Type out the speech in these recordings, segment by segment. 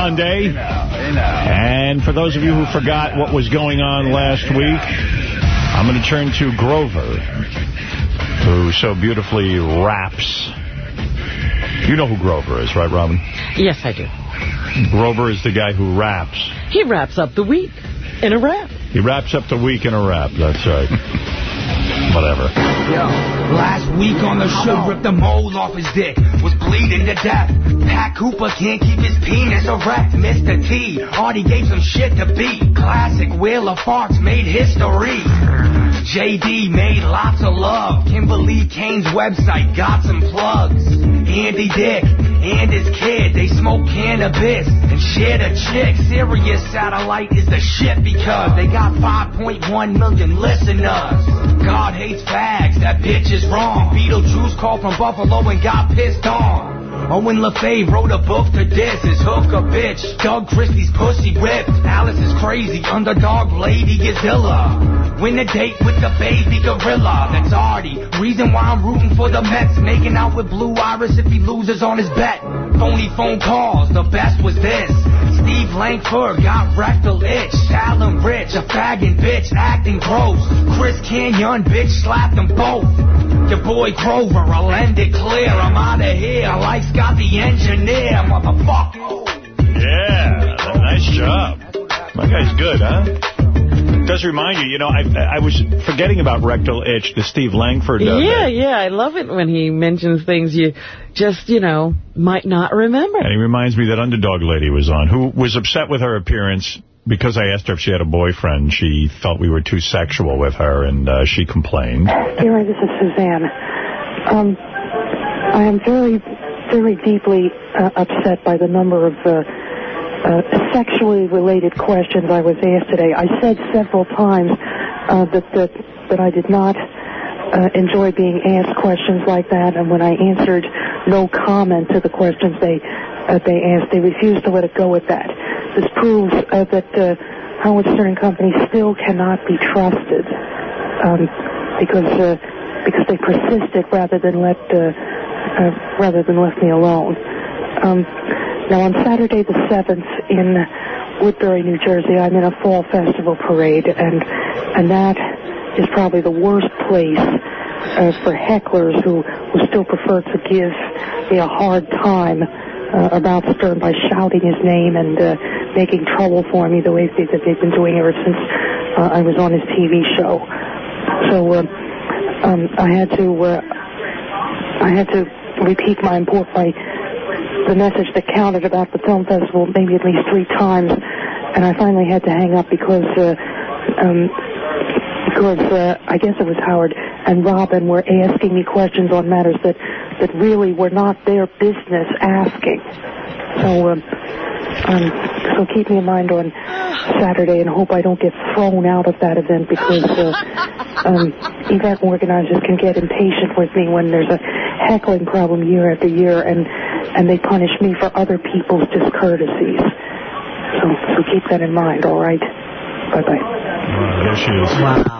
it. Welcome to Monday. And for those of you who forgot what was going on last week, I'm going to turn to Grover, who so beautifully raps. You know who Grover is, right, Robin? Yes, I do. Grover is the guy who raps. He wraps up the week in a rap. He wraps up the week in a rap. That's right. Whatever. Yo, last week on the show, ripped the mold off his dick, was bleeding to death. Pat Cooper can't keep his penis erect. Mr. T already gave some shit to beat. Classic Wheel of Farts made history. JD made lots of love. Kimberly Kane's website got some plugs. Andy Dick and his kid, they smoke cannabis and share a chick. Sirius Satellite is the shit because they got 5.1 million listeners. God hates fags, that bitch is wrong. Beetlejuice called from Buffalo and got pissed on. Owen LaFave wrote a book to diss his hooker bitch. Doug Christie's pussy ripped. Alice is crazy. Underdog Lady Godzilla. Win a date with the baby gorilla. That's Artie. Reason why I'm rooting for the Mets. Making out with Blue Iris if he loses on his bet. Phony phone calls. The best was this. Steve Langford got rectal itch. Alan Rich, a fagging bitch, acting gross. Chris Kanyon, bitch, slapped them both. Your boy Grover, I'll end it clear. I'm out of here, I like Scott the engineer, motherfucker. Yeah, nice job. My guy's good, huh? does remind you, you know, I I was forgetting about rectal itch, the Steve Langford. Uh, yeah, yeah, I love it when he mentions things you just, you know, might not remember. And he reminds me that Underdog Lady was on, who was upset with her appearance because I asked her if she had a boyfriend. She felt we were too sexual with her, and uh, she complained. Gary, this is Suzanne. Um, I am very, very deeply uh, upset by the number of uh, uh, sexually related questions I was asked today. I said several times uh, that, that that I did not uh, enjoy being asked questions like that, and when I answered no comment to the questions they uh, they asked, they refused to let it go with that. This proves that Howard Stern Company still cannot be trusted um, because because they persisted rather than let uh, uh, rather than left me alone. Um, now, on Saturday the 7th in Woodbury, New Jersey, I'm in a fall festival parade, and and that is probably the worst place uh, for hecklers who, who still prefer to give me a hard time uh, about Stern by shouting his name and uh, making trouble for me the way they, that they've been doing ever since uh, I was on his TV show. So uh, um, I had to uh, I had to repeat my import the message that counted about the film festival maybe at least three times, and I finally had to hang up because uh, um, because uh, I guess it was Howard and Robin were asking me questions on matters that that really were not their business asking. So um, um, so keep me in mind on Saturday and hope I don't get thrown out of that event because uh, um, event organizers can get impatient with me when there's a heckling problem year after year and and they punish me for other people's discourtesies. So, so keep that in mind, all right? Bye-bye. Wow, there she is. Wow.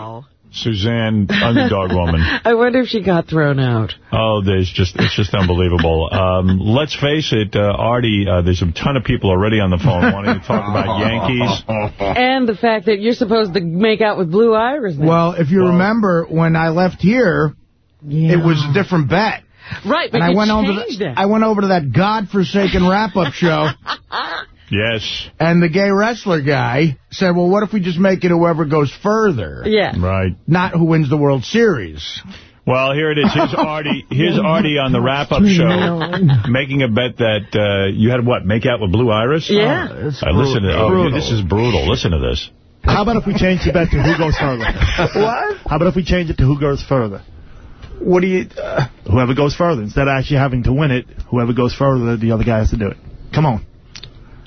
Suzanne, underdog woman. I wonder if she got thrown out. Oh, there's just it's just unbelievable. Um, let's face it, uh, Artie, uh, there's a ton of people already on the phone wanting to talk about Yankees. And the fact that you're supposed to make out with Blue Iris now. Well, if you remember, when I left here, Yeah. it was a different bet. Right, but and I you went over to it. I went over to that godforsaken wrap-up show, Yes, and the gay wrestler guy said, "Well, what if we just make it whoever goes further, yeah. right. not who wins the World Series?" Well, here it is. Here's Artie. Here's Artie on the wrap-up show, making a bet that uh, you had what? Make out with Blue Iris? Yeah. Oh, it's I listen to. brutal. Oh, Brutal. this is brutal. Listen to this. How about if we change the bet to who goes further? What? How about if we change it to who goes further? What do you? Uh, Whoever goes further. Instead of actually having to win it, whoever goes further, the other guy has to do it. Come on.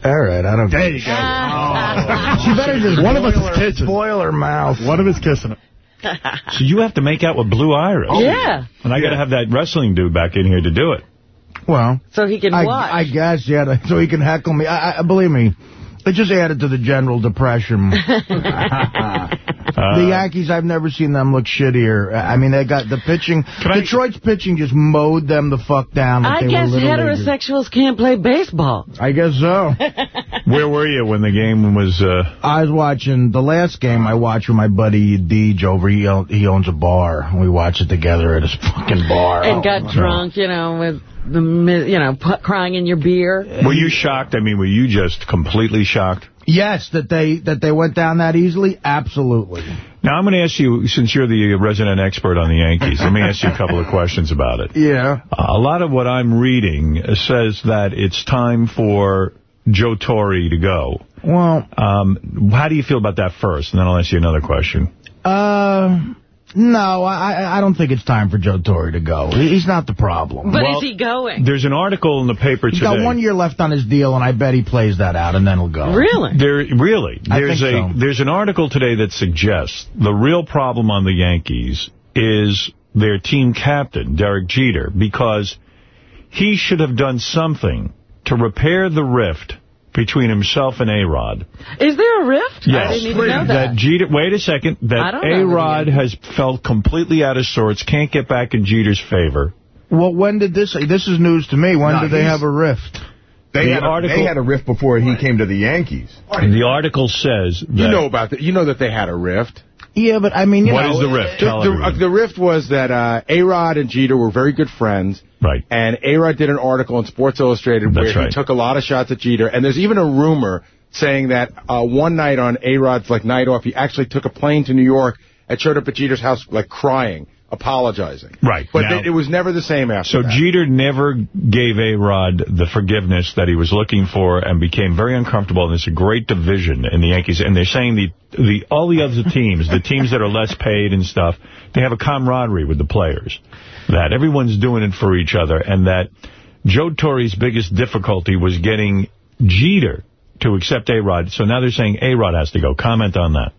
All right, I don't. There you go. Oh. She better just One of us is her- kissing. Spoil her mouth. One of us kissing it. So you have to make out with Blue Iris. Oh, Yeah. And I got to have that wrestling dude back in here to do it. Well, So he can I, watch. I guess, yeah, so he can heckle me. I, I Believe me, it just added to the general depression. Uh, the Yankees, I've never seen them look shittier. I mean, they got the pitching. I- Detroit's pitching just mowed them the fuck down. Like I they guess were little leaguers. heterosexuals can't play baseball. I guess so. Where were you when the game was... Uh, I was watching the last game I watched with my buddy Deej over. He, he owns a bar. We watched it together at his fucking bar. And Oh, got my drunk, you know, with the, you know, pu- crying in your beer. were you shocked? I mean, were you just completely shocked? Yes, that they that they went down that easily. Absolutely. Now, I'm going to ask you, since you're the resident expert on the Yankees, let me ask you a couple of questions about it. Yeah. Uh, a lot of what I'm reading says that it's time for Joe Torre to go. Well, Um, how do you feel about that first? And then I'll ask you another question. uh, no, I I don't think it's time for Joe Torre to go. He's not the problem. But Well, is he going? There's an article in the paper He's today. He's got one year left on his deal, and I bet he plays that out, and then he'll go. Really? There, really, I there's think a so. there's an article today that suggests the real problem on the Yankees is their team captain Derek Jeter because he should have done something to repair the rift between himself and A-Rod. Is there a rift? Yes, I didn't even know that. Jeter. Wait a second. That don't A-Rod has felt completely out of sorts, can't get back in Jeter's favor. Well, when did this? This is news to me. When No, did they have a rift? They The had, a, they had a rift before he came to the Yankees. The article says that... You know about that. You know that they had a rift. Yeah, but I mean, you What know, is the rift? The, the, the rift was that uh, A-Rod and Jeter were very good friends. Right. And A-Rod did an article in Sports Illustrated where That's he took a lot of shots at Jeter. And there's even a rumor saying that uh, one night on A-Rod's like night off, he actually took a plane to New York and showed up at Jeter's house like crying, apologizing. Right. But Now- it, was never the same after So that. Jeter never gave A-Rod the forgiveness that he was looking for and became very uncomfortable. And there's a great division in the Yankees. And they're saying the the all the other teams, the teams that are less paid and stuff, they have a camaraderie with the players. That everyone's doing it for each other. And that Joe Torre's biggest difficulty was getting Jeter to accept A-Rod. So now they're saying A-Rod has to go. Comment on that.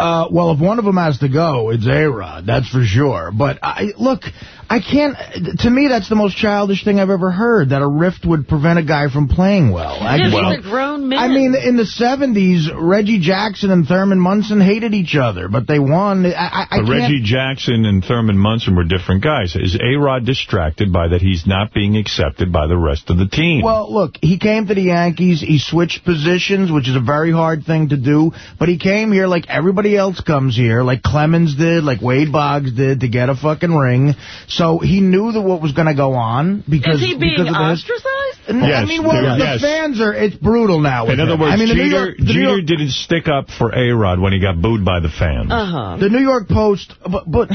Uh, well, if one of them has to go, it's A-Rod, that's for sure. But, I look, I can't... To me, that's the most childish thing I've ever heard, that a rift would prevent a guy from playing well. I, Yes, Well- he's a grown man. I mean, in the 70s, Reggie Jackson and Thurman Munson hated each other, but they won. I, I, I But can't... Reggie Jackson and Thurman Munson were different guys. Is A-Rod distracted by that he's not being accepted by the rest of the team? Well, look, he came to the Yankees. He switched positions, which is a very hard thing to do. But he came here like everybody else comes here, like Clemens did, like Wade Boggs did, to get a fucking ring. So he knew that what was going to go on because Is he being because of the his- ostracized? No, I mean, well, there- the yes. fans are, it's brutal now. In other him. words, I mean, the New Jeter, York, the New Jeter York, didn't stick up for A-Rod when he got booed by the fans. Uh-huh. the New York Post, but, but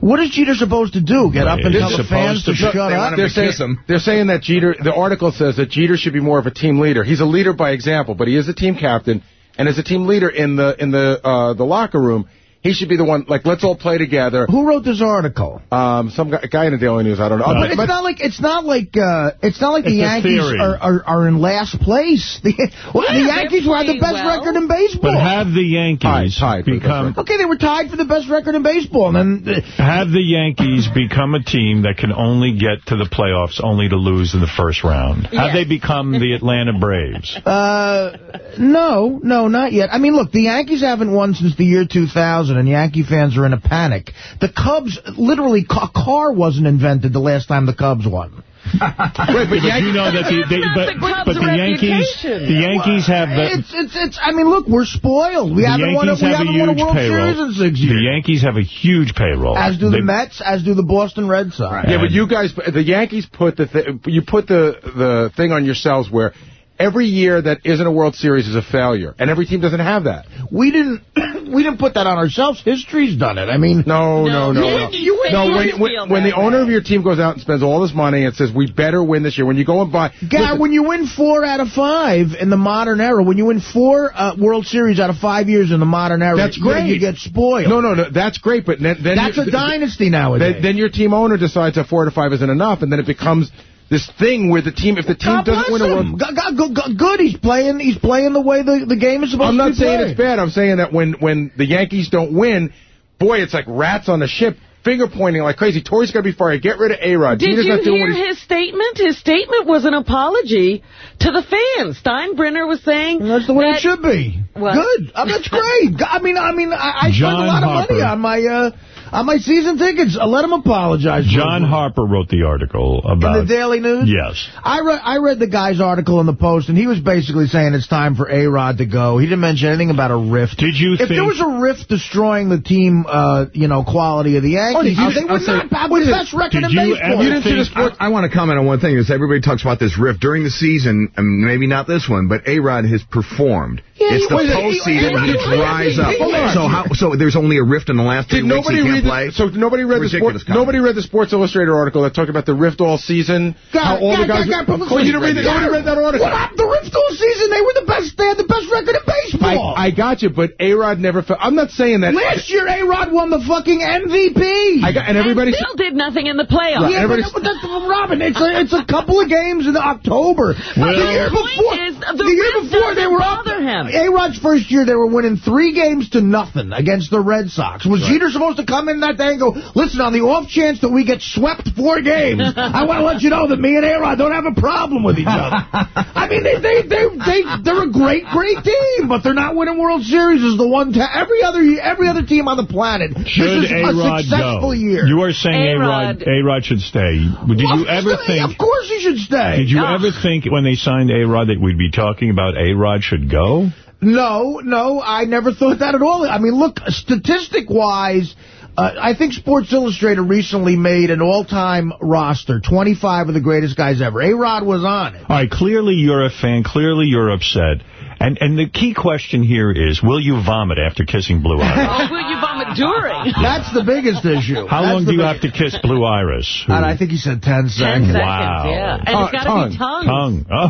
what is Jeter supposed to do? Get up and He's tell the fans to, to- shut They up? They're saying, they're saying that Jeter, the article says that Jeter should be more of a team leader. He's a leader by example, but he is a team captain. And as a team leader in the in the uh, the locker room, he should be the one, like, let's all play together. Who wrote this article? Um, some guy, guy in the Daily News, I don't know. Uh, But it's not like it's not like uh, it's not like the It's a Yankees are, are are in last place. The, well, Yeah, the Yankees who had the best well. record in baseball. But have the Yankees Tied, tied for the become okay, they were tied for the best record in baseball, and then uh, have the Yankees become a team that can only get to the playoffs only to lose in the first round? Have they become the Atlanta Braves? uh, no, no, not yet. I mean, look, the Yankees haven't won since the year 2000, and Yankee fans are in a panic. The Cubs, literally, a car wasn't invented the last time the Cubs won. Wait, but But you know that the, they, but, the Cubs' but the Yankees, the Yankees have the, It's, it's, it's. I mean, look, we're spoiled. We the haven't won. A, Yankees we have a haven't won a huge World payroll. Series in six years. The Yankees have a huge payroll. As do the Mets, as do the Boston Red Sox. yeah, but you guys, the Yankees put the th you put the the thing on yourselves where every year that isn't a World Series is a failure, and every team doesn't have that. We didn't we didn't put that on ourselves. History's done it. I mean, No, no, no, No, no. you- you no, when, when, when that the owner of your team goes out and spends all this money and says, we better win this year, when you go and buy... Guy, Listen, when you win four out of five in the modern era, when you win four uh, World Series out of five years in the modern era, That's great. You, get spoiled. No, no, no, that's great, but then... then That's a dynasty nowadays. Then, then your team owner decides that four to five isn't enough, and then it becomes this thing where the team, if the team God doesn't bless win a him. World... God, God, God, God, good. He's playing. He's playing the way the, the game is supposed to be. I'm not saying played. it's bad. I'm saying that when, when the Yankees don't win, boy, it's like rats on a ship. finger pointing like crazy. Torre's got to be fired. Get rid of A-Rod. Did Jeter's you hear his statement? His statement was an apology to the fans. Steinbrenner was saying That's the way that- it should be. What? Good. I mean, that's great. I mean, I mean, I, I spend a lot of money on my uh, on my season tickets. Uh, let him apologize. John it. Harper wrote the article in about... the Daily News. Yes. I read I read the guy's article in the Post, and he was basically saying it's time for A Rod to go. He didn't mention anything about a rift. Did you If think... there was a rift destroying the team, uh, you know, quality of the Yankees, I'll- they I'll would say- not have the best record Did in you baseball. You didn't see the think- sport... I, I want to comment on one thing. Is everybody talks about this rift during the season, and maybe not this one, but A-Rod has performed. Yeah, it's he the was- he- postseason. he- He, he- dries he- up. So how? So there's only a rift in the last three Did weeks. nobody he read play. the, so nobody read the Ridiculous sport, comment. nobody read the Sports Illustrated article that talked about the rift all season. God, how all God, the guys. God, God, oh, you didn't read the, God, nobody read that article. What happened? The rift all season, they were the best. They had the best record in baseball. I, I got you, but A Rod never. Fell. I'm not saying that. Last year, A Rod won the fucking MVP. I got, and everybody. and still did nothing in the playoffs. Yeah, but, everybody's- but that's Robin. It's a it's a couple of games in October. Well- the year before, is, the year before they were up. bother him. A Rod's first year, they were winning three games to nothing against the Red Sox. Was Jeter supposed to come in that day and go, "Listen, on the off chance that we get swept four games, I want to let you know that me and A Rod don't have a problem with each other." I mean, they they they they they're a great great team, but they're not winning World Series. Is the one ta- every other every other team on the planet. Should this is a A-Rod successful go? year. You are saying A-Rod A-Rod- A-Rod should stay. Did you Of ever course- think... Of course he should stay. Did you Ugh. ever think when they signed A-Rod that we'd be talking about A-Rod should go? No, no, I never thought that at all. I mean, look, statistic-wise, uh, I think Sports Illustrated recently made an all-time roster, 25 of the greatest guys ever. A-Rod was on it. All right, clearly you're a fan. Clearly you're upset. And and the key question here is, will you vomit after kissing Blue Iris? Or oh, will you vomit during? That's the biggest issue. How That's long do you have to kiss Blue Iris? And I think he said 10 Ten seconds. seconds, Wow. yeah. And Tongue- it's got to be tongue. Tongue. Oh.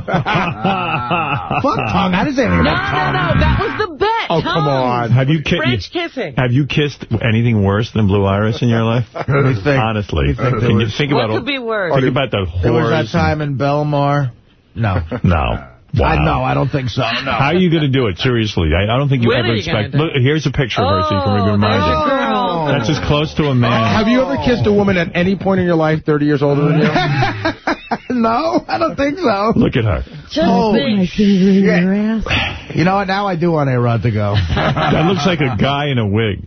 Fuck tongue. I didn't say anything No, about no, tongue. no. That was the bet. Oh, tongue. come on. Have you ki- French kissing. Have you kissed anything worse than Blue Iris in your life? Let me think. Honestly, Let me think. can you think What about could be worse? Think about the There was that whores. time in Belmar. No. No. Wow. I, no, I don't think so. No. How are you going to do it? Seriously, I, I don't think you When ever are you expect. do Look, here's a picture of her so you can Oh, remind there's you. girl. That's as close to a man. Uh, have you ever kissed a woman at any point in your life 30 years older than you? no, I don't think so. Look at her. Just Oh, think. my finger in your ass. You know what? Now I do want A-Rod to go. That looks like a guy in a wig.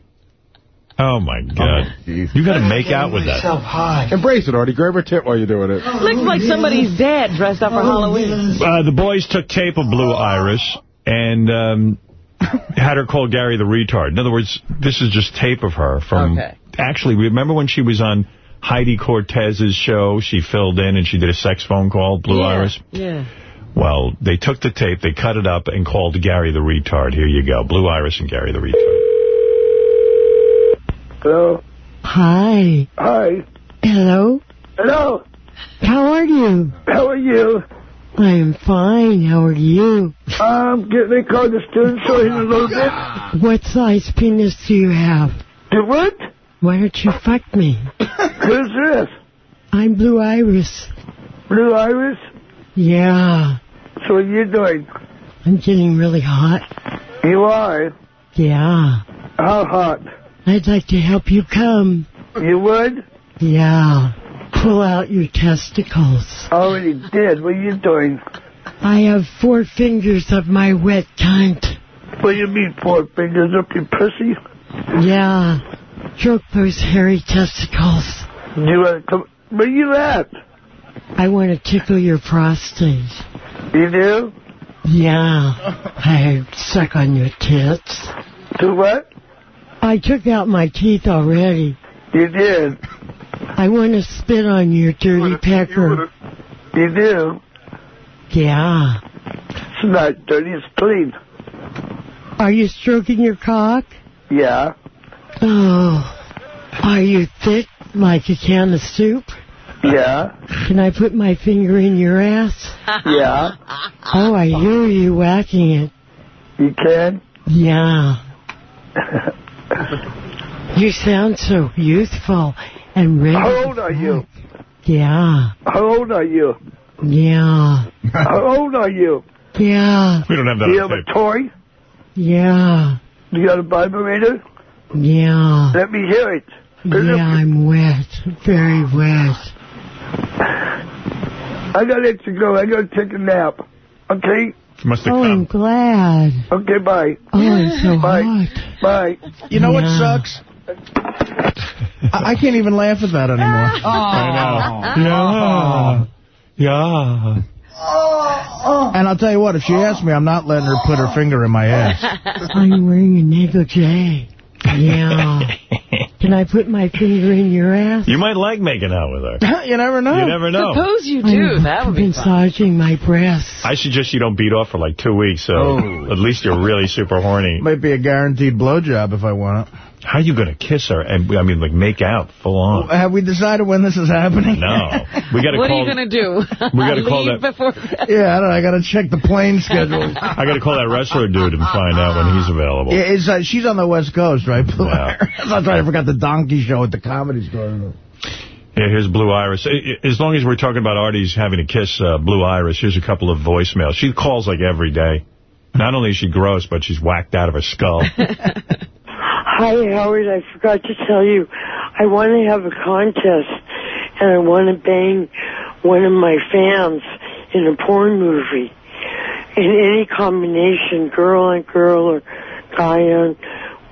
Oh, my God. You got to make out with that. Embrace it, Artie. Grab her tit while you're doing it. Looks like somebody's dad dressed up for Halloween. Uh, the boys took tape of Blue Iris and um, had her call Gary the retard. In other words, this is just tape of her from... Okay. Actually, remember when she was on Heidi Cortez's show? She filled in and she did a sex phone call, Blue yeah. Iris. Yeah. Well, they took the tape, they cut it up, and called Gary the retard. Here you go. Blue Iris and Gary the retard. Hello. Hi. Hi. Hello. Hello. How are you? How are you? I am fine. How are you? I'm getting a call the student show in a oh little bit. What size penis do you have? Do what? Why don't you fuck me? Who's this? I'm Blue Iris. Blue Iris? Yeah. So what are you doing? I'm getting really hot. You are? Yeah. How hot? I'd like to help you come. You would? Yeah. Pull out your testicles. Already did. What are you doing? I have four fingers of my wet cunt. What do you mean four fingers up your pussy? Yeah. Stroke those hairy testicles. You want to come? Where you at? I want to tickle your prostate. You do? Yeah. I suck on your tits. Do what? I took out my teeth already. You did. I want to spit on your dirty pecker. You do? Yeah. It's not dirty, it's clean. Are you stroking your cock? Yeah. Oh. Are you thick like a can of soup? Yeah. Can I put my finger in your ass? Yeah. Oh, I hear you whacking it. You can? Yeah. You sound so youthful and ready. How old are you? Yeah. How old are you? Yeah. How old are you? Yeah. We don't have that Do you on have a toy? Yeah. Do you have a vibrator? Yeah. Let me hear it. Yeah, I'm wet. Very wet. I gotta let you go. I gotta take a nap. Okay? Must Oh, I'm glad. Okay, bye. Oh, it's so Bye. hot. Bye. You know what sucks? I, I can't even laugh at that anymore. I know. Yeah. Yeah. And I'll tell you what, if she asks me, I'm not letting her put her finger in my ass. I'm wearing a negligee. Yeah. Can I put my finger in your ass? You might like making out with her. you never know. You never know. Suppose you do. I'm That would be fun. massaging my breasts. I suggest you don't beat off for like two weeks, so Oh. at least you're really super horny. Might be a guaranteed blowjob if I want it. How are you going to kiss her and, I mean, like, make out full on? Have we decided when this is happening? No. We got to What call... are you going to do? We gotta call Leave that- before? Yeah, I don't know. I got to check the plane schedule. I got to call that wrestler dude and find out when he's available. Yeah, it's, uh, she's on the West Coast, right? Blue Yeah. Iris? That's right. I forgot the donkey show at the comedy store. Yeah, here's Blue Iris. I- I- As long as we're talking about Artie's having to kiss uh, Blue Iris, here's a couple of voicemails. She calls like every day. Not only is she gross, but she's whacked out of her skull. Hi, Howard. I forgot to tell you, I want to have a contest, and I want to bang one of my fans in a porn movie. In any combination, girl on girl or guy on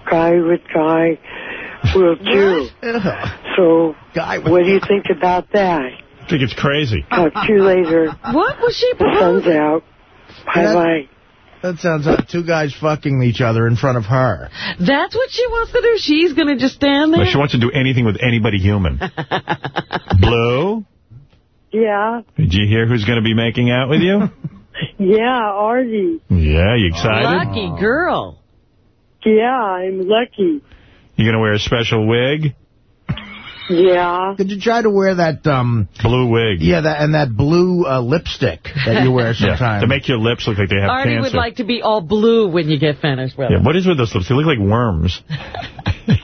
guy with guy, will do. So, what do you think about that? I think it's crazy. Talk to you later. What was she The sun's proposing? out. Bye-bye. That sounds like two guys fucking each other in front of her. That's what she wants to do? She's going to just stand there? Like she wants to do anything with anybody human. Blue, Yeah, did you hear who's going to be making out with you? yeah, Artie. Yeah, you excited? Lucky girl. Yeah, I'm lucky. You going to wear a special wig? Yeah. Could you try to wear that, um... Blue wig. Yeah, that and that blue uh, lipstick that you wear Yeah, sometimes. to make your lips look like they have Artie cancer. would like to be all blue when you get finished with yeah, her. what is with those lips? They look like worms.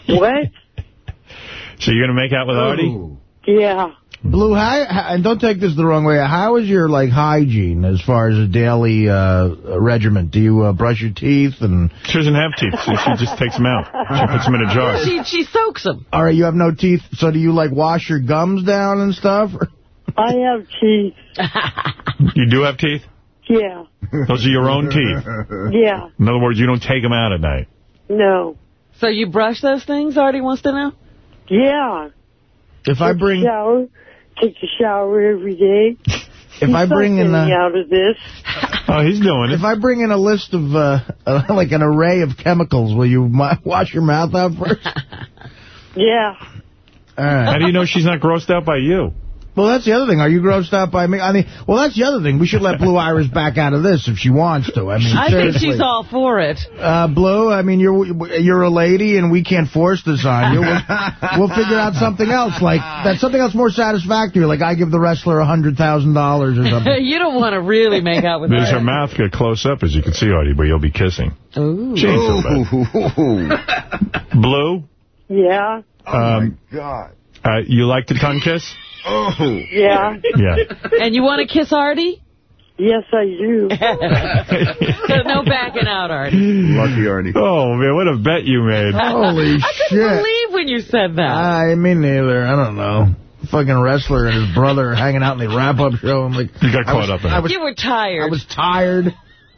What? So you're going to make out with Artie? Yeah. Blue, how, how- and don't take this the wrong way, how is your, like, hygiene as far as a daily uh, regimen? Do you uh, brush your teeth and... She doesn't have teeth, so she just takes them out. She puts them in a jar. She, she soaks them. All right, you have no teeth, so do you, like, wash your gums down and stuff? I have teeth. You do have teeth? Yeah. Those are your own teeth. Yeah. In other words, you don't take them out at night. No. So you brush those things, Artie wants to know? Yeah. If I bring... Shower. Take a shower every day. If I bring in... Getting Uh, out of this. Oh, he's doing it. If I bring in a list of, uh, uh, like, an array of chemicals, will you mi- wash your mouth out first? Yeah. All right. How do you know she's not grossed out by you? Well, that's the other thing. Are you grossed out by me? I mean, well, that's the other thing. We should let Blue Iris back out of this if she wants to. I mean, I think she's all for it. Uh, Blue, I mean, you're you're a lady, and we can't force this on you. We'll, we'll figure out something else, like that's something else more satisfactory. Like I give the wrestler a hundred thousand dollars or something. you don't want to really make out with There's her. her mouth get close up, as you can see, Artie, but you'll be kissing. Ooh. She ain't so bad. Blue, Yeah. um, God. uh, you like to tongue kiss? Oh. Yeah. Yeah. And you want to kiss Artie? Yes, I do. So no backing out, Artie. Lucky Artie. Oh, man, what a bet you made. Holy I shit! I couldn't believe when you said that. I me neither. I don't know. Fucking wrestler and his brother hanging out in the wrap-up show. I'm like, You got I caught was- up in I it. was you were tired. I was tired.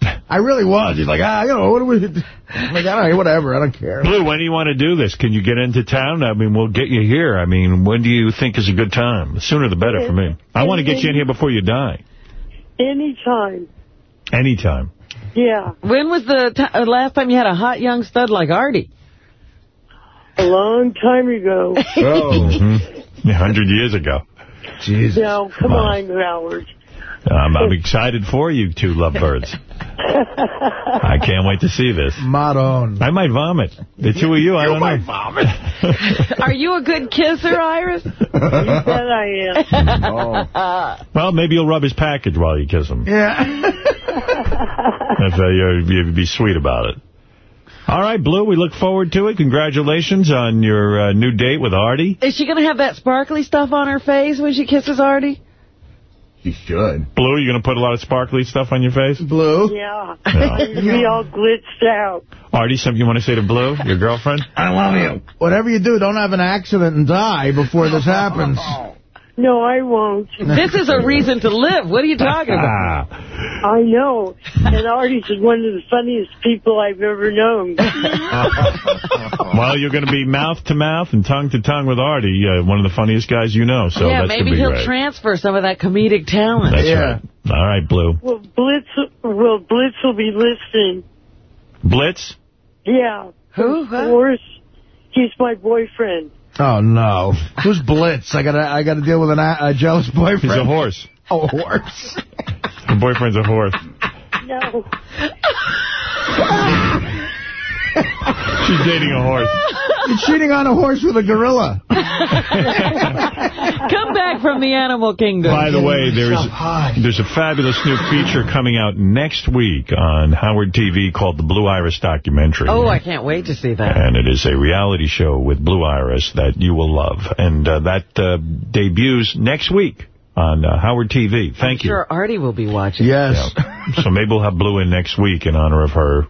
I really was. He's like, ah, you know, what do we... I'm like, all right, whatever. I don't care. Blue, when do you want to do this? Can you get into town? I mean, we'll get you here. I mean, when do you think is a good time? The sooner the better for me. I want to get you in here before you die. Anytime. Anytime. Yeah. when was the t uh, last time you had a hot young stud like Artie? A long time ago. Oh. hmm A hundred years ago. Jesus. Now, come on, Howard. I'm, I'm excited for you two lovebirds. I can't wait to see this. Madon. I might vomit. The two of you, I don't know. vomit. Are you a good kisser, Iris? You bet I am. Oh. Well, maybe you'll rub his package while you kiss him. Yeah. If uh, you're, you'd be sweet about it. All right, Blue, we look forward to it. Congratulations on your uh, new date with Artie. Is she going to have that sparkly stuff on her face when she kisses Artie? You should. Blue, you're going to put a lot of sparkly stuff on your face? Blue? Yeah. Yeah. Be all glitched out. Artie, something you want to say to Blue, your girlfriend? I love you. Whatever you do, don't have an accident and die before this happens. Oh. No, I won't. This is a reason to live. What are you talking about? I know. And Artie's is one of the funniest people I've ever known. well, you're going to be mouth to mouth and tongue to tongue with Artie, uh, one of the funniest guys you know. So yeah, that's maybe be he'll great. transfer some of that comedic talent. That's right. All right, Blue. Well, Blitz, well, Blitz will be listening. Blitz? Yeah. Who? Of course. He's my boyfriend. Oh, no. Who's Blitz? I gotta I gotta deal with an, a jealous boyfriend. He's a horse. Oh, a horse. Your boyfriend's a horse. No. She's dating a horse. You're cheating on a horse with a gorilla. Come back from the animal kingdom. By the way, there's there's a fabulous new feature coming out next week on Howard TV called the Blue Iris documentary. Oh, I can't wait to see that. And it is a reality show with Blue Iris that you will love. And uh, that uh, debuts next week on uh, Howard TV. Thank you. Sure, Artie will be watching. Yes. Yeah. so maybe we'll have Blue in next week in honor of her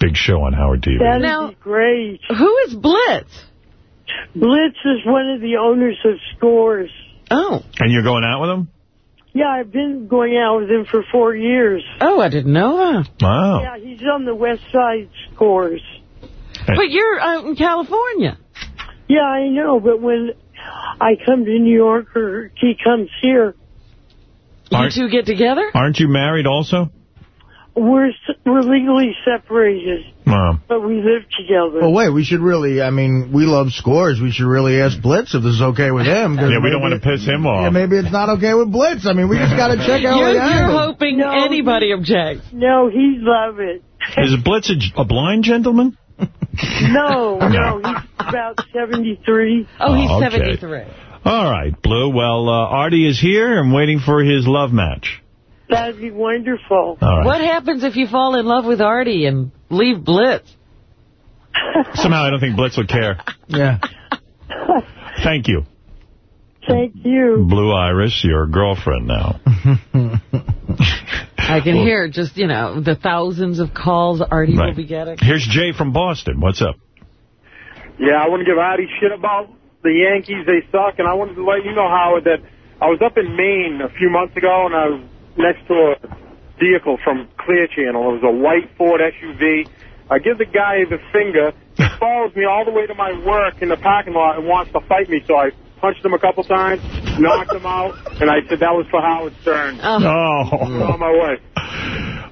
big show on Howard TV. That'd be great. Who is Blitz? Blitz is one of the owners of Scores. Oh. And you're going out with him? Yeah, I've been going out with him for four years. Oh, I didn't know that. Wow. Yeah, he's on the West Side Scores. But you're out in California. Yeah, I know, but when I come to New York or he comes here, You Aren't- two get together? Aren't you married also? We're we're legally separated, Wow. but we live together. Well, wait, we should really, I mean, we love scores. We should really ask Blitz if this is okay with him. Yeah, we don't want to piss him off. Yeah, maybe it's not okay with Blitz. I mean, we just got to check out You're, you're hoping No. anybody objects. no, he'd love it. Is Blitz a, a blind gentleman? No, no, he's about 73. Oh, he's Oh, okay. 73. All right, Blue. Well, uh, Artie is here and waiting for his love match. That'd be wonderful. All right. What happens if you fall in love with Artie and leave Blitz? Somehow I don't think Blitz would care. Yeah. Thank you. Thank you. Blue Iris, your girlfriend now. I can hear just, you know, the thousands of calls Artie will be getting. Here's Jay from Boston. What's up? Yeah, I want to give Artie shit about the Yankees. They suck, and I wanted to let you know, Howard, that I was up in Maine a few months ago, and I was next to a vehicle from Clear Channel. It was a white Ford SUV. I give the guy the finger. He follows me all the way to my work in the parking lot and wants to fight me, so I punched him a couple times, knocked him out, and I said that was for Howard Stern. Oh. oh. On my way.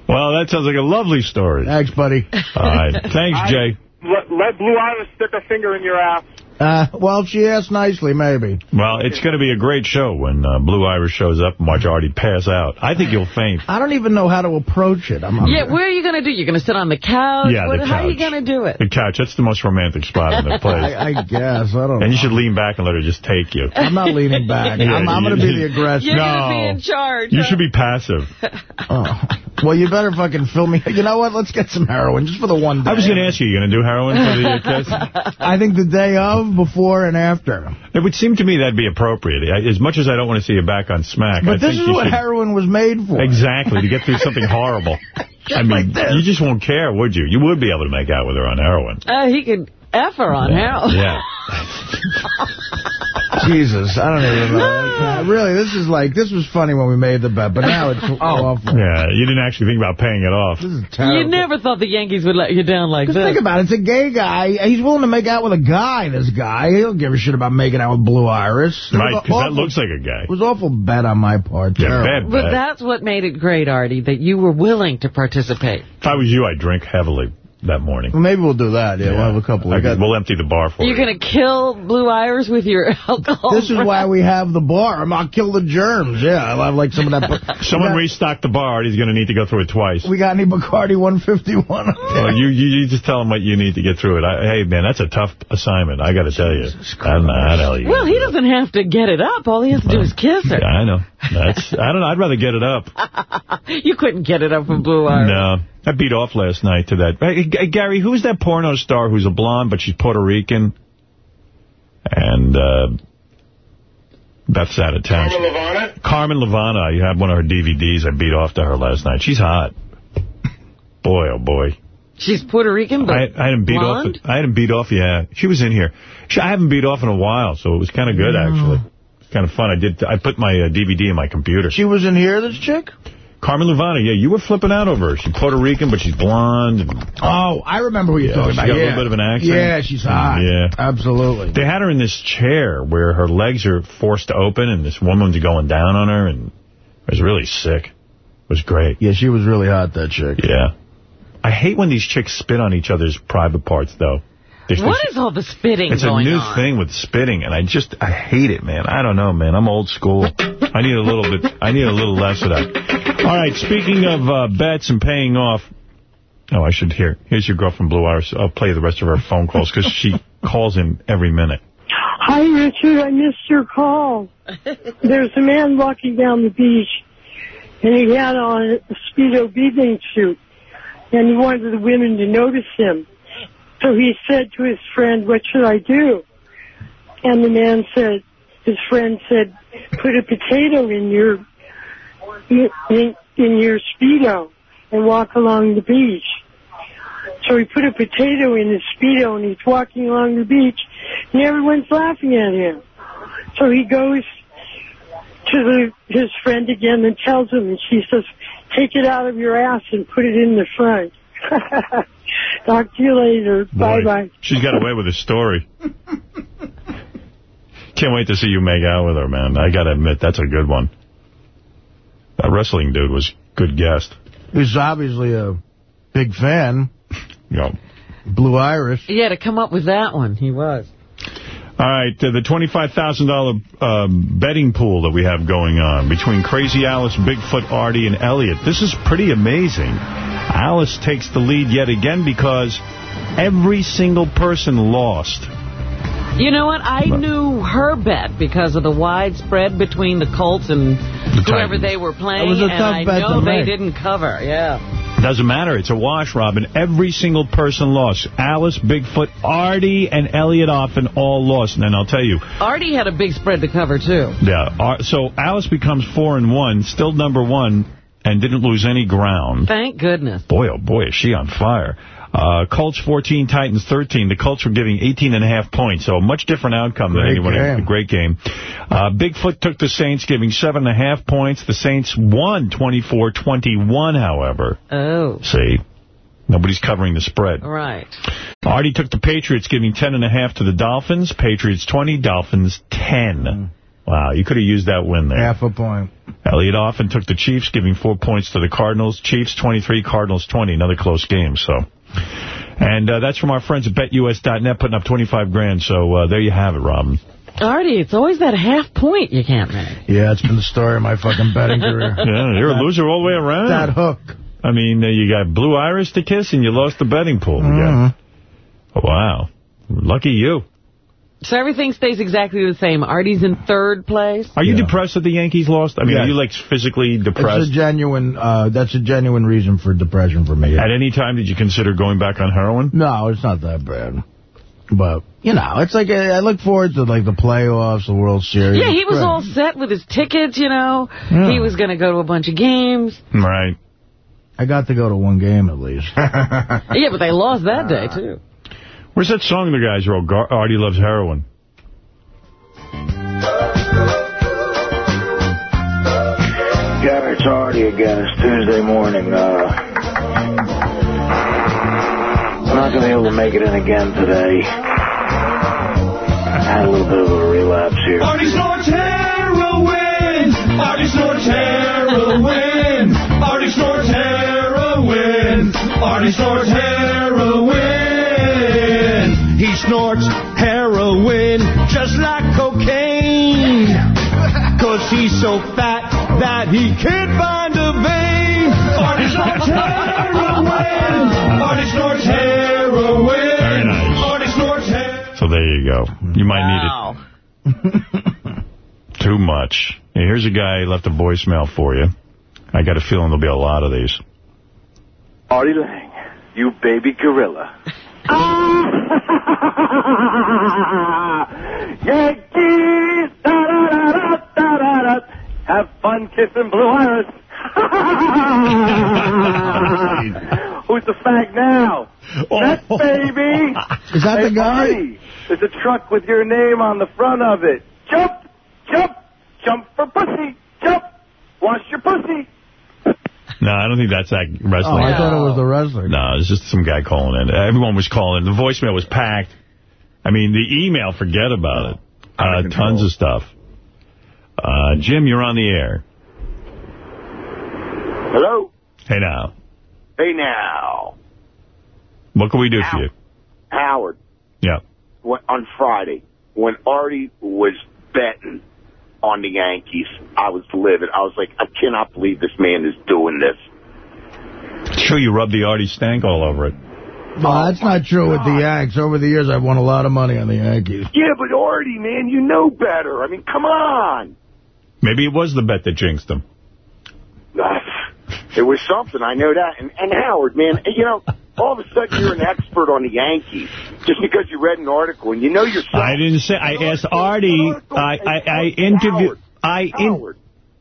Well, that sounds like a lovely story. Thanks, buddy. All right. Thanks, I- Jay. Let, let Blue Iris stick a finger in your ass. Uh, well, if she asked nicely, maybe. Well, it's going to be a great show when uh, Blue Iris shows up and watch Artie pass out. I think you'll faint. I don't even know how to approach it. I'm, I'm Yeah, where are you going to do? You're going to sit on the couch? Yeah, What- the How are you going to do it? The couch, that's the most romantic spot in the place. I, I guess. I don't know. And you should lean back and let her just take you. I'm not leaning back. Yeah, I'm, I'm going to be the aggressor. You're going to be in charge. You huh? should be passive. Oh. Well, you better fucking fill me. You know what? Let's get some heroin just for the one day. I was going to ask you, you going to do heroin for the uh, kiss? I think the day of, before, and after. It would seem to me that'd be appropriate. I- As much as I don't want to see you back on Smack, I But this think is you what should... heroin was made for. Exactly, to get through something horrible. I mean, you just won't care, would you? You would be able to make out with her on heroin. Uh, he could F her on hell. Yeah. Jesus, I don't even know. Really, this is like, this was funny when we made the bet, but now it's oh. awful. Yeah, you didn't actually think about paying it off. This is terrible. You never thought the Yankees would let you down like this. think about it. It's a gay guy. He's willing to make out with a guy, this guy. He don't give a shit about making out with Blue Iris. Right, because that looks like a guy. It was awful bet on my part. Yeah, Terrible. bad But that's what made it great, Artie, that you were willing to participate. If I was you, I'd drink heavily that morning. Well, maybe we'll do that. Yeah, we'll have a couple. I We could- got- we'll empty the bar for you. You're you. going to kill Blue Iris with your alcohol. This is why we have the bar. I'm I'll kill the germs. Yeah, I'll have like some of that. Someone we got, restock the bar. He's going to need to go through it twice. we got any Bacardi 151 up there? Well, you, you you just tell him what you need to get through it. I, hey, man, that's a tough assignment. I got to tell you. I don't know how the hell you. Well, he doesn't have to get it up. All he has to do is kiss her. Yeah, I know. That's. I don't know. I'd rather get it up. You couldn't get it up from Blue Iris. No. I beat off last night to that. Hey, Gary, who's that porno star who's a blonde, but she's Puerto Rican? And uh, Beth's out of town. Carmen Luvana? Carmen Luvana. I have one of her DVDs. I beat off to her last night. She's hot. Boy, oh boy. She's Puerto Rican, but I, I hadn't beat blonde? off. I hadn't beat off. Yeah, she was in here. She, I haven't beat off in a while, so it was kind of good actually. It's kind of fun. I did. I put my uh, DVD in my computer. She was in here, this chick? Carmen Luvana, Yeah, you were flipping out over her. She's Puerto Rican, but she's blonde. And, Oh, I remember who you're Yeah, talking she's about. got a little bit of an accent. Yeah, she's hot. Mm, yeah. Absolutely. They had her in this chair where her legs are forced to open, and this woman's going down on her, and it was really sick. It was great. Yeah, she was really hot, that chick. Yeah. I hate when these chicks spit on each other's private parts, though. There's What this- is all the spitting It's a new on? thing with spitting, and I just, I hate it, man. I don't know, man. I'm old school. I need a little bit, I need a little less of that. All right, speaking of uh, bets and paying off, oh, I should hear. Here's your girlfriend, Blue Iris. I'll play the rest of her phone calls, because she calls in every minute. Hi, Richard. I missed your call. There's a man walking down the beach, and he had on a Speedo bathing suit, and he wanted the women to notice him. So he said to his friend, what should I do? And the man said, his friend said, put a potato in your, in, in your Speedo and walk along the beach. So he put a potato in his Speedo and he's walking along the beach and everyone's laughing at him. So he goes to the, his friend again and tells him and she says, take it out of your ass and put it in the front. Talk to you later. Bye bye. She's got away with a story. Can't wait to see you make out with her, man. I got to admit, that's a good one. That wrestling dude was good guest. He's obviously a big fan. You know. Blue Iris. Yeah, to come up with that one, he was. All right, uh, the $25,000 um, betting pool that we have going on between Crazy Alice, Bigfoot, Artie, and Elliot. This is pretty amazing. Alice takes the lead yet again because every single person lost. You know what? I knew her bet because of the widespread between the Colts and whoever Titans. they were playing. That was a and tough I bet know to they make. didn't cover. Yeah. Doesn't matter. It's a wash, Robin. Every single person lost. Alice, Bigfoot, Artie, and Elliot Offen all lost. And then I'll tell you, Artie had a big spread to cover, too. yeah. So Alice becomes four and one, still number one, and didn't lose any ground. Thank goodness. Boy, oh boy, is she on fire. Uh, Colts 14, Titans 13. The Colts were giving 18 and a half points, so a much different outcome than Great anyone. game. Great game. Uh, Bigfoot took the Saints, giving seven and a half points. The Saints won 24-21, however. Oh. See, nobody's covering the spread. Right. Artie took the Patriots, giving 10 and a half to the Dolphins. Patriots 20, Dolphins 10. Wow, you could have used that win there. Half a point. Elliot Offen took the Chiefs, giving four points to the Cardinals. Chiefs 23, Cardinals 20. Another close game, so. And uh, that's from our friends at BetUS.net putting up 25 grand. So uh, there you have it, Robin. Artie, it's always that half point you can't make. Yeah, it's been the story of my fucking betting career. Yeah, you're a loser all the way around. That hook. I mean, uh, you got Blue Iris to kiss and you lost the betting pool. Mm-hmm. got- Wow. Lucky you. So everything stays exactly the same. Artie's in third place. Are you depressed that the Yankees lost? I mean, Yes. are you, like, physically depressed? It's depressed? a genuine, uh, that's a genuine reason for depression for me. At any time, did you consider going back on heroin? No, it's not that bad. But, you know, it's like, I look forward to, like, the playoffs, the World Series. Yeah, he was all set with his tickets, you know. Yeah. He was going to go to a bunch of games. Right. I got to go to one game at least. Yeah, but they lost that day, too. Where's that song the guys wrote, Gar Artie Loves Heroin? Yeah, it's Artie again. It's Tuesday morning. Uh, I'm not going to be able to make it in again today. I had a little bit of a relapse here. Artie snorts heroin. Artie snorts heroin. Artie snorts heroin. Artie snorts heroin. He snorts heroin just like cocaine. Cause he's so fat that he can't find a vein. Artie snorts heroin. Artie snorts heroin. Very nice. Artie snorts heroin. So there you go. You might Wow. need it too much. Hey, here's a guy who left a voicemail for you. I got a feeling there'll be a lot of these. Artie Lang, you baby gorilla. Yankees, da da da da Have fun kissing Blue Iris. Who's the fag now? Oh. That baby. Is that hey, the guy? Artie, there's a truck with your name on the front of it. Jump, jump, jump for pussy, jump. Wash your pussy. No, I don't think that's that Oh, wrestling. I thought it was the wrestler. No, it's just some guy calling in. Everyone was calling. The voicemail was packed. I mean, the email, forget about it. Uh, tons of stuff. Uh, Jim, you're on the air. Hello? Hey, now. Hey, now. What can we do for you? Howard, Yeah. when, on Friday, when Artie was betting on the Yankees, I was livid. I was like, I cannot believe this man is doing this. Sure, you rubbed the Artie stank all over it. No, that's not true with the Yanks. Over the years, I've won a lot of money on the Yankees. Yeah, but Artie, man, you know better. I mean, come on. Maybe it was the bet that jinxed him. Ah, it was something, I know that. And, and Howard, man, you know, all of a sudden you're an expert on the Yankees just because you read an article and you know yourself. I didn't say. I asked Artie. I I, I interviewed. I in, Howard,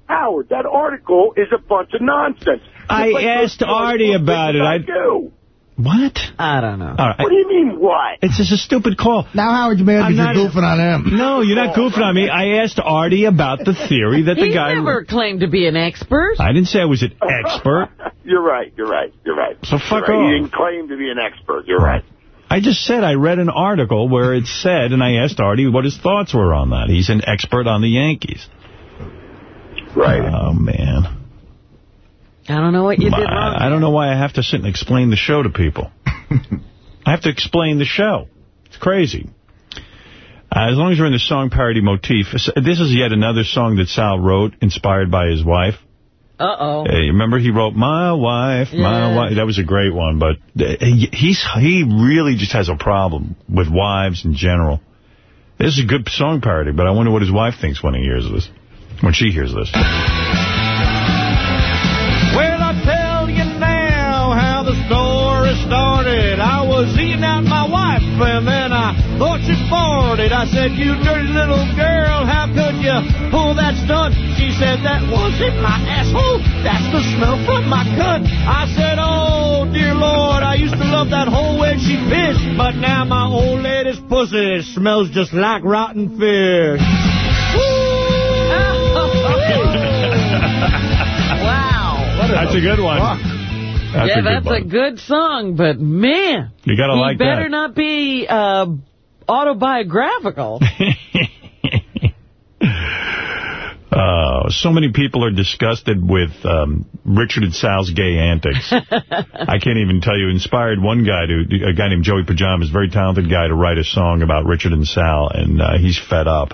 Howard, that article is a bunch of nonsense. Just I like asked Artie about it. I do. What? I don't know. All right. What do you mean, what? It's just a stupid call. Now, Howard, you mad because you're not- goofing on him. No, you're not goofing on me. I asked Artie about the theory that the He guy... never claimed to be an expert. I didn't say I was an expert. You're right, you're right, you're right. So fuck You're right. off. You didn't claim to be an expert. You're right. I just said I read an article where it said, and I asked Artie what his thoughts were on that. He's an expert on the Yankees. Right. Oh, man. I don't know what you did wrong. I, I don't know why I have to sit and explain the show to people. I have to explain the show. It's crazy. Uh, as long as we're in the song parody motif, this is yet another song that Sal wrote, inspired by his wife. Uh-oh. Hey, remember he wrote My Wife, My Wife? That was a great one, but uh, he- he's he really just has a problem with wives in general. This is a good song parody, but I wonder what his wife thinks when he hears this, when she hears this. And then I thought she farted. I said, you dirty little girl, how could you pull that stunt? She said, that wasn't my asshole. That's the smell from my cunt. I said, oh, dear Lord, I used to love that hole when she pissed, but now my old lady's pussy smells just like rotten fish. wow. That's a good one. That's yeah, a that's one. a good song, but man, You gotta like better that. not be uh, autobiographical. Uh, so many people are disgusted with um, Richard and Sal's gay antics. I can't even tell you. Inspired one guy, to a guy named Joey Pajamas, very talented guy, to write a song about Richard and Sal, and uh, he's fed up.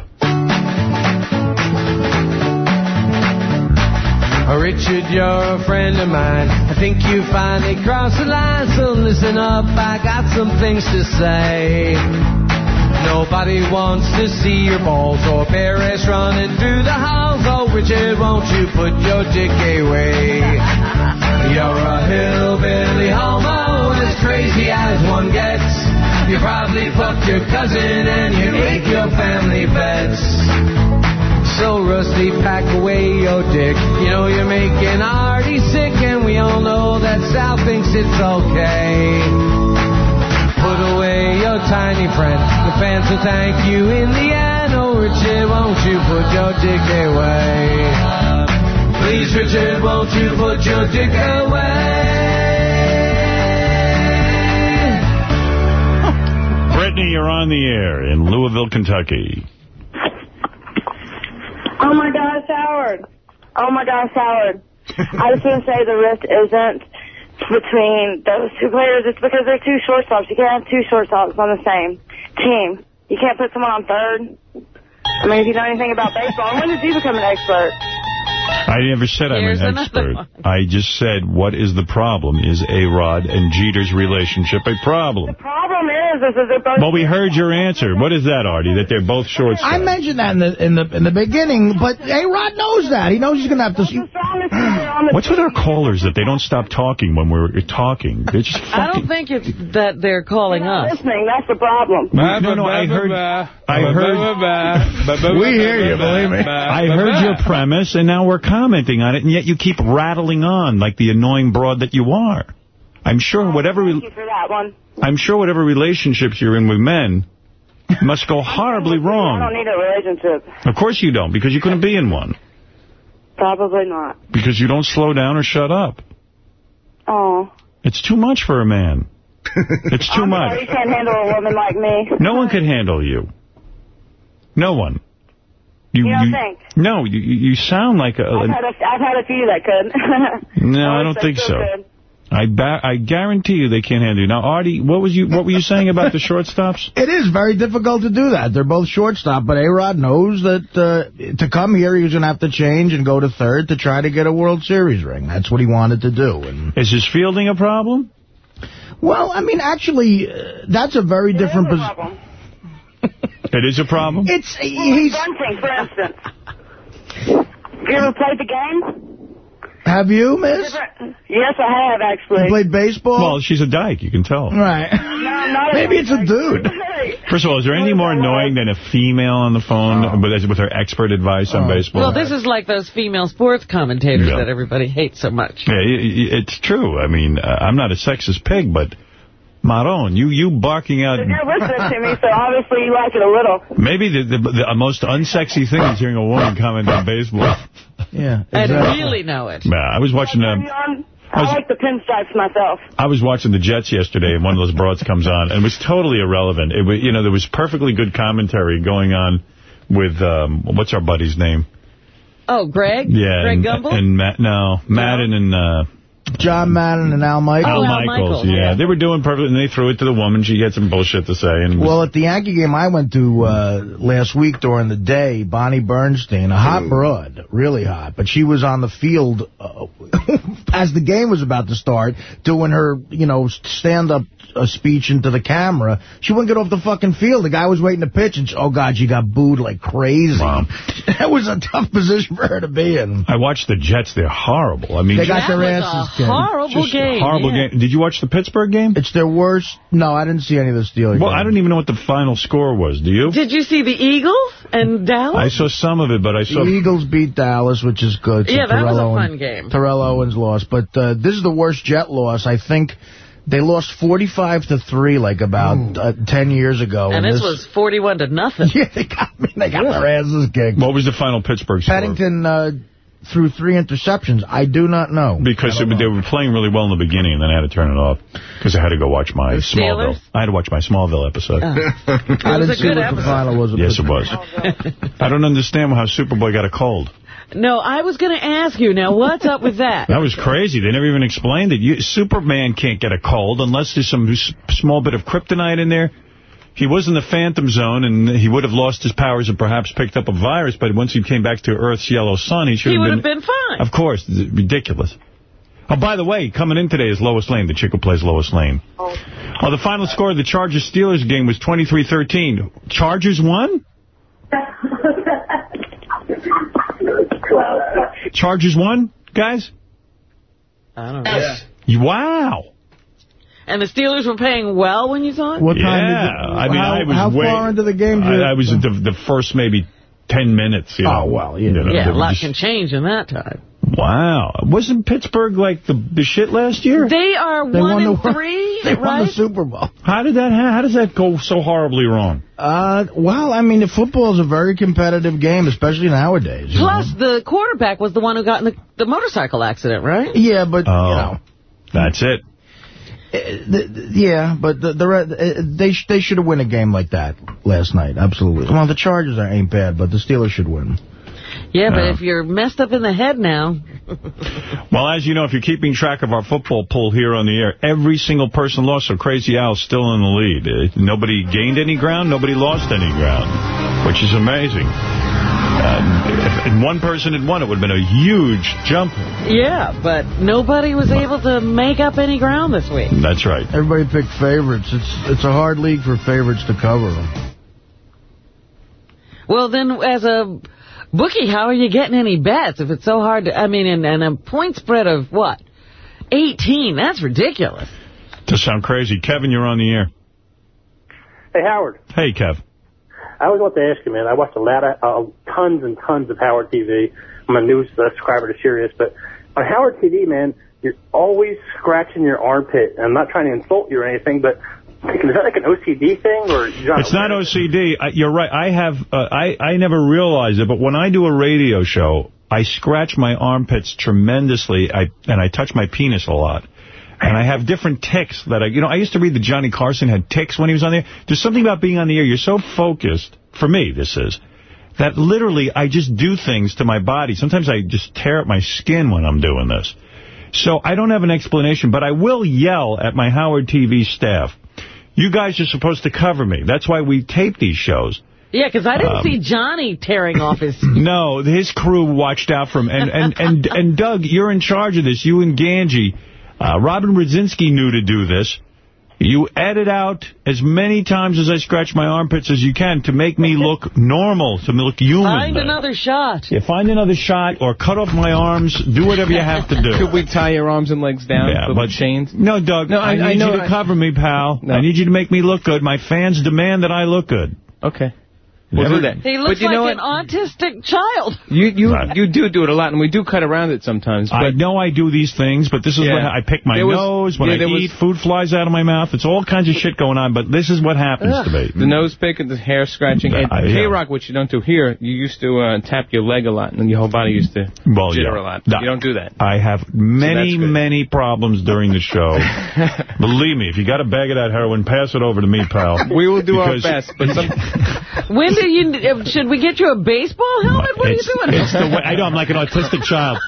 Oh, Richard, you're a friend of mine. I think you finally crossed the line, so listen up. I got some things to say. Nobody wants to see your balls or ass running through the halls. Oh, Richard, won't you put your dick away? You're a hillbilly homo, as crazy as one gets. You probably fucked your cousin and you make your family bets. So Rusty, pack away your dick. You know you're making Artie sick, and we all know that Sal thinks it's okay. Put away your tiny friend. The fans will thank you in the end. Oh, Richard, won't you put your dick away? Please, Richard, won't you put your dick away? Brittany, you're on the air in Louisville, Kentucky. Oh my gosh, Howard. Oh my gosh, Howard. I just want to say the rift isn't between those two players. It's because they're two shortstops. You can't have two shortstops on the same team. You can't put someone on third. I mean, if you know anything about baseball, when did you become an expert? I never said Here's I'm an another expert. I just said, what is the problem? Is A-Rod and Jeter's relationship a problem? The Problem is, is that they're both... Well, we heard your answer. What is that, Artie, that they're both shortstops? I mentioned that in the in the in the beginning, but A Rod knows that. He knows he's gonna have to. strongest player on the What's with our callers that they don't stop talking when we're talking? They're just I don't think it's that they're calling us. listening. That's the problem. No, no, I heard. I heard. We hear you, believe me. I heard your premise, and now we're commenting on it, and yet you keep rattling on like the annoying broad that you are. I'm sure oh, whatever. Thank you for that one. I'm sure whatever relationships you're in with men must go horribly wrong. I don't need a relationship. Of course you don't, because you couldn't be in one. Probably not. Because you don't slow down or shut up. Oh. It's too much for a man. It's too I'm much. you can't handle a woman like me. No one could handle you. No one. You don't think? No, you, you you sound like a... I've had a, I've had a few that could. no, I don't They're think still so. I ba I guarantee you they can't handle you. Now, Artie, what was you what were you saying about the shortstops? It is very difficult to do that. They're both shortstop, but A-Rod knows that uh, to come here, he was going to have to change and go to third to try to get a World Series ring. That's what he wanted to do. And Is his fielding a problem? Well, I mean, actually, uh, that's a very different position. It is a problem? It's he's bunting, for instance. You ever played the game? Have you, miss? Yes, I have actually. You played baseball? Well, she's a dyke, you can tell. Right. No, not Maybe it's a dude. First of all, is there anything more annoying than a female on the phone with, with her expert advice on baseball? Well, this is like those female sports commentators Yeah. that everybody hates so much. Yeah, i- i- it's true. I mean, uh, I'm not a sexist pig, but Maron, you you barking out. You're listening to me, so obviously you like it a little. Maybe the, the, the most unsexy thing is hearing a woman comment on baseball. Yeah, And really know it. Yeah, I was watching. Um, I like the pinstripes myself. I was watching the Jets yesterday, and one of those broads comes on, and it was totally irrelevant. It was, you know, there was perfectly good commentary going on with um, what's our buddy's name? Oh, Greg? Yeah, Greg and, Gumbel? and Matt. No, Madden and. Uh, John Madden and Al Michaels. Al Michaels, yeah. They were doing perfect, and they threw it to the woman. She had some bullshit to say. and Well, at the Yankee game I went to uh, last week during the day, Bonnie Bernstein, a hot broad, really hot, but she was on the field uh, as the game was about to start, doing her, you know, stand-up uh, speech into the camera. She wouldn't get off the fucking field. The guy was waiting to pitch, and she, oh, God, she got booed like crazy. That was a tough position for her to be in. I watched the Jets. They're horrible. I mean, They got That their was a asses kicked. horrible just game, Horrible yeah. game. Did you watch the Pittsburgh game? It's their worst. No, I didn't see any of the Steelers. Well, games. I don't even know what the final score was. Do you? Did you see the Eagles and Dallas? I saw some of it, but I saw... The Eagles beat Dallas, which is good. so Yeah, that was a Terrell fun Owen- game. Terrell Owens lost, but uh, this is the worst Jet loss. I think they lost 45 to three, like about uh, 10 years ago. and this was 41 to nothing. Yeah, they got me. They got their asses kicked. What was the final Pittsburgh score? Pennington uh, threw three interceptions. I do not know. Because it, they were playing really well in the beginning, and then I had to turn it off because I had to go watch my The Smallville. Steelers? I had to watch my Smallville episode. I was didn't see good what episode. the final was. Yes, it was. I don't understand how Superboy got a cold. No, I was going to ask you now, what's up with that? That was crazy. They never even explained it. You, Superman can't get a cold unless there's some small bit of kryptonite in there. He was in the Phantom Zone, and he would have lost his powers and perhaps picked up a virus, but once he came back to Earth's yellow sun, he should He have would been... have been fine. Of course. th- Ridiculous. Oh, by the way, coming in today is Lois Lane, the chick who plays Lois Lane. Oh, oh the final score of the Chargers-Steelers game was 23-13. Chargers won? Chargers won, guys? I don't know. Wow. And the Steelers were paying well when you saw it? What time yeah, did you, I mean, how, I was how way, far into the game? did I, I was the, the first maybe 10 minutes. You oh, know, Oh, well, yeah. You know, Yeah, a lot just- can change in that time. Wow. Wasn't Pittsburgh like the, the shit last year? They are They one won and the- three, They won the Super Bowl. How did that how does that go so horribly wrong? Uh, well, I mean, the football is a very competitive game, especially nowadays. you Plus, the quarterback was the one who got in the, the motorcycle accident, right? Yeah, but, Oh. you know. That's it. Uh, the- the- yeah, but the, the uh, they sh they should have won a game like that last night. Absolutely. Well, the Chargers are, ain't bad, but the Steelers should win. Yeah, but Yeah. if you're messed up in the head now, Well, as you know, if you're keeping track of our football pool here on the air, every single person lost, so Crazy Al's still in the lead. Uh, nobody gained any ground, nobody lost any ground, which is amazing. Uh, if one person had won, it would have been a huge jump. yeah, but nobody was able to make up any ground this week. That's right. Everybody picked favorites. It's it's a hard league for favorites to cover. Well, then, as a Bookie, how are you getting any bets if it's so hard to... I mean, and, and a point spread of, what, 18? That's ridiculous. To sound crazy. Kevin, you're on the air. Hey, Howard. Hey, Kev. I always want to ask you, man. I watch a lot of, uh, tons and tons of Howard TV. I'm a news subscriber to Sirius, but on Howard TV, man, you're always scratching your armpit. And I'm not trying to insult you or anything, but is that like an OCD thing? or It's not OCD. I, you're right. I have. Uh, I I never realized it, but when I do a radio show, I scratch my armpits tremendously. I and I touch my penis a lot. And I have different ticks that I, you know, I used to read that Johnny Carson had ticks when he was on the air. There's something about being on the air. You're so focused, for me this is, that literally I just do things to my body. Sometimes I just tear up my skin when I'm doing this. So I don't have an explanation, but I will yell at my Howard TV staff. You guys are supposed to cover me. That's why we tape these shows. Yeah, because I didn't Um, see Johnny tearing off his... No, his crew watched out for him. And, and, and, and Doug, you're in charge of this. You and Ganji. Uh, Robin Brzezinski knew to do this. You edit out as many times as I scratch my armpits as you can to make me look normal, to look human. Find another shot. Yeah, find another shot or cut off my arms. Do whatever you have to do. Could we tie your arms and legs down Yeah, with chains? No, Doug, No, I, I- need I know- you to I- cover me, pal. I need you to make me look good. My fans demand that I look good. Okay. We'll Never- do that. He looks but you know like what? an autistic child. You you Right. you do do it a lot, and we do cut around it sometimes. I know I do these things, but this is Yeah. what I pick my was- nose. When yeah, I there was- eat, food flies out of my mouth. It's all kinds of shit going on, but this is what happens to me. the nose pick and the hair scratching. And I- K-Rock, which you don't do here, you used to uh, tap your leg a lot, and your whole body used to Well, jitter yeah. a lot. No. You don't do that. I have many, that's good. many problems during the show. Believe me, if you got a bag of that heroin, pass it over to me, pal. We will do our best, but some, When do you... uh, Should we get you a baseball helmet? What are you doing? it's the way, I know, I'm like an autistic child.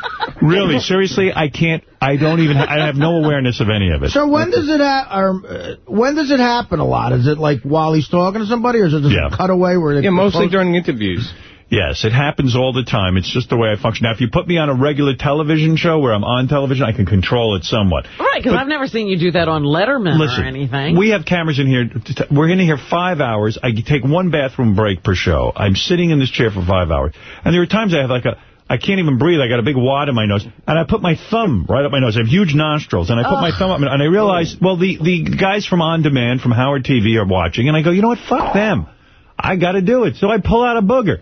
Really, seriously, I can't, I don't even, I have no awareness of any of it. So when does it ha or, uh, when does it happen a lot? Is it like while he's talking to somebody, or is it just Yeah. a cutaway where they yeah, mostly during interviews. Yes, it happens all the time. It's just the way I function. Now, if you put me on a regular television show where I'm on television, I can control it somewhat. Right, because I've never seen you do that on Letterman Listen, or anything. we have cameras in here. We're in here five hours. I take one bathroom break per show. I'm sitting in this chair for five hours. And there are times I have like a, I can't even breathe. I got a big wad in my nose. And I put my thumb right up my nose. I have huge nostrils. And I put my thumb up. And I realize, well, the, the guys from On Demand, from Howard TV are watching. And I go, you know what? Fuck them. I got to do it. So I pull out a booger.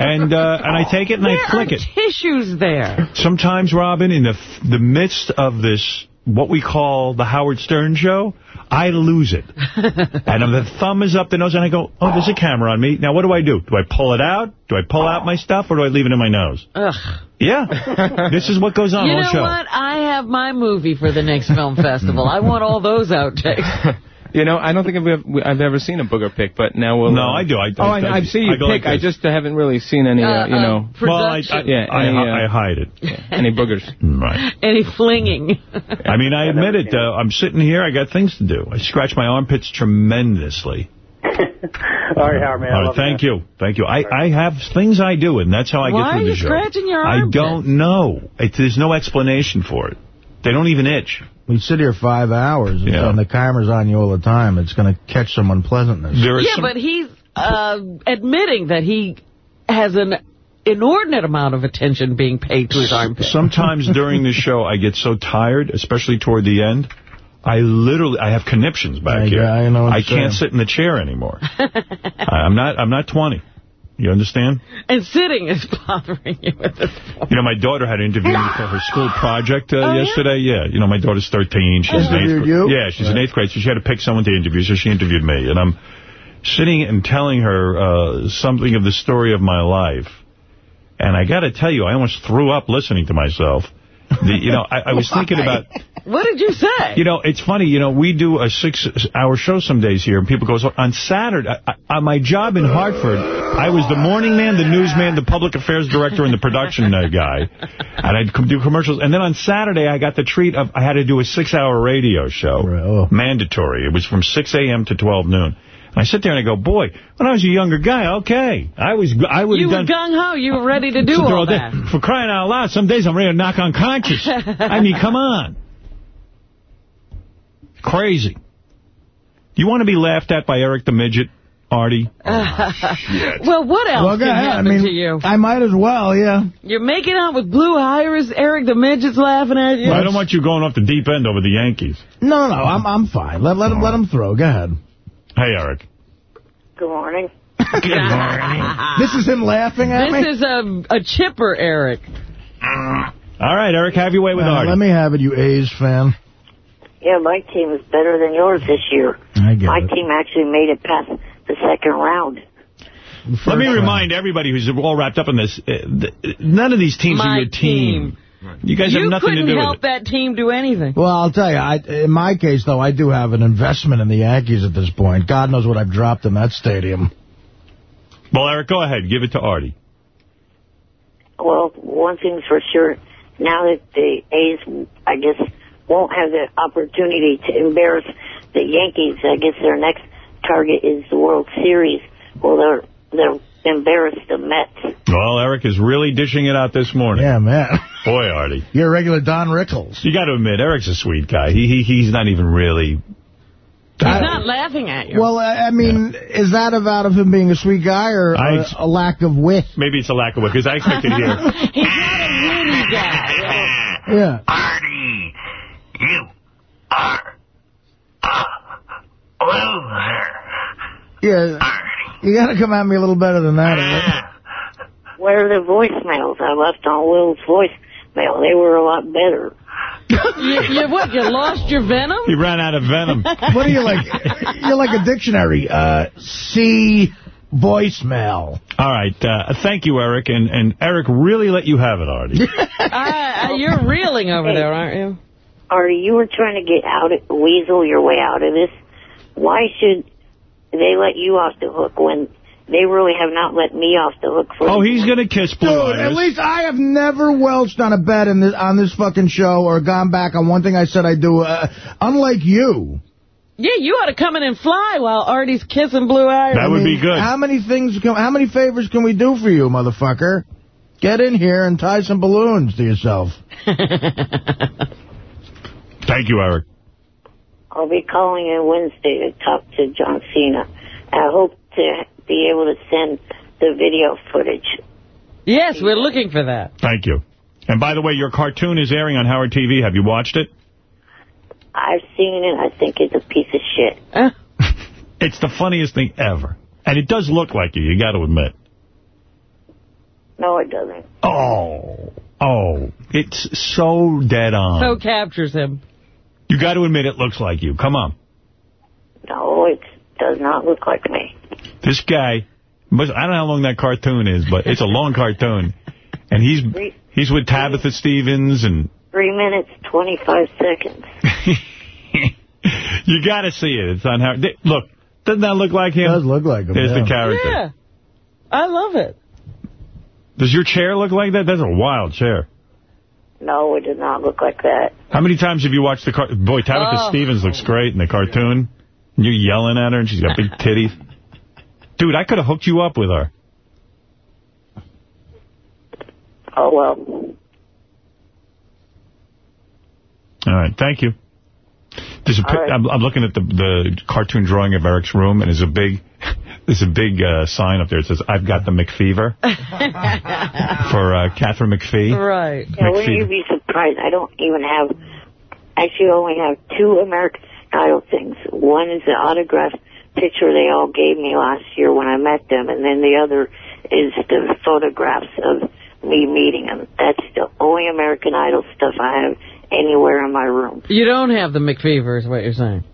And uh, and I take it and there I flick are it. tissues there. Sometimes, Robin, in the f- the midst of this, what we call the Howard Stern show, I lose it. and the thumb is up the nose, and I go, oh, there's a camera on me. Now, what do I do? Do I pull it out? Do I pull out my stuff, or do I leave it in my nose? Ugh. Yeah. this is what goes on You all know show. what? I have my movie for the next film festival. I want all those outtakes. You know, I don't think I've ever, I've ever seen a booger pick, but now we'll... No, uh, I do. I- oh, I- I, I've seen I you like pick. I just haven't really seen any, uh, Uh, you uh, know... Well, I, I, Yeah, I, any, I, uh, hide it. Any boogers. Right. Any flinging. I mean, I admit it. Uh, I'm sitting here. I got things to do. I scratch my armpits tremendously. All right, Howard, man. All right, love you, thank you. Thank you. I, I have things I do, and that's how I Why get through the show. Why are you scratching your armpits? I don't know. It, there's no explanation for it. They don't even itch. We sit here five hours, and, Yeah. and the camera's on you all the time. It's going to catch some unpleasantness. There Yeah, some, but he's uh, admitting that he has an inordinate amount of attention being paid to his armpits. sometimes during the show, I get so tired, especially toward the end. I literally, I have conniptions back Yeah, here. I know I can't sit in the chair anymore. I'm not. I'm not 20. You understand? And sitting is bothering you at this point. You know, my daughter had an interview for her school project uh, Oh, yesterday. Yeah. You know, my daughter's 13. She's in eighth Interviewed grade. you? Yeah, she's in eighth grade, so she had to pick someone to interview, so she interviewed me. And I'm sitting and telling her uh, something of the story of my life. And I got to tell you, I almost threw up listening to myself. The, you know, I, I was thinking about, What did you say? you know, it's funny, you know, we do a six-hour show some days here, and people go, so on Saturday, I, I, on my job in Hartford, I was the morning man, the newsman, the public affairs director, and the production uh, guy, and I'd do commercials. And then on Saturday, I got the treat of, I had to do a six-hour radio show, Right, oh. mandatory. It was from 6 a.m. to 12 noon. I sit there and I go, boy, when I was a younger guy, okay, I was, I would You have were done... gung-ho. You were ready to do Sit there all day. that. For crying out loud, some days I'm ready to knock unconscious. I mean, come on. Crazy. You want to be laughed at by Eric the Midget? Artie? well, what else Well, can ahead. I mean, to you? I might as well, yeah. You're making out with Blue Iris, Eric the Midget's laughing at you. I don't want you going off the deep end over the Yankees. No, no, I'm I'm fine. Let let him let him throw. Go ahead. Hey, Eric. Good morning. Good morning. this is him laughing at me. This is a, a chipper, Eric. All right, Eric, have your way with Uh, Artie. let me have it, you A's fan. Yeah, my team is better than yours this year. I get My it. team actually made it past the second round. Let me remind everybody who's all wrapped up in this, uh, th- none of these teams My are your team. You guys you have nothing to do. You couldn't help that team do anything. Well, I'll tell you, I, in my case, though, I do have an investment in the Yankees at this point. God knows what I've dropped in that stadium. Well, Eric, go ahead. Give it to Artie. Well, one thing's for sure. Now that the A's, I guess, won't have the opportunity to embarrass the Yankees, I guess their next target is the World Series. Well, they're they're embarrassed the Mets. Well, Eric is really dishing it out this morning. Yeah, man. Boy, Artie. You're a regular Don Rickles. You got to admit, Eric's a sweet guy. He, he He's not even really... He's not laughing at you. Well, I I mean, is that about of him being a sweet guy or I- a, a lack of wit? Maybe it's a lack of wit, because I expected to hear... He's not a witty guy. Yeah. Artie, you are a loser. Yeah. You got to come at me a little better than that. Eric. Where are the voicemails I left on Will's voicemail? They were a lot better. you, you, what, you lost your venom? You ran out of venom. What are you like? You're like a dictionary. Uh, C voicemail. All right. Uh, thank you, Eric. And, and Eric really let you have it, Artie. Uh, you're reeling over there, aren't you? Artie, you were trying to get out, of, weasel your way out of this. Why should they let you off the hook when they really have not let me off the hook for Oh, he's going to kiss Blue Dude, Iris. at least I have never welched on a bet in this, on this fucking show or gone back on one thing I said I'd do. Uh, unlike you. Yeah, you ought to come in and fly while Artie's kissing Blue Iris. That would be good. How many things? Can, how many favors can we do for you, motherfucker? Get in here and tie some balloons to yourself. Thank you, Eric. I'll be calling in Wednesday to talk to John Cena. I hope to be able to send the video footage. Yes, we're looking for that. Thank you. And by the way, your cartoon is airing on Howard TV. Have you watched it? I've seen it. I think it's a piece of shit. It's the funniest thing ever. And it does look like you, you got to admit. No, it doesn't. Oh. Oh. It's so dead on. So captures him. You got to admit it looks like you. Come on. No, it does not look like me. This guy, must- I don't know how long that cartoon is, but it's a long cartoon. And he's he's with Tabitha Stevens, and Three minutes, 25 seconds. you got to see it. It's on Howard. th- Look, doesn't that look like him? It does look like him, There's yeah. the character. Yeah. I love it. Does your chair look like that? That's a wild chair. No, it did not look like that. How many times have you watched the car? Boy, Tabitha Oh. Stevens looks great in the cartoon. And you're yelling at her, and she's got big titties. Dude, I could have hooked you up with her. Oh, well. All right, thank you. There's a right. I'm, I'm looking at the the cartoon drawing of Eric's room, and there's a big there's a big uh, sign up there. It says, "I've got the McFever" for uh, Katharine McPhee. Right. Yeah, wouldn't you be surprised? I don't even have, I actually only have two American Idol things. One is the autograph picture they all gave me last year when I met them, and then the other is the photographs of me meeting them. That's the only American Idol stuff I have anywhere in my room. You don't have the McFever, is what you're saying.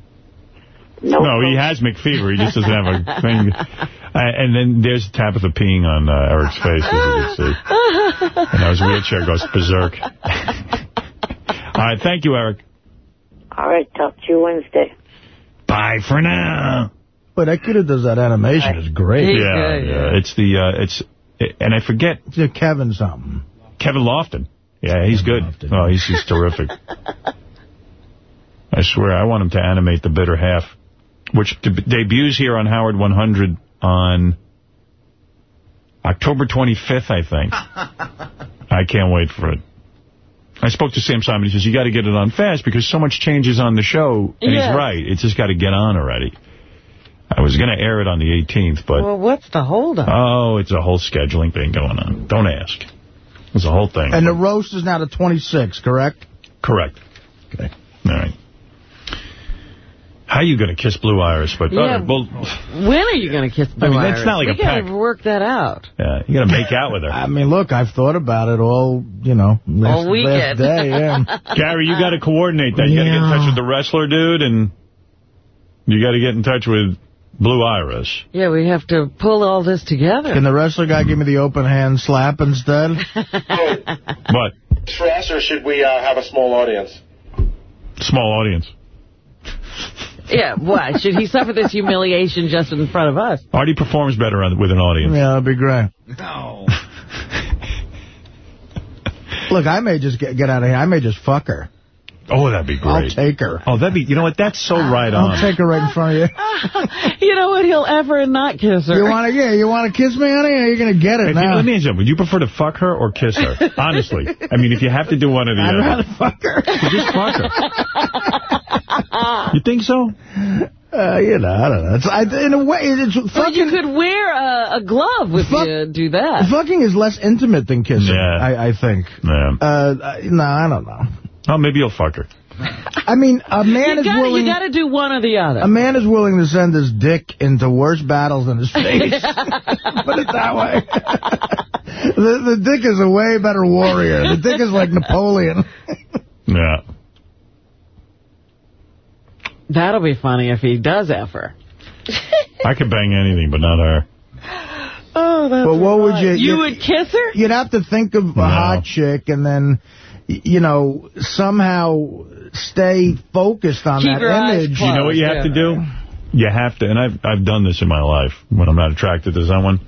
No, he has McFever. He just doesn't have a thing. Uh, and then there's Tabitha peeing on uh, Eric's face, as you can see. And now his wheelchair goes berserk. All right, thank you, Eric. All right, talk to you Wednesday. Bye for now. But that kid who does that animation is great. yeah, yeah, It's the, uh, it's, and I forget. It's Kevin something. Kevin Lofton. Yeah, he's good. Oh, he's, he's terrific. I swear, I want him to animate the bitter half, which deb debuts here on Howard 100 on October 25th, I think. I can't wait for it. I spoke to Sam Simon. He says, you got to get it on fast because so much changes on the show. And Yeah. he's right. It's just got to get on already. I was going to air it on the 18th, but... Well, what's the holdup? Oh, it's a whole scheduling thing going on. Don't ask. It's a whole thing. And the roast is now the 26th, correct? Correct. Okay. All right. How are you going to kiss Blue Iris? But Yeah. uh, well, When are you going to kiss Blue I mean, Iris? that's not like we a gotta work that out. yeah, you got to make out with her. I mean, look, I've thought about it all, you know, last, All weekend. last day, yeah. Gary, you got to coordinate that. You got to get in touch with the wrestler dude, and you got to get in touch with Blue Iris. Yeah, we have to pull all this together. Can the wrestler guy give me the open hand slap instead? What? For us, or should we uh, have a small audience? Small audience. Yeah, what? Should he suffer this humiliation just in front of us? Artie performs better on, with an audience. Yeah, that'd be great. No. Look, I may just get, get out of here. I may just fuck her. Oh, that'd be great. I'll great. take her. Oh, that'd be, you know what, that's so right on. I'll take her right in front of you. you know what? He'll ever not kiss her. You want to, yeah, you want to kiss me, honey? Yeah, you're going to get it If you, now. let me ask you, would you prefer to fuck her or kiss her? Honestly. I mean, if you have to do one or the I'd other. rather fuck her. Just fuck her. You think so? Uh, you know, I don't know. It's, I, in a way, it's Well, fucking, you could wear a, a glove if Fuck- you do that. fucking is less intimate than kissing, Yeah. I, I think. Yeah. Uh, I- no, I don't know. Oh, maybe you'll fuck her. I mean, a man You is gotta, willing... you gotta do one or the other. A man is willing to send his dick into worse battles than his face. Put it that way. the, the dick is a way better warrior. The dick is like Napoleon. Yeah. That'll be funny if he does ever. I could bang anything, but not her. Oh, that's But what would you... You you'd- kiss her? You'd have to think of a hot chick and then, y- you know, somehow stay focused on Keep that your eyes image. You know what you have to do? You have to, and I've I've done this in my life when I'm not attracted to someone.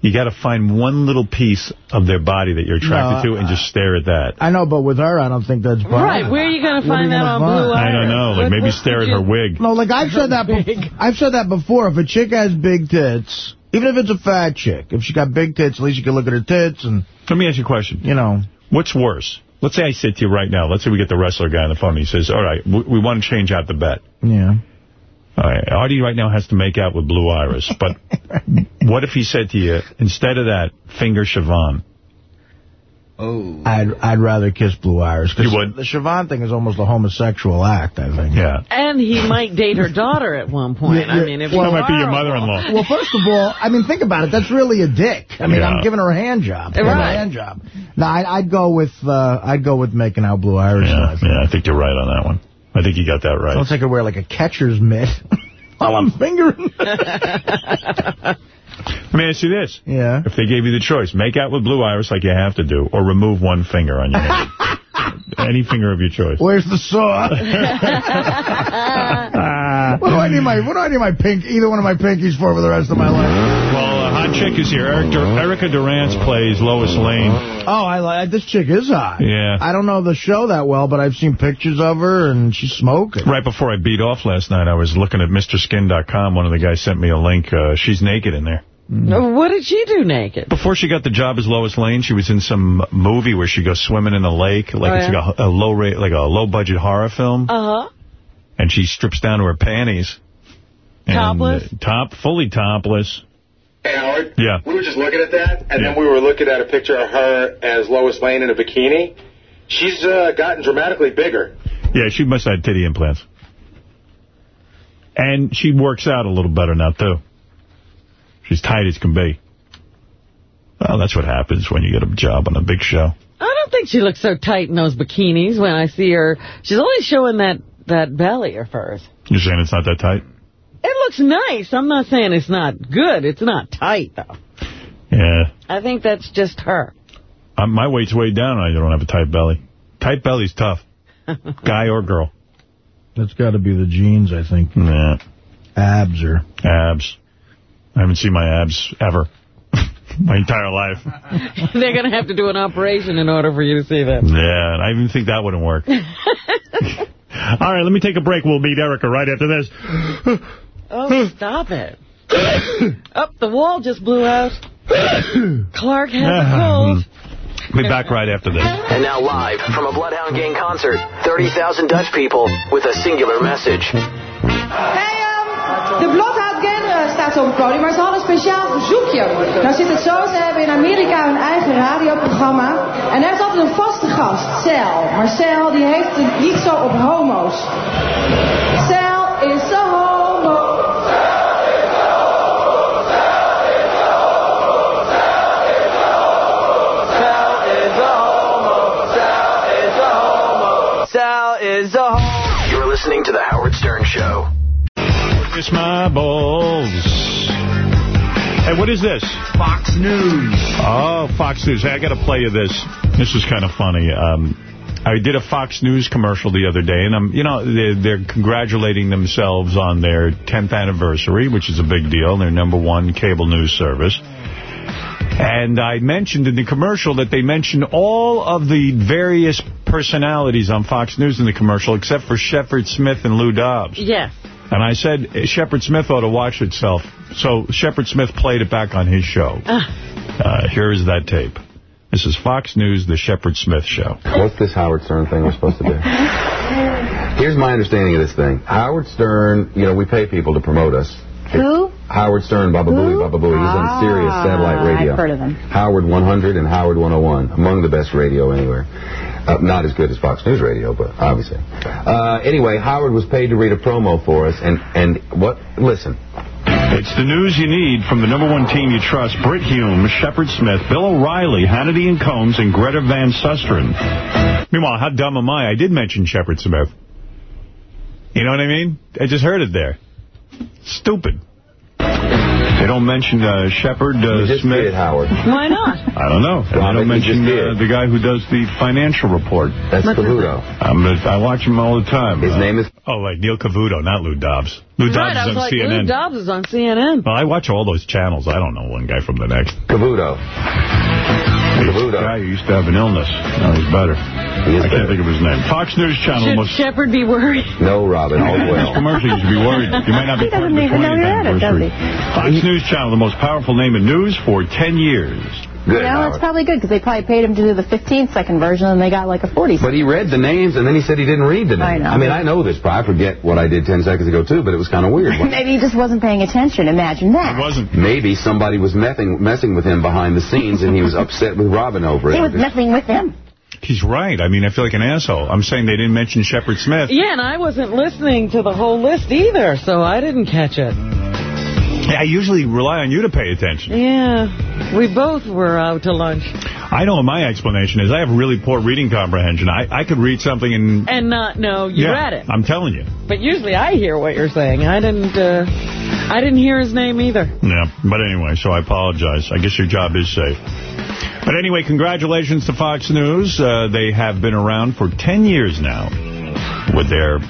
You got to find one little piece of their body that you're attracted No, to and just stare at that. I know, but with her, I don't think that's possible. Right, where are you going to find that on find? Blue I don't know. Like What- maybe what stare at would her wig. No, like I've said that. Bef- I've said that before. If a chick has big tits, even if it's a fat chick, if she got big tits, at least you can look at her tits and Let me ask you a question. you know. What's worse? Let's say I said to you right now, let's say we get the wrestler guy on the phone and he says, all right, we, we want to change out the bet. Yeah. All right, Artie right now has to make out with Blue Iris, but what if he said to you, instead of that, finger Siobhan? Oh. I'd I'd rather kiss Blue Iris. 'cause You would? The Siobhan thing is almost a homosexual act, I think. Yeah. And he might date her daughter at one point. Yeah, I mean, if Well, you that might be your mother-in-law. Well, first of all, I mean, think about it. That's really a dick. I mean, Yeah. I'm giving her a hand job. Give Right. A hand job. No, I'd, I'd go with uh, I'd go with making out Blue Iris. Yeah, yeah, I think you're right on that one. I think you got that right. Sounds like I wear like a catcher's mitt while I'm fingering. Let me ask you this. Yeah. If they gave you the choice, make out with Blue Iris like you have to do, or remove one finger on your hand. Any finger of your choice. Where's the saw? what do I need my What do I need my pink? Either one of my pinkies for for the rest of my life? Well, a hot chick is here. Eric Erica Durance plays Lois Lane. Oh, I like this chick is hot. Yeah. I don't know the show that well, but I've seen pictures of her and she's smoking. Right before I beat off last night, I was looking at MrSkin.com. One of the guys sent me a link. Uh, she's naked in there. What did she do naked? Before she got the job as Lois Lane, she was in some movie where she goes swimming in a lake, like Oh, it's yeah? like a, a low rate, like a low budget horror film, Uh-huh. and she strips down to her panties. And, Topless? uh, top, fully topless. Hey, Howard. Yeah. We were just looking at that, and Yeah. then we were looking at a picture of her as Lois Lane in a bikini. She's uh, gotten dramatically bigger. Yeah, she must have had titty implants. And she works out a little better now, too. She's tight as can be. Well, that's what happens when you get a job on a big show. I don't think she looks so tight in those bikinis when I see her. She's only showing that, that belly of hers. You're saying it's not that tight? It looks nice. I'm not saying it's not good. It's not tight, though. Yeah. I think that's just her. Um, my weight's way down and I don't have a tight belly. Tight belly's tough. Guy or girl. That's got to be the jeans, I think. Yeah. Abs or Abs. I haven't seen my abs ever. my entire life. They're going to have to do an operation in order for you to see them. Yeah, and I even think that wouldn't work. All right, let me take a break. We'll meet Erica right after this. Oh, stop it. Up, the wall just blew out. Clark has a cold. Be back right after this. And now live from a Bloodhound Gang concert, 30,000 Dutch people with a singular message. Hey, um, the Bloodhound Gang staat ze op het podium, maar ze hadden een speciaal verzoekje. Nou zit het zo, ze hebben in Amerika hun eigen radioprogramma. En daar heeft altijd een vaste gast, Cel. Maar Cel die heeft het niet zo op homo's. Kiss my balls. Hey, what is this? Fox News. Oh, Fox News. Hey, I got to play you this. This is kind of funny. Um, I did a Fox News commercial the other day, and I'm, you know, they're, they're congratulating themselves on their 10th anniversary, which is a big deal. Their number one cable news service. And I mentioned in the commercial that they mentioned all of the various personalities on Fox News in the commercial, except for Shepard Smith and Lou Dobbs. Yes. And I said eh, Shepard Smith ought to watch itself. So Shepard Smith played it back on his show. Ah. Uh, here is that tape. This is Fox News, The Shepard Smith Show. What's this Howard Stern thing we're supposed to do? Here's my understanding of this thing. Howard Stern, you know, we pay people to promote us. Who? Howard Stern, Baba Booey, Baba Booey. He's on ah, Sirius satellite radio. I've heard of him. Howard 100 and Howard 101, among the best radio anywhere. Uh, not as good as Fox News Radio, but obviously. Uh, anyway, Howard was paid to read a promo for us, and, and what? Listen. It's the news you need from the number one team you trust, Brit Hume, Shepard Smith, Bill O'Reilly, Hannity and Colmes, and Greta Van Susteren. Meanwhile, how dumb am I? I did mention Shepard Smith. You know what I mean? I just heard it there. Stupid. They don't mention uh, Shepard uh, Smith. did, Howard. Why not? I don't know. And they don't mention uh, the guy who does the financial report. That's Cavuto. Um, but I watch him all the time. His name is... Oh, like Neil Cavuto, not Lou Dobbs. Lou Dobbs right, I is on like, CNN. Lou Dobbs is on CNN. Well, I watch all those channels. I don't know one guy from the next. Cavuto. Cavuto. guy who used to have an illness. Now he's better. I can't think of his name. Fox News Channel. Should Most, Shepard be worried? No, Robin, all This well. commercial, you should be worried. You might not be He doesn't even know 20th you're at it, does he? Fox News Channel, the most powerful name in news for 10 years. Good, you know, Howard. it's probably good because they probably paid him to do the 15 second version and they got like a 40 But he read the names, and then he said he didn't read the names. I names. know. I mean, I know this, but I forget what I did 10 seconds ago, too, but it was kind of weird. Maybe he just wasn't paying attention. Imagine that. wasn't. Maybe somebody was messing, messing with him behind the scenes, and he was upset with Robin over it. He was messing with him. He's right. I mean, I feel like an asshole. I'm saying they didn't mention Shepard Smith. Yeah, and I wasn't listening to the whole list either, so I didn't catch it. I usually rely on you to pay attention. Yeah, we both were out to lunch. I know what my explanation is. I have really poor reading comprehension. I, I could read something and... And not know you yeah, read it. I'm telling you. But usually I hear what you're saying. I didn't uh, I didn't hear his name either. Yeah, but anyway, so I apologize. I guess your job is safe. But anyway, congratulations to Fox News. Uh, they have been around for 10 years now with their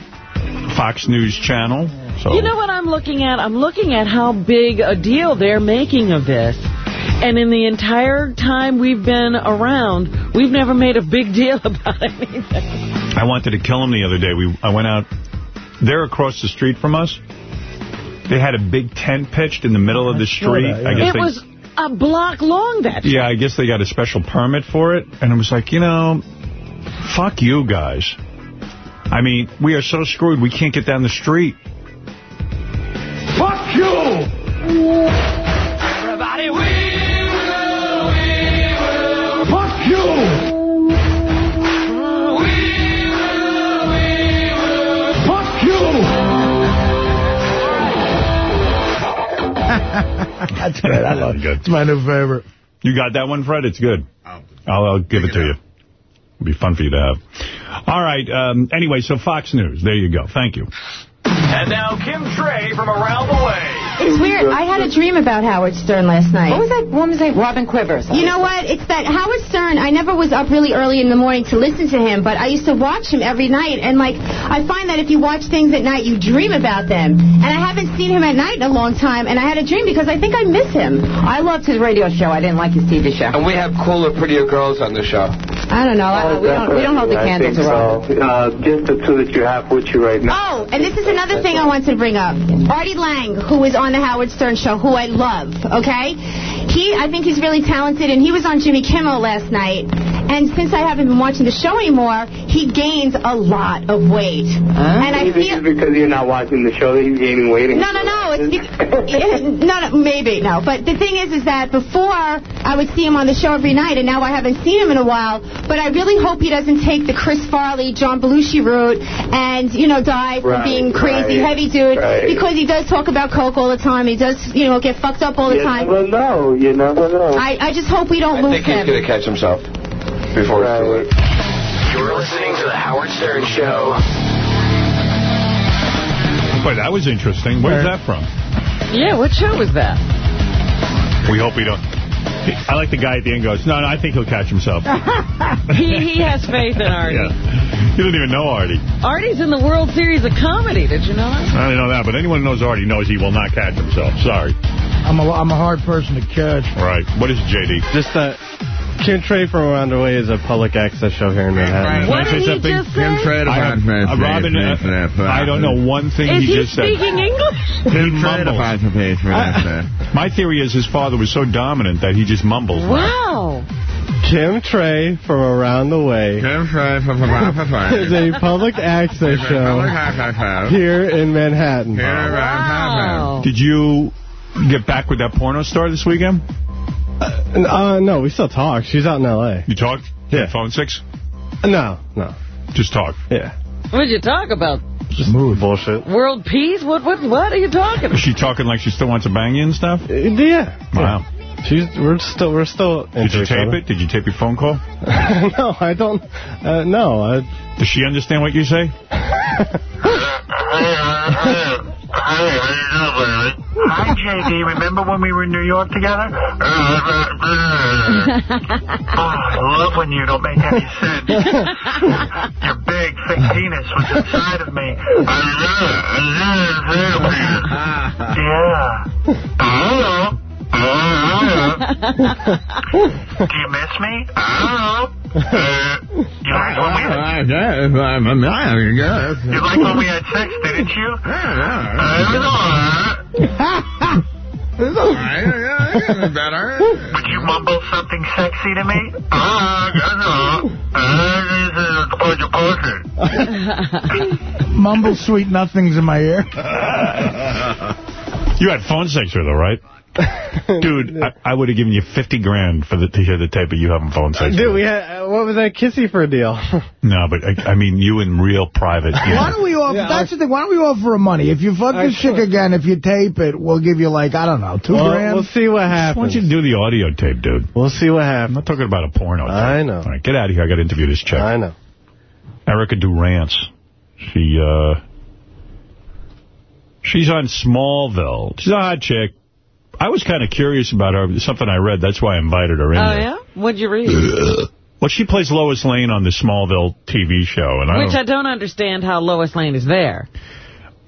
Fox News channel. So You know what I'm looking at? I'm looking at how big a deal they're making of this. And in the entire time we've been around, we've never made a big deal about anything. I wanted to kill him the other day. We I went out. They're across the street from us. They had a big tent pitched in the middle of the street. I guess It they, was a block long, that Yeah, I guess they got a special permit for it. And it was like, you know, fuck you guys. I mean, we are so screwed we can't get down the street. That's great. I love it. Good. It's my new favorite. You got that one, Fred? It's good. I'll, I'll give it to you. It'll be fun for you to have. All right. Um, anyway, so Fox News. There you go. Thank you. And now Kim Trey from around the way. It's weird. I had a dream about Howard Stern last night. What was that woman's name? Robin Quivers. You know what? It's that Howard Stern, I never was up really early in the morning to listen to him, but I used to watch him every night. And, like, I find that if you watch things at night, you dream about them. And I haven't seen him at night in a long time, and I had a dream because I think I miss him. I loved his radio show. I didn't like his TV show. And we have cooler, prettier girls on the show. I don't know. I, we, don't, we don't hold the I candle think to so. Uh, just the two that you have with you right now. Oh, and this is another thing I want to bring up. Artie Lange, who was on the Howard Stern show, who I love, okay? He, I think he's really talented, and he was on Jimmy Kimmel last night. And since I haven't been watching the show anymore, he gains a lot of weight. And I you feel... it's because you're not watching the show that he's gaining weight? No, no, no. It's be- no, no, maybe no. But the thing is, is that before I would see him on the show every night, and now I haven't seen him in a while. But I really hope he doesn't take the Chris Farley, John Belushi route, and you know, die from Right, being crazy, right, heavy dude. right. Because he does talk about coke all the time. He does, you know, get fucked up all the You time. never know. You never know. I, I just hope we don't I lose think he's him. going to catch himself before it's too late. You're listening to the Howard Stern Show. Boy, that was interesting. Where's that from? Yeah, what show was that? We hope we don't. I like the guy at the end goes, no, no, I think he'll catch himself. he, he has faith in Artie. Yeah. You don't even know Artie. Artie's in the World Series of Comedy. Did you know that? I don't know that, but anyone who knows Artie knows he will not catch himself. Sorry. I'm a, I'm a hard person to catch. Right. What is it, JD? Just that Kim Trey from Around the Way is a public access show here in Manhattan. What did he just say? I have, uh, Robin, uh, I don't know one thing Is he he just said. Is he speaking English? He mumbles. My theory is his father was so dominant that he just mumbles. Wow. Kim Trey from Around the Way Kim Trey from Around the Way is a public access show here in Manhattan. Did you get back with that porno star this weekend? Uh, no, we still talk. She's out in L.A. You talked? Yeah. Phone six? No, no. Just talk. Yeah. What'd you talk about? Just move. Bullshit. World peace? What what what are you talking about? Is she talking like she still wants to bang you and stuff? Yeah. Wow. She's we're still we're still Did you tape other. it? Did you tape your phone call? no, I don't. Uh, no, I. Does she understand what you say? Hi, JD. Remember when we were in New York together? oh, I love when you don't make any sense. Your big, thick penis was inside of me. I. Yeah. Oh. Do you miss me? Oh. Uh, you like when we had, you like when we had sex, didn't you? It's all right. better. Would you mumble something sexy to me? Ah, Mumble sweet nothings in my ear. You had phone sex with her, right? Dude, I, I would have given you 50 grand for the, to hear the tape of you having phone sex. Dude, we had. Uh, what was that kissy for a deal? No, but I, I mean you in real private. You Why don't we offer, Yeah, that's the thing, why don't we offer her money? If you fuck this chick again, if you tape it, we'll give you like, I don't know, two Well, grand? we'll see what happens. I just want you to do the audio tape, dude. We'll see what happens. I'm not talking about a porno tape. I know. All right, get out of here. I got to interview this chick. I know. Erica Durance. She, uh... She's on Smallville. She's a hot chick. I was kind of curious about her. Something I read. That's why I invited her in Oh, there. yeah? What'd you read? Well, she plays Lois Lane on the Smallville TV show. and I Which don't, I don't understand how Lois Lane is there.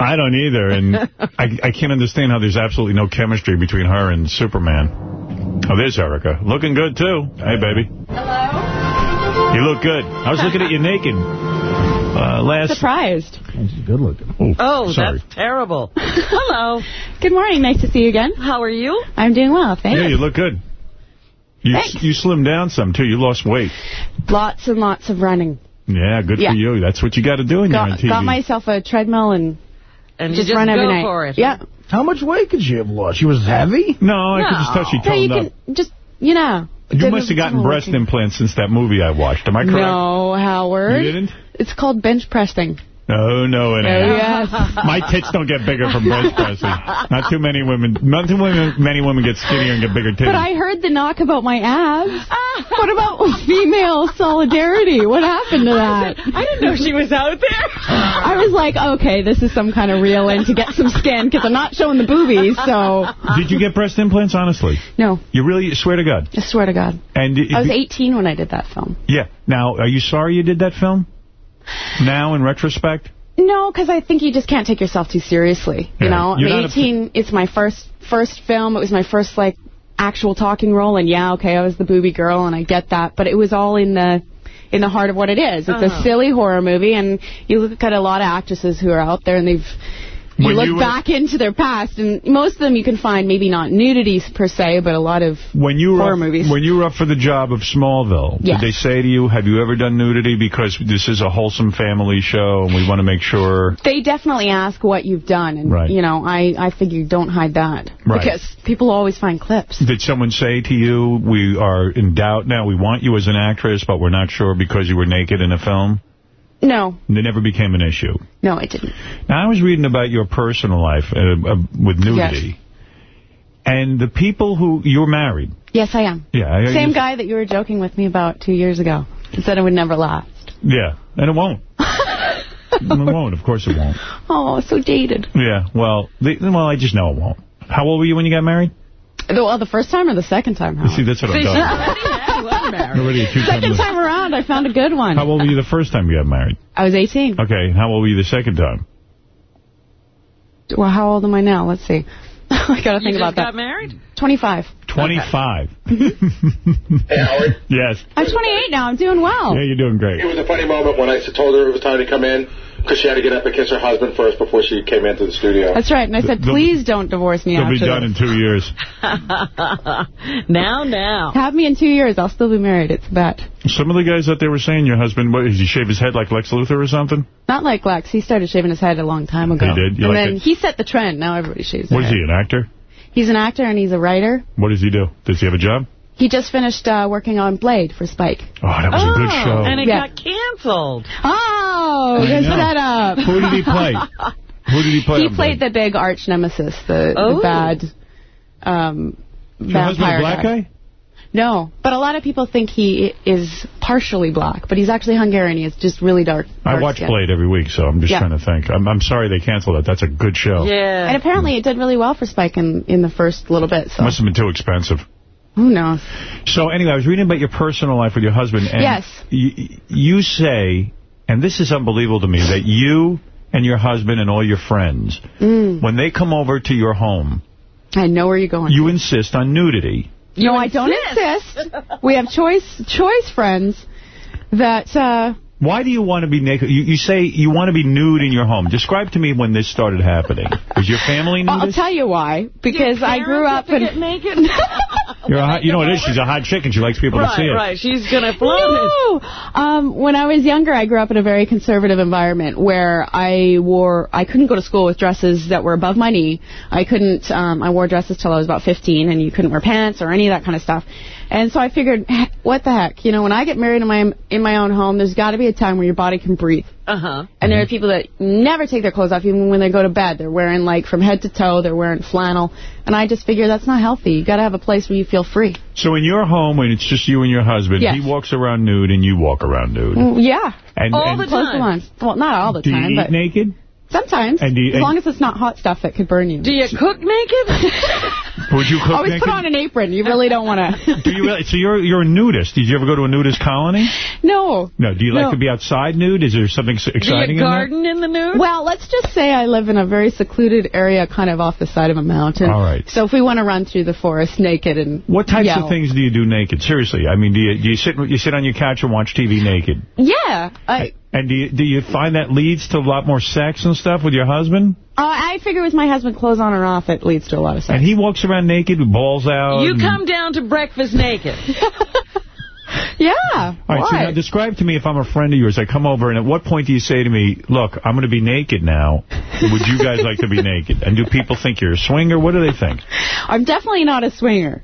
I don't either, and I, I can't understand how there's absolutely no chemistry between her and Superman. Oh, there's Erica. Looking good, too. Hey, baby. Hello? You look good. I was looking at you naked. Uh, last... Surprised. She's good looking. Oh, sorry. that's terrible. Hello. Good morning. Nice to see you again. How are you? I'm doing well, thanks. Yeah, you look good. You, Thanks. you slimmed down some, too. You lost weight. Lots and lots of running. Yeah, good Yeah. for you. That's what you got to do when you're Got, TV. got myself a treadmill and, And just, just run every go night. for it. Yeah. How much weight could she have lost? She was heavy? No, I could just tell she So you toned up. can just, you know. You must have gotten breast implants since that movie I watched. Am I correct? No, Howard. You didn't? It's called bench pressing. No, no, it Oh, ain't. yes. My tits don't get bigger from breast pressing. Not too many women. Not too many, many women get skinnier and get bigger titties. But I heard the knock about my abs. what about female solidarity? What happened to that? I didn't know she was out there. I was like, okay, this is some kind of reel in to get some skin because I'm not showing the boobies, so. Did you get breast implants? Honestly, No, you really swear to God. I swear to God. And it- I was 18 when I did that film. Yeah. Now, are you sorry you did that film? Now, in retrospect. No, because I think you just can't take yourself too seriously. You know, you're I'm 18. It's my first first film. It was my first like actual talking role, and yeah, okay, I was the booby girl, and I get that, but it was all in the in the heart of what it is. It's Uh-huh. a silly horror movie, and you look at a lot of actresses who are out there, and they've You When look you were- back into their past, and most of them you can find maybe not nudities per se, but a lot of When you were horror up, movies. when you were up for the job of Smallville, Yes. did they say to you, "Have you ever done nudity?" Because this is a wholesome family show, and we want to make sure. They definitely ask what you've done, and Right. you know, I I figure don't hide that Right. because people always find clips. Did someone say to you, "We are in doubt now. We want you as an actress, but we're not sure because you were naked in a film"? No, it never became an issue. no, it didn't. Now, I was reading about your personal life uh, uh, with nudity. And the people who... You're married. Yes, I am. Yeah. I- Same guy that you were joking with me about two years ago. He said it would never last. Yeah. And it won't. it won't. Of course it won't. Oh, so dated. Yeah. Well, the, well, I just know it won't. How old were you when you got married? Well, the first time or the second time? Howard? See, that's what I'm See, talking about. Already a two-time- Second time around, I found a good one. How old were you the first time you got married? I was 18. Okay. How old were you the second time? Well, how old am I now? Let's see. I got to think you about just got married? 25. 25. Mm-hmm. Hey, Howard. Yes. I'm 28 now. I'm doing well. Yeah, you're doing great. It was a funny moment when I told her it was time to come in because she had to get up and kiss her husband first before she came into the studio. That's right. And I said, The- the- please don't divorce me They'll be done this. in two years. now, now. Have me in two years. I'll still be married. It's a bet. Some of the guys that they were saying your husband, what, did he shave his head like Lex Luthor or something? Not like Lex. He started shaving his head a long time ago. He did? You and like then it? he set the trend. Now everybody shaves What their is he, an actor? He's an actor and he's a writer. What does he do? Does he have a job? He just finished uh, working on Blade for Spike. Oh, that was a good show. And it Yeah. got canceled. Oh, I good know. setup. Who did he play? Who did he play? He on played the big arch nemesis, the, Oh. the bad um, Blade? Your a vampire black guy? No, but a lot of people think he is partially black, but he's actually Hungarian. He has just really dark. I watch skin. Blade every week, so I'm just Yeah. trying to think. I'm, I'm sorry they canceled it. That's a good show. Yeah. And apparently it did really well for Spike in, in the first little bit, so Must have been too expensive. Who knows. So anyway, I was reading about your personal life with your husband. And Yes. y- you say, and this is unbelievable to me, that you and your husband and all your friends, Mm. when they come over to your home, I know where you're going. you insist on nudity. no, I don't insist. we have choice choice friends that uh, Why do you want to be naked? You, you say you want to be nude in your home. Describe to me when this started happening. Was your family I'll tell you why. Because I grew up to in get naked? You're a hot, you know what it is? She's a hot chick and she likes people to see right, it. right. She's going to float it. Um, when I was younger, I grew up in a very conservative environment where I wore, I couldn't go to school with dresses that were above my knee. I couldn't, um, I wore dresses till I was about 15 and you couldn't wear pants or any of that kind of stuff. And so I figured, what the heck? You know, when I get married in my in my own home, there's got to be a time where your body can breathe. Uh-huh. And there are people that never take their clothes off even when they go to bed. They're wearing like from head to toe, they're wearing flannel. And I just figure that's not healthy. You got to have a place where you feel free. So in your home, when it's just you and your husband, Yes. he walks around nude and you walk around nude. Mm, Yeah. And, all and the Close the lines. Well, not all the do time, you but eat naked? sometimes. And you- as and- long as it's not hot stuff that could burn you. Do you cook naked? Would you cook Always naked? put on an apron. You really don't want to. Do you really? So you're you're a nudist. Did you ever go to a nudist colony? no. No. Do you like No. to be outside nude? Is there something s- Do exciting you in that? garden in the nude? Well, let's just say I live in a very secluded area, kind of off the side of a mountain. All right. So if we want to run through the forest naked and What types yell. of things do you do naked? Seriously, I mean, do you do you sit you sit on your couch and watch TV naked? Yeah. I, And do you do you find that leads to a lot more sex and stuff with your husband? Uh, I figure with my husband clothes on or off, it leads to a lot of sex. And he walks around naked with balls out. You come down to breakfast naked. yeah. All right, so now describe to me if I'm a friend of yours. I come over, and at what point do you say to me, look, I'm going to be naked now. Would you guys like to be naked? And do people think you're a swinger? What do they think? I'm definitely not a swinger.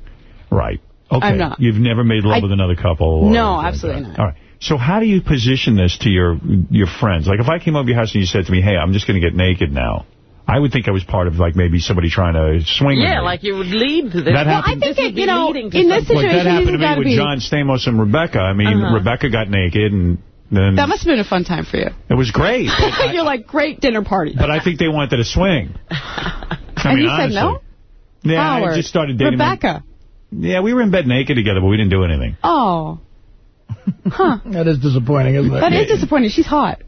Right. Okay. I'm not. You've never made love I- with another couple? or No, anything like absolutely not. All right. So how do you position this to your your friends? Like if I came over to your house and you said to me, hey, I'm just going to get naked now, I would think I was part of like maybe somebody trying to swing with Yeah, me. like you would lead to this. That well, happened- I think This it, you know, in this something. Like that situation, happened to you've me with be- John Stamos and Rebecca. I mean, Uh-huh. Rebecca got naked and then That must have been a fun time for you. it was great. You're like, great dinner party. but I think they wanted to swing. I and mean, you said no? honestly. Yeah, Howard. I just started dating. my- Rebecca. Yeah, we were in bed naked together, but we didn't do anything. Oh. Huh. That is disappointing, isn't it? That is disappointing. She's hot.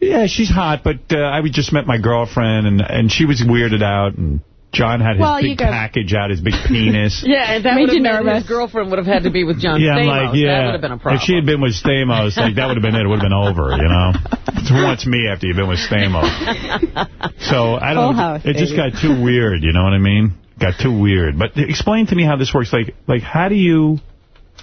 Yeah, she's hot, but uh, I just met my girlfriend, and and she was weirded out, and John had his Well, you big got- package out, his big penis. Yeah, and that Made would have you nervous. his girlfriend would have had to be with John yeah, I'm like, yeah. That would have been a problem. If she had been with Stamos, like that would have been it. It would have been over, you know. It's who wants me after you've been with Stamos? So I don't. know. house, it just got too weird. You know what I mean? Got too weird. But explain to me how this works. Like, like how do you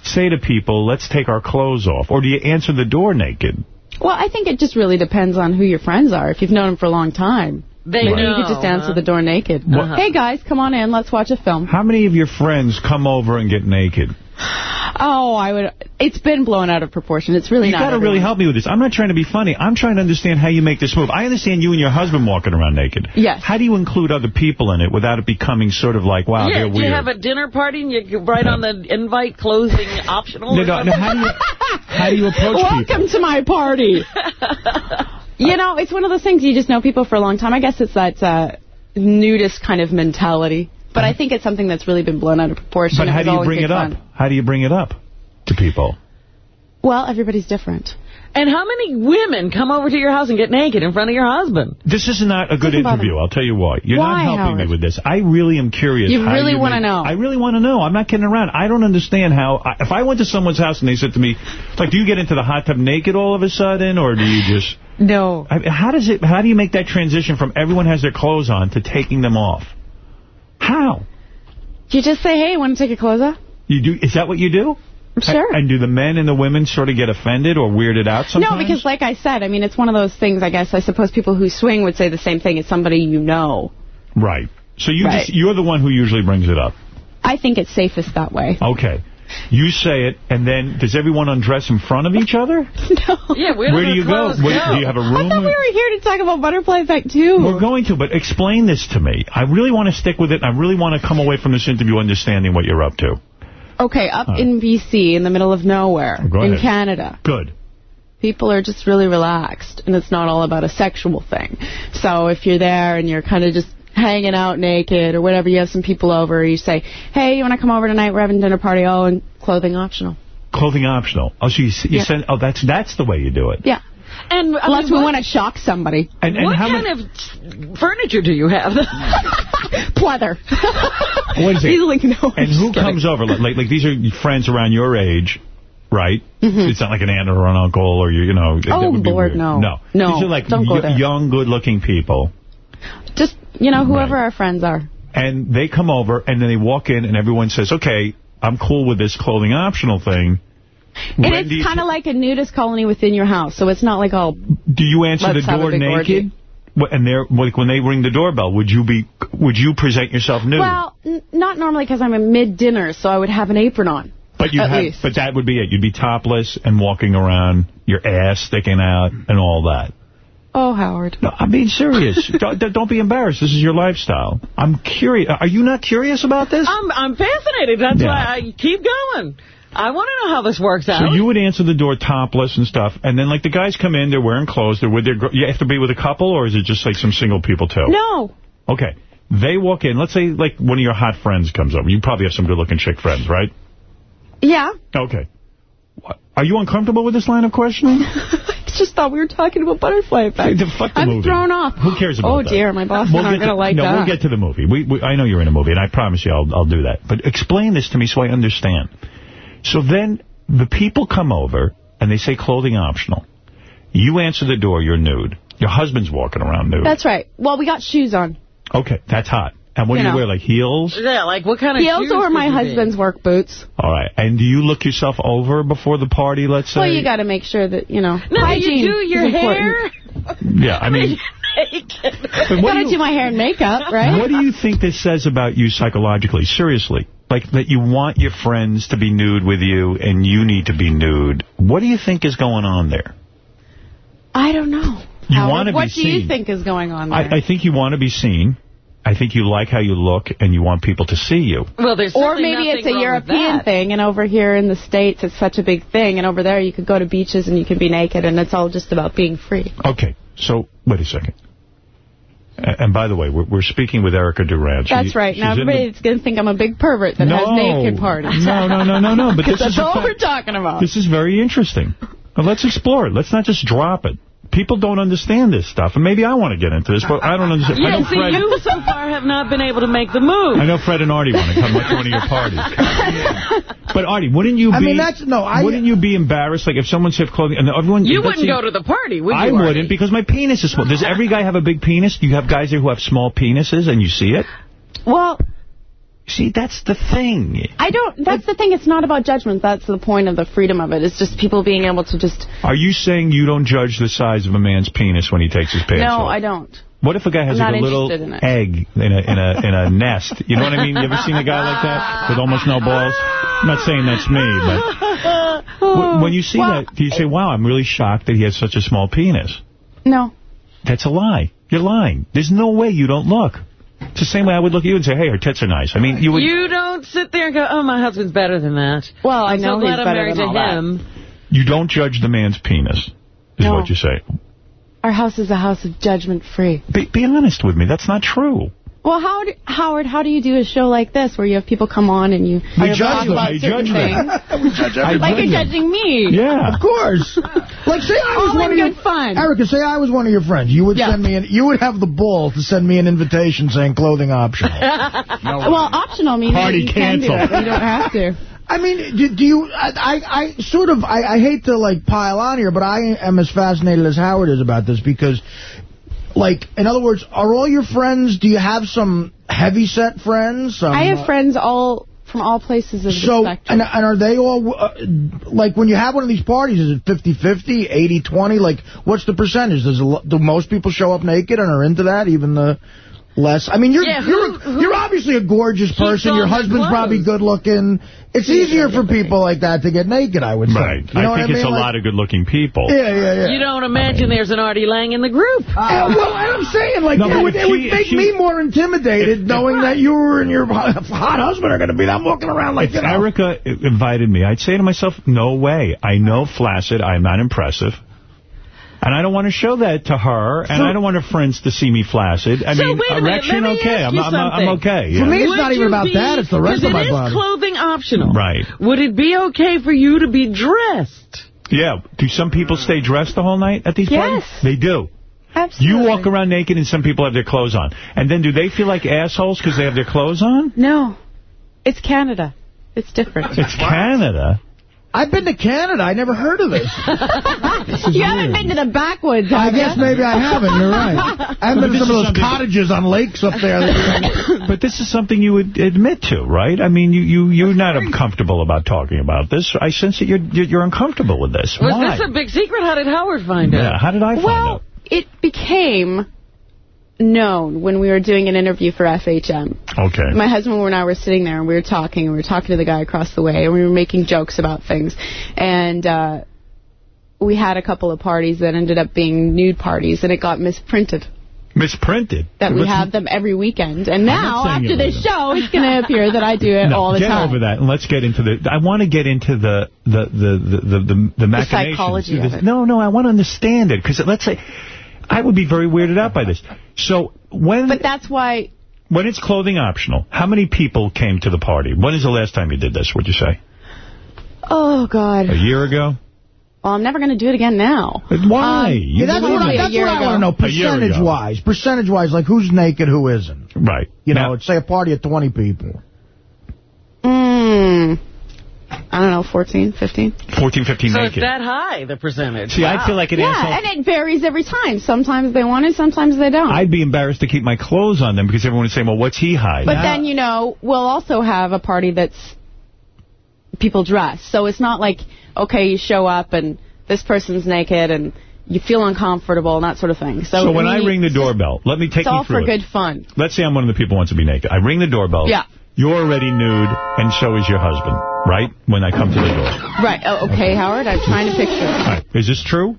say to people, "Let's take our clothes off," or do you answer the door naked? Well, I think it just really depends on who your friends are. If you've known them for a long time, They maybe know, you could just answer huh? the door naked. What- Hey, guys, come on in. Let's watch a film. How many of your friends come over and get naked? Oh, I would. It's been blown out of proportion. It's really You not. got to really help me with this. I'm not trying to be funny. I'm trying to understand how you make this move. I understand you and your husband walking around naked. Yes. How do you include other people in it without it becoming sort of like, wow, yeah, they're do you have a dinner party and you write on the invite closing optional? No, no, no, how do you how do you approach people? Welcome to my party. you know, it's one of those things you just know people for a long time. I guess it's that uh, nudist kind of mentality. But I think it's something that's really been blown out of proportion. But It how do you bring it up? fun. How do you bring it up to people? Well, everybody's different. And how many women come over to your house and get naked in front of your husband? This is not a good Doesn't bother interview. I'll tell you why. You're Why, not helping me with this. I really am curious. You really wanna know. I really want to know. I'm not kidding around. I don't understand how. I, if I went to someone's house and they said to me, like, do you get into the hot tub naked all of a sudden, or do you just? No. I, how does it? How do you make that transition from everyone has their clothes on to taking them off? How? You just say, hey, want to take your clothes off? You do? Is that what you do? Sure. And, do the men and the women sort of get offended or weirded out sometimes? No, because like I said, I mean, it's one of those things, I guess, I suppose people who swing would say the same thing It's somebody you know. Right. So you Right. just you're the one who usually brings it up. I think it's safest that way. Okay. You say it, and then does everyone undress in front of each other? No. Yeah, where, Where do do you go? Where- do you have a I room? I thought we were here to talk about butterfly effect, too. We're going to, but explain this to me. I really want to stick with it. and I really want to come away from this interview understanding what you're up to. Okay, up All right. in B.C., in the middle of nowhere, Go in ahead. Canada, Good. people are just really relaxed, and it's not all about a sexual thing. So if you're there and you're kind of just hanging out naked or whatever, you have some people over, you say, hey, you want to come over tonight? We're having a dinner party. Oh, and clothing optional. Clothing optional. Oh, so you, s- you Yeah. send. Oh, that's that's the way you do it. Yeah. And I Unless mean, we want to shock somebody. And, and what how kind of furniture do you have? Pleather. What is it? He's like, no. And who comes over? Like, like, like these are friends around your age, right? Mm-hmm. It's not like an aunt or an uncle or you, you know. that. Oh, would be Lord, weird. no. No. No, These are like don't go there. young, good-looking people. Just, you know, whoever our friends are. And they come over, and then they walk in, and everyone says, okay, I'm cool with this clothing optional thing. And When do you- it's kind of like a nudist colony within your house, so it's not like all... Do you answer the door naked? orgy. And they're like when they ring the doorbell, would you be? Would you present yourself nude? Well, n- not normally because I'm in mid-dinner, so I would have an apron on. but you have, least. but that would be it. You'd be topless and walking around, your ass sticking out, and all that. Oh, Howard. No, I'm being serious. don't, don't be embarrassed. This is your lifestyle. I'm curious. Are you not curious about this? I'm I'm fascinated. That's Yeah. why I keep going. I want to know how this works out. So you would answer the door topless and stuff, and then like the guys come in, they're wearing clothes, they're with their. gr- You have to be with a couple, or is it just like some single people too? No. Okay. They walk in. Let's say like one of your hot friends comes over. You probably have some good-looking chick friends, right? Yeah. Okay. What- Are you uncomfortable with this line of questioning? Just thought we were talking about butterfly effect. The fuck the I'm movie. thrown off. Who cares about Oh, that? dear, my boss We'll aren't get going to like no, that. we'll get to the movie. We, we, I know you're in a movie, and I promise you I'll, I'll do that. But explain this to me so I understand. So then the people come over, and they say clothing optional. You answer the door, you're nude. Your husband's walking around nude. That's right. Well, we got shoes on. okay, that's hot. And what You do you know. wear, like heels? Yeah, like what kind of Heels shoes or my you be? husband's work boots. All right. And do you look yourself over before the party, let's say? Well, you got to make sure that, you know, No, hygiene you do your is hair. Yeah, I mean... But what Got do to you- do my hair and makeup, right? What do you think this says about you psychologically? Seriously. Like, that you want your friends to be nude with you, and you need to be nude. What do you think is going on there? I don't know. You wanna be seen. What do you think is going on there? I, I think you want to be seen. I think you like how you look, and you want people to see you. Well, there's or maybe it's a nothing wrong with European thing, and over here in the States it's such a big thing, and over there you could go to beaches and you can be naked, and it's all just about being free. Okay, so, wait a second. And by the way, we're, we're speaking with Erica Durance. She- That's right. Now everybody's going to think I'm a big pervert that has naked parties. No, no, no, no, no, but 'Cause this that's is all we're talking about. This is very interesting. Well, let's explore it. Let's not just drop it. People don't understand this stuff, and maybe I want to get into this, but I don't understand. I Yeah, know see, Fred, you so far have not been able to make the move. I know Fred and Artie want to come to one of your parties. But Artie, wouldn't you be? I mean, that's- no, I- Wouldn't you be embarrassed, like if someone said clothing and everyone? You wouldn't say- go to the party, would you, I Artie? wouldn't because my penis is small. Does every guy have a big penis? Do you have guys here who have small penises and you see it? Well, See, that's the thing. I don't, that's the thing, it's not about judgment. That's the point of the freedom of it. It's just people being able to just, Are you saying you don't judge the size of a man's penis when he takes his pants no, off? I don't. What if a guy has like a little in egg in a in a in a nest? You know what I mean? You ever seen a guy like that with almost no balls? I'm not saying that's me, but when you see Well, that, do you say, "Wow, I'm really shocked that he has such a small penis"? No. That's a lie. You're lying. There's no way you don't look. It's the same way I would look at you and say, "Hey, her tits are nice." I mean, you would. You don't sit there and go, oh, my husband's better than that. Well, I I'm know so glad he's I'm better married than to all that. him. You don't judge the man's penis, is No. what you say. Our house is a house of judgment-free. Be, be honest with me. That's not true. Well, how do, Howard, how do you do a show like this where you have people come on and you We talk judge them. about I certain judge them. things? we judge I Like judge you're them. judging me. Yeah. Of course. Like, say I was All one in of good your, fun. Erica, say I was one of your friends. You would Yeah. send me an, you would have the ball to send me an invitation saying clothing optional. Well, optional means Party that you can do canceled. it. You don't have to. I mean, do, do you, I, I, I sort of, I, I hate to, like, pile on here, but I am as fascinated as Howard is about this because, like, in other words, are all your friends, do you have some heavy-set friends? Some, I have uh, friends all from all places of So, the spectrum. and, and are they all, uh, like, when you have one of these parties, is it 50-50, 80-20? Like, what's the percentage? Does Do most people show up naked and are into that, even the less? I mean, you're Yeah, you're, who- who you're obviously a gorgeous person. Your husband's clothes? probably good-looking. It's easier for people like that to get naked, I would say. Right. You know I think I mean? it's a Like- lot of good-looking people. Yeah, yeah, yeah. You don't imagine there's an Artie Lange in the group. Yeah, well, and I'm saying, like, No, it, but would, it would make she- me more intimidated knowing that you and your hot husband are going to be there walking around like, If you know. Erica invited me, I'd say to myself, no way. I know flaccid. I'm not impressive. And I don't want to show that to her, and I don't want her friends to see me flaccid. I So mean, wait a minute, erection, let me okay. ask I'm, you I'm, I'm something. okay. For yeah. me, it's Would not even about be- that. It's the rest of my it is body. clothing optional. Right. Would it be okay for you to be dressed? Yeah. Do some people stay dressed the whole night at these Yes. parties? They do. Absolutely. You walk around naked and some people have their clothes on. And then do they feel like assholes because they have their clothes on? No. It's Canada. It's different. It's Canada. I've been to Canada. I never heard of this. you haven't been to the backwoods, I have guess maybe I haven't. You're right. I haven't been to some of those cottages on lakes up there. but this is something you would admit to, right? I mean, you, you, you're not uncomfortable about talking about this. I sense that you're, you're you're uncomfortable with this. Was Why? this a big secret? How did Howard find it? yeah, out? how did I find it? Well, out? it became known when we were doing an interview for FHM. Okay. My husband and I were sitting there, and we were talking, and we were talking to the guy across the way, and we were making jokes about things. And uh, we had a couple of parties that ended up being nude parties, and it got misprinted. Misprinted. That we have them every weekend. And now, after the show, it's going to appear that I do it No, all the get time. over that, and let's get into the. I want to get into the the the the the, the, the machinations. psychology of it. No, no, I want to understand it because let's say I would be very weirded out by this. So when But that's why when it's clothing optional, how many people came to the party? When is the last time you did this? Would you say Oh, God. a year ago? Well, I'm never going to do it again now. Why? Um, You Yeah, that's what, I, that's what I want to know, A year ago. percentage-wise. Percentage-wise, like who's naked, who isn't. Right. You Now- know, say a party of 20 people. Mm, I don't know, 14, 15? 14, 15 So it's naked. that high, the percentage. See, I feel like an Yeah, asshole. and it varies every time. Sometimes they want it, sometimes they don't. I'd be embarrassed to keep my clothes on them because everyone would say, well, what's he hiding? But then, you know, we'll also have a party that's people dress. So it's not like, okay, you show up and this person's naked and you feel uncomfortable and that sort of thing. So, So when I mean, ring the doorbell, let me take it's you all for it. good fun. Let's say I'm one of the people who wants to be naked. I ring the doorbell. Yeah. You're already nude, and so is your husband, right? When I come to the door. Right. Oh, okay, Howard, I'm trying to picture. All right. Is this true?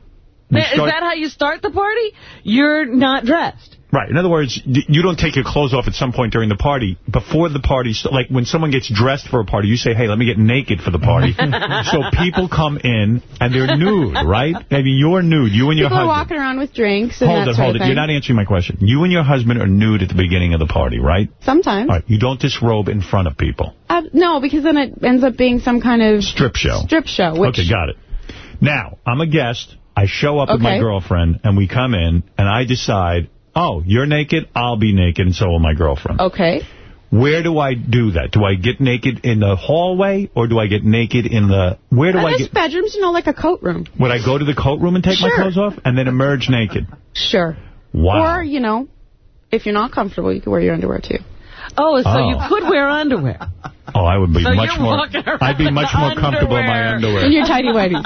Is that how you start the party? You're not dressed. Right. In other words, you don't take your clothes off at some point during the party. Before the party, like when someone gets dressed for a party, you say, hey, let me get naked for the party. so people come in, and they're nude, right? I mean, you're nude. You and your People are husband. walking around with drinks and Hold that it, hold it. thing. You're not answering my question. You and your husband are nude at the beginning of the party, right? Sometimes. All right. You don't disrobe in front of people. Uh, no, because then it ends up being some kind of Strip show. strip show. Which Okay, got it. Now, I'm a guest. I show up with my girlfriend, and we come in, and I decide, oh, you're naked, I'll be naked, and so will my girlfriend. Okay. Where do I do that? Do I get naked in the hallway, or do I get naked in the... Where do Uh, I there's get... bedrooms, you know, like a coat room. Would I go to the coat room and take my clothes off, and then emerge naked? Sure. Wow. Or, you know, if you're not comfortable, you can wear your underwear, too. Oh, so Oh. you could wear underwear. Oh, I would be So much more... I'd be much more in comfortable in my underwear. In your tidy whities.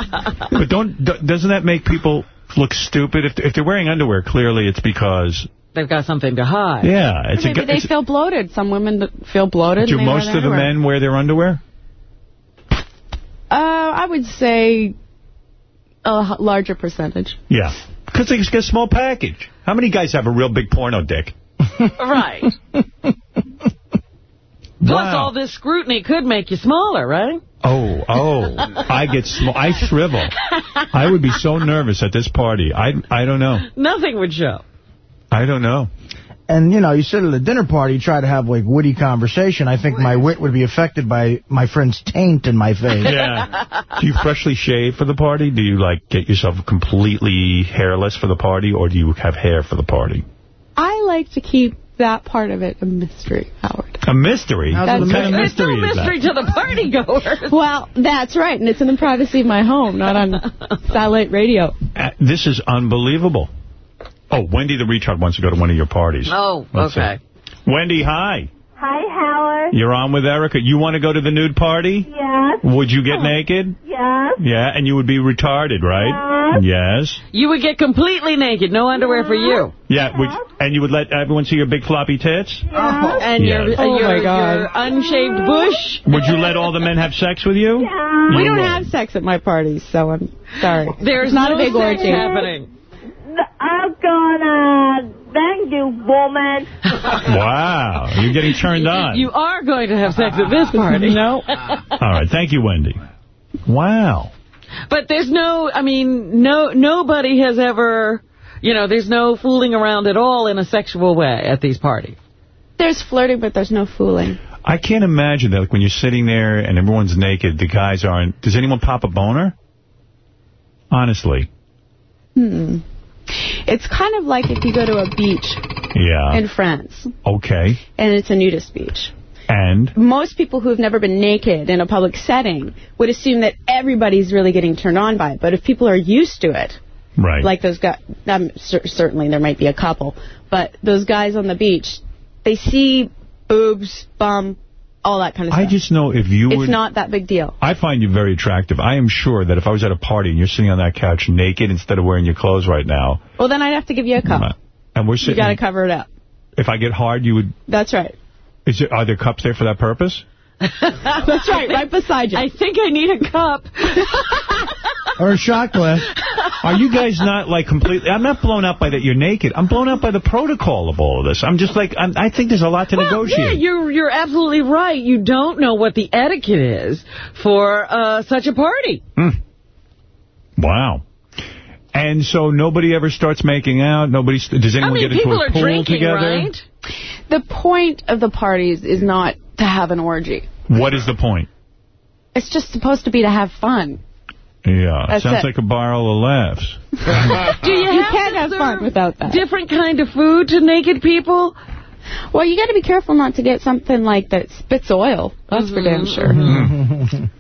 But don't doesn't that make people look stupid? If if they're wearing underwear, clearly it's because They've got something to hide. yeah, it's Maybe a. they It's, feel bloated. Some women feel bloated. do and they wear most their of the men wear their underwear? Uh, I would say a larger percentage. Yeah, because they just get a small package. How many guys have a real big porno dick? Right. Plus, all this scrutiny could make you smaller, right? Oh, oh, I get small. I shrivel. I would be so nervous at this party. I I don't know. Nothing would show. I don't know. And, you know, you sit at a dinner party, try to have, like, witty conversation. I think my wit would be affected by my friend's taint in my face. Yeah. Do you freshly shave for the party? Do you, like, get yourself completely hairless for the party, or do you have hair for the party? I like to keep that part of it a mystery, Howard. A mystery? That's what kind of mystery There's is no that? mystery to the party goers. Well, that's right, and it's in the privacy of my home, not on satellite radio. Uh, This is unbelievable. Oh, Wendy the retard wants to go to one of your parties. Oh, Let's see. okay. Wendy, hi. Hi, Howard. You're on with Erica. You want to go to the nude party? Yes. Would you get naked? Yes. Yeah, and you would be retarded, right? Yes. yes. You would get completely naked, no underwear for you. Yeah, would, and you would let everyone see your big floppy tits? And your, Yes. uh, Oh, your, my God. your unshaved bush. Would you let all the men have sex with you? We You don't would. have sex at my parties, so I'm sorry. There's not no a big orgy. happening. I'm gonna thank you, woman. Wow, you're getting turned on. You are going to have sex at this party. no. All right, thank you, Wendy. Wow. But there's no, I mean, no, nobody has ever, you know, there's no fooling around at all in a sexual way at these parties. There's flirting, but there's no fooling. I can't imagine that like, when you're sitting there and everyone's naked, the guys aren't... Does anyone pop a boner? Honestly. Hmm. It's kind of like if you go to a beach Yeah. in France, okay. and it's a nudist beach. And? Most people who have never been naked in a public setting would assume that everybody's really getting turned on by it. But if people are used to it, Right. like those guys, um, cer- certainly there might be a couple, but those guys on the beach, they see boobs, bum, all that kind of stuff. I just know if you it's would... not that big deal. I find you very attractive. I am sure that if I was at a party and you're sitting on that couch naked instead of wearing your clothes right now, Well, then I'd have to give you a cup. and we're sitting. You sitting... got to cover it up. If I get hard, you would... That's right. Is there, are there cups there for that purpose? That's right, right beside you. I think I need a cup. Or a shot glass. Are you guys not, like, completely... I'm not blown out by that you're naked. I'm blown out by the protocol of all of this. I'm just like... I'm, I think there's a lot to Yeah, negotiate. you're you're absolutely right. You don't know what the etiquette is for uh, such a party. Wow. And so nobody ever starts making out? Nobody... Does anyone I mean, get into people a are pool drinking, together? right? The point of the parties is not to have an orgy. What is the point? It's just supposed to be to have fun. Yeah, That's sounds it. like a barrel of laughs. Do you, You have can't have fun without that. Different kind of food to naked people. Well, you got to be careful not to get something like that spits oil. That's for damn mm-hmm. sure. Mm-hmm.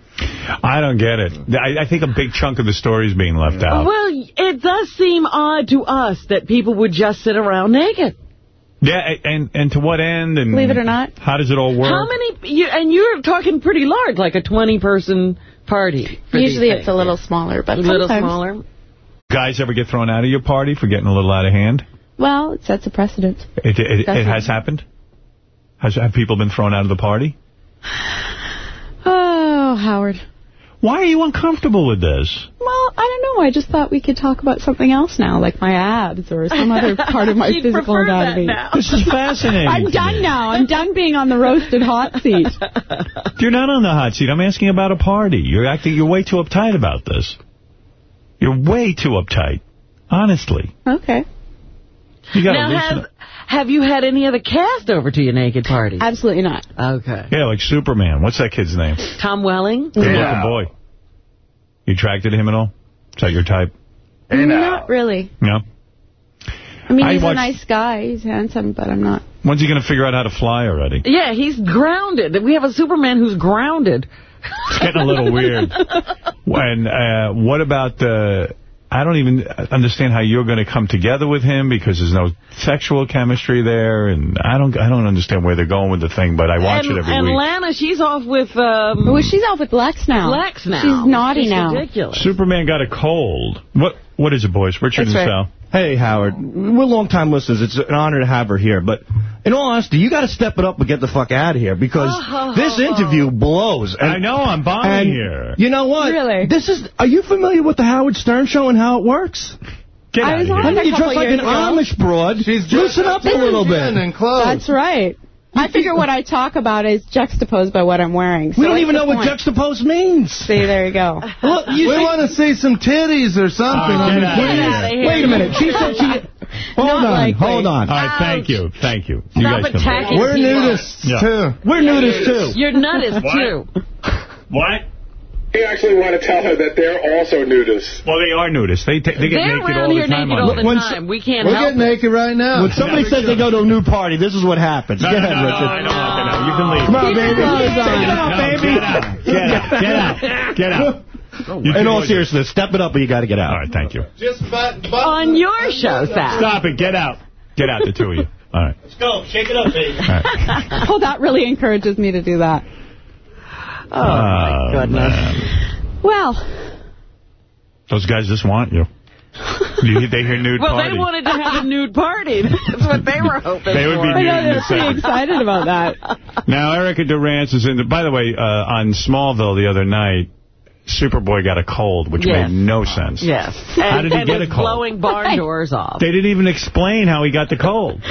I don't get it. I, I think a big chunk of the story is being left out. Well, it does seem odd to us that people would just sit around naked. Yeah, and and to what end? And Believe it or not. How does it all work? How many? You, and you're talking pretty large, like a 20-person party. for these Usually things. it's a little smaller, but a little sometimes- smaller. Guys ever get thrown out of your party for getting a little out of hand? Well, it sets a precedent. It, it, it has happened? Has Have people been thrown out of the party? Oh, Howard. Why are you uncomfortable with this? Well, I don't know. I just thought we could talk about something else now, like my abs or some other part of my physical anatomy. This is fascinating. I'm done me. now. I'm done being on the roasted hot seat. You're not on the hot seat. I'm asking about a party. You're acting. You're way too uptight about this. You're way too uptight. Honestly. Okay. You got to Now, loosen have, up. Have you had any of the cast over to your naked party? Absolutely not. Okay. Yeah, like Superman. What's that kid's name? Tom Welling? Good looking boy. You attracted to him at all? Is that your type? Not really. No. I mean, I he's watched- a nice guy. He's handsome, but I'm not. When's he going to figure out how to fly already? Yeah, he's grounded. We have a Superman who's grounded. It's getting a little weird. When, uh, what about the... I don't even understand how you're going to come together with him because there's no sexual chemistry there, and I don't I don't understand where they're going with the thing, but I watch and, it every and week. Lana, she's off with... Um, Well, she's off with Lex now. Lex now. She's naughty It's now. ridiculous. Superman got a cold. What What is it, boys? Richard That's and right. Sal. Hey, Howard. We're longtime listeners. It's an honor to have her here. But in all honesty, you got to step it up and get the fuck out of here because oh. this interview blows. And, I know, I'm bombing and here. You know what? Really? This is. Are you familiar with the Howard Stern show and how it works? Get I out of was here. on I it mean, you're couple dressed like an ago. Amish broad. She's Loosen up a little bit. in clothes. That's right. I figure what I talk about is juxtaposed by what I'm wearing. We don't even the know what point? juxtapose means. See, there you go. Look, you we want to see some titties or something. Ah, on get out of here. Wait a minute. She said she. Hold Not on. likely. Hold on. All right, thank you. Thank you. You Stop attacking. We're nudists, Yeah. too. We're nudists too. Your nut is What? too. What? He actually want to tell her that they're also nudists. Well, they are nudists. They, they get They're naked all the here time. naked all the. When- time. We can't We're help getting it. naked right now. When somebody says they go to a new party, this is what happens. No, Go no, ahead, no, Richard. I don't want that now. You can leave. Come on, baby. clothes. Take it off, baby. Get out. Get out. Get out. Get out. You In all boys- seriousness, step it up or you got to get out. All right, thank you. Just but, but On your show, Sal. Stop it. Get out. Get out, the two of you. All right. Let's go. Shake it up, baby. All right. Oh, that really encourages me to do that. Oh, my goodness. man. Well, Those guys just want you. you they hear nude Well, party. they wanted to have a nude party. That's what they were hoping They would for. be I know nude in they're pretty excited about that. Now, Erica Durance is in the... By the way, uh, on Smallville the other night, Superboy got a cold, which Yes. made no sense. Yes. How did he get a was cold? blowing barn doors off. They didn't even explain how he got the cold.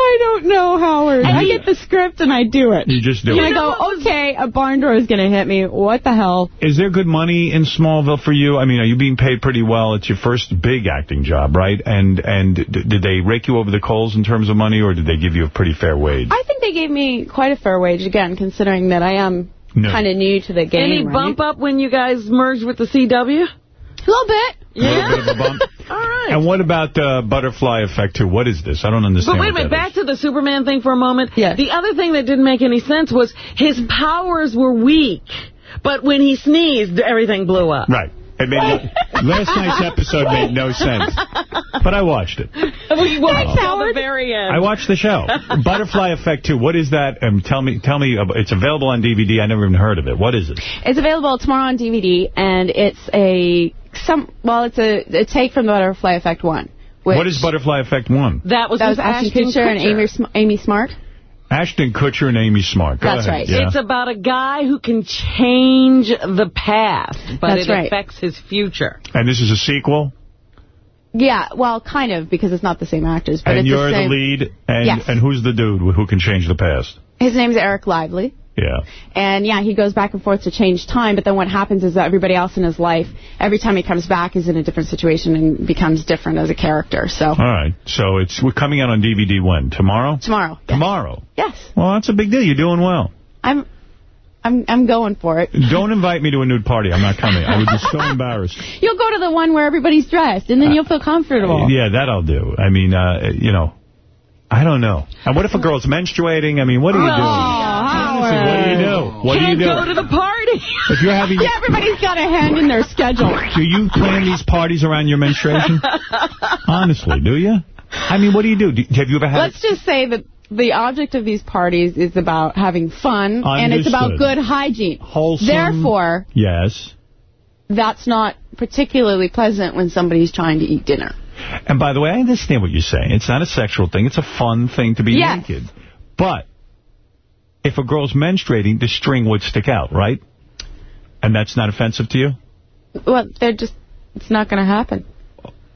I don't know, Howard. I get the script and I do it. You just do and it. I go, okay, a barn door is going to hit me. What the hell? Is there good money in Smallville for you? I mean, are you being paid pretty well? It's your first big acting job, right? And and d- did they rake you over the coals in terms of money, or did they give you a pretty fair wage? I think they gave me quite a fair wage, again, considering that I am No. kind of new to the game. Any right? bump up when you guys merged with the CW? A little bit. A little bit of a bump. All right. And what about uh, Butterfly Effect, too? What is this? I don't understand But wait a minute, that back to the Superman thing for a moment. Yes. The other thing that didn't make any sense was his powers were weak, but when he sneezed, everything blew up. Right. It made no, last night's episode made no sense, but I watched it. We watched Thanks, till the very end. I watched the show. Butterfly Effect 2. What is that? Um, tell me. Tell me. About, it's available on DVD. I never even heard of it. What is it? It's available tomorrow on DVD, and it's a some. Well, it's a, a take from the Butterfly Effect one. Which, what is Butterfly Effect 1? that was That was with Ashton Ashton Kutcher and Amy, Sm- Amy Smart. Ashton Kutcher and Amy Smart. Go That's ahead. right. Yeah. It's about a guy who can change the past, but That's it right. affects his future. and this is a sequel? Yeah, well, kind of because it's not the same actors, but and it's you're the the, lead? And, Yes. and who's the dude who can change the past? His name's Eric Lively. Yeah. And yeah, he goes back and forth to change time, but then what happens is that everybody else in his life, every time he comes back, is in a different situation and becomes different as a character. So All right. So it's we're coming out on DVD when? Tomorrow? tomorrow, Tomorrow. yes, Well, that's a big deal. You're doing well. I'm, I'm, I'm going for it. Don't invite me to a nude party. I'm not coming. I would be so embarrassed. You'll go to the one where everybody's dressed, and then you'll feel comfortable. Yeah, that I'll do. I mean, uh, you know, I don't know. And what if a girl's menstruating? I mean, what do you do? What do you do? What Can't do? go to the party. If you're having... Yeah, everybody's got a hand in their schedule. Do you plan these parties around your menstruation? Honestly, do you? I mean, what do you do? do have you ever had... Let's just say that the object of these parties is about having fun, and it's about good hygiene. Wholesome. Therefore, Yes. that's not particularly pleasant when somebody's trying to eat dinner. And by the way, I understand what you're saying. It's not a sexual thing. It's a fun thing to be Yes. naked. But if a girl's menstruating, the string would stick out, right? And that's not offensive to you? Well, they're just, it's not going to happen.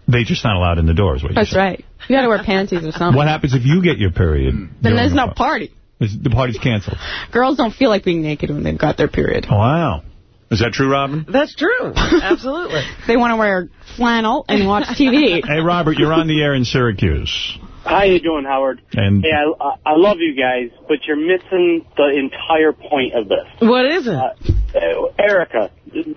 They're just not allowed in the doors. What you're That's right. You got to wear panties or something. What happens if you get your period? Then there's no party. The party's canceled. Girls don't feel like being naked when they've got their period. Oh, wow. Is that true, Robin? That's true. Absolutely. They want to wear flannel and watch TV. Hey, Robert, you're on the air in Syracuse. How you doing, Howard? And Hey, I, I love you guys, but you're missing the entire point of this. What is it? Uh, Erica,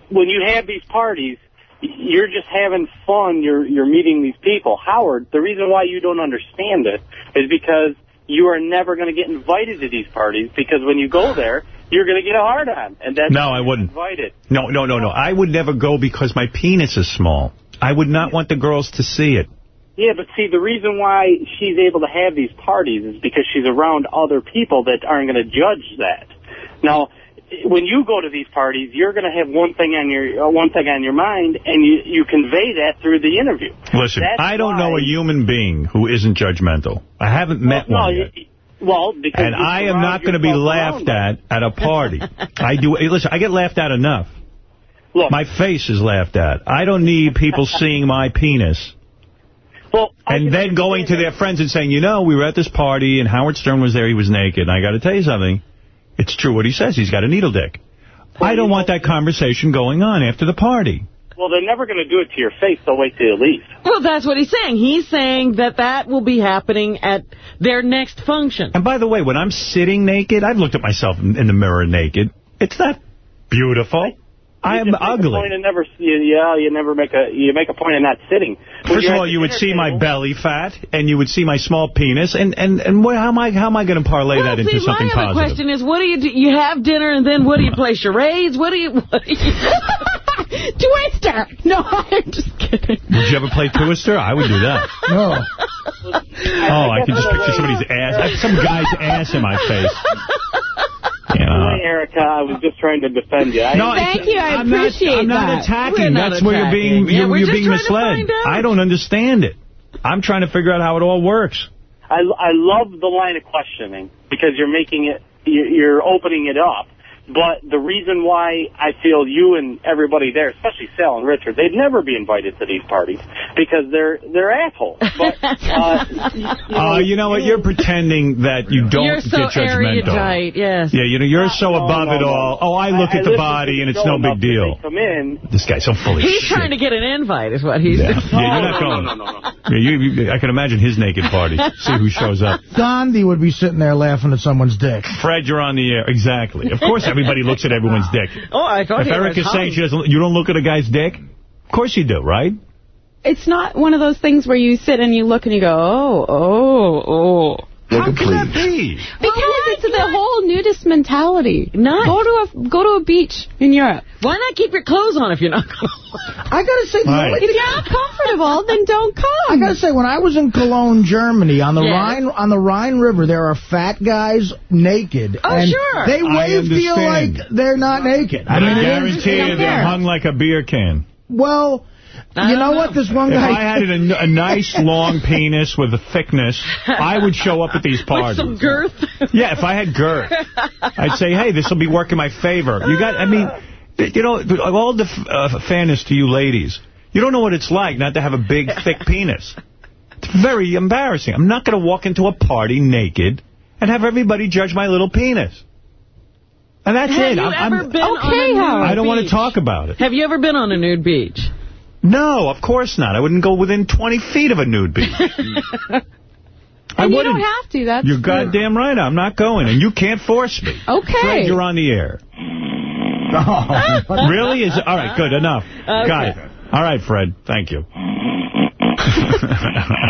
when you have these parties, you're just having fun. You're you're meeting these people. Howard, the reason why you don't understand it is because you are never going to get invited to these parties because when you go there, you're going to get a hard on, and that's No, I wouldn't. Invited. No, no, no, no. I would never go because my penis is small. I would not want the girls to see it. Yeah, but see, the reason why she's able to have these parties is because she's around other people that aren't going to judge that. Now, when you go to these parties, you're going to have one thing on your uh, one thing on your mind, and you you convey that through the interview. Listen, That's I don't know a human being who isn't judgmental. I haven't met no, one you- yet. Well, because And I am not going to be laughed at at a party. I do. hey, Listen, I get laughed at enough. Look. My face is laughed at. I don't need people seeing my penis. Well, and then going to their friends and saying, you know, we were at this party and Howard Stern was there. He was naked. And I got to tell you something. It's true what he says. He's got a needle dick. I don't want that conversation going on after the party. Well, they're never going to do it to your face. They'll wait till you leave. Well, that's what he's saying. He's saying that that will be happening at their next function. And by the way, when I'm sitting naked, I've looked at myself in in the mirror naked. It's not beautiful. I am You just make a ugly. point never, you, yeah, you never make a you make a point of not sitting. When First of all, you would dinner see my belly fat, and you would see my small penis, and and and what, how am I how am I going to parlay Well, that into see, something my other positive? question is, what do you do? You have dinner, and then what do you play charades? What do you... What do you Twister! No, I'm just kidding. Would you ever play Twister? I would do that. No. Oh, I can just picture somebody's ass. I have some guy's ass in my face. You know. Hey, Erica, I was just trying to defend you. I, No, Thank you, I I'm not- appreciate I'm not that. attacking. Not That's where you're being. Yeah, you're, we're you're just being trying to misled. find out. I don't understand it. I'm trying to figure out how it all works. I, I love the line of questioning because you're making it, you're opening it up. But the reason why I feel you and everybody there, especially Sal and Richard, they'd never be invited to these parties because they're they're assholes. But uh, you, Uh, you know what? You're pretending that you don't You're so get judgmental. erudite, yes. Yeah, you know, you're so No, above no, it no. all. Oh, I look I at the body and it's no big deal. Come in. This guy's so full of He's shit. trying to get an invite, is what he's Yeah, doing. Yeah, you're not no, going. no, no, no, no. Yeah, you, you, I can imagine his naked party. See who shows up. Gandhi would be sitting there laughing at someone's dick. Fred, you're on the air. Exactly. Of course, everybody looks at everyone's dick. Oh, I thought If he Eric was is saying she doesn't, you don't look at a guy's dick, of course you do, right? It's not one of those things where you sit and you look and you go, oh, oh, oh. How can that be? Because it's the whole nudist mentality. Nice. Go to a go to a beach in Europe. Why not keep your clothes on if you're not going I gotta say, the Right. only If you're not comfortable, then don't come. I gotta say, when I was in Cologne, Germany, on the Yes. Rhine on the Rhine River, there are fat guys naked. Oh, and sure. They I wave to you understand. like they're not naked. I, mean, it is- guarantee they you they're hung like a beer can. Well, I you know, know. what? This one guy. If guy. I had a, a nice long penis with a thickness, I would show up at these With parties. some girth. Yeah, if I had girth, I'd say, hey, this will be working my favor. You got, I mean, you know, all the uh, fairness to you ladies, you don't know what it's like not to have a big, thick penis. It's very embarrassing. I'm not going to walk into a party naked and have everybody judge my little penis. And that's Have it. you I'm, ever I'm- been on Okay, a nude Howard. I don't want to talk about it. Have you ever been on a nude beach? No, of course not. I wouldn't go within 20 feet of a nude beach. I And you wouldn't. don't have to. That's You're the- goddamn right. I'm not going, and you can't force me. Okay. Fred, you're on the air. Oh, really? Is All right, good, enough. Got it. All right, Fred, thank you.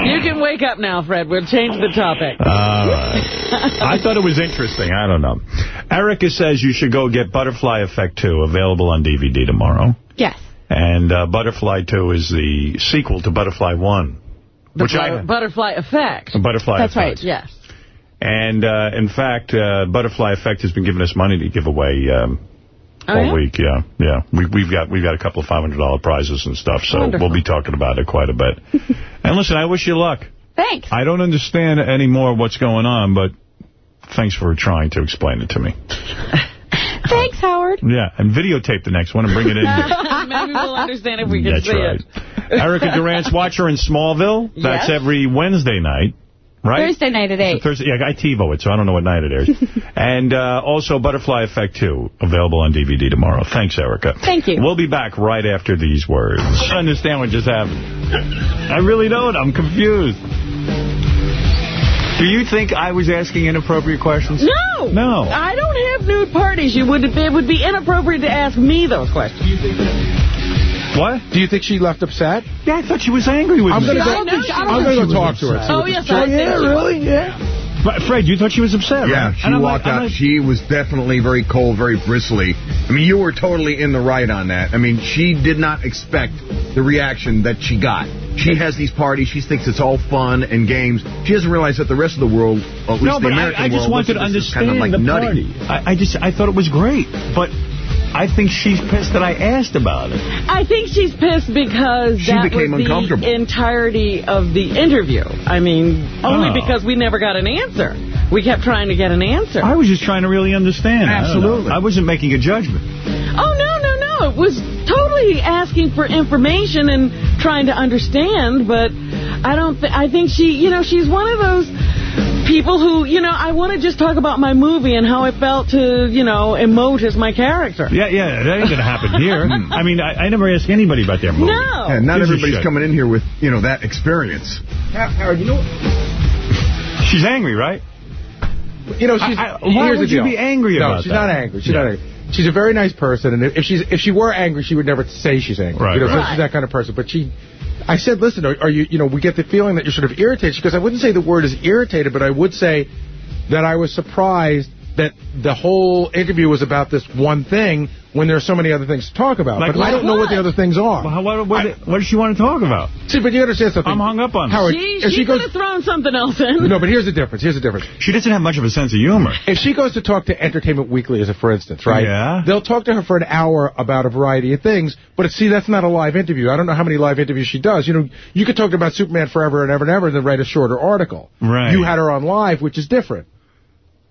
You can wake up now, Fred. We'll change the topic. All right. I thought it was interesting. I don't know. Erica says you should go get Butterfly Effect 2, available on DVD tomorrow. Yes. And uh, Butterfly 2 is the sequel to Butterfly 1. The which I butterfly effect. Butterfly That's Effect. right. Yes. And, uh, in fact, uh, Butterfly Effect has been giving us money to give away um, Oh, all yeah? week. Yeah, yeah. We, we've got we've got a couple of $500 prizes and stuff, so Wonderful. we'll be talking about it quite a bit. and listen, I wish you luck. Thanks. I don't understand anymore what's going on, but thanks for trying to explain it to me. Thanks, Howard. Yeah, and videotape the next one and bring it in here. Maybe we'll understand if we can That's see right. it. Erica Durance Watcher in Smallville. That's Yes. every Wednesday night, right? Thursday night at 8. Thursday, yeah, I TiVo it, so I don't know what night it airs. and uh, also Butterfly Effect 2, available on DVD tomorrow. Thanks, Erica. Thank you. We'll be back right after these words. I don't understand what just happened. I really don't. I'm confused. Do you think I was asking inappropriate questions? No. No. I don't have nude parties. You would It would be inappropriate to ask me those questions. What? Do you think she left upset? Yeah, I thought she was angry with I'm me. gonna go, I know, I'm gonna go talk to her. Oh, what yes, story- I oh, think yeah, really? Yeah. But Fred, you thought she was upset, Yeah, right? she And walked like- out. like- she was definitely very cold, very bristly. I mean, you were totally in the right on that. I mean, she did not expect the reaction that she got. She has these parties. She thinks it's all fun and games. She doesn't realize that the rest of the world, at least no, the American I, I just world, wanted to at this as understand kind of like the nutty. party. I, I just I thought it was great, but I think she's pissed that I asked about it. I think she's pissed because She that became was uncomfortable. the entirety of the interview. I mean, only Oh. because we never got an answer. We kept trying to get an answer. I was just trying to really understand. I. Absolutely. I, wasn't making a judgment. Oh, no, no, no. It was totally asking for information and trying to understand, but I don't th I think she, you know, she's one of those people who, you know, I want to just talk about my movie and how it felt to, you know, emote as my character. Yeah, yeah, that ain't going to happen here. I mean, I, I never ask anybody about their movie. No. Yeah, not Gives everybody's coming in here with, you know, that experience. Howard, you know She's angry, right? You know, she's. I- I- why here's would you be angry no, about she's that? not angry. She's Yeah. not angry. She's a very nice person, and if she's if she were angry, she would never say she's angry. Right, You know, so she's that kind of person. But she, I said, listen, are, are you? You know, we get the feeling that you're sort of irritated. Goes, I wouldn't say the word is irritated, but I would say that I was surprised that the whole interview was about this one thing when there are so many other things to talk about. Like but I don't know what the other things are. Well, what, what, what does she want to talk about? See, but you understand something. I'm hung up on Howard, She, if she, she could goes, have thrown something else in. no, but here's the difference. Here's the difference. She doesn't have much of a sense of humor. If she goes to talk to Entertainment Weekly, as a for instance, right? Yeah. They'll talk to her for an hour about a variety of things, but see, that's not a live interview. I don't know how many live interviews she does. You know, you could talk about Superman forever and ever and ever, and then write a shorter article. Right. You had her on live, which is different.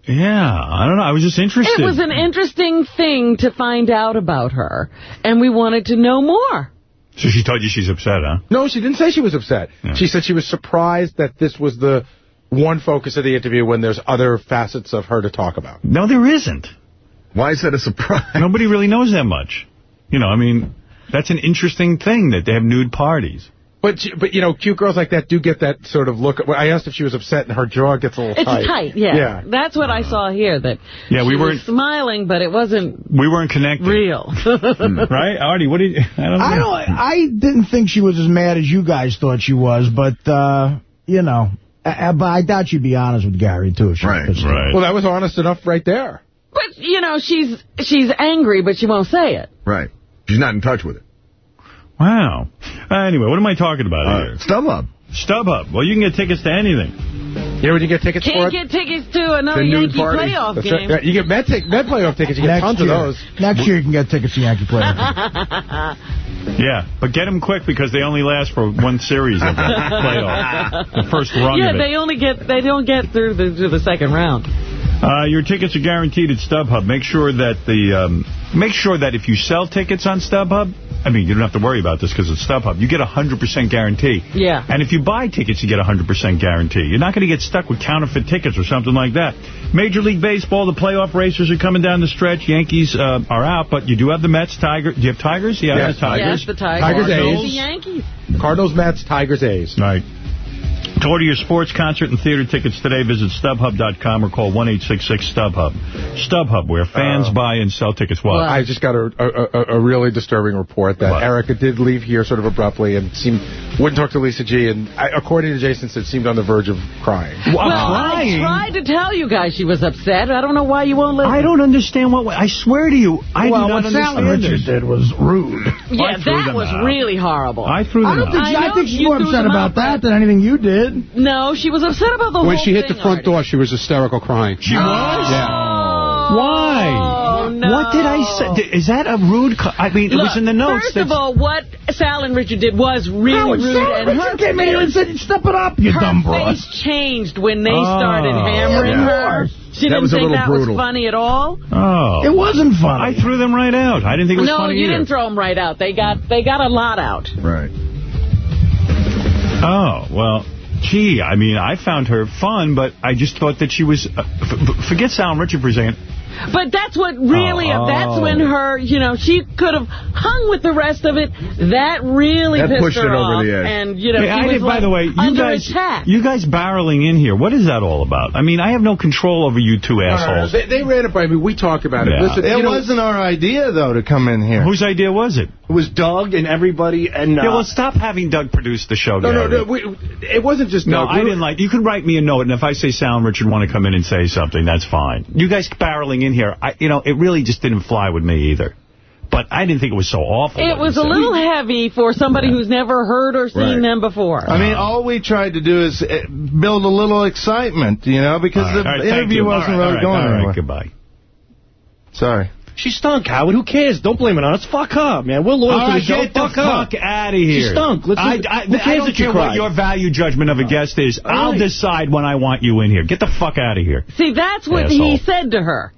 Yeah, I don't know. I was just interested. It was an interesting thing to find out about her, and we wanted to know more. So she told you she's upset, huh? No, she didn't say she was upset. She said she was surprised that this was the one focus of the interview when there's other facets of her to talk about. No, there isn't. Why is that a surprise? Nobody really knows that much. You know, I mean, that's an interesting thing that they have nude parties. But, but you know, cute girls like that do get that sort of look. I asked if she was upset, and her jaw gets a little It's tight. tight, yeah. Yeah. That's what I saw here, that Yeah, we weren't- smiling, but it wasn't We weren't connected. real. right? Artie, what did you... I don't know. I don't. I didn't think she was as mad as you guys thought she was, but uh, you know, I, I- but I doubt you'd be honest with Gary too. If she Right, was Well, that was honest enough right there. But, you know, she's she's angry, but she won't say it. Right. She's not in touch with it. Wow. Uh, anyway, what am I talking about Uh, here? StubHub. StubHub. Well, you can get tickets to anything. You know when you get tickets for Can't get tickets to another Yankee playoff That's game. right. You get Met, Met playoff tickets. You get Next tons year. of those. Next year you can get tickets to Yankee playoff. Yeah, but get them quick because they only last for one series of the playoff. The first run yeah, of it. they only get they don't get through the to the second round. Uh, your tickets are guaranteed at StubHub. Make sure that the um, make sure that if you sell tickets on StubHub, I mean, you don't have to worry about this because it's StubHub. You get a 100% guarantee. Yeah. And if you buy tickets, you get a 100% guarantee. You're not going to get stuck with counterfeit tickets or something like that. Major League Baseball, the playoff racers are coming down the stretch. Yankees uh, are out, but you do have the Mets, Tigers. Do you have Tigers? Yeah, Yes. the Tigers. Yes, the Tigers. Tigers, The A's. Yankees. Cardinals, Mets, Tigers, A's. Right. To order your sports, concert, and theater tickets today, visit StubHub.com or call 1-866-StubHub. StubHub, where fans uh, buy and sell tickets. What? I just got a, a, a- a really disturbing report that Erica did leave here sort of abruptly and seemed wouldn't talk to Lisa G. And I, according to Jason, said seemed on the verge of crying. Well, well, I tried to tell you guys she was upset. I don't know why you won't listen. I don't understand what... I swear to you, I well, do not what Sal and understand Richard this. did was rude. Yeah, I that was out. really horrible. I threw I them don't think out. she, I I, think she's more upset about out, that than anything you did. No, she was upset about the When whole she hit the front Artie. door, she was hysterical crying. She oh, was? Yeah. Why? Oh, no. What did I say? Is that a rude... Co I mean, it was in the notes. First of all, what Sal and Richard did was really Howard, rude. Sal and Richard her came in here and said, step it up, you her dumb face broad. changed when they Oh. started hammering Yeah. her. She That didn't was think that brutal. was funny at all. Oh. It wasn't funny. I threw them right out. I didn't think it was no, funny No, you either. didn't throw them right out. They got they got a lot out. Right. Oh, well, gee, I mean, I found her fun, but I just thought that she was... Uh, f- forget Sal and Richard for a second. But that's what really, Oh. that's when her, you know, she could have hung with the rest of it. That really That pissed pushed her it over the edge. And, you know, Yeah, she I was did, by the way, you guys, attack. you guys barreling in here. What is that all about? I mean, I have no control over you two assholes. They, they ran it by me. We talked about it. Yeah. Listen, It you know, wasn't our idea, though, to come in here. Whose idea was it? It was Doug and everybody, and... Uh, yeah, well, stop having Doug produce the show, No, no, Gary. no. We, it wasn't just No, Doug. I We didn't like. You can write me a note, and if I say sound, Richard want to come in and say something, that's fine. You guys barreling in here, I, you know, it really just didn't fly with me either. But I didn't think it was so awful. It was a said. little heavy for somebody who's never heard or seen Right. them before. I mean, all we tried to do is uh, build a little excitement, you know, because All right, the all right, thank interview wasn't All right, really all right, going all right, anywhere. goodbye. Sorry. She stunk, Howard. Who cares? Don't blame it on us. Fuck her, man. We're loyal All to the ah, show. get the fuck her. fuck out of here. She stunk. Let's I, look- I, who I don't that she care what your value judgment of a guest is. I'll right. decide when I want you in here. Get the fuck out of here. See, that's what Asshole. he said to her.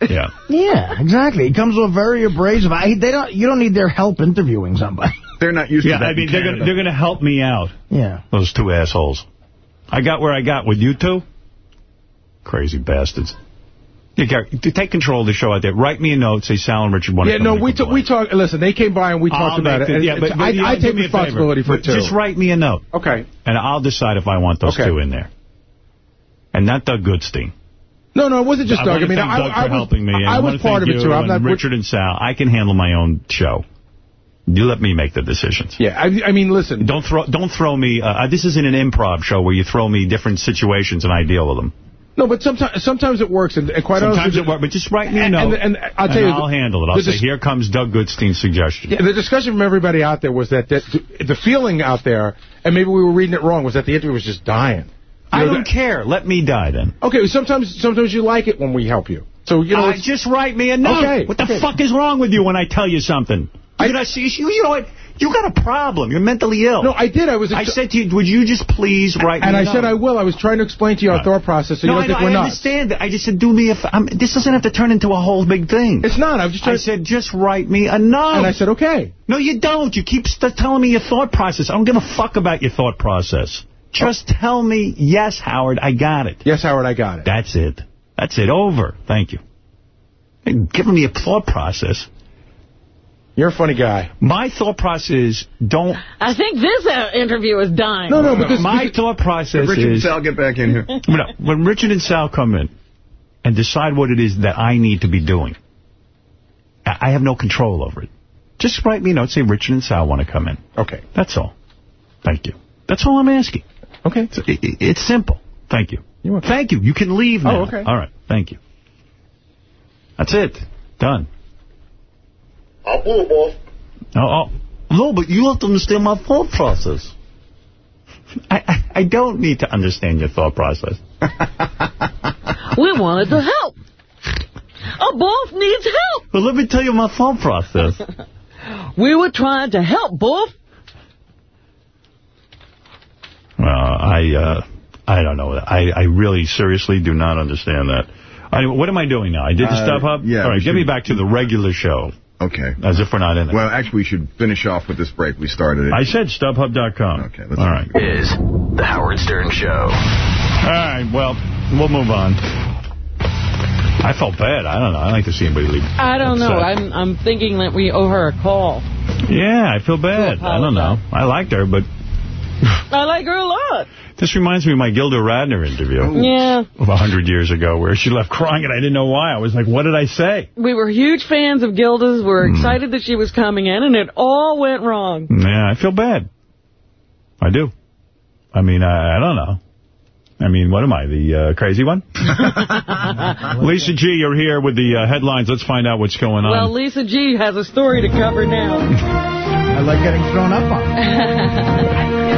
Yeah. Yeah, exactly. He comes off very abrasive. I, they don't. You don't need their help interviewing somebody. They're not used Yeah, to that I mean, they're gonna they're gonna help me out. Yeah. Those two assholes. I got where I got with you two. Crazy bastards. Gary, take control of the show out there. Write me a note. Say Sal and Richard want to Yeah, come no, we, we talked. Listen, they came by and we talked I'll about it. the- yeah, but, it's- but you I, I take responsibility for it, too. Just write me a note. Okay. And I'll decide if I want those Okay. two in there. And not Doug Goodstein. No, no, it wasn't just I Doug. I mean, to I, Doug I for was, helping me. and I was part of it, too. I'm not... Richard and Sal. I can handle my own show. You let me make the decisions. Yeah, I, I mean, listen. Don't throw don't throw me. Uh, this isn't an improv show where you throw me different situations and I deal with them. No, but sometimes sometimes it works, and, and quite Sometimes honestly, it works, but just write me a and, note. and, and I'll tell you, I'll handle it. I'll say, here comes Doug Goodstein's suggestion. Yeah, the discussion from everybody out there was that, that the feeling out there, and maybe we were reading it wrong, was that the interview was just dying. You I know, don't care. Let me die then. Okay, sometimes sometimes you like it when we help you. So you know, Uh, just write me a note. Okay, what the okay. fuck is wrong with you when I tell you something? You, gonna see, you, you know what? You got a problem. You're mentally ill. No, I did. I was. I said to you, would you just please write and me I said I will. I was trying to explain to you our thought process, so no, you don't I, think we're I nuts. understand that. I just said, do me a... F I'm, this doesn't have to turn into a whole big thing. It's not. I'm just I said, just write me a note. and I said, okay. No, you don't. You keep st telling me your thought process. I don't give a fuck about your thought process. Just tell me, yes, Howard, I got it. Yes, Howard, I got it. That's it. That's it. Over. Thank you. Giving me a thought process. You're a funny guy. My thought process is don't... I think this uh, interview is dying. No, no, because My thought process Richard and. Sal get back in here. No, when Richard and Sal come in and decide what it is that I need to be doing, I I have no control over it. Just write me a note, say Richard and Sal want to come in. Okay. That's all. Thank you. That's all I'm asking. Okay. It's, it- it's simple. Thank you. You're welcome. Thank you. You can leave now. Oh, okay. All right. Thank you. That's it. Done. I'll pull, boss. Oh, oh. No, but you have to understand my thought process. I, I, I don't need to understand your thought process. We wanted to help. A boss needs help. But let me tell you my thought process. We were trying to help, boss. Well, I uh, I don't know. I, I really seriously do not understand that. I, what am I doing now? I did the Uh, stuff up? yeah, All right, we get me back to the regular show. Okay. As if we're not in it. Well, actually, we should finish off with this break. We started it. I said StubHub.com. Okay, let's All right. Is The Howard Stern Show. All right, well, we'll move on. I felt bad. I don't know. I like to see anybody leave. I don't know. I'm I'm thinking that we owe her a call. Yeah, I feel bad. I don't know. I liked her, but I like her a lot. this reminds me of my Gilda Radner interview Yeah. of a hundred years ago where she left crying and I didn't know why. I was like, what did I say? We were huge fans of Gilda's. We were excited that she was coming in, and it all went wrong. Yeah, I feel bad. I do. I mean, I, I don't know. I mean, what am I, the uh, crazy one? Lisa G., you're here with the uh, headlines. Let's find out what's going on. Well, Lisa G has a story to cover now. I like getting thrown up on.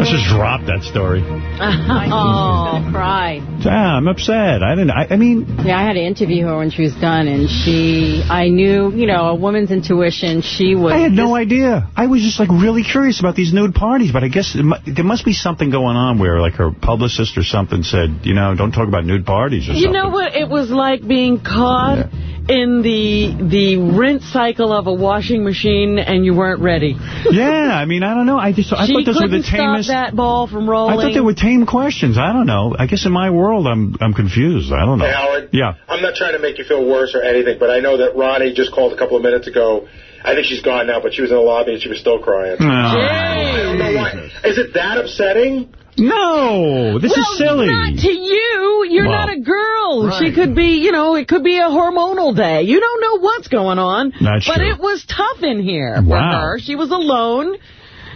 Let's just drop that story. oh, cry. Yeah, I'm upset. I didn't. I, I mean, Yeah, I had to interview her when she was done, and she, I knew, you know, a woman's intuition, she was... I had no idea. I was just like really curious about these nude parties, but I guess there must be something going on where like her publicist or something said, you know, don't talk about nude parties or You something. You know what? It was like being caught in the the rinse cycle of a washing machine, and you weren't ready. yeah, I mean, I don't know. I just I she thought those were the couldn't stop tamest. that ball from rolling. I thought they were tame questions. I don't know. I guess in my world, I'm I'm confused. I don't know. Hey, Howard. Yeah. I'm not trying to make you feel worse or anything, but I know that Ronnie just called a couple of minutes ago. I think she's gone now, but she was in the lobby and she was still crying. Oh. I don't know why. Is it that upsetting? No, this well, is silly. not to you. You're Well, not a girl. She could be, you know, it could be a hormonal day. You don't know what's going on. That's but true. it was tough in here for her. She was alone.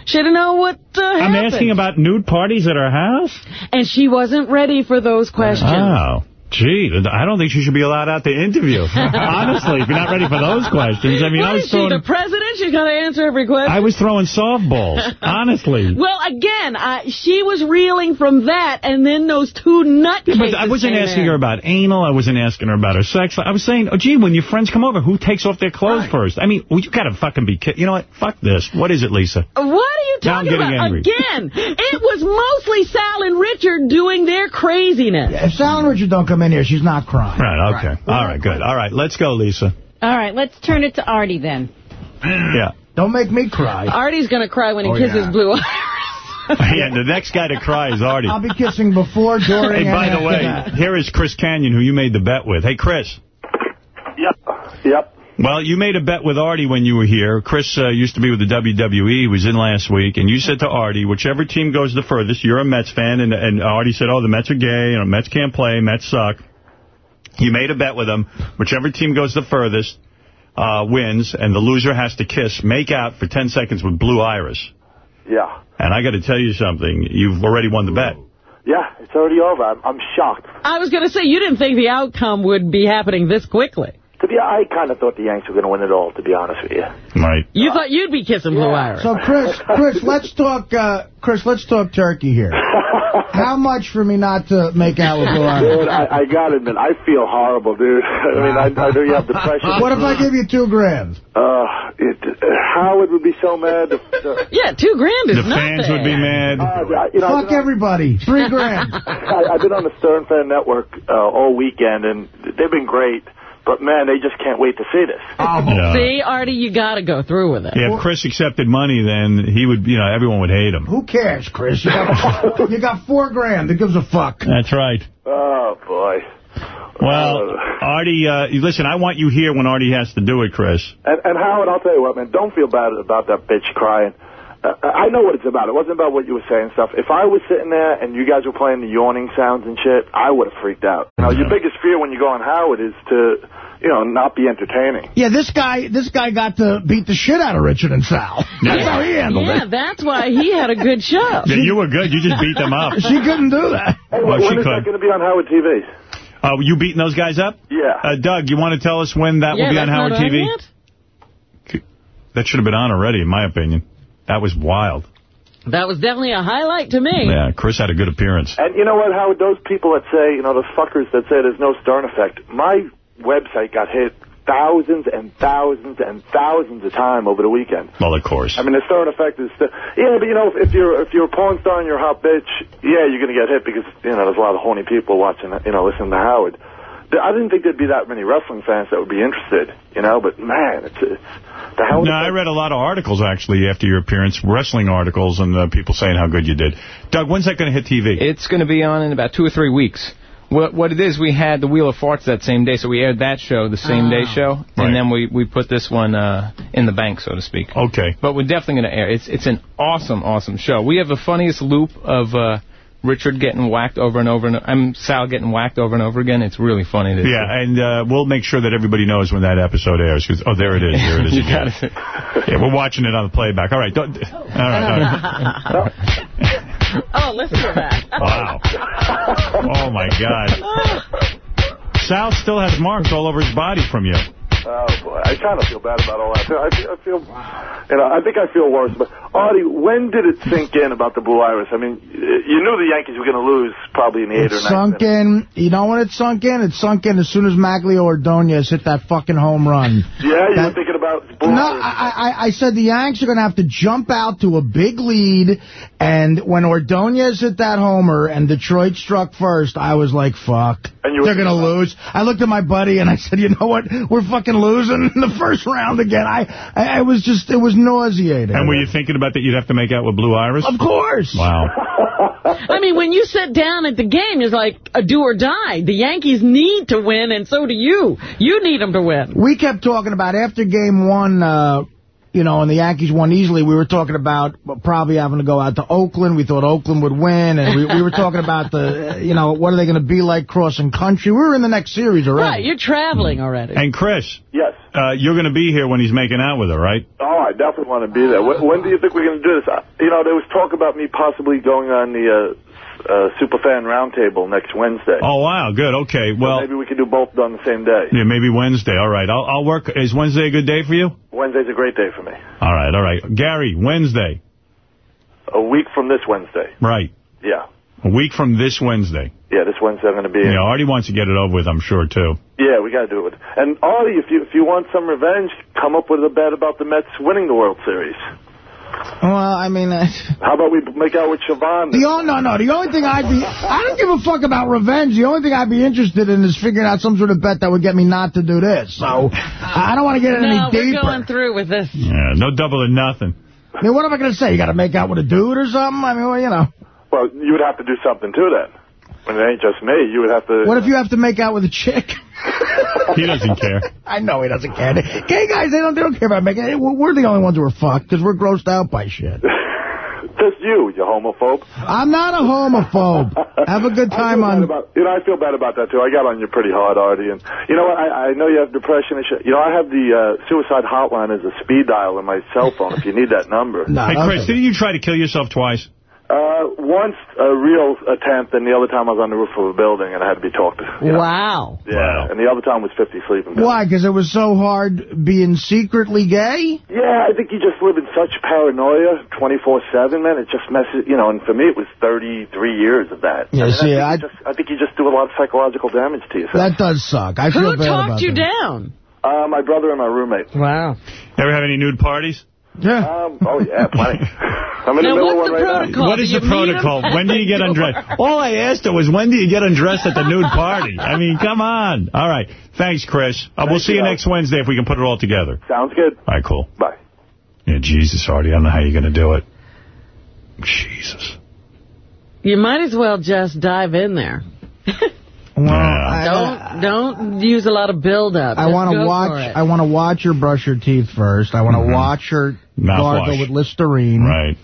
She didn't know what uh, I'm happened. asking about nude parties at her house? And she wasn't ready for those questions. Oh. Gee, I don't think she should be allowed out to interview. Honestly, if you're not ready for those questions. I mean, what I was is she, throwing... the president? She's got to answer every question. I was throwing softballs, honestly. Well, again, I, she was reeling from that, and then those two nutcases But I wasn't asking in. her about anal. I wasn't asking her about her sex. I was saying, oh, gee, when your friends come over, who takes off their clothes first? I mean, well, you got to fucking be kidding. You know what? Fuck this. What is it, Lisa? What are you Now I'm talking getting about? angry. Again, it was mostly Sal and Richard doing their craziness. If Sal and Richard don't come in here, she's not crying. Right, okay. All right, good. All right, let's go, Lisa. All right, let's turn it to Artie then. Yeah. Don't make me cry. Artie's going to cry when he Oh, kisses yeah. Blue Iris. yeah, the next guy to cry is Artie. I'll be kissing before, during, Hey, and by the way, that. here is Chris Kanyon, who you made the bet with. Hey, Chris. Yep. Yep. Well, you made a bet with Artie when you were here. Chris uh, used to be with the WWE. He was in last week. And you said to Artie, whichever team goes the furthest, you're a Mets fan. And, and Artie said, oh, the Mets are gay. You know, Mets can't play. Mets suck. You made a bet with him. Whichever team goes the furthest uh, wins. And the loser has to kiss, make out for 10 seconds with Blue Iris. Yeah. And I got to tell you something. You've already won the bet. Yeah, it's already over. I'm, I'm shocked. I was going to say, you didn't think the outcome would be happening this quickly. To be, I kind of thought the Yanks were going to win it all, to be honest with you. Right. You thought you'd be kissing Blue Iris. So, Chris, Chris, let's talk. Uh, Chris, let's talk turkey here. How much for me not to make out with Blue Dude, I, I got to admit, I feel horrible, dude. I mean, I, I know you have depression. What if I give you two grand? Uh, it, uh, Howard would be so mad. If, uh, Yeah, two grand is The fans would be mad. uh, you know, Fuck everybody. Three grand. I, I've been on the Stern Fan Network uh, all weekend, and they've been great. But, man, they just can't wait to see this. Yeah. See, Artie, you got to go through with it. Yeah, if Chris accepted money, then he would, you know, everyone would hate him. Who cares, Chris? You got, you got four grand. Who gives a fuck? That's right. Oh, boy. Well, Artie, uh, listen, I want you here when Artie has to do it, Chris. And, and Howard, I'll tell you what, man, don't feel bad about that bitch crying. Uh, I know what it's about. It wasn't about what you were saying stuff. If I was sitting there and you guys were playing the yawning sounds and shit, I would have freaked out. You know, your biggest fear when you go on Howard is to, you know, not be entertaining. Yeah, this guy, this guy got to beat the shit out of Richard and Sal. That's how he handled Yeah, it. that's why he had a good show. Yeah, you were good. You just beat them up. She couldn't do that. Hey, Well, when she is could. that going to be on Howard TV? Uh, you beating those guys up? Yeah. Uh, Doug, you want to tell us when that yeah, will be on Howard TV? yet? That should have been on already, in my opinion. That was wild. That was definitely a highlight to me. Yeah, Chris had a good appearance. And you know what, Howard? Those people that say, you know, those fuckers that say there's no Stern effect, my website got hit thousands and thousands and thousands of time over the weekend. Well, of course. I mean, the Stern effect is still... Yeah, but, you know, if you're if you're a porn star and you're a hot bitch, yeah, you're going to get hit because, you know, there's a lot of horny people watching, you know, listening to Howard. I didn't think there'd be that many wrestling fans that would be interested, you know, but, man, it's... Uh, the Howard No, I read a lot of articles, actually, after your appearance, wrestling articles, and uh, people saying how good you did. Doug, when's that going to hit TV? It's going to be on in about two or three weeks. What, what it is, we had the Wheel of Farts that same day, so we aired that show, the same day show, Right. and then we, we put this one uh, in the bank, so to speak. Okay. But we're definitely going to air. It's it's an awesome, awesome show. We have the funniest loop of uh, Richard getting whacked over and over, and I'm Sal getting whacked over and over again. It's really funny. To Yeah, and uh, we'll make sure that everybody knows when that episode airs. 'cause- oh, there it is. There it is You again. got it. Yeah, we're watching it on the playback. All right. Don't, all right. All right. oh, listen to that. Wow. Oh, my God. Sal still has marks all over his body from you. Oh, boy. I kind of feel bad about all that. I feel, I feel, you know, I think I feel worse. But, Artie, when did it sink in about the Blue Iris? I mean, you knew the Yankees were going to lose probably in the eighth It or ninth. sunk in. You know when it sunk in? It sunk in as soon as Magglio Ordonez hit that fucking home run. Yeah, you That- were thinking about Blue No, I, I, I said the Yanks are going to have to jump out to a big lead, and when Ordonez hit that homer and Detroit struck first, I was like, fuck. And you were They're going to lose. I looked at my buddy and I said, you know what? We're fucking losing in the first round again. I, I, I was just, it was nauseating. And were you thinking about that you'd have to make out with Blue Iris? Of course. Wow. I mean, when you sit down at the game, it's like a do or die. The Yankees need to win, and so do you. You need them to win. We kept talking about after game one, uh, you know, and the Yankees won easily, we were talking about probably having to go out to Oakland. We thought Oakland would win, and we, we were talking about the, you know, what are they going to be like crossing country. We were in the next series already. Right, you're traveling already. And Chris. Yes. Uh, you're going to be here when he's making out with her, right? Oh, I definitely want to be there. When, when do you think we're going to do this? Uh, You know, there was talk about me possibly going on the uh, uh, Superfan Roundtable next Wednesday. Oh, wow. Good. Okay. So Well, maybe we could do both on the same day. yeah, maybe Wednesday. All right. I'll, I'll work. Is Wednesday a good day for you? Wednesday's a great day for me. All right. All right. Gary, Wednesday. A week from this Wednesday. Right. Yeah. A week from this Wednesday. Yeah, this Wednesday I'm going to be. Yeah, Artie wants to get it over with, I'm sure, too. Yeah, we got to do it. And Artie, if you if you want some revenge, come up with a bet about the Mets winning the World Series. Well, I mean, uh, How about we make out with Siobhan? the only, no, no, the only thing I'd be, I don't give a fuck about revenge. The only thing I'd be interested in is figuring out some sort of bet that would get me not to do this. So, I don't want to get it no, any we're going through with this. Yeah, no double or nothing. I mean, what am I going to say? You got to make out with a dude or something? I mean, well, you know. Well, you would have to do something too then. When it ain't just me, you would have to. What if you have to make out with a chick? He doesn't care. I know he doesn't care. Gay guys, they don't, they don't care about making it. We're we're the only ones who are fucked because we're grossed out by shit. Just you, you homophobe. I'm not a homophobe. Have a good time on... about, you know, I feel bad about that, too. I got on you pretty hard, Artie. And you know what? I, I know you have depression and shit. You know, I have the uh, suicide hotline as a speed dial in my cell phone if you need that number. hey, Chris, didn't you try to kill yourself twice? Uh, once a real attempt, and the other time I was on the roof of a building and I had to be talked to. you know. Wow. Yeah, and the other time was 50 sleeping pills. Why? Because it was so hard being secretly gay? Yeah, I think you just live in such paranoia 24-7, man. It just messes, you know, and for me it was 33 years of that. Yeah, And see, I, I- think you just, I think you just do a lot of psychological damage to yourself. That does suck. I feel Who bad talked about you that. down? Uh, my brother and my roommate. Wow. Ever have any nude parties? Yeah. Um, oh, yeah, plenty. I'm in Now, the middle what's of one the right protocol? now. What is the protocol? When do you get at the door? undressed? All I asked her was, when do you get undressed at the nude party? I mean, come on. All right. Thanks, Chris. Uh, we'll see you you. next Wednesday if we can put it all together. Sounds good. All right, cool. Bye. Yeah, Jesus, Artie, I don't know how you're going to do it. Jesus. You might as well just dive in there. Well, Yeah. I, Don't don't use a lot of build-up. I want to watch. I want to watch her brush her teeth first. I want to Mhm. watch her gargle with Listerine, Right.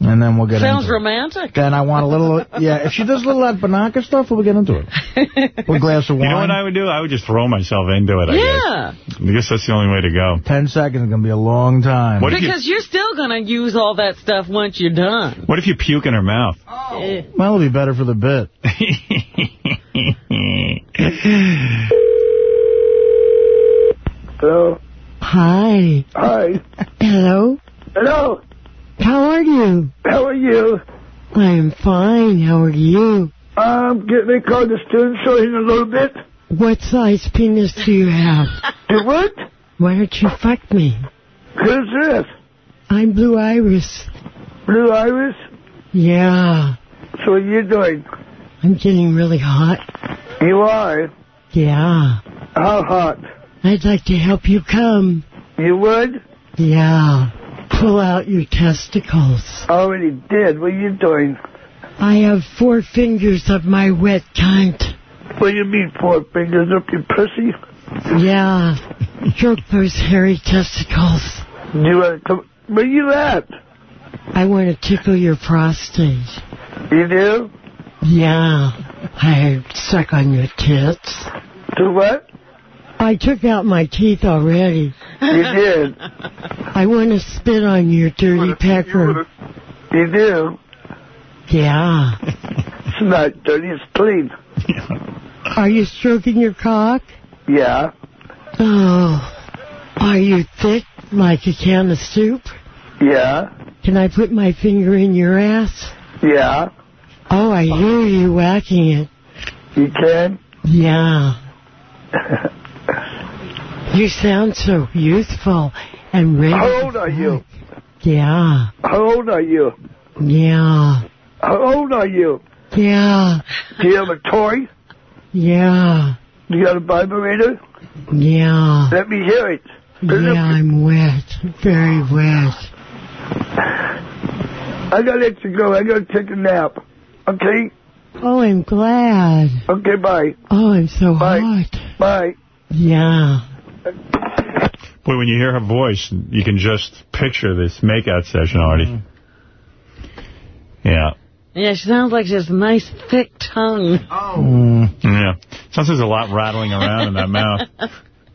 and then we'll get Sounds into it. romantic. Then I want a little. Yeah, if she does a little of that Banaka stuff, we'll get into it. With a glass of wine. You know what I would do? I would just throw myself into it, I yeah, guess. I guess that's the only way to go. Ten seconds is gonna be a long time. What if you because you're still going to use all that stuff once you're done. What if you puke in her mouth? Eh. Well, it'll be better for the bit. Hello? Hi. Hi. Hello. Hello. How are you? How are you? I'm fine. How are you? I'm getting a call the student show in a little bit. What size penis do you have? Do what? Why don't you fuck me? Who's this? I'm Blue Iris. Blue Iris? Yeah. So what are you doing? I'm getting really hot. You are? Yeah. How hot? I'd like to help you come. You would? Yeah. Pull out your testicles. Already did. What are you doing? I have four fingers of my wet cunt. What do you mean four fingers up your pussy? Yeah. Stroke those hairy testicles. You want to come? Where you at? I want to tickle your prostate. You do? Yeah. I suck on your tits. Do what? I took out my teeth already. You did. I want to spit on your dirty pecker. You do? Yeah. It's not dirty, it's clean. Are you stroking your cock? Yeah. Oh. Are you thick like a can of soup? Yeah. Can I put my finger in your ass? Yeah. Oh, I hear you whacking it. You can? Yeah. You sound so youthful and ready. How old are you? Yeah. How old are you? Yeah. How old are you? Yeah. Do you have a toy? Yeah. Do you have a vibrator? Yeah. Let me hear it. Yeah, I'm wet. Very wet. I gotta let you go. I gotta take a nap. Okay? Oh, I'm glad. Okay, bye. Oh, I'm so Bye. hot. Bye. Yeah. Boy, when you hear her voice, you can just picture this makeout session, Artie. Mm. Yeah. Yeah, she sounds like she has a nice, thick tongue. Oh. Yeah. Sounds like there's a lot rattling around in that mouth.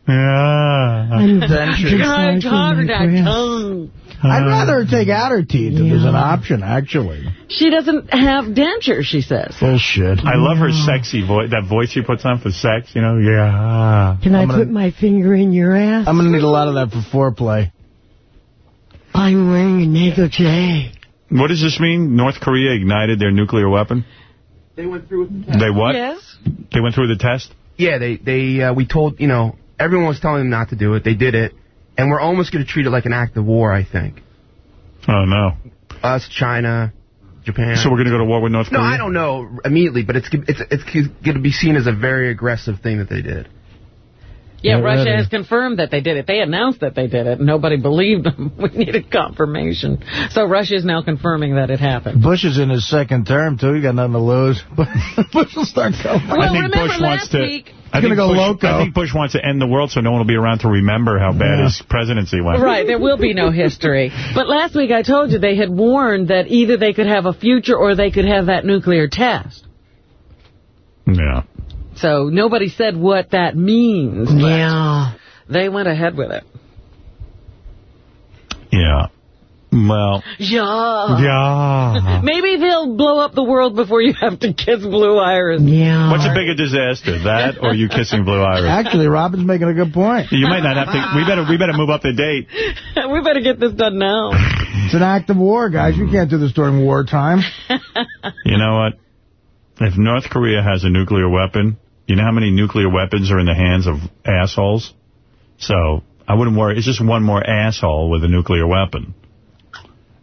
Yeah. God, God, that tongue. I'd rather take out her teeth if there's an option, actually. She doesn't have dentures, she says. Bullshit. I love her sexy voice, that voice she puts on for sex, you know? Yeah. Can I I'm gonna- put my finger in your ass? I'm going to need a lot of that for foreplay. I'm wearing a negligee. What does this mean? North Korea ignited their nuclear weapon? They went through with the test. They what? Yes. They went through the test? Yeah, they, they uh, we told, you know, everyone was telling them not to do it. They did it. And we're almost going to treat it like an act of war, I think. Oh, no. Us, China, Japan. So we're going to go to war with North No, Korea? I don't know immediately, but it's it's it's going to be seen as a very aggressive thing that they did. Yeah, Get Russia ready. has confirmed that they did it. They announced that they did it. Nobody believed them. We needed confirmation. So Russia is now confirming that it happened. Bush is in his second term, too. He got nothing to lose. Bush will start going. Well, I think remember Bush wants to. week- I He's think gonna go Bush, loco. I think Bush wants to end the world so no one will be around to remember how bad his presidency went. Right, there will be no history. But last week I told you they had warned that either they could have a future or they could have that nuclear test. Yeah. So nobody said what that means. but Yeah. They went ahead with it. Yeah. Well. Yeah. Yeah. Maybe they'll blow up the world before you have to kiss Blue Iris. Yeah. What's a bigger disaster, that or you kissing Blue Iris? Actually, Robin's making a good point. You might not have to. We better. We better move up the date. we better get this done now. It's an act of war, guys. You can't do this during wartime. You know what? If North Korea has a nuclear weapon, you know how many nuclear weapons are in the hands of assholes? So I wouldn't worry. It's just one more asshole with a nuclear weapon.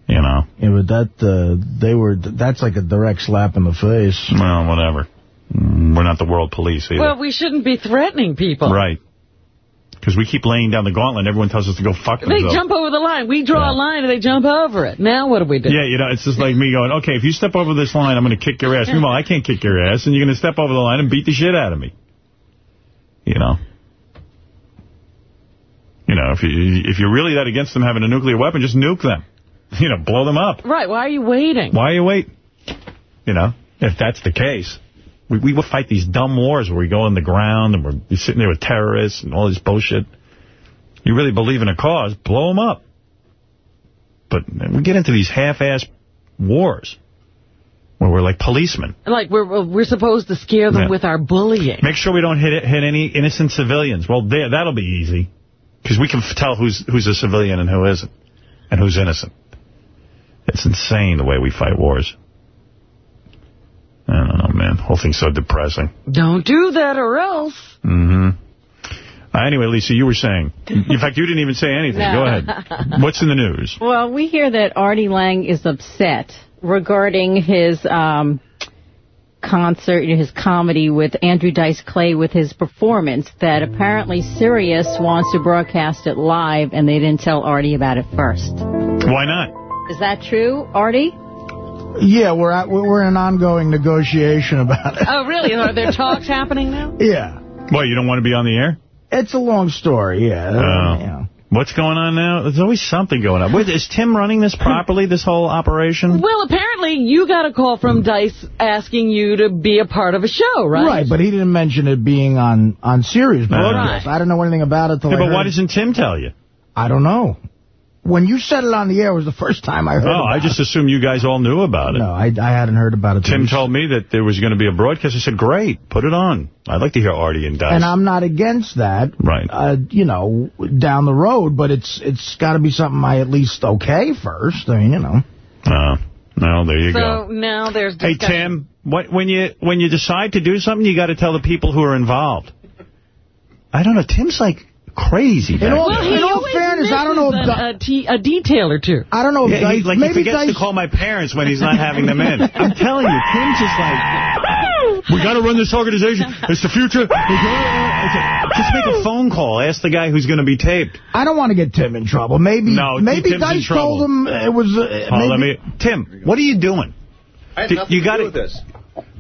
You know. Yeah, but that, uh, they were, that's like a direct slap in the face. Well, whatever. We're not the world police either. Well, we shouldn't be threatening people. right. Because we keep laying down the gauntlet. Everyone tells us to go fuck themselves. They jump over the line. We draw a line and they jump over it. Now what do we do? Yeah, you know, it's just like me going, okay, if you step over this line, I'm going to kick your ass. Meanwhile, I can't kick your ass, and you're going to step over the line and beat the shit out of me. You know? You know, if, you, if you're really that against them having a nuclear weapon, just nuke them. You know, blow them up. Right, why are you waiting? Why are you wait? You know, if that's the case. We, we would fight these dumb wars where we go on the ground and we're sitting there with terrorists and all this bullshit. You really believe in a cause, blow them up. But we get into these half-ass wars where we're like policemen. Like we're we're supposed to scare them Yeah. with our bullying. Make sure we don't hit hit any innocent civilians. Well, there, that'll be easy. Because we can f- tell who's who's a civilian and who isn't. And who's innocent. It's insane the way we fight wars. I don't know, man. whole thing's so depressing. Don't do that or else. Mm-hmm. Uh, anyway, Lisa, you were saying. In fact, you didn't even say anything. No. Go ahead. What's in the news? Well, we hear that Artie Lange is upset regarding his um, concert, his comedy with Andrew Dice Clay with his performance, that apparently Sirius wants to broadcast it live, and they didn't tell Artie about it first. Why not? Is that true, Artie? Yeah, we're at, we're in an ongoing negotiation about it. Oh, really? Are there talks happening now? Yeah. What, you don't want to be on the air? It's a long story, yeah. Oh. Uh, yeah. What's going on now? There's always something going on. Wait, is Tim running this properly, this whole operation? Well, apparently you got a call from Dice asking you to be a part of a show, right? Right, but he didn't mention it being on, on Sirius oh, broadcast. I don't know anything about it till Yeah, I but heard why doesn't Tim tell you? I don't know. When you said it on the air was the first time I heard Oh, about I just assumed you guys all knew about it. No, I, I hadn't heard about it. Tim told me that there was going to be a broadcast. I said, great, put it on. I'd like to hear Artie and Dice. And I'm not against that. Right. Uh, you know, down the road, but it's it's got to be something I at least okay first. I mean, you know. Uh, no, there you so go. now there's Hey. Tim, what, when you when you decide to do something, you got to tell the people who are involved. I don't know. Tim's like crazy. In all, back there. in all fairness, I don't know if misses Di- a, a, t- a detail or two. I don't know if Yeah, Dice, he, like maybe he forgets Dice, to call my parents when he's not having them in. I'm telling you, Tim's just like, we got to run this organization. It's the future. Just make a phone call. Ask the guy who's going to be taped. I don't want to get Tim in trouble. Maybe No, maybe Tim's in Dice told him it was. Uh, Oh, maybe, let me, Tim, what are you doing? I had nothing you to gotta- do with this.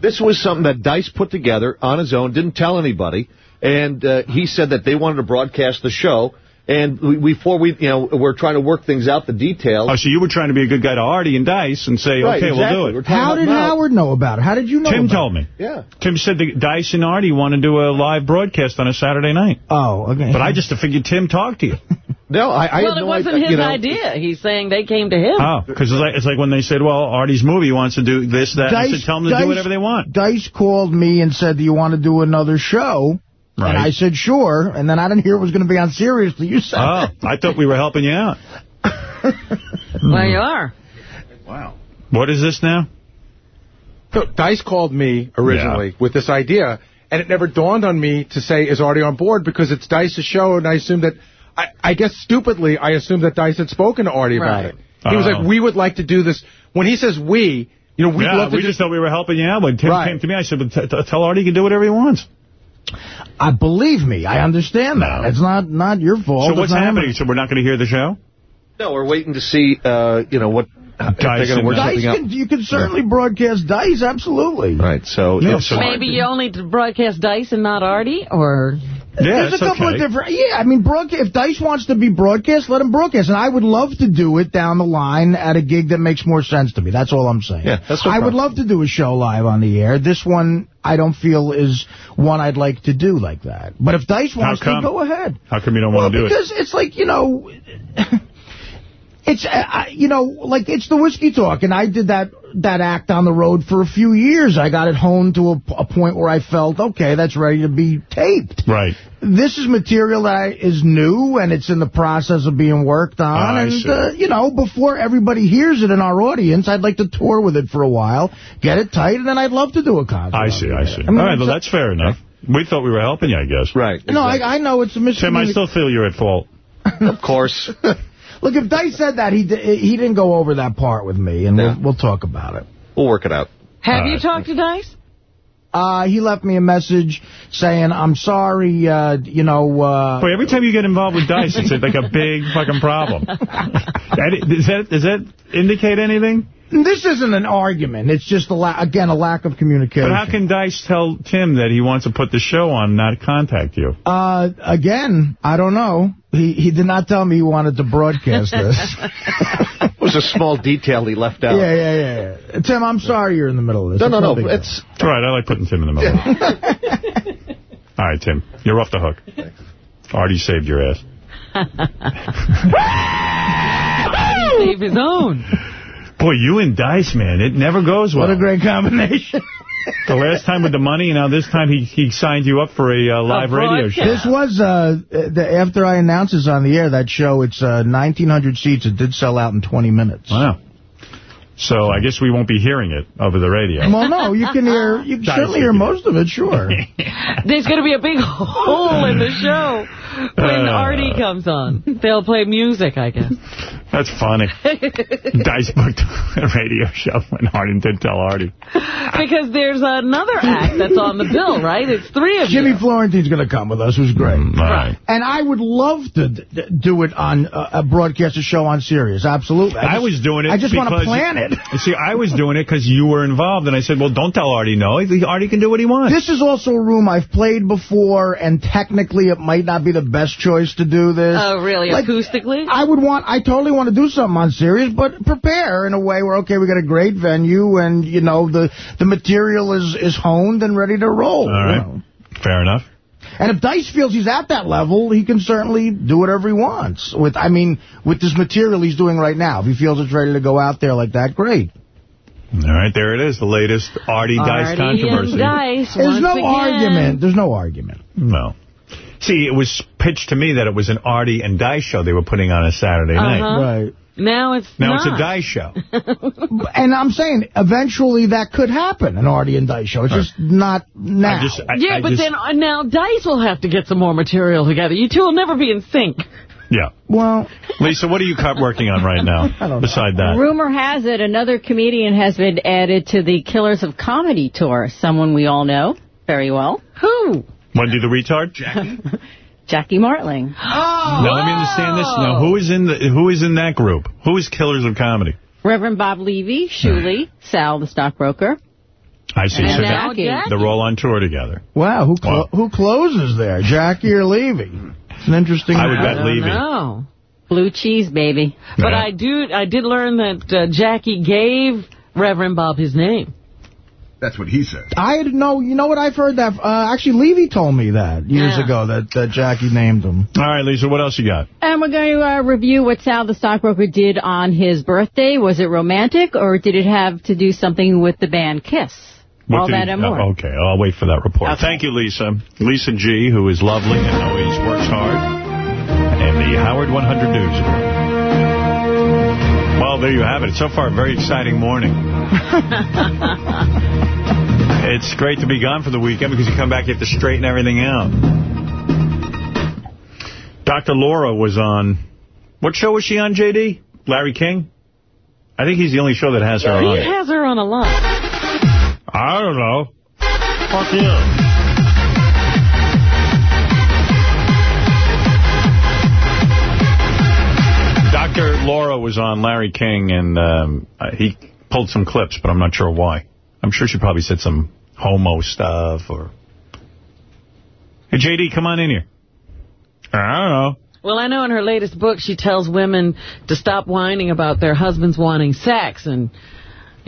This was something that Dice put together on his own, didn't tell anybody, and uh, he said that they wanted to broadcast the show, And we, before we, you know, we're trying to work things out, the details. Oh, so you were trying to be a good guy to Artie and Dice and say, Right, okay, exactly. we'll do it. How did Howard know about it? How did you know Tim about told it? me. Yeah. Tim said that Dice and Artie want to do a live broadcast on a Saturday night. Oh, okay. But I just figured Tim talked to you. No, I, I well, had it no wasn't idea, his you know. idea. He's saying they came to him. Oh, because it's like, it's like when they said, well, Artie's movie wants to do this, that. and I said, tell them to Dice- do whatever they want. Dice called me and said, do you want to do another show? Right. And I said, sure. And then I didn't hear it was going to be on Sirius till you said Oh, it. I thought we were helping you out. Well, you are. Wow. What is this now? So Dice called me originally with this idea, and it never dawned on me to say, is Artie on board? Because it's Dice's show, and I assumed that, I, I guess stupidly, I assumed that Dice had spoken to Artie about it. He was Oh. like, uh-huh. we would like to do this. When he says we, you know, we'd yeah, love to we just thought we were helping you out. When Tim Right. came to me, I said, but t- t- tell Artie he can do whatever he wants. I believe me. I understand that. It's not not your fault. so what's not happening? So we're not going to hear the show? No, we're waiting to see, uh, you know, what if they're Dice going to work Dice can, you can certainly broadcast Dice, absolutely. Right, so... Yeah, it's so- Maybe you only broadcast Dice and not Artie, or... Yeah, There's a couple of different... Yeah, I mean, broadcast, if Dice wants to be broadcast, let him broadcast. And I would love to do it down the line at a gig that makes more sense to me. That's all I'm saying. Yeah, that's no I would love to do a show live on the air. This one, I don't feel is one I'd like to do like that. But if Dice wants to, go ahead. How come you don't Well, want to do it? because it's like, you know... It's, uh, I- you know, like, it's the whiskey talk, and I did that that act on the road for a few years. I got it honed to a, a point where I felt, okay, that's ready to be taped. Right. This is material that I, is new, and it's in the process of being worked on. I and, see. uh, you know, before everybody hears it in our audience, I'd like to tour with it for a while, get it tight, and then I'd love to do a concert. I see, I see. I mean, All right, well, that's fair enough. We thought we were helping you, I guess. Right. No, I, I know it's a miscommunication. Tim, I still feel you're at fault. Of course. Look, if Dice said that, he he didn't go over that part with me, and Yeah. we'll, we'll talk about it. We'll work it out. Have Uh, you talked to Dice? Uh, he left me a message saying, I'm sorry, uh, you know... Uh, Boy, every time you get involved with Dice, it's like a big fucking problem. That- Does that, does that indicate anything? This isn't an argument. It's just, a la again, a lack of communication. But how can Dice tell Tim that he wants to put the show on, not contact you? Uh, again, I don't know. He he did not tell me he wanted to broadcast this. It was a small detail he left out. yeah, yeah, yeah, yeah. Tim, I'm sorry you're in the middle of this. No, no, It's no. big deal. It's All right, I like putting Tim in the middle. All right, Tim, you're off the hook. Artie saved your ass. Save his own. Boy, you and Dice, man, it never goes well. What a great combination. The last time with the money, now this time he he signed you up for a uh, live radio show. This was, uh, the, after I announced this on the air, that show, it's uh, 1,900 seats. It did sell out in 20 minutes. Wow. So I guess we won't be hearing it over the radio. Well, no, you can hear, you can certainly hear most of it, sure. There's going to be a big hole in the show when Uh. Artie comes on. They'll play music, I guess. That's funny. Dice booked a radio show when Artie didn't tell Artie. because there's another act that's on the bill, right? It's three of them. Jimmy you. Florentine's going to come with us, who's great. Mm, all right. And I would love to d d- do it on uh, a broadcast a show on Sirius. Absolutely. I, just- was doing it I just want to plan it. See, I was doing it because you were involved, and I said, well, don't tell Artie no. Artie can do what he wants. This is also a room I've played before, and technically it might not be the best choice to do this. Oh, really? Like, Acoustically? I would want, I totally want to do something on Sirius, but prepare in a way where, okay, we got a great venue, and, you know, the, the material is, is honed and ready to roll. All you know. Fair enough. And if Dice feels he's at that level, he can certainly do whatever he wants. With, I mean, with this material he's doing right now. If he feels it's ready to go out there like that, great. All right, there it is, the latest Artie Dice Artie controversy. and Dice, There's once no again. argument. There's no argument. No. See, it was pitched to me that it was an Artie and Dice show they were putting on a Saturday night. Uh-huh. Right. Now it's Now not. it's a die show. And I'm saying, eventually that could happen, an Artie and Dice show. It's just not now. I just, I, yeah, I but just- then uh, now Dice will have to get some more material together. You two will never be in sync. Yeah. Well, Lisa, what are you working on right now, beside that? Rumor has it another comedian has been added to the Killers of Comedy tour. Someone we all know very well. Who? Want to do the retard? Jackie Martling. Oh, Now, let me understand this. Now, who is in the who is in that group? Who is Killers of Comedy? Reverend Bob Levy, Shuli, Sal the stockbroker. I see. And So now they're, Jackie. they're all on tour together. wow, who clo who closes there, Jackie or Levy? It's an interesting... I would bet Levy. know. Blue cheese, baby. But I do. I did learn that uh, Jackie gave Reverend Bob his name. That's what he said. I didn't know. You know what? I've heard that. Uh, actually, Levy told me that years Yeah. ago that, that Jackie named him. All right, Lisa, what else you got? And we're going to uh, review what Sal the stockbroker did on his birthday. Was it romantic, or did it have to do something with the band Kiss? What All that he- and more. oh, okay, I'll wait for that report. Okay. Thank you, Lisa. Lisa G., who is lovely and always works hard. And the Howard 100 Newsroom. Well, there you have it. So far, a very exciting morning. It's great to be gone for the weekend because you come back, you have to straighten everything out. Dr. Laura was on, what show was she on, J.D.? Larry King? I think he's the only show that has her He on. has her on a lot. I don't know. Fuck you. Dr. Laura was on Larry King, and um, uh, he pulled some clips, but I'm not sure why. I'm sure she probably said some homo stuff or... Hey, J.D., come on in here. I don't know. Well, I know in her latest book she tells women to stop whining about their husbands wanting sex and,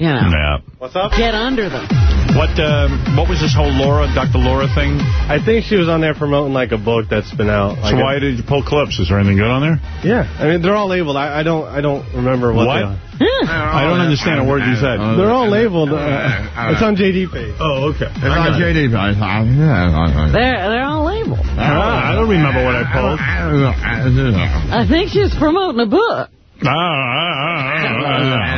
you know, Yeah. What's up? get under them. What um, what was this whole Laura, Dr. Laura thing? I think she was on there promoting like a book that's been out. So Like why did you pull clips? Is there anything good on there? Yeah, I mean they're all labeled. I, I don't I don't remember what, What? they are. I don't understand a word you said. They're all labeled. Uh, it's on JD page. Oh, okay. It's on JD. They're, they're all labeled. I don't remember what I pulled. I think she's promoting a book. Ah, ah,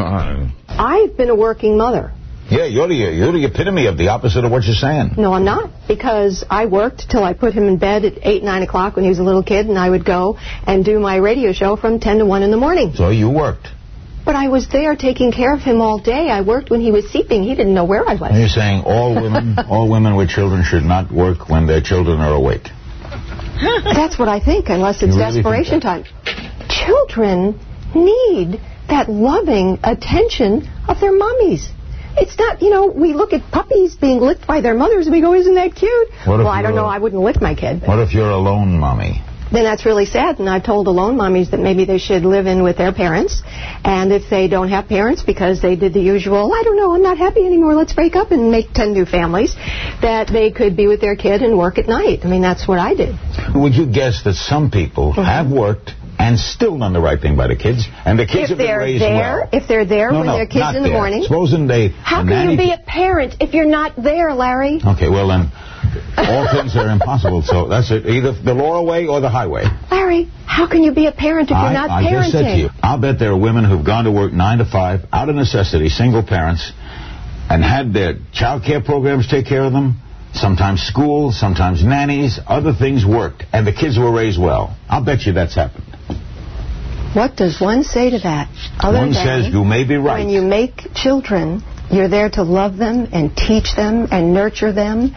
ah, I've been a working mother. Yeah, you're the, you're the epitome of the opposite of what you're saying. No, I'm not, because I worked till I put him in bed at 8, 9 o'clock when he was a little kid, and I would go and do my radio show from 10 to 1 in the morning. So you worked. But I was there taking care of him all day. I worked when he was sleeping. He didn't know where I And was. you're saying all women, all women with children should not work when their children are awake. That's what I think, unless it's really desperation time. Children need that loving attention of their mummies. It's not, you know, we look at puppies being licked by their mothers and we go, isn't that cute? Well, I don't know. I wouldn't lick my kid. What if you're a lone mommy? then that's really sad. And I've told alone mommies that maybe they should live in with their parents. And if they don't have parents because they did the usual, I don't know, I'm not happy anymore, let's break up and make 10 new families, that they could be with their kid and work at night. I mean, that's what I did. Would you guess that some people Mm-hmm. have worked and still done the right thing by the kids, and the kids if have been they're raised there, well? if they're there no, when no, their kids in the there. morning. Supposing they How the can you be a parent if you're not there, Larry? Okay, well then, all things are impossible. So that's it. Either the Laura way or the highway. Larry, how can you be a parent if I, you're not I parenting? just said to you, I'll bet there are women who've gone to work nine to five, out of necessity, single parents, and had their child care programs take care of them. Sometimes school, sometimes nannies, other things worked, and the kids were raised well. I'll bet you that's happened. What does one say to that? Other One than says you may be right. when you make children, you're there to love them and teach them and nurture them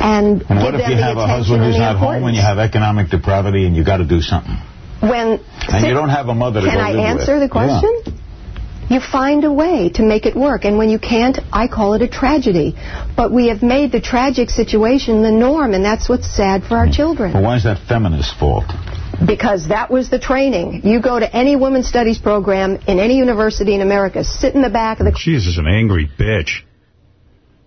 and, And what if you have a husband who's not home and you have economic depravity and you got to do something? when And you don't have a mother to Can go I answer with. the question? You find a way to make it work, and when you can't, I call it a tragedy. But we have made the tragic situation the norm, and that's what's sad for our mm. children. But why is that feminist fault? Because that was the training. You go to any women's studies program in any university in America, sit in the back of the Jesus, an angry bitch.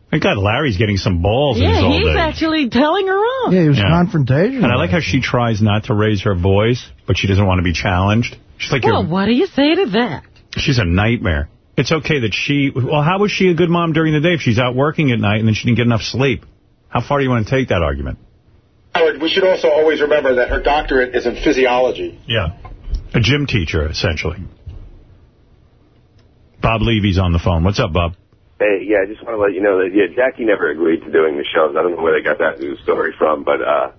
Thank God Larry's getting some balls in his Yeah, he's age. actually telling her off. Yeah, he was Yeah. confrontational. And I like how she tries not to raise her voice, but she doesn't want to be challenged. She's like, Well, what do you say to that? she's a nightmare. It's okay that she, well, how was she a good mom during the day if she's out working at night and then she didn't get enough sleep? How far do you want to take that argument? Howard, we should also always remember that her doctorate is in physiology. Yeah. A gym teacher, essentially. Bob Levy's on the phone. What's up, Bob? Hey, yeah, I just want to let you know that, yeah, Jackie never agreed to doing the shows. I don't know where they got that news story from, but uh,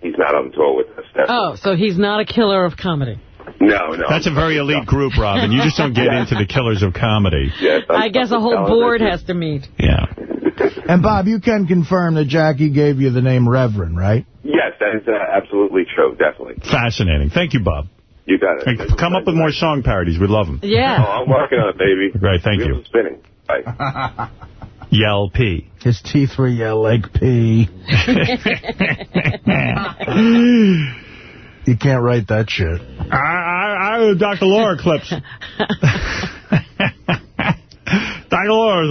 he's not on tour with us. That's- Oh, so he's not a killer of comedy. No, no. That's a very elite group, Robin. You just don't get Yeah. into the killers of comedy. Yes, I'm- I guess a I'm whole board has to meet. Yeah. And Bob, you can confirm that Jackie gave you the name Reverend, right? Yes, that is uh, absolutely true, definitely. Fascinating. Thank you, Bob. You got it. And come up with more song parodies. We love them. Oh, Yeah. I'm working on it, baby. Right, thank Wheels you. are spinning. Bye. Yell P. His teeth were yellow like pee. You can't write that shit. I, I, I Dr. Laura clips. Dr. Laura's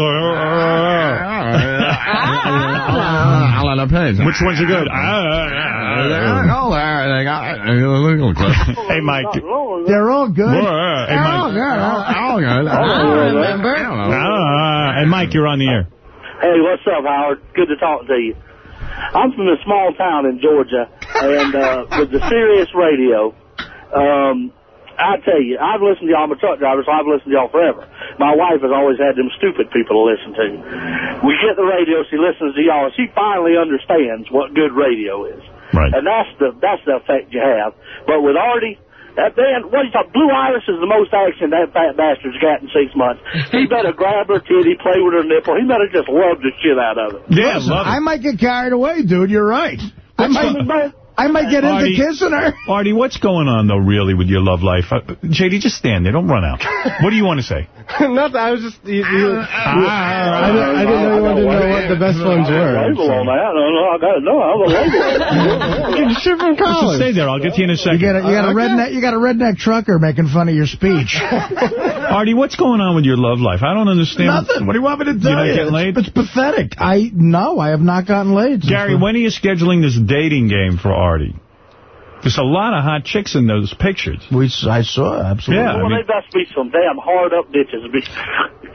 Which ones are good? hey, Mike. They're all good. Hey, Mike. remember. Ah, hey, Mike, you're on the air. Hey, what's up, Howard? Good to talk to you. I'm from a small town in Georgia, and uh, with the Sirius radio, um, I tell you, I've listened to y'all. I'm a truck driver, so I've listened to y'all forever. My wife has always had them stupid people to listen to. We get the radio, she listens to y'all, and she finally understands what good radio is. Right. And that's the that's the effect you have. But with Artie, that man, what do you talk? Blue Iris is the most action that fat bastard's got in six months. He better grab her titty, play with her nipple. He better just love the shit out of it. Yeah, Listen, I might get carried away, dude. You're right. I might, I might get into kissing her. Artie, what's going on, though, really, with your love life? Uh, JD, just stand there. Don't run out. What do you want to say? Nothing. I was just. You, you, Ah, I, didn't, I didn't know you wanted to know what the best ones were. Label on that. No, no, I got to know. I'm a label. Shit from Just college. stay there. I'll get to you in a second. You got a, you got a redneck. You got a redneck trucker making fun of your speech. Artie, what's going on with your love life? I don't understand. Nothing. What do you want me to tell You're not getting laid? It's, it's pathetic. I no, I have not gotten laid. Gary, when are you scheduling this dating game for Artie? There's a lot of hot chicks in those pictures. We, I saw absolutely. Yeah, I well, mean- they must be some damn hard up bitches. Be-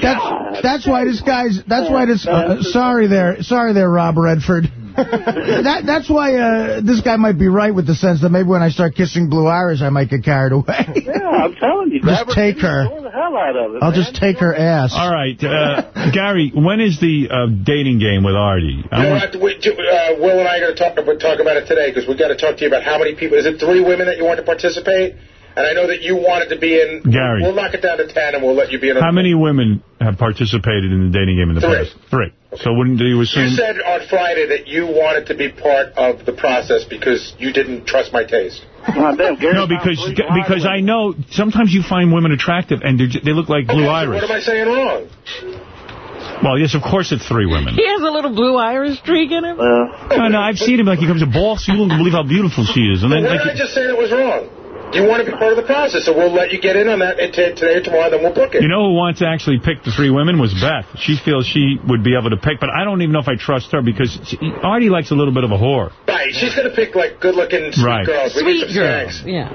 That's that's why this guy's. That's why this. Uh, sorry there, sorry there, Rob Redford. that that's why uh, this guy might be right with the sense that maybe when I start kissing Blue Iris, I might get carried away. Yeah, I'm telling you. Just take her. The hell out of it. I'll man. just take her ass. All right, uh, Gary, when is the uh, dating game with Artie? You know, want- after we, uh, Will and I are going to talk about, talk about it today because we've got to talk to you about how many people. Is it three women that you want to participate? And I know that you wanted to be in. Gary. We'll knock it down to ten, and we'll let you be in. A, How many women have participated in the dating game in the Three. past? Three. So wouldn't you assume... You said on Friday that you wanted to be part of the process because you didn't trust my taste. God damn, No, because because I know sometimes you find women attractive and they're j- they look like Blue Okay, so Iris. What am I saying wrong? Well, yes, of course it's three women. He has a little blue iris streak in him. No, no, I've seen him like he comes a boss. You won't believe how beautiful she is. And Well, then, what like, did I just say that was wrong? You want to be part of the process, so we'll let you get in on that today or tomorrow, then we'll book it. you know who wants to actually pick the three women was Beth. She feels she would be able to pick, but I don't even know if I trust her because she, Artie likes a little bit of a whore. Right, she's going to pick, like, good-looking sweet Right. girls. We Sweet girl. skanks. Yeah.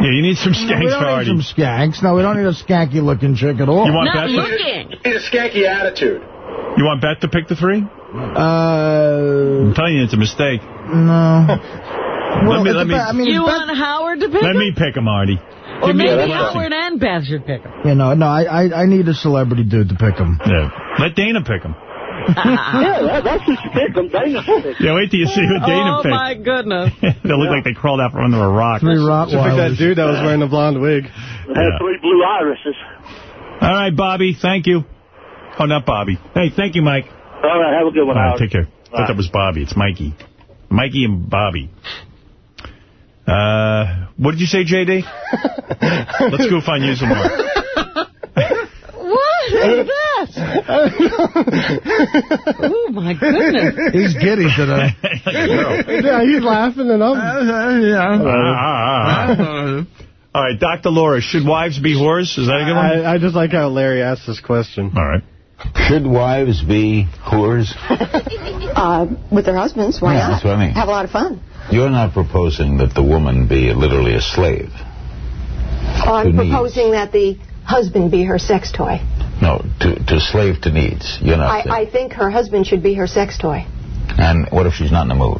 Yeah, you need some No, we skanks for don't Artie. need some skanks. No, we don't need a skanky looking chick at all. You want Not Beth? To, looking. You need a skanky attitude. you want Beth to pick the three? Uh, I'm telling you, it's a mistake. no. Well, let me it's let me about- I mean, You it's want Howard to pick let him? me pick him, Artie. Or Give a maybe blessing. Howard and Beth should pick him. You know, no, I, I I need a celebrity dude to pick him. Yeah. Let Dana pick him. yeah, that, that's just pick them. Dana pick Yeah, wait till you see what Dana oh, picked. my goodness. they look like they crawled out from under a rock. Three Should pick that dude that was wearing the blonde wig. Had Yeah. three blue irises. All right, Bobby. Thank you. Oh, not Bobby. Hey, thank you, Mike. All right, have a good one, All right, Howard. take care. I thought that was Bobby. It's Mikey. Mikey and Bobby. Uh, what did you say, J.D.? Let's goof on you some more. What is that? oh, my goodness. He's giddy today. yeah, he's laughing and I'm... All right, Dr. Laura, should wives be whores? Is that a good one? I, I just like how Larry asked this question. All right. Should wives be whores? Uh, with their husbands, why Yeah, not? that's what I mean. Have a lot of fun. You're not proposing that the woman be literally a slave. Oh, I'm To needs. proposing that the husband be her sex toy. No, to, to slave to needs. You're not. I, I think her husband should be her sex toy. And what if she's not in the mood?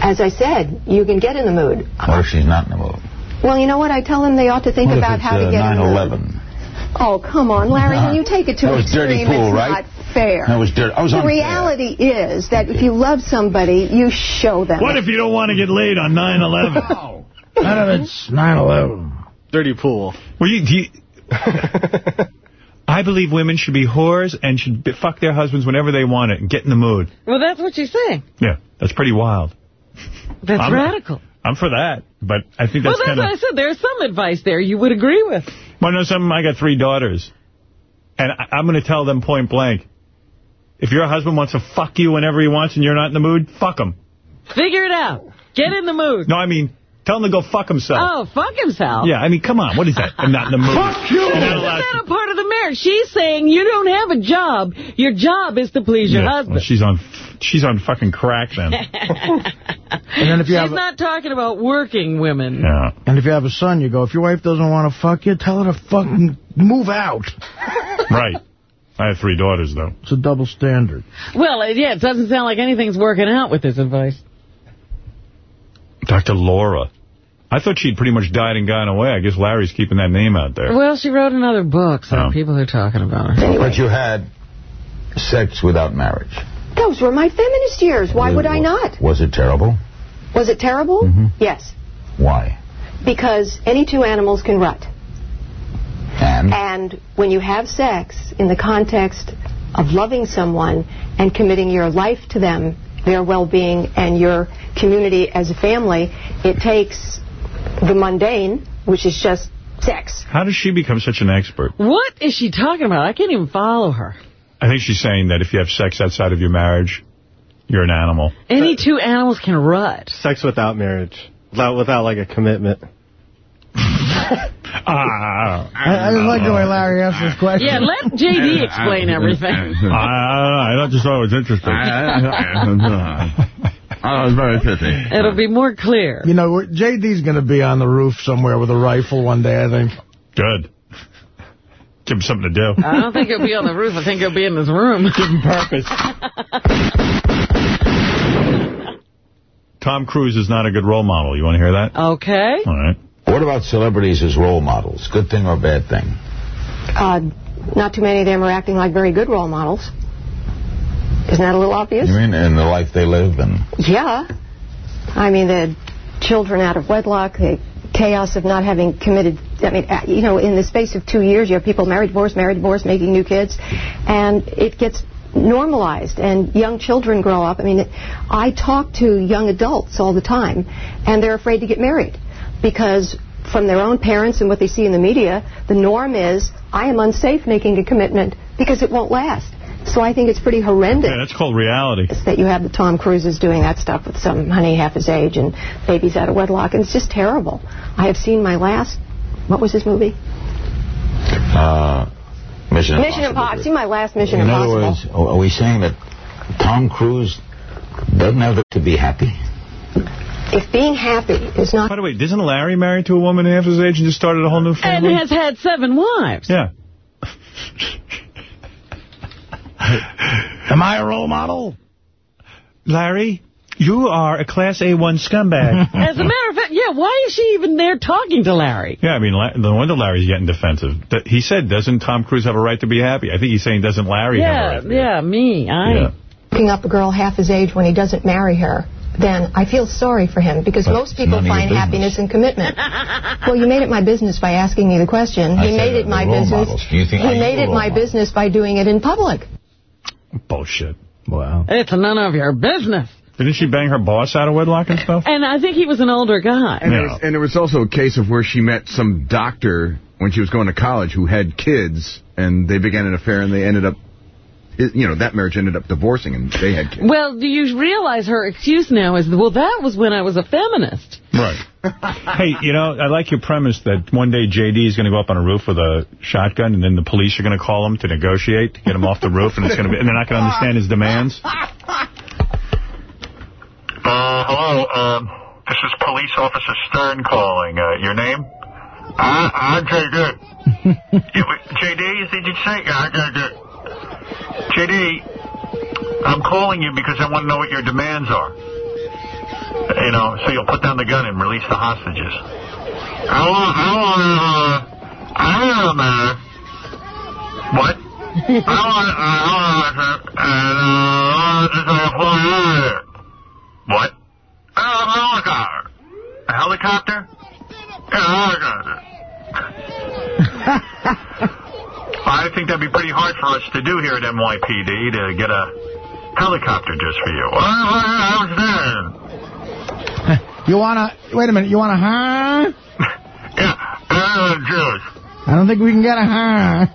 As I said, you can get in the mood. What if she's not in the mood? Well, you know what? I tell them they ought to think what about how to uh, get in the mood. 9/11? Oh, come on, Larry. When you take it to That was dirty pool, it's right? not fair. That was dirty. I was the unfair. reality is that if you love somebody, you show them. What if you don't want to get laid on 9/11? None of it's 9/11. Dirty pool. Well, you, do you, I believe women should be whores and should be, fuck their husbands whenever they want it and get in the mood. Well, that's what she's saying. Yeah, that's pretty wild. That's I'm- radical. I'm for that, but I think that's kind Well, that's that's kind what I said. There's some advice there you would agree with. Well, no, something, I got three daughters, and I, I'm going to tell them point blank, if your husband wants to fuck you whenever he wants and you're not in the mood, fuck him. Figure it out. Get in the mood. No, I mean, tell him to go fuck himself. Oh, fuck himself. Yeah, I mean, come on. What is that? I'm not in the mood. Fuck you! You're not That's allowed not a part of the marriage. She's saying you don't have a job. Your job is to please your Yeah, husband. well, she's on she's on fucking crack then. And then if you She's have a, not talking about working women. Yeah. and if you have a son, you go, if your wife doesn't want to fuck you, tell her to fucking move out. Right. I have three daughters, though. It's a double standard. Well, it- yeah, it doesn't sound like anything's working out with this advice. Dr. Laura. I thought she'd pretty much died and gone away. I guess Larry's keeping that name out there. Well, she wrote another book, so Oh. people are talking about her. But you had sex without marriage. Those were my feminist years. Why would I not? Was it terrible? Was it terrible? Mm-hmm. Yes. Why? Because any two animals can rut. And? And when you have sex in the context of loving someone and committing your life to them, their well-being, and your community as a family, it takes the mundane, which is just sex. How does she become such an expert? What is she talking about? I can't even follow her. I think she's saying that if you have sex outside of your marriage, you're an animal. Any two animals can rut. Sex without marriage. Without, without like a commitment. Ah. I, I just like the way Larry asked this question. Yeah, let J.D. explain everything. I, I just thought it was interesting. I was very pity. It'll be more clear. You know, JD's going to be on the roof somewhere with a rifle one day, I think. Good. Give him something to do. I don't think he'll be on the roof. I think he'll be in this room. Give him purpose. Tom Cruise is not a good role model. You want to hear that? Okay. All right. What about celebrities as role models? Good thing or bad thing? Uh, not too many of them are acting like very good role models. Isn't that a little obvious? You mean in the life they live and Yeah. I mean, the children out of wedlock, the chaos of not having committed, I mean, uh, you know, in the space of two years, you have people married, divorced, married, divorced, making new kids, and it gets normalized, and young children grow up. I mean, I talk to young adults all the time, and they're afraid to get married because from their own parents and what they see in the media, the norm is, I am unsafe making a commitment because it won't last. So I think it's pretty horrendous Yeah, that's called reality. It's that you have the Tom Cruises doing that stuff with some honey half his age and babies out of wedlock, and it's just terrible. I have seen my last, what was this movie? uh, Mission Impossible. Mission Impossible. I've my last Mission In Impossible. other words, are we saying that Tom Cruise doesn't have to be happy? If being happy is not... By the way, isn't Larry married to a woman half his age and just started a whole new family? And has had seven wives. Yeah. Am I a role model? Larry, you are a Class A1 scumbag. As a matter of fact, yeah, why is she even there talking to Larry? yeah, I mean, La- no wonder Larry's getting defensive. He said, doesn't Tom Cruise have a right to be happy? I think he's saying, doesn't Larry have a Yeah, right to be yeah, me. I. Yeah. Picking up a girl half his age when he doesn't marry her, then I feel sorry for him because But most people none of your find happiness in commitment. well, you made it my business by asking me the question. I he made it my business. models. Do you think- he made it my model? business by doing it in public. Bullshit. Wow. It's none of your business. Didn't she bang her boss out of wedlock and stuff? And I think he was an older guy. And, there was, and there was also a case of where she met some doctor when she was going to college who had kids, and they began an affair, and they ended up, you know, that marriage ended up divorcing, and they had kids. Well, do you realize her excuse now is, well, that was when I was a feminist. Right. hey, you know, I like your premise that one day J.D. is going to go up on a roof with a shotgun, and then the police are going to call him to negotiate to get him off the roof, and it's going to be, and they're not going to understand his demands. Uh, hello, um, this is Police Officer Stern calling. Uh, your name? Uh, I'm J.D. J.D., did you say? Yeah, J.D. J.D., I'm calling you because I want to know what your demands are. You know, so you'll put down the gun and release the hostages. I want, I want, uh, I don't know. What? I want, I want, uh, of here. What? Uh, a helicopter. A helicopter? Yeah, a helicopter. I think that'd be pretty hard for us to do here at NYPD to get a helicopter just for you. What? What? I was there. You want to... Wait a minute. You wanna, huh? Yeah, uh, Jews. I don't think we can get a huh.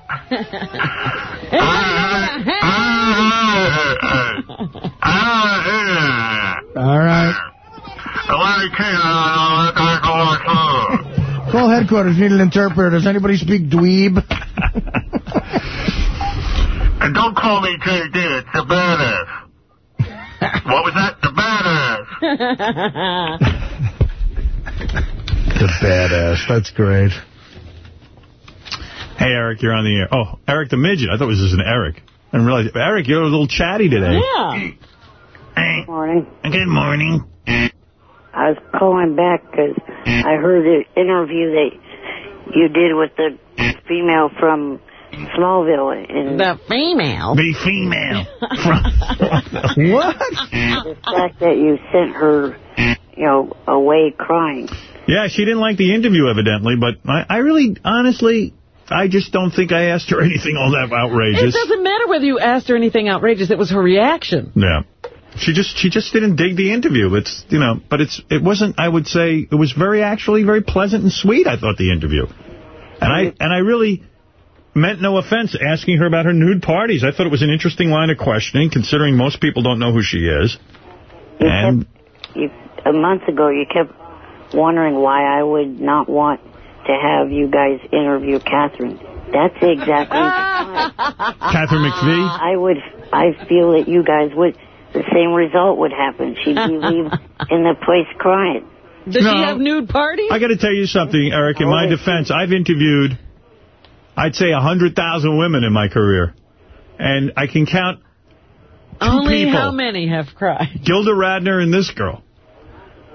All right. Call headquarters. Need an interpreter. Does anybody speak dweeb? And don't call me JD. It's the badass. what was that? The badass. The badass. That's great. Hey, Eric, you're on the air. Oh, Eric the Midget. I thought it was just an Eric. I didn't realize. Eric, you're a little chatty today. Yeah. Morning. Good morning. I was calling back because I heard the interview that you did with the female from Smallville. And The female? The female. from what? The fact that you sent her, you know, away crying. Yeah, she didn't like the interview, evidently, but I, I really, honestly, I just don't think I asked her anything all that outrageous. It doesn't matter whether you asked her anything outrageous. It was her reaction. Yeah. She just she just didn't dig the interview. It's, you know, but it's it wasn't, I would say, it was very, actually very pleasant and sweet, I thought, the interview. And I and I really meant no offense asking her about her nude parties. I thought it was an interesting line of questioning, considering most people don't know who she is. You And kept, you, a month ago, you kept wondering why I would not want to have you guys interview Katharine. That's exactly. Katharine McPhee? Uh, I would, I feel that you guys would, the same result would happen. She'd be leave in the place crying. Does No. she have nude parties? I got to tell you something, Eric. In my oh. defense, I've interviewed, I'd say, 100,000 women in my career. And I can count two Only people. how many have cried? Gilda Radner and this girl.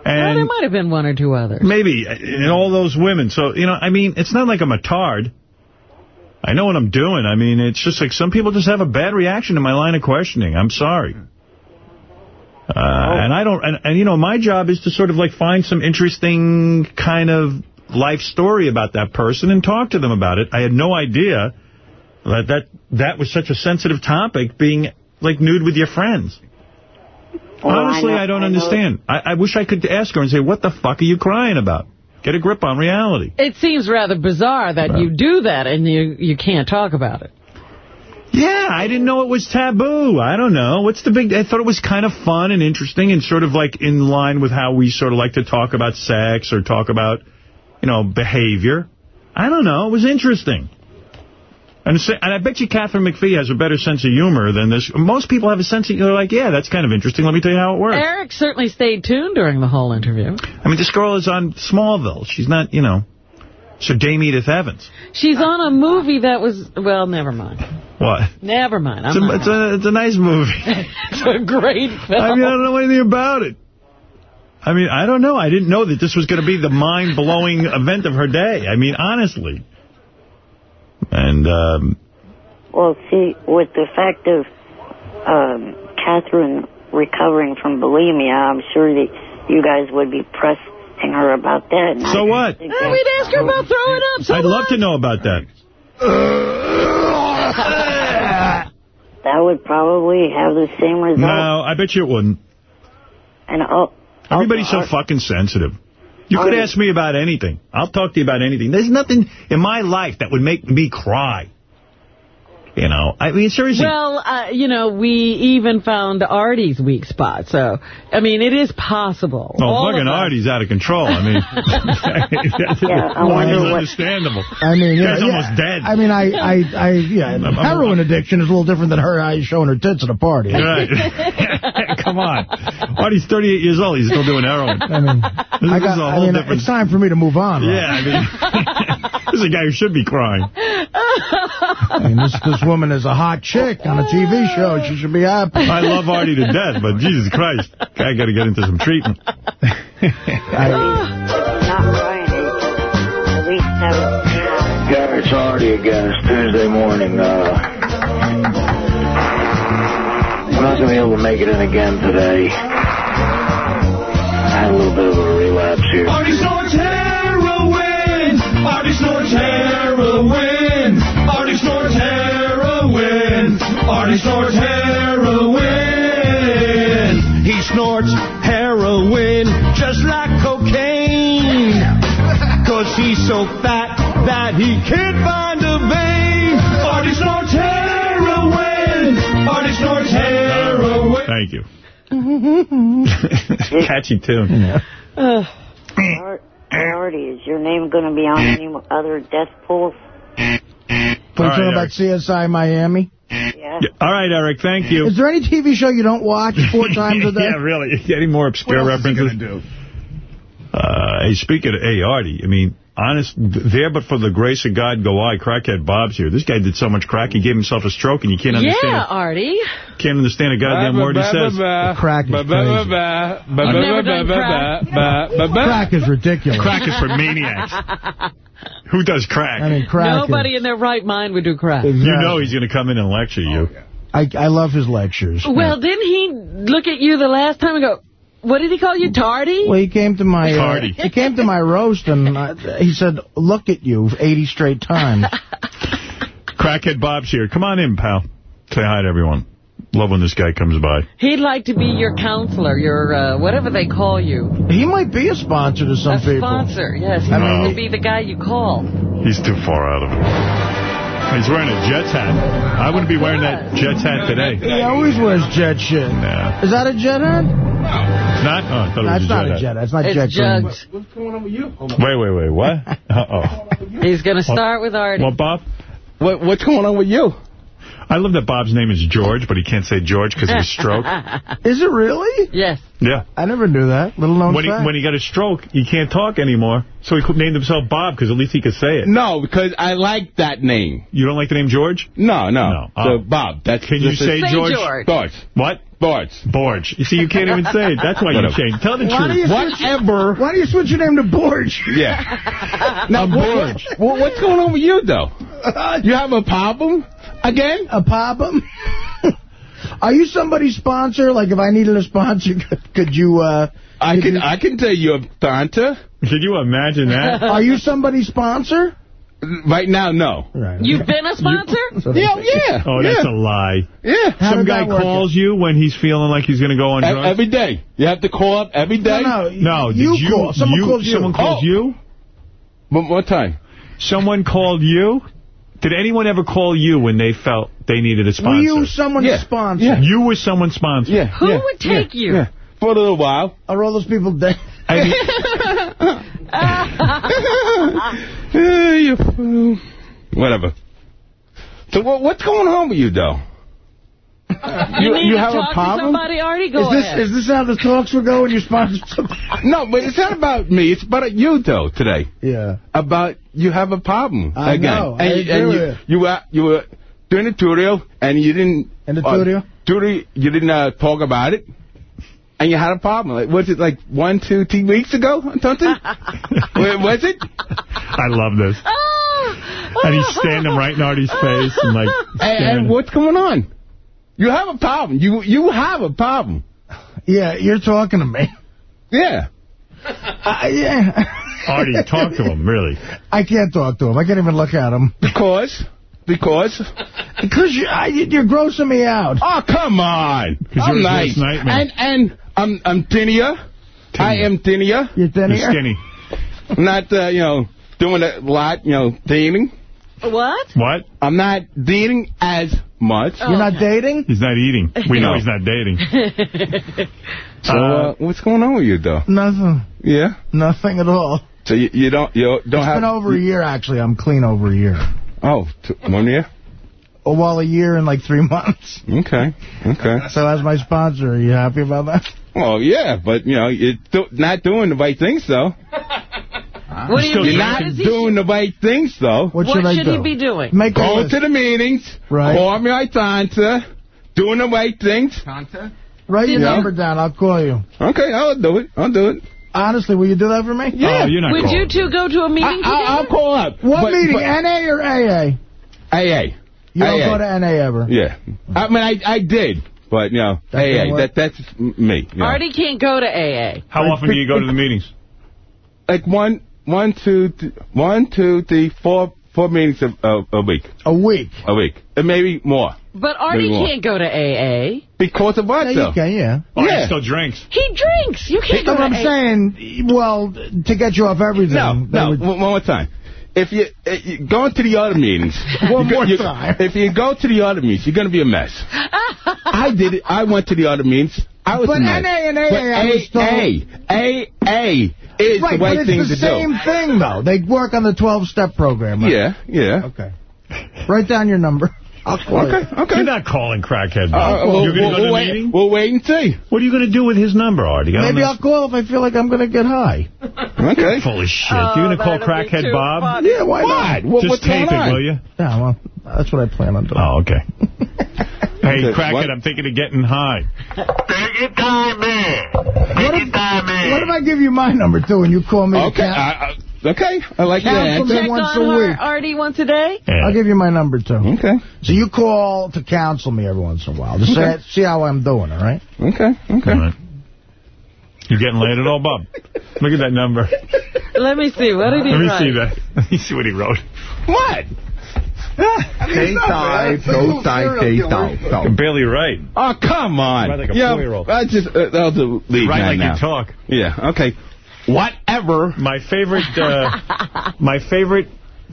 well, there might have been one or two others. maybe, uh, and all those women. So, you know, I mean, it's not like I'm a tard. I know what I'm doing. I mean, it's just like some people just have a bad reaction to my line of questioning. I'm sorry. Uh, and I don't, and, and you know, my job is to sort of like find some interesting kind of life story about that person and talk to them about it. I had no idea that that, that was such a sensitive topic, being like nude with your friends. Well, I Honestly, know- I, don't I understand. I, I wish I could ask her and say, what the fuck are you crying about? Get a grip on reality. It seems rather bizarre that you do that and you, you can't talk about it. Yeah, I didn't know it was taboo. I don't know. What's the big... I thought it was kind of fun and interesting and sort of like in line with how we sort of like to talk about sex or talk about, you know, behavior. I don't know. It was interesting. And, and I bet you Katharine McPhee has a better sense of humor than this. Most people have a sense of... They're like, yeah, that's kind of interesting. Let me tell you how it works. Eric certainly stayed tuned during the whole interview. I mean, this girl is on Smallville. She's not, you know, Sir Dame Edith Evans. She's on a movie that was, well, never mind. What? Never mind. It's I'm a, it's, a, it's a nice movie. it's a great film. I mean, I don't know anything about it. I mean, I don't know. I didn't know that this was going to be the mind-blowing event of her day. I mean, honestly. And, um, Well, see, with the fact of um, Katharine recovering from bulimia, I'm sure that you guys would be pressing her about that. so I what? think We'd ask her about throwing up. So I'd love to know about that. That would probably have the same result. No, I bet you it wouldn't. And oh, Everybody's so fucking sensitive. You could oh, ask me about anything. I'll talk to you about anything. There's nothing in my life that would make me cry. You know, I mean, seriously. Well, uh, you know, we even found Artie's weak spot. So, I mean, it is possible. Oh, All fucking Artie's out of control. I mean, I wonder it's what- understandable. I mean, Guy's yeah, yeah. almost dead. I mean, I, I, I yeah, I'm- heroin addiction is a little different than her uh, showing her tits at a party. Right. Come on. Artie's 38 years old. He's still doing heroin. I mean, This I is got, a I whole mean, different... it's time for me to move on. Rob. Yeah, I mean, this is a guy who should be crying. I mean, this, this woman is a hot chick on a TV show. She should be happy. I love Artie to death, but Jesus Christ, guy got to get into some treatment. not crying. At least have it. Yeah, it's Artie again. It's Tuesday morning. Uh, I'm not going to be able to make it in again today. I had a little bit of a relapse here. Artie snorts heroin. Artie snorts heroin. Artie snorts heroin. He snorts heroin just like cocaine. Cause he's so fat that he can't find a vein. Artie snorts heroin. Artie snorts heroin. Thank you. Catchy tune. Ar- Artie, is your name going to be on any other death pools? We're All right, talking about CSI Miami. Yeah. All right, Eric, thank you. Is there any TV show you don't watch four times a day? yeah, really. Any more obscure What else is he references? gonna Uh, hey, speaking of, hey, Artie, I mean, honest, there but for the grace of God go I, crackhead Bob's here. This guy did so much crack, he gave himself a stroke, and you can't understand. Yeah, understand Artie. can't understand a goddamn word he says. Crack is crazy. crack? Crack is ridiculous. Crack is for maniacs. Who does crack? I mean, crack Nobody in their right mind would do crack. You know he's going to come in and lecture you. I, I love his lectures. Well, didn't he look at you the last time and go, what did he call you, tardy? Well, he came to my uh, Tardy. he came to my roast and uh, he said, "Look at you, 80 straight times." Crackhead Bob's here. Come on in, pal. Say hi to everyone. Love when this guy comes by. He'd like to be your counselor, your, uh, whatever they call you. he might be a sponsor to some a people. sponsor, yes. He I wants mean- to be the guy you call. He's too far out of it. He's wearing a Jets hat. I wouldn't be wearing that Jets hat today. He always wears jet shit. Nah. Is that a jet hat? It's not? Oh, I thought it That's was not a a Jet jet hat. hat. It's not It's jet green. jugs. What's going on with you? Oh, wait, wait, wait. What? Uh-oh. He's going to start with Artie. Well, Bob? What, what's going on with you? I love that Bob's name is George, but he can't say George because of his stroke. Is it really? yes. Yeah. I never knew that. Little known When he, fact. when he got a stroke, he can't talk anymore. So he named himself Bob because at least he could say it. No, because I like that name. You don't like the name George? No, no. No. So, Oh. Bob. That's Can you say Say George? George. Borge. What? Borge. Borge. You see, you can't even say it. That's why you Whatever. changed. Tell the Why do truth. you switch, Whatever. why do you switch your name to Borge? Yeah. now, what, what, what's going on with you, though? You have a problem again? A problem? Are you somebody's sponsor? Like, if I needed a sponsor, could, could you... Uh, I could can you- I can tell you a Thanta. Could you imagine that? Are you somebody's sponsor? Right now, no. Right. You've been a sponsor? So they Yeah, say- yeah. Oh, that's yeah. a lie. Yeah. How Some guy that work? calls you when he's feeling like he's going to go on drugs? Every day. You have to call up every day? No, no. no, you, you, call. Someone you, calls you. Someone calls Oh. you? One more time. Someone called you? Did anyone ever call you when they felt they needed a Were sponsor? you someone's Yeah. sponsor? Yeah. You were someone's sponsor. Yeah. Who yeah, would take yeah, you? Yeah. For a little while. Are all those people dead? I mean, Eh, you fool. Whatever. So what's going on with you, though? You, need you to have a talk to problem? somebody, Artie? Go Is this ahead. is this how the talks will go when you sponsor somebody? No, but it's not about me. It's about you, though, today. Yeah. About you have a problem I again. know. I And, agree and with you, you. you were you were doing the tutorial and you didn't. In the uh, tutorial? tutorial, you didn't uh, talk about it. And you had a problem. Like, was it like one, two, three weeks ago or something? Was it? I love this. Ah! And he's standing right in Artie's face and like. And, and what's going on? You have a problem. You you have a problem. Yeah, you're talking to me. Yeah. Uh, yeah. Artie, talk to him, really. I can't talk to him. I can't even look at him. Because? Because? Because you, I, you're grossing me out. Oh, come on. I'm his nice. And, and I'm, I'm thinner. I am thinner. You're thinner? You're skinny. I'm not, uh, you know, doing a lot, you know, dating. What? What? I'm not dating as much. You're not dating? He's not eating. We know he's not dating. So, uh, what's going on with you, though? Nothing. Yeah? Nothing at all. So you, you don't, you don't It's have... been over a year, actually. I'm clean over a year. Oh, t- one year? Oh, well, a year and like three months. Okay, okay. So as my sponsor, are you happy about that? Well, yeah, but, you know, you're do not doing the right things, though. What do you not he- doing the right things, though. What, What should I should do? he be doing? Make a Go list. to the meetings. Right. Call me my tanta. Doing the right things. Write your Yeah. number down. I'll call you. Okay, I'll do it. I'll do it. Honestly, will you do that for me? Yeah. Oh, you're not Would calling. you two go to a meeting I, I, I'll call up. What But- meeting, but- NA or AA? AA. You don't AA. go to NA ever. Yeah. I mean, I, I did, but, you know, That AA, that, that's me. you know. Artie can't go to AA. How often do you go to the meetings? Like one, one, two, th- one, two, three, four, four meetings a, a, a week. A week. A week. And maybe more. But Artie Maybe more. can't go to AA. Because of what, Yeah, though? can, yeah. Oh, Yeah. still drinks. He drinks. You can't That's go what I'm AA. saying. Well, to get you off everything. No, no, would- one one more time. If you, uh, you go to the other meetings, One more you- time. If you go to the other meetings, you're going to be a mess. I did it. I went to the other meetings. I was But mad. NA and AA, But I was told- A, A, is right, the way but it's the same doing. thing, though. They work on the 12-step program. Right? Yeah, yeah. Okay. Write down your number. I'll call Okay, you. okay. You're not calling crackhead, Uh, Bob. we'll, You're going to we'll, go to we'll wait, meeting? we'll wait and see. What are you going to do with his number, Artie? Maybe know. I'll call if I feel like I'm going to get high. Okay. Full of shit. Oh, You're going to call crackhead Bob? funny. Yeah, why What? not? What- Just tape it, will you? Yeah, well, that's what I plan on doing. Oh, okay. hey, Okay, crackhead, what? I'm thinking of getting high. Take your time, man. What Take if, your time, man. what if I give you my number, too, and you call me? Okay, I, I, okay. I like Counsel that. me Check once on a her week. Artie once a day? Yeah. I'll give you my number, too. Okay, So you call to counsel me every once in a while. Just Okay. say, see how I'm doing, all right? okay, okay. All right. You getting laid at all, Bob? Look at that number. Let me see. What did he Let me write? see that. Let me see what he wrote. What? Barely write. Oh, come on. Right like a yeah, four-year-old. I just, uh, that'll do- leave Write that like now. you talk. Yeah, okay. Whatever. My favorite, uh, my favorite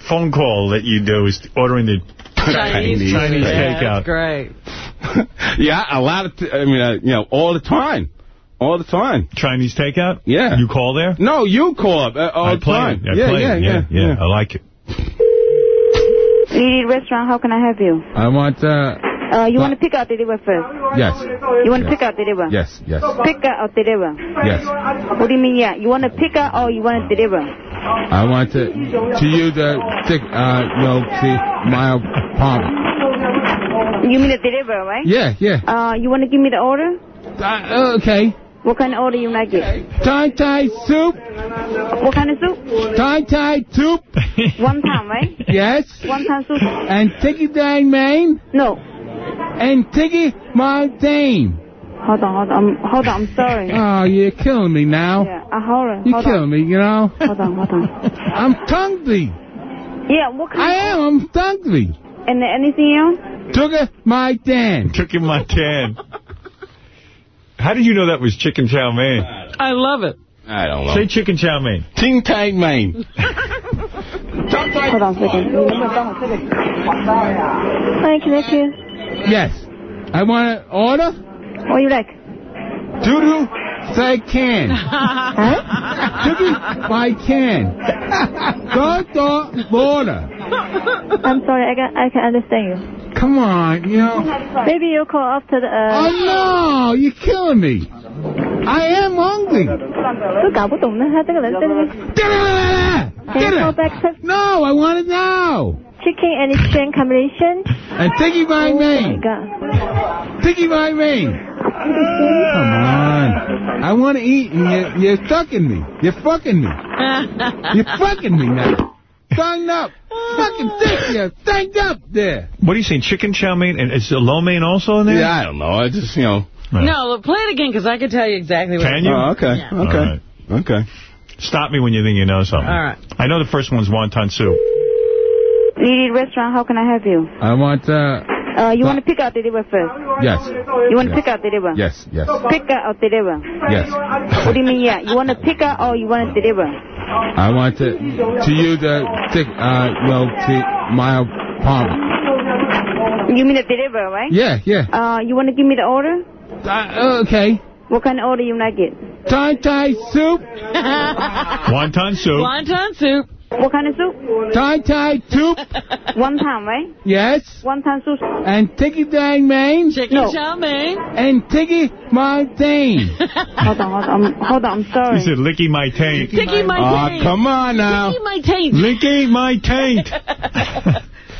phone call that you do is ordering the Chinese, Chinese yeah, takeout. That's great. yeah, a lot of, t- I mean, uh, you know, all the time. All the time. Chinese takeout? Yeah. You call there? No, you call up uh, all I the play time. it. I yeah, play yeah, it. yeah, yeah, I like it. Lady Restaurant, how can I help you? I want, uh, Uh, you want to pick out deliver first? yes, You want to Yes. pick out deliver? yes, yes, Pick out or deliver? yes. What do you mean, yeah? You want to pick out or you want to deliver? I want to, to you the, stick, uh, you know, see, my palm. You mean to deliver, right? Yeah, yeah. Uh, you want to give me the order? Uh, okay. What kind of order you like it? Thai Thai soup. What kind of soup? Thai Thai soup. One time, right? Yes. One time soup? And Tiki Dang Main. No. And Tiki Mountain. Hold on, hold on. I'm, hold on, I'm sorry. Oh, you're killing me now. Yeah, uh, hold on. You're hold killing on. me, you know. Hold on, hold on. I'm hungry. Yeah, what kind I am. I'm hungry. And anything else? Took a my Dan. Took him my tan. How did you know that was chicken chow mein? I love it. I don't know. Say chicken chow mein. Ting Tang mein. Hold on a second. 喂，can I help you? Yes. I want to order. What you like? Doodoo. Say can. Huh? Tiki my can. Go to border. I'm sorry, I can, I can understand you. Come on, you know. Maybe you'll call after the... Uh... Oh, no, you're killing me. I am hungry. Can you call? No, I want it now. Chicken and chicken combination. And Tiki by oh me. Tiki by me. Come on. I want to eat, and you're, you're me. You're fucking me. you're fucking me now. Tongue up. Fucking thick. You're tanked up there. What are you saying, chicken chow mein? And is the lo mein also in there? Yeah, I don't know. I just, you know. No, look, play it again because I can tell you exactly what Can it you? is. Oh, okay. Yeah. Okay. right. Okay. Stop me when you think you know something. All right. I know the first one's wonton soup. Lady Restaurant, how can I help you? I want, uh, Uh, you want to pick out deliver first? yes. You want to Yes. pick out deliver? Yes, yes, Pick out the deliver? yes. What do you mean, yeah? You want to pick out or you want to deliver? I want to, to you the, stick, uh, well, see, my palm. You mean to deliver, right? Yeah, yeah. Uh, you want to give me the order? Uh, okay. What kind of order you like it? Thai Thai soup. Wonton soup. Wonton soup. What kind of soup? Thai Thai soup. One time, right? Yes. One time soup. And Tiki Dang Main. Chicken No. chow mein. And Tiki Mountain. Hold on, hold on. Hold on, I'm He sorry. said, licky my taint. Tiki my Ah, taint. come on now. Tiki my taint. Licky my taint.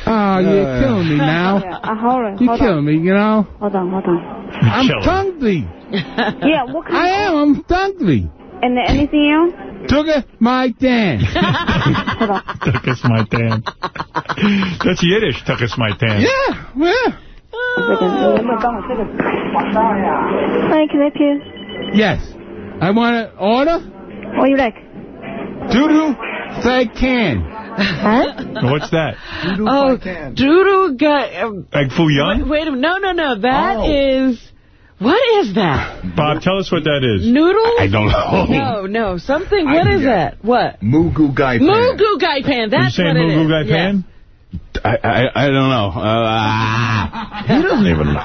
Oh, you're killing me now. Yeah, now. uh, hold on, You're hold on. killing me, you know. Hold on, hold on. I'm Killing. hungry. Yeah, what kind I am. I'm hungry. And anything else? Took a my Dan. Hold on. Took us my tan. That's Yiddish, took us my tan. yeah, yeah. Hi, can I help you? Yes. I want to order. What you like? Doodoo. Say can. Huh? What's that? Oh, doodoo got... Um, Egg foo young? wait a minute. No, no, no. That is... What is that? Bob, tell us what that is. Noodles? I don't know. No, no. Something. What is yeah. that? What? Mugu Gai Pan. Mugu Gai Pan. Are you That's saying what it Mugu is. Gai Yeah. Pan? I, I, I don't know. Uh. He doesn't even know.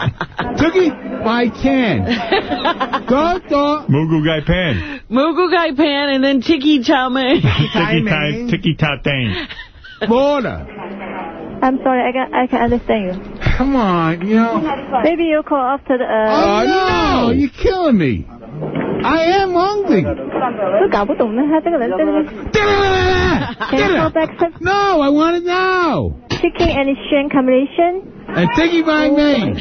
Tookie, I can. Go, go. Mugu Gai Pan. Mugu Gai Pan and then Tiki Chow Mein. Tiki Ta Tiki Ta Tang. I'm sorry, I can I can understand you. Come on, you know. Maybe you call after the. Uh, oh no, you're killing me. I am hungry. Can I call back? No, I want it now. Chicken and shrimp combination. And Tiki by oh me.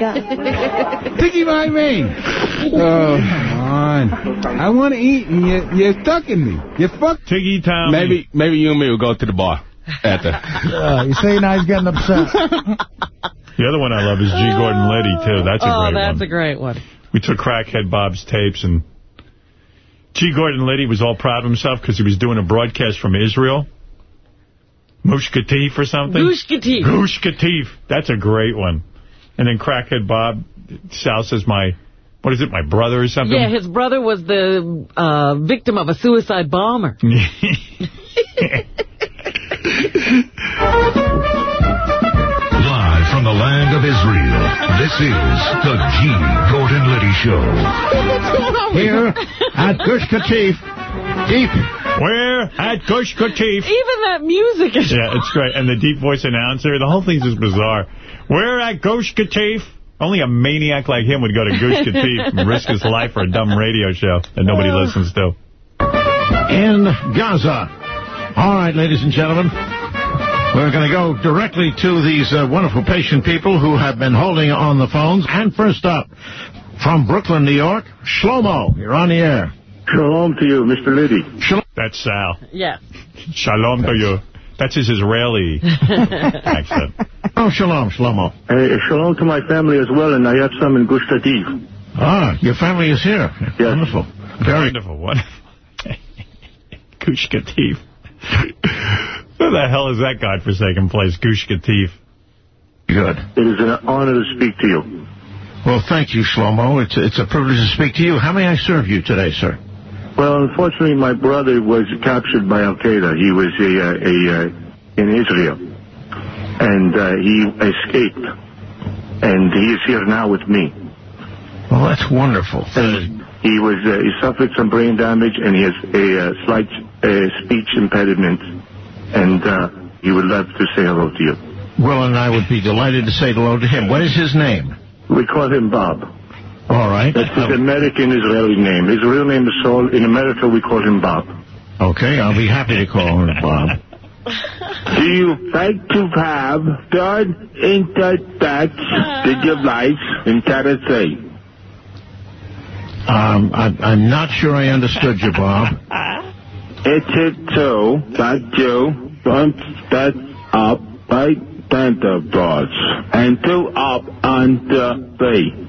Tiki by me. Oh, come on. I want to eat, and you're, you're stuck in me. You're fucked. Tiki time. Maybe, maybe you and me will go to the bar after. Uh, you say now he's getting upset. The other one I love is G. Gordon Liddy, too. That's a oh, great that's one. a great one. We took Crackhead Bob's tapes, and G. Gordon Liddy was all proud of himself because he was doing a broadcast from Israel. Mush Katif or something? Gush Katif. Gush Katif. That's a great one. And then Crackhead Bob, Sal says my, what is it, my brother or something? Yeah, his brother was the uh, victim of a suicide bomber. the land of Israel, this is the G. Gordon Liddy Show. Here at Gush Katif, deep. Where at Gush Katif. Even that music is... Yeah, it's great. And the deep voice announcer, the whole thing's just bizarre. We're at Gush Katif. Only a maniac like him would go to Gush Katif and risk his life for a dumb radio show that nobody listens to. in Gaza. All right, ladies and gentlemen, we're going to go directly to these uh, wonderful patient people who have been holding on the phones. And first up, from Brooklyn, New York, Shlomo, you're on the air. Shalom to you, Mr. Liddy. That's Sal. Yeah. Shalom to you. That's his Israeli accent. Oh, shalom, Shlomo. Hey, shalom to my family as well, and I have some in Gush Katif. Ah, your family is here. Yes. Wonderful. Very Wonderful. What? Gush Katif. Who the hell is that godforsaken place, Gush Katif? good. It is an honor to speak to you. Well, thank you, Shlomo. It's, it's a privilege to speak to you. How may I serve you today, sir? Well, unfortunately, my brother was captured by Al Qaeda. He was a, uh, a uh, in Israel, and uh, he escaped, and he is here now with me. Well, that's wonderful. And he was uh, he suffered some brain damage, and he has a uh, slight uh, speech impediment, and uh, he would love to say hello to you. Well, and I would be delighted to say hello to him. What is his name? We call him Bob. All right. That's his American Israeli name. His real name is Saul. In America, we call him Bob. Okay, I'll be happy to call him Bob. Do you like to have done internet the device in Tennessee? Um, I, I'm not sure I understood you, Bob. It is so that you don't set up by Thunderbirds and two up on the bay.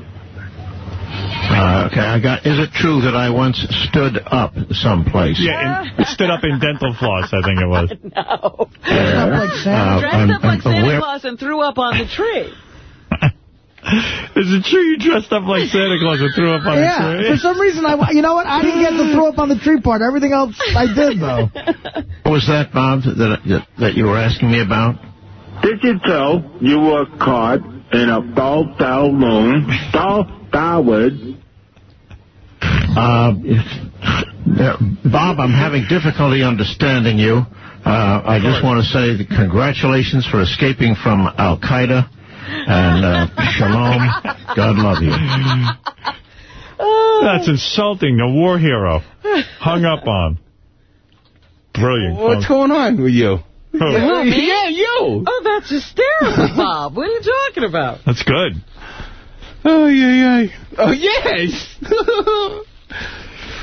Uh, okay, I got. Is it true that I once stood up someplace? Yeah, and stood up in dental floss, I think it was. No. Uh, Dressed I'm- up like I'm Santa Claus and threw up on the tree. Is it true you dressed up like Santa Claus and threw up on the tree? Yeah, tree? for some reason, I, you know what? I didn't get to throw up on the tree part. Everything else I did, though. What was that, Bob, that, that, that you were asking me about? Did you tell you were caught in a ball balloon, moon, ballad? Uh, uh, Bob, I'm having difficulty understanding you. Uh, I just want to say congratulations for escaping from Al Qaeda. And uh, shalom. God love you. That's insulting. The war hero. Hung up on. Brilliant. What's going on with you? Who? Oh, me? Yeah, you. Oh, that's hysterical, Bob. What are you talking about? That's good. Oh, yeah, yeah. Oh, yes.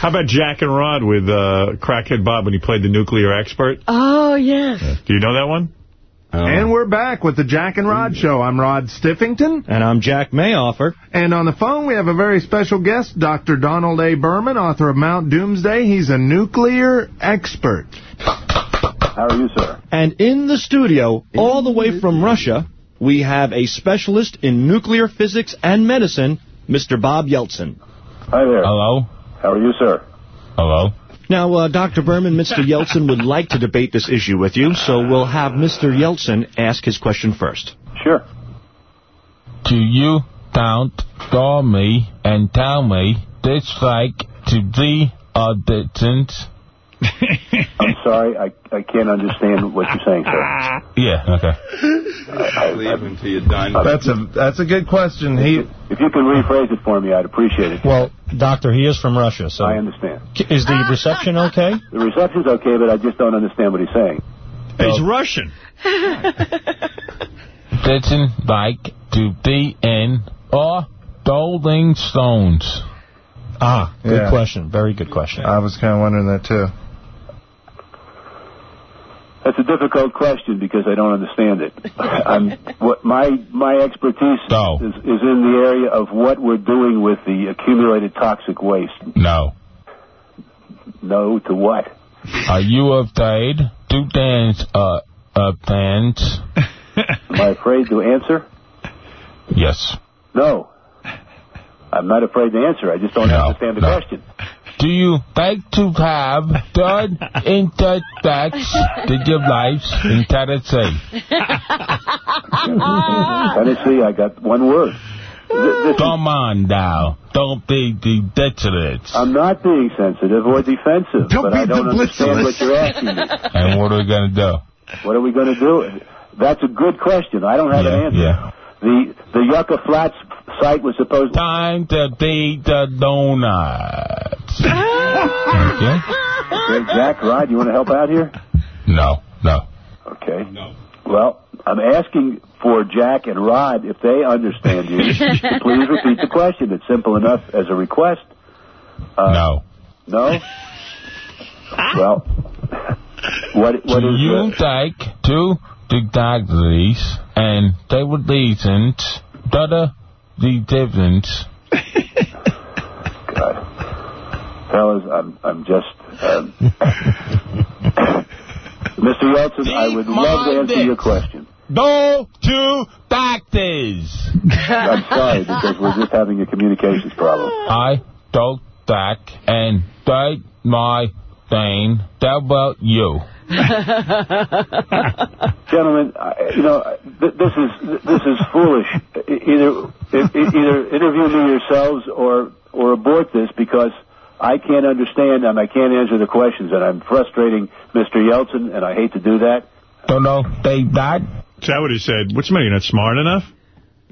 How about Jack and Rod with uh, Crackhead Bob when he played the nuclear expert? Oh, yes. Do you know that one? Oh. And we're back with the Jack and Rod Show. I'm Rod Stiffington. And I'm Jack Mayoffer. And on the phone, we have a very special guest, Dr. Donald A. Berman, author of Mount Doomsday. He's a nuclear expert. How are you, sir? And in the studio, all the way from Russia, we have a specialist in nuclear physics and medicine, Mr. Bob Yeltsin. Hi there. Hello. How are you, sir? Hello. Now, uh, Dr. Berman, Mr. Yeltsin would like to debate this issue with you, so we'll have Mr. Yeltsin ask his question first. Sure. Do you don't call me and tell me this like to the auditions? I'm sorry, I, I can't understand what you're saying, sir. Yeah, okay. Leave until you're done. That's a that's a good question. He If you can rephrase it for me, I'd appreciate it. Well, doctor, he is from Russia, so... I understand. Is the reception okay? The reception's okay, but I just don't understand what he's saying. He's Russian. Didn't like to be in or Rolling Stones? Ah, good Yeah. question. Very good question. I was kind of wondering that too. That's a difficult question because I don't understand it. I'm, what my my expertise is, is in the area of what we're doing with the accumulated toxic waste. No. No to what? Are you afraid to dance uh, a dance? Am I afraid to answer? Yes. No. I'm not afraid to answer. I just don't understand the question. Do you like to have done intersex to your lives in Tennessee? Tennessee, I got one word. Come on now. Don't be ridiculous. I'm not being sensitive or defensive, but I don't understand what you're asking me. And what are we going to do? What are we going to do? That's a good question. I don't have an answer. Yeah. The the Yucca Flats site was supposed Time to beat the donuts. okay? Okay, Jack, Rod, you want to help out here? No, no. Okay. No. Well, I'm asking for Jack and Rod, if they understand you, please repeat the question. It's simple enough as a request. Uh, no. No? Well, what, what Do is you the- take to the doctors and they would listen to the, the difference? fellas, I'm, I'm just, um, Mr. Yeltsin, I would love to answer your question. Go to doctors. I'm sorry, because we're just having a communications problem. I don't back and take my thing. How about you? Gentlemen, you know, this is this is foolish. Either either interview me yourselves or or abort this because I can't understand and I can't answer the questions and I'm frustrating Mr. Yeltsin and I hate to do that. Don't know. They died. Is that what he said? What's the matter? You're not smart enough?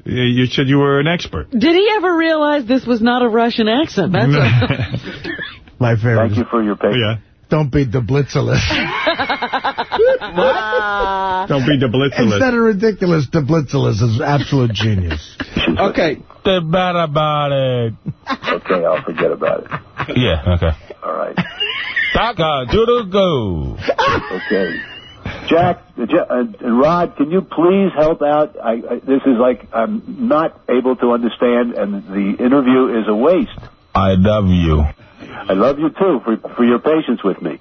You you said you were an expert. Did he ever realize this was not a Russian accent? That's a... My favorite. Thank you for your patience. Yeah. Don't be the blitzerless. Don't be the blitzerless. Instead of ridiculous, the blitzerless is absolute genius. Okay. They bad about it. Okay, I'll forget about it. Yeah, okay. All right. Taka, doodle go. Okay. Jack uh, uh, Rod, can you please help out? I, I, this is like I'm not able to understand, and the interview is a waste. I love you. I love you too for for your patience with me.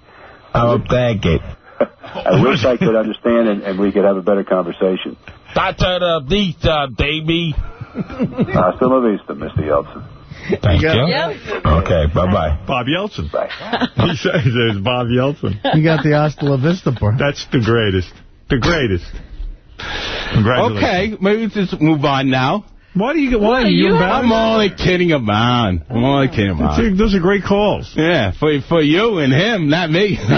I'll take it. I wish I could understand and, and we could have a better conversation. Tata the pizza, baby. Hasta la vista, Mr. Yeltsin. Thank you. Yeltsin. Okay, bye-bye. Bob Yeltsin. Bye. he says it's Bob Yeltsin. You got the hasta la vista part. That's the greatest. The greatest. Congratulations. Okay, maybe we just move on now. Why do you get? Why What, are you you embarrassed? I'm only kidding about. I'm only kidding about. That's- Those are great calls. Yeah, for for you and him, not me.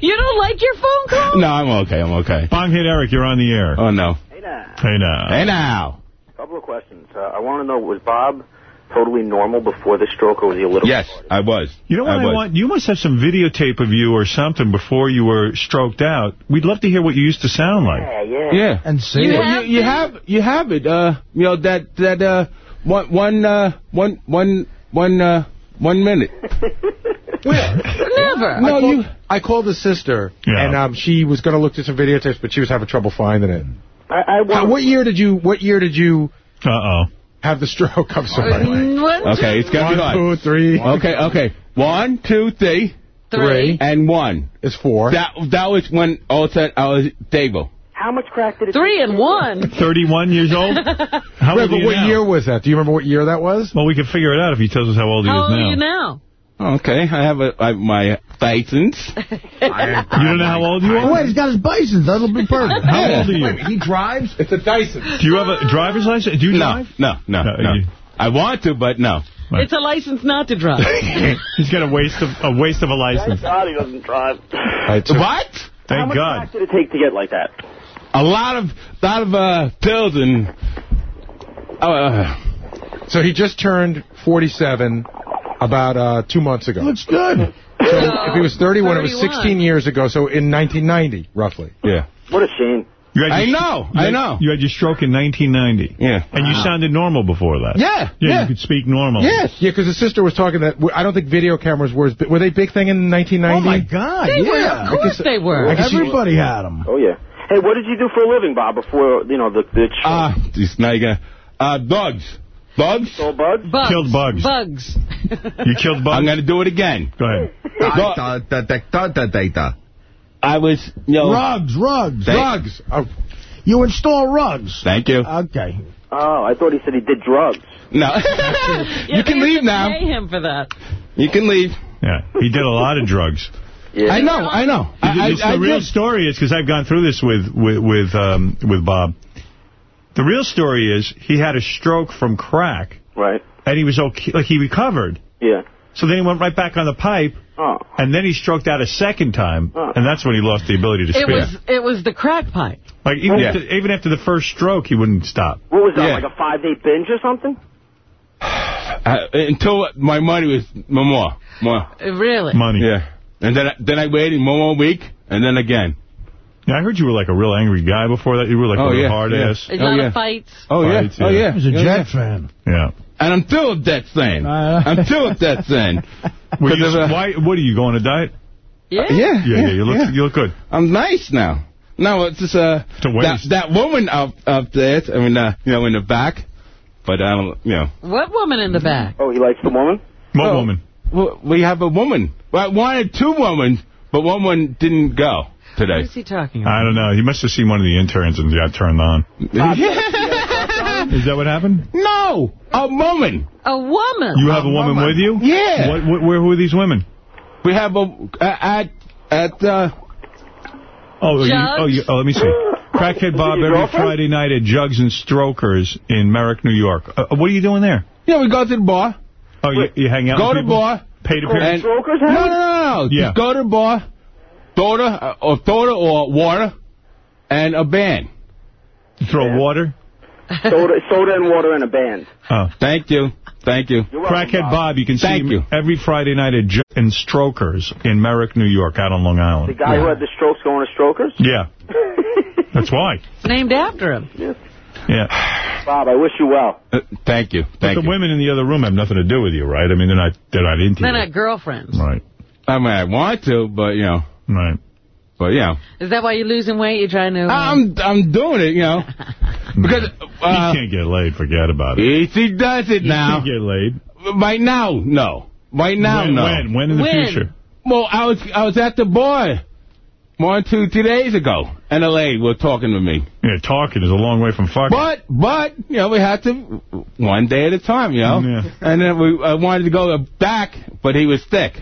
You don't like your phone call? no, I'm okay. I'm okay. Bong hit Eric, you're on the air. Oh no. Hey now. Hey now. Hey now. couple of questions. Uh, I want to know, was Bob totally normal before the stroke, or was he a little Yes, I was. You know what I, was. want? You must have some videotape of you or something before you were stroked out. We'd love to hear what you used to sound like. Yeah, yeah. Yeah. And see You, it. have, you, you have you have it. Uh, you know that that uh one one uh one one one uh one minute. Never. No, I called, you. I called his sister, Yeah. and um, she was going to look through some videotapes, but she was having trouble finding it. I, I Now, what year did you? What year did you Uh-oh. Have the stroke? I'm sorry. One, Okay, it's gonna be One, hard. two, three. Okay, okay. One, two, three, three. and one. Is four. That that was when all said I was stable. how much crack did it Three and one. 31 years old? How Wait, old are but you what now? year was that? Do you remember what year that was? Well, we can figure it out if he tells us how old he How is old now. are you now? Okay, I have a, I, my license. You don't know how old you Oh, are? wait, he's got his Bison. That'll be perfect. How old are you? He drives? It's a Dyson. Do you have a driver's license? Do you No, drive? no, no, No, no. you- I want to, but no. It's a license not to drive. He's got a waste of a waste of a license. Thank God he doesn't drive. What? How Thank much God. crack did it take to get like that? A lot of, lot of uh, pills and. Uh, So he just turned 47 about uh, two months ago. Looks good. So if he was 31, it was 16 years ago, so in 1990, roughly. yeah. What a shame. You had I know, you I had- know. You had your stroke in 1990. Yeah. And you sounded normal before that. Yeah, Yeah, yeah. you could speak normal. Yes. Yeah, because the sister was talking that, I don't think video cameras were, as big- were they a big thing in 1990? Oh, my God, They were, yeah. of course they were. I guess you- Everybody had them. Oh, yeah. Hey, what did you do for a living, Bob, before, you know, the, the show? Ah, this now you're gonna. Uh, bugs. Bugs? Soul bugs? Bugs. Killed bugs. Bugs. You killed bugs? I'm gonna do it again. Go ahead. I was, you know. Rugs, rugs. Thank- Drugs. Oh, You install rugs. Thank you. Okay. Oh, I thought he said he did drugs. No. Yeah, you they can leave now. Pay him for that. You can leave. Yeah, he did a lot of drugs. Yeah. I know, I know. I, I, the I real did. story is because I've gone through this with with with, um, with Bob. The real story is he had a stroke from crack, Right. and he was okay. Like he recovered. Yeah. So then he went right back on the pipe, Oh. and then he stroked out a second time, Oh. and that's when he lost the ability to speak. It speak. was it was the crack pipe. Like even, Yeah. after, even after the first stroke, he wouldn't stop. What was that, Yeah. like a five-day binge or something? Uh, until my money was no more. More. Really? Money. Yeah. And then then I waited one more week, and then again. Yeah, I heard you were like a real angry guy before that. You were like Oh, a real yeah, hard yeah. ass. A Oh, lot yeah. of fights. Oh, yeah. Fights, Oh, yeah. yeah. He was a Yeah, Jet yeah. fan. Yeah. And I'm still a Jets fan. Uh, I'm still a Jets fan. Were 'Cause you, of, uh, why? What are you going on a diet? Yeah. Yeah. Yeah, yeah. You look you look good. I'm nice now. No, it's just uh, To that, waste. that woman up up there, I mean, uh, you know, in the back. But I don't, you know. What woman in the back? Oh, he likes the woman? What Oh. woman? Well, we have a woman. Well, I wanted two women, but one woman didn't go What today. is he talking about? I don't know. He must have seen one of the interns and got turned on. Is that what happened? no, a woman. A woman. You have a woman with you? Yeah. What, what, where who are these women? We have a uh, at at uh, Oh, you, oh, you, oh, let me see. Crackhead Bob every girlfriend? Friday night at Jugs and Strokers in Merrick, New York. Uh, what are you doing there? yeah. We go to the bar, Oh, you, you hang out go with to the bar. Pay to and. Strokers no, have no, no, no. Yeah. Just go to the bar, soda or soda or water, and a band. Throw water? Soda, soda and water and a band. Oh. Thank you, thank you. Welcome, Crackhead Bob, you can see Thank him you. every Friday night at Jugs and Strokers in Merrick, New York, out on Long Island. The Island. guy who had the strokes going to strokers? Yeah, that's why. Named after him. Yes. Yeah. Bob, I wish you well. Uh, thank you, But thank the you. women in the other room have nothing to do with you, right? I mean, they're not they're not into They're you. not girlfriends. Right, I mean, I want to, but you know, right. but you know, Is that why you're losing weight? You're trying to... uh, I'm I'm doing it, you know, because uh, he can't get laid. Forget about it. He does it He now. can't get laid. Right now, no. Right now, when, no. When? When in the When? future? Well, I was I was at the bar one, two, two days ago, and a lady was talking to me. Yeah, talking is a long way from fucking. But but you know we had to one day at a time, you know. Yeah. And then we I wanted to go back, but he was thick.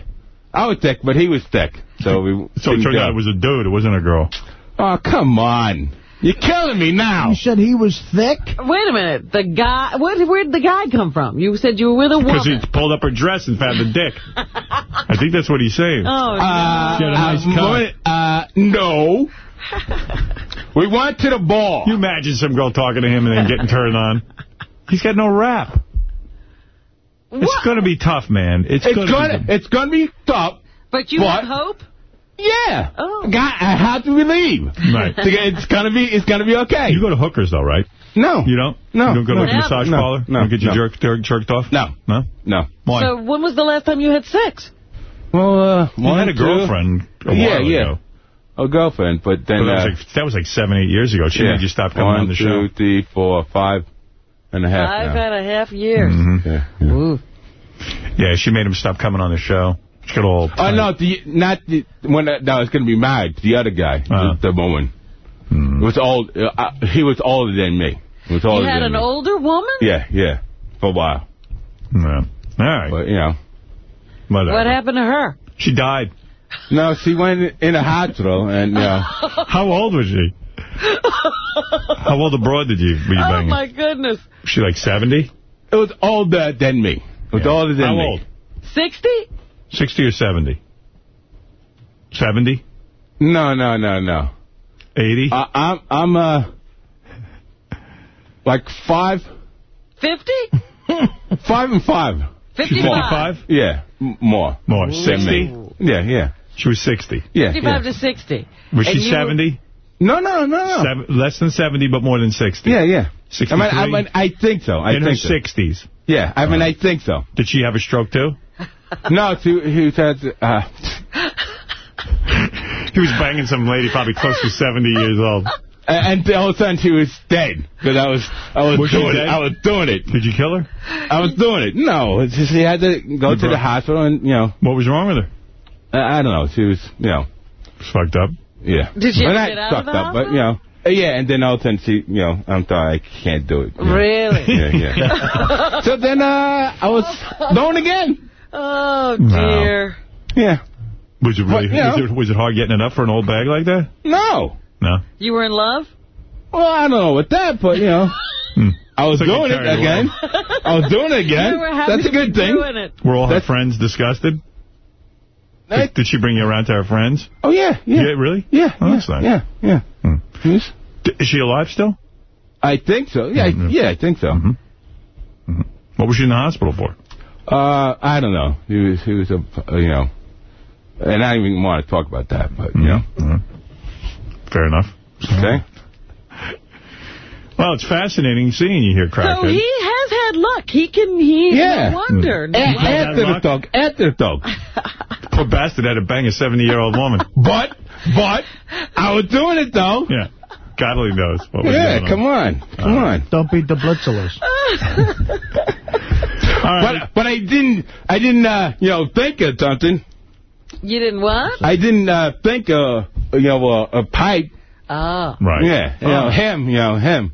I was thick, but he was thick, so we. So it turned go. out it was a dude. It wasn't a girl. Oh come on! You're killing me now. You said he was thick? Wait a minute. The guy... Where, where did the guy come from? You said you were with a woman. Because he pulled up her dress and found the dick. I think that's what he's saying. Oh, Uh, She had a nice uh, cock. uh, no. we went to the ball. You imagine some girl talking to him and then getting turned on. He's got no rap. It's going to be tough, man. It's, It's gonna, gonna, be. it's gonna be tough. But you What? have hope? Yeah. Oh. God, I have to believe. Right. It's gonna be, it's gonna be okay. You go to hookers, though, right? no. You don't? No. You don't go to No. like a massage No. parlor? No. You don't get your No. jerk, jerk, jerked off? No. No? No. Why? So when was the last time you had sex? Well, uh, you one, had a two- girlfriend a while Yeah, yeah. ago. A girlfriend, but But then, that, was uh, like, that was like seven, eight years ago. She yeah. made you stop coming One, on the show. two, three, four, five and a half Five now. and a half years. Mhm. Yeah, yeah. Ooh. Yeah, she made him stop coming on the show. She got all... Oh, no, the, not the, when I, no, I was going to be married. The other guy, Uh-huh. the, the woman. It was old. Uh, uh, he was older than me. He was You older had than an me. older woman? Yeah, yeah, for a while. Yeah. All right. But, you know. Whatever. What happened to her? She died. No, she went in a hospital, and, uh... How old was she? How old abroad did you, were you Oh, my goodness. Was she like 70? It was older than me. It was older than How me. old? 60? 60 or 70? 70? No, no, no, no. 80? I, I'm, I'm, uh... Like five... 50? Five and five. 55? Yeah, m- more. More. 60? Yeah, yeah. She was 60. Yeah, 55 yeah. to 60. Was And she you- 70? No, no, no. Seven, less than 70, but more than 60. Yeah, yeah. 63? I mean, I, mean, I think so. I In her so. 60s. Yeah, I mean, I think so. Did she have a stroke, too? no, she, he said, uh, He was banging some lady probably close to 70 years old. and all of a sudden she was dead because I was, I was, Was doing it. I was doing it. Did you kill her? I was doing it. No, just she had to go You to the hospital and you know. What was wrong with her? I, I don't know. She was, you know, fucked up. Yeah. Did she but ever not get out of the up, but you know. uh, Yeah, and then all of a sudden she, you know, I'm sorry, I can't do it. you know. Really? Yeah, yeah. so then uh, I was doing again. Oh, No. dear. Yeah. Was it really? But, was, it, was it hard getting it up for an old bag like that? No. No. You were in love? Well, I don't know with that, but you know, I was It's like doing it again. I was doing it again. You were happy That's a to be good thing. doing it. Were all her That's- friends disgusted? Hey. Did, did she bring you around to her friends? Oh yeah, yeah, really? yeah, Oh, yeah, that's nice. yeah, yeah. Hmm. Yes. D- Is she alive still? I think so. Yeah, I, Mhm. yeah, I think so. Mm-hmm. What was she in the hospital for? Uh, I don't know. He was, he was a, uh, you know, and I don't even want to talk about that, but you know, Mhm. Fair enough. okay. Well, it's fascinating seeing you here, So he has had luck. He can, he, Yeah. no wonder. No A- Had wonder. after the luck? dog, after the dog. Poor bastard had to bang a 70-year-old woman. But, but, I was doing it though. Yeah. God only knows what was Yeah, come on, come on. Don't beat the blitzers. All right. But, but I didn't, I didn't, uh, you know, think of something. You didn't what? I didn't uh, think of, you know, uh, a pipe. Oh. Right. Yeah, you know, Oh. him, you know, him.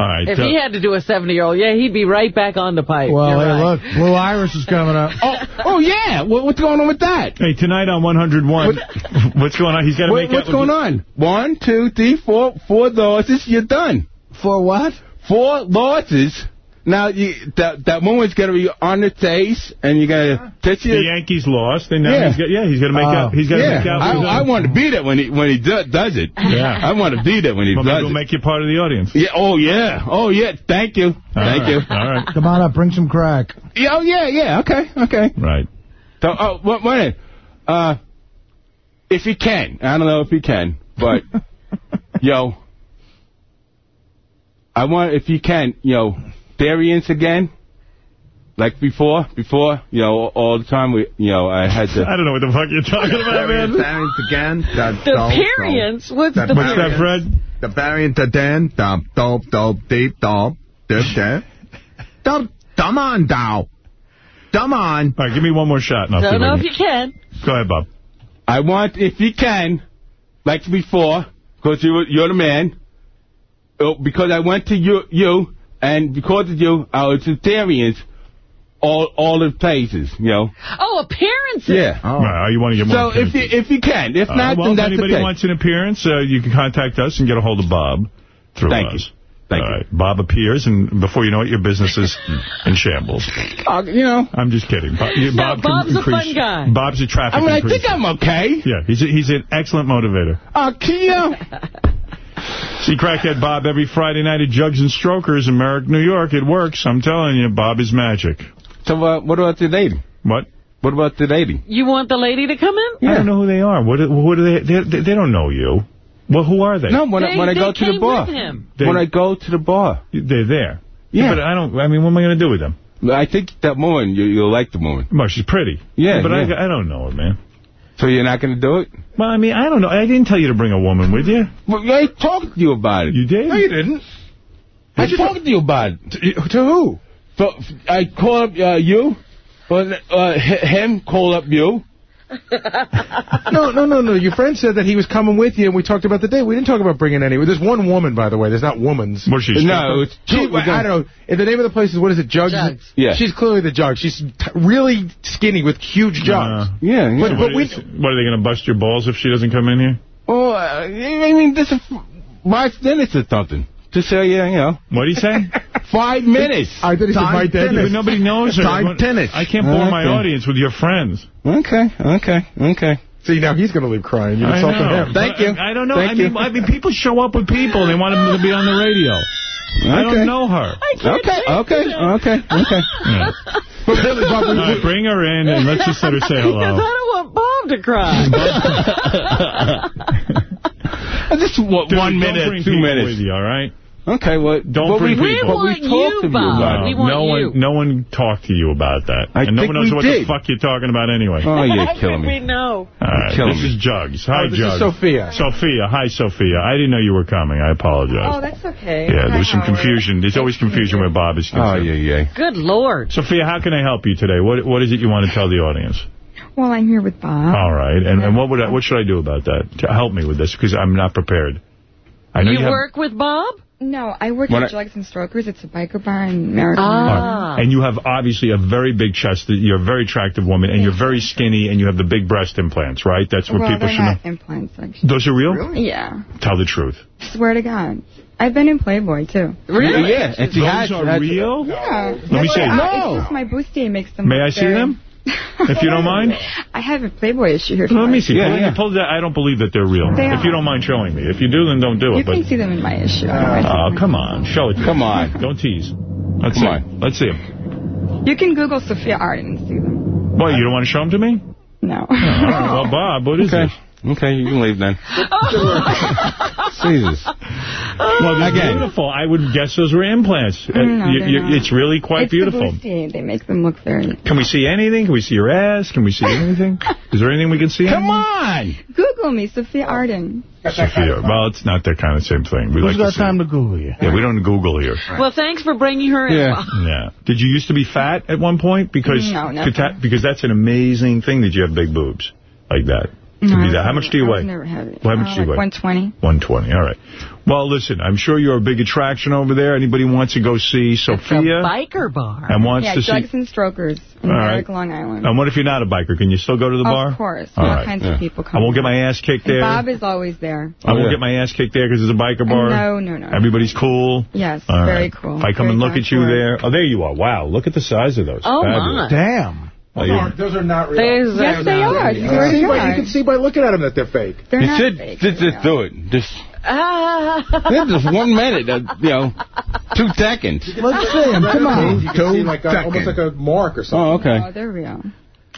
All right. If uh, he had to do a 70-year-old, yeah, he'd be right back on the pipe. Well, You're hey, right. look, Blue Iris is coming up. Oh, oh yeah. What, what's going on with that? Hey, tonight on 101, what's going on? He's got to What, make what's out going on? One, two, three, four, four losses. You're done. For what? Four losses. Now you, that that woman's gonna be on the face, and you're gonna touch it. The. Yankees lost, and now Yeah. he's got, yeah, he's got to make Oh. out. He's got to Yeah, make out. I, I want to be there when he when he do, does it. Yeah. I want to be there when he Well, maybe does we'll it. make you part of the audience. Yeah. Oh yeah. Oh yeah. Thank you. Thank All you. All right. Come on up, bring some crack. Yeah, oh yeah. Yeah. Okay. Okay. Right. So, oh, what, what, uh, if he can, I don't know if he can, but, yo, I want, if he can, yo, variance again, like before, before, you know, all the time, we, you know, I had to. I don't know what the fuck you're talking about, man. Variant again. Da- The do- variance? What's That the What's that, variance? Fred? The variant again. Dum, dum, dum, deep, dum, dip, dip. Dum, Come on, Dow. Come on. All right, give me one more shot. And I'll Don't know if you can. Go ahead, Bob. I want, if you can, like before, because you, you're the man, uh, because I went to you, you, and because of you, I was all all the places, you know. Oh, appearances. Yeah. All right, you want to get more So if you if you can, if Uh, not, well, then if anybody okay. wants an appearance, uh, you can contact us and get a hold of Bob through Thank us. you. Thank All right. Bob appears, and before you know it, your business is in shambles. Uh, you know. I'm just kidding. Bob, you, No, Bob can Bob's a fun guy. Bob's a traffic I mean, I think I'm okay. Yeah, he's a, he's an excellent motivator. Uh, Kia. See Crackhead Bob every Friday night at Jugs and Strokers in Merrick, New York. It works. I'm telling you, Bob is magic. So uh, what about the lady? What? What about the lady? You want the lady to come in? I don't know who they are. What, what are they, they? They don't know you. Well, who are they? No, when I, They- when I they go to the bar. with him. They- when I go to the bar. They're there. Yeah. But I don't, I mean, what am I going to do with them? I think that woman, you, you'll like the woman. Well, she's pretty. Yeah, But yeah. I, I don't know her, man. So you're not going to do it? Well, I mean, I don't know. I didn't tell you to bring a woman with you. Well, I talked to you about it. You did? No, you didn't. I talked to you about it. To, to who? So I called up uh, you, or uh, him called up you, no, no, no, no. Your friend said that he was coming with you, and we talked about the date. We didn't talk about bringing any. There's one woman, by the way. There's not womans. What she? No, it's she, I don't know. And the name of the place is what is it? Jugs. Jugs. Yeah. She's clearly the jug. She's t really skinny with huge jugs. yeah, yeah. But, So but what, we. is- what, are they going to bust your balls if she doesn't come in here? Oh, uh, I mean, this is five minutes or something. To say, yeah, you know. What do you say? Five minutes. I did Time tennis. But nobody knows her. Five tennis. I can't bore my audience with your friends. Okay, okay, okay. See, now he's going to leave crying. You I know. him. Thank But you. I, I don't know. Thank I mean, you. I mean, people show up with people. They want them to be on the radio. I don't know her. Okay, okay, okay, okay. Yeah. But really, Bob, we, All right, bring her in and let's just let her say hello. Because I hello. don't want Bob to cry. Just one, Dude, one minute, bring two people minutes. with you, all right? Okay, well, Don't but bring we, people. But we We want talked you, to you Bob. about We it. want no you. one, no one talked to you about that, I and no think one knows we what did. the fuck you're talking about anyway. Oh, you're I killing think we know. All right, killing this me. is Jugs. Hi, Oh, this is Sophia. Sophia. Hi, Sophia. I didn't know you were coming. I apologize. Oh, that's okay. yeah, Hi, there was some Howard. confusion. There's always confusion where Bob is Oh, yeah, yeah. Good Lord. Sophia, how can I help you today? What What is it you want to tell the audience? Well, I'm here with Bob. All right, and, and what would I, what should I do about that to help me with this? Because I'm not prepared. I know You, you, have, work with Bob? No, I work When at I- Jugs and Strokers. It's a biker bar in American. Ah. and you have obviously a very big chest. You're a very attractive woman, and you're very skinny, and you have the big breast implants, right? That's what well, people they're should know. not implants, actually. Those are real? Really? Yeah. Tell the truth. Swear to God. I've been in Playboy, too. Really? Yeah, and she Those had, are had- real? Yeah. Let me see. No. It's just my bustier makes them May I see very- them? If you don't mind? I have a Playboy issue here. Let me see. Yeah, yeah. pull that- I don't believe that they're real. They if you don't mind showing me. If you do, then don't do You it. But can see them in my issue. Oh, come on. Show it to Come me. on. Don't tease. Let's Come see. on. Let's see them. You can Google Sophia Arden and see them. What, you don't want to show them to me? No. Oh, all right, well, Bob, what is Okay. this? Okay, you can leave then. Jesus. Well, they're Again. beautiful. I would guess those were implants. Uh, No, you- you- not. it's really quite it's beautiful. The bustier. They make them look very... Can we see anything? Can we see your ass? Can we see anything? Is there anything we can see? Come on on! Google me, Sophia Arden. Sophia. Well, it's not that kind of same thing. We Who's like got to time to Google you? Yeah, we don't Google here. Well, thanks for bringing her in. Yeah. Bob. Yeah. Did you used to be fat at one point? Because No, never. because that's an amazing thing that you have big boobs like that. To No, be that. How much do you I've weigh? never had it. Well, how much Uh, do you like weigh? 120. 120. All right. Well, listen, I'm sure you're a big attraction over there. Anybody wants to go see It's a Sophia biker bar. and wants Yeah, to see... Jugs and Strokers in All right. Merrick, Long Island. And what if you're not a biker? Can you still go to the of bar? Of course. All All right. kinds Yeah. of people come. I won't get my ass kicked And there. Bob is always there. I won't Yeah. get my ass kicked there because it's a biker bar. No, no, no. Everybody's cool. Yes, All very right. cool. If I come Very and look at you there. Oh, there you are. Wow. Look at the size of those. Oh, Fabulous. my. Damn. Oh, you- Those are not real. There's, Yes, they are. You You can, to see by, you can see by looking at them that they're fake. They're You not should fake. just, just do it. Just, Ah. yeah, just one minute. Uh, you know, two seconds. Let's see him. Come on. You can see like a, almost like a mark or something. Oh, okay. Oh, they're real.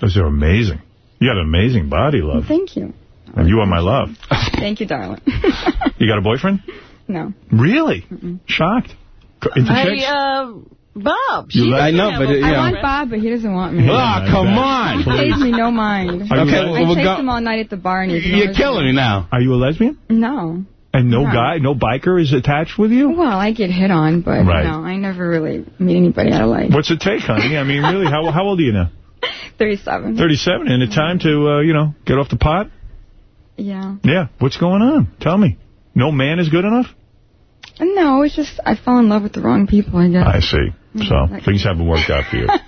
Those are amazing. You got an amazing body, love. Thank you. And you are my love. Thank you, darling. You got a boyfriend? no. Really? Shocked? Co- Into Hey, chicks? uh, Bob. She like- I know, have but a it- I Yeah. want Bob, but he doesn't want me. Ah, come on. He on. pays me no mind. Okay, a- well, I we'll chase him all night at the bar and he You're killing me now. Are you a lesbian? No. And no No. guy, no biker is attached with you? Well, I get hit on, but Right. no, I never really meet anybody I like. What's it take, honey? I mean, really, how how old are you now? 37. 37. And it's time to, uh, you know, get off the pot? Yeah. Yeah. What's going on? Tell me. No man is good enough? No, it's just I fell in love with the wrong people, I guess. I see. So things haven't worked out for you.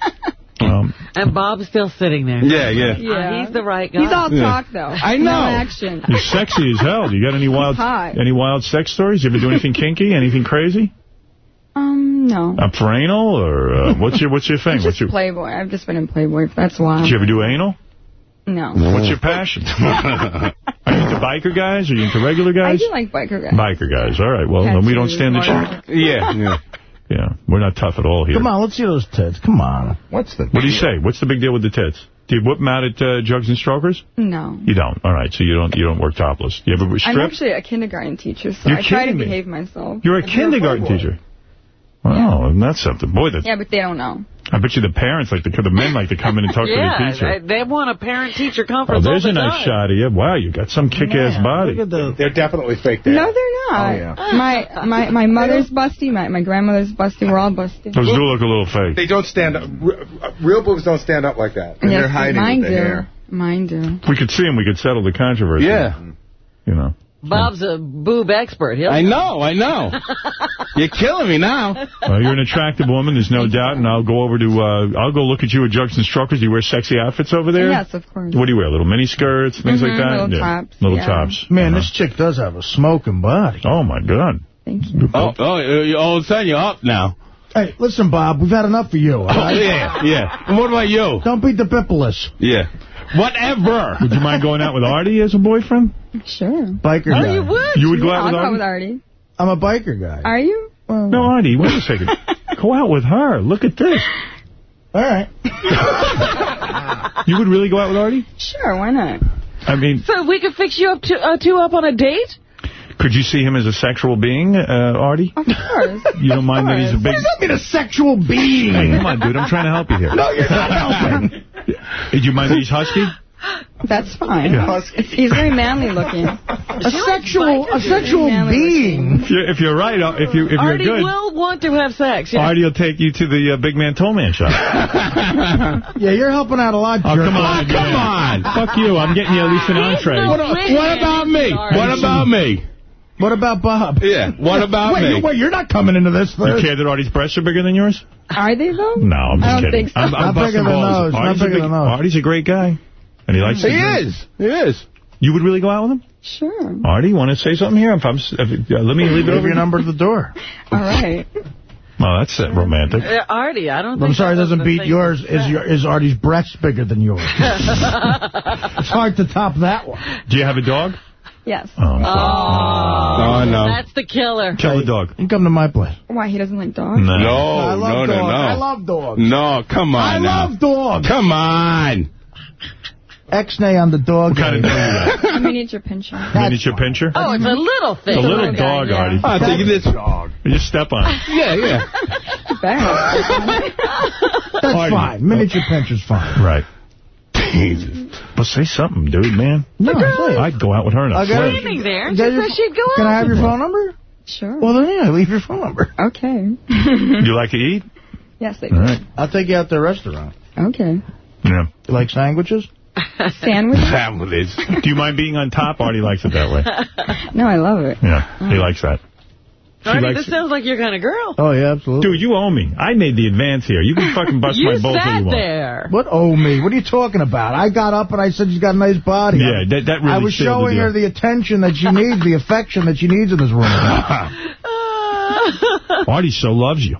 Um, And Bob's still sitting there. Yeah, yeah. Yeah. Uh, he's the right guy. He's all Yeah. talk, though. I No know. action. you're sexy as hell. You got any wild any wild sex stories? You ever do anything kinky? Anything crazy? Um, no. Up for anal or uh, what's your what's your thing? It's What's just your Playboy. I've just been in Playboy. That's why. Did you ever do anal? No. What's your passion? Are you into biker guys? Are you into regular guys? I guys? do like biker guys. Biker guys. All right. Well, then we don't stand a chance. Yeah, yeah. Yeah, we're not tough at all here. Come on, let's see those tits. Come on. What's the What do you say? What's the big deal with the tits? Do you whip them out at uh, Jugs and Strokers? No. You don't. All right. So you don't you don't work topless. You ever I'm actually a kindergarten teacher, so You're I try to kidding me. behave myself. You're a kindergarten teacher. Wow, and that's something. Boy, that, Yeah, but they don't know. I bet you the parents like the the men like to come in and talk to the teacher. they, they want a parent-teacher conference. Oh, conference there's all a nice time. shot of you. Wow, you got some kick-ass body. They're definitely fake there. No, they're not. Oh, yeah. My my my mother's busty, my my grandmother's busty. We're all busty. Those do look a little fake. They don't stand up. Uh, real boobs don't stand up like that. And yes, but mine do. Mine do. We could see them. We could settle the controversy. Yeah. You know. Bob's a boob expert. He'll I know, I know. You're killing me now. Well, you're an attractive woman, there's no doubt, and I'll go over to, uh, I'll go look at you at Jugs and Strokers. Do you wear sexy outfits over there? Yes, of course. What do you wear? Little mini skirts, things Mhm, like that? little tops, Little yeah. tops. Man, this chick does have a smoking body. Oh, my God. Thank you. Oh, oh, all of a sudden you're up now. Hey, listen, Bob, we've had enough of you. all Oh, yeah, yeah. And what about you? Don't beat the pimples. Yeah. Whatever. Would you mind going out with Artie as a boyfriend? Sure. Biker Oh, guy. you would? You would go out I'll with go Artie? with Artie. I'm a biker guy. Are you? No, Artie, wait a second. go out with her. Look at this. All right. You would really go out with Artie? Sure, why not? I mean, So we could fix you up to, uh, two up on a date? Could you see him as a sexual being, uh, Artie? Of course. You don't mind that he's a What big... does that mean, a sexual being? Hey, come on, dude. I'm trying to help you here. No, you're not helping. Do you mind that he's husky? That's fine. Yeah. He's very manly looking. A sexual, a sexual being. If you're, if you're right, uh, if, you, if you're Artie good, will want to have sex. Yeah. Artie will take you to the uh, Big Man Toll Man shop. Yeah, you're helping out a lot, Oh, jerk. come on. Come man. on. Fuck you. I'm getting you at least an entree. What, what about me? What about me? What about Bob? Yeah, what about wait, me? you- Wait, you're not coming into this You first. care that Artie's breasts are bigger than yours? Are they, though? No, I'm just I don't kidding. think so. I'm, I'm Not bigger than balls. those. Not Artie's, a bigger big, than those. Artie's a great guy. And he likes He to drink. is. He is. You would really go out with him? Sure. Artie, want to say something here? If I'm, if, uh, let me leave it over your number at the door. All right. Oh, that's uh, romantic. Uh, Artie, I don't think I'm sorry, it doesn't beat yours. Is your is Artie's breast bigger than yours? it's hard to top that one. Do you have a dog? Yes. Oh, Oh, No, no. that's the killer. Kill the dog. You come to my place. Why, he doesn't like dogs? No. No, I love no, no, dogs. no. I love dogs. No, come I on now. love dogs. Come on. X-nay on the dog. What kind of dog is that? A miniature pinscher. Miniature pinscher? Oh, it's a little thing. It's a little Okay, dog, yeah. Artie. I think this dog. You just step on it. Yeah, yeah. Bad. That's Artie. fine. Miniature pinscher's fine. Right. But say something, dude, man. No, say. I'd go out with her in a I'll get Standing there. She said she'd go out Can I have your phone number? Sure. Well, then, yeah, leave your phone number. okay. You like to eat? yes, I do. right. I'll take you out to a restaurant. Okay. Yeah. You like sandwiches? Sandwich? Families. Do you mind being on top? Artie likes it that way. No, I love it. Yeah, he uh-huh. likes that. She Artie, this it. sounds like your kind of girl. Oh, yeah, absolutely. Dude, you owe me. I made the advance here. You can fucking bust my balls all sat you want. there. What owe me? What are you talking about? I got up and I said she's got a nice body. Yeah, that, that really I was sealed the showing her the attention that she needs, the affection that she needs in this room. Artie so loves you.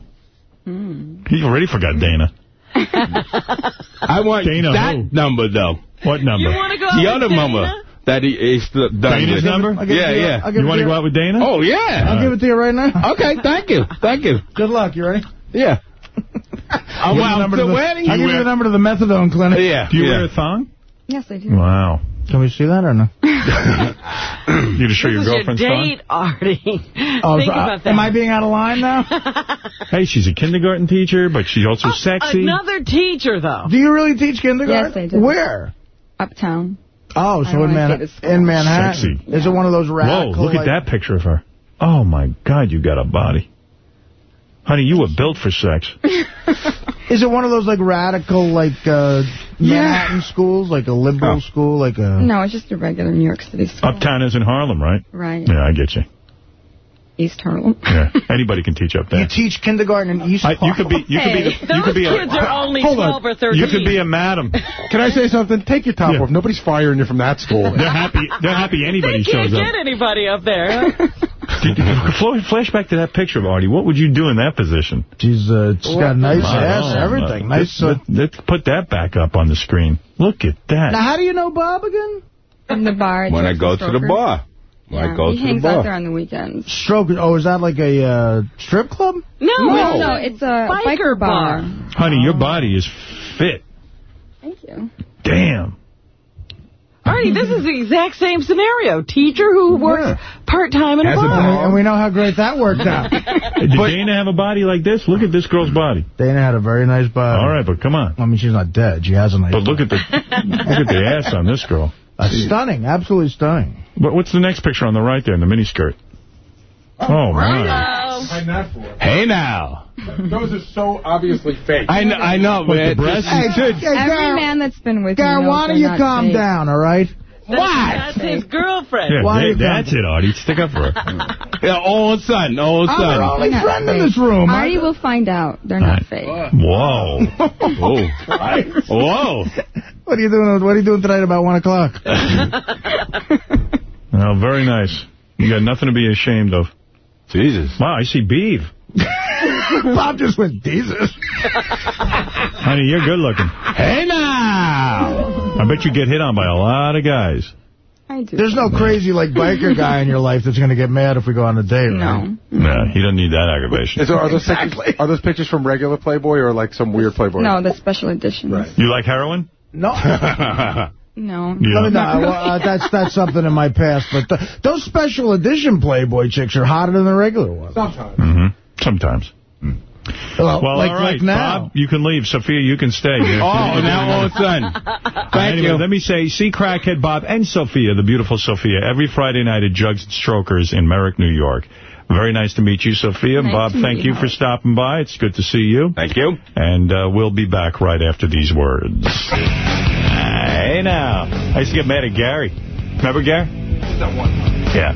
Hmm. He already forgot Dana. I want Dana that who? number, though. What number? You want to go out The with other Dana? number that he is the, done Dana's with. number? I'll give Yeah, it you. yeah. You want to go out with Dana? Oh, yeah. I'll give it to you right now. Okay, thank you. Thank you. Good luck. You ready? Yeah. I'll give the well, number to the the, wedding, I'll give you the number to the methadone clinic. Yeah. Do you yeah. wear a thong? Yes, I do. Wow. Can we see that or no? You to show your This is your girlfriend's thong? date, Artie. Oh, Think so, uh, about that. Am I being out of line now? Hey, she's a kindergarten teacher, but she's also sexy. Another teacher, though. Do you really teach kindergarten? Yes, I do. Where? Uptown. Oh, so in, Man- say the school. in Manhattan. Sexy. Is it one of those radical? Whoa, look at like- that picture of her. Oh, my God, you got a body. Honey, you were built for sex. Is it one of those like radical like uh, Yeah. Manhattan schools, like a liberal Oh. school, like a? No, it's just a regular New York City school. Uptown is in Harlem, right? Right. Yeah, I get you. East Harlem. Yeah, anybody can teach up there. You teach kindergarten in East I, you could be, you could be, Hey, the, you could be those a, kids are only Hold on. 12 or 13. you could be a madam. Can I say something? Take your top Yeah. off. Nobody's firing you from that school. They're happy. They're happy anybody They can't get anybody up there. huh? Did you- fl- Flash back to that picture of Artie. What would you do in that position? She's uh, she's got a nice ass, Oh, everything. no. Nice. Let- Uh, let- let's put that back up on the screen. Look at that. now, how do you know Bob again? From the bar. When I go to the bar. When Yeah, I go he to the hangs out there on the weekends. Stroke. Oh, is that like a uh, strip club? No, No, it's no, a it's a biker, bar. Honey, your body is fit. Thank you. Damn. Artie, this is the exact same scenario. Teacher who works part-time in a a And we, bar. and we know how great that worked out. Did Dana have a body like this? Look at this girl's body. Dana had a very nice body. All right, but come on. I mean, she's not dead. She has a nice. But look at the look at the ass on this girl. Uh, stunning, absolutely stunning. But what's the next picture on the right there in the miniskirt? Oh, oh my. breasts. hiding that for? Hey now. Those are so obviously fake. I know, I know, What, man. the breasts? Hey, Dude, Every Gar- man that's been with Gar, me knows why don't they're you not calm fake. down, all right? That's his girlfriend. Yeah, Why that- you that's it, Artie. Stick up for her. Yeah, old son, old I'm son. her only They're not friend in this room. Artie will find out. They're not fake. Whoa. Whoa. Whoa. What are you doing? What are you doing tonight about one o'clock? Oh, very nice. You got nothing to be ashamed of. Jesus. Wow, I see beef. Bob just went Jesus. Honey, you're good looking. Hey now. I bet you get hit on by a lot of guys. I do. There's no crazy like biker guy in your life that's going to get mad if we go on a date, right? No. No, he doesn't need that aggravation. Is there, are, those pictures, are those pictures from regular Playboy or like some weird Playboy? No, the special editions. Right. You like heroin? No. No. Yeah. Let me know. Well, uh, that's that's something in my past, but th those special edition Playboy chicks are hotter than the regular ones. Sometimes. Mm-hmm. Sometimes. Well, Well, like, all right, like now. Bob, you can leave. Sophia, you can stay. Oh, now old son. Thank anyway, you. let me say, see Crackhead Bob and Sophia, the beautiful Sophia, every Friday night at Jugs and Strokers in Merrick, New York. Very nice to meet you, Sophia. Nice Bob, thank you you. for stopping by. It's good to see you. Thank you. And uh, we'll be back right after these words. Hey, now. I used to get mad at Gary. Remember, Gary? That one. Yeah.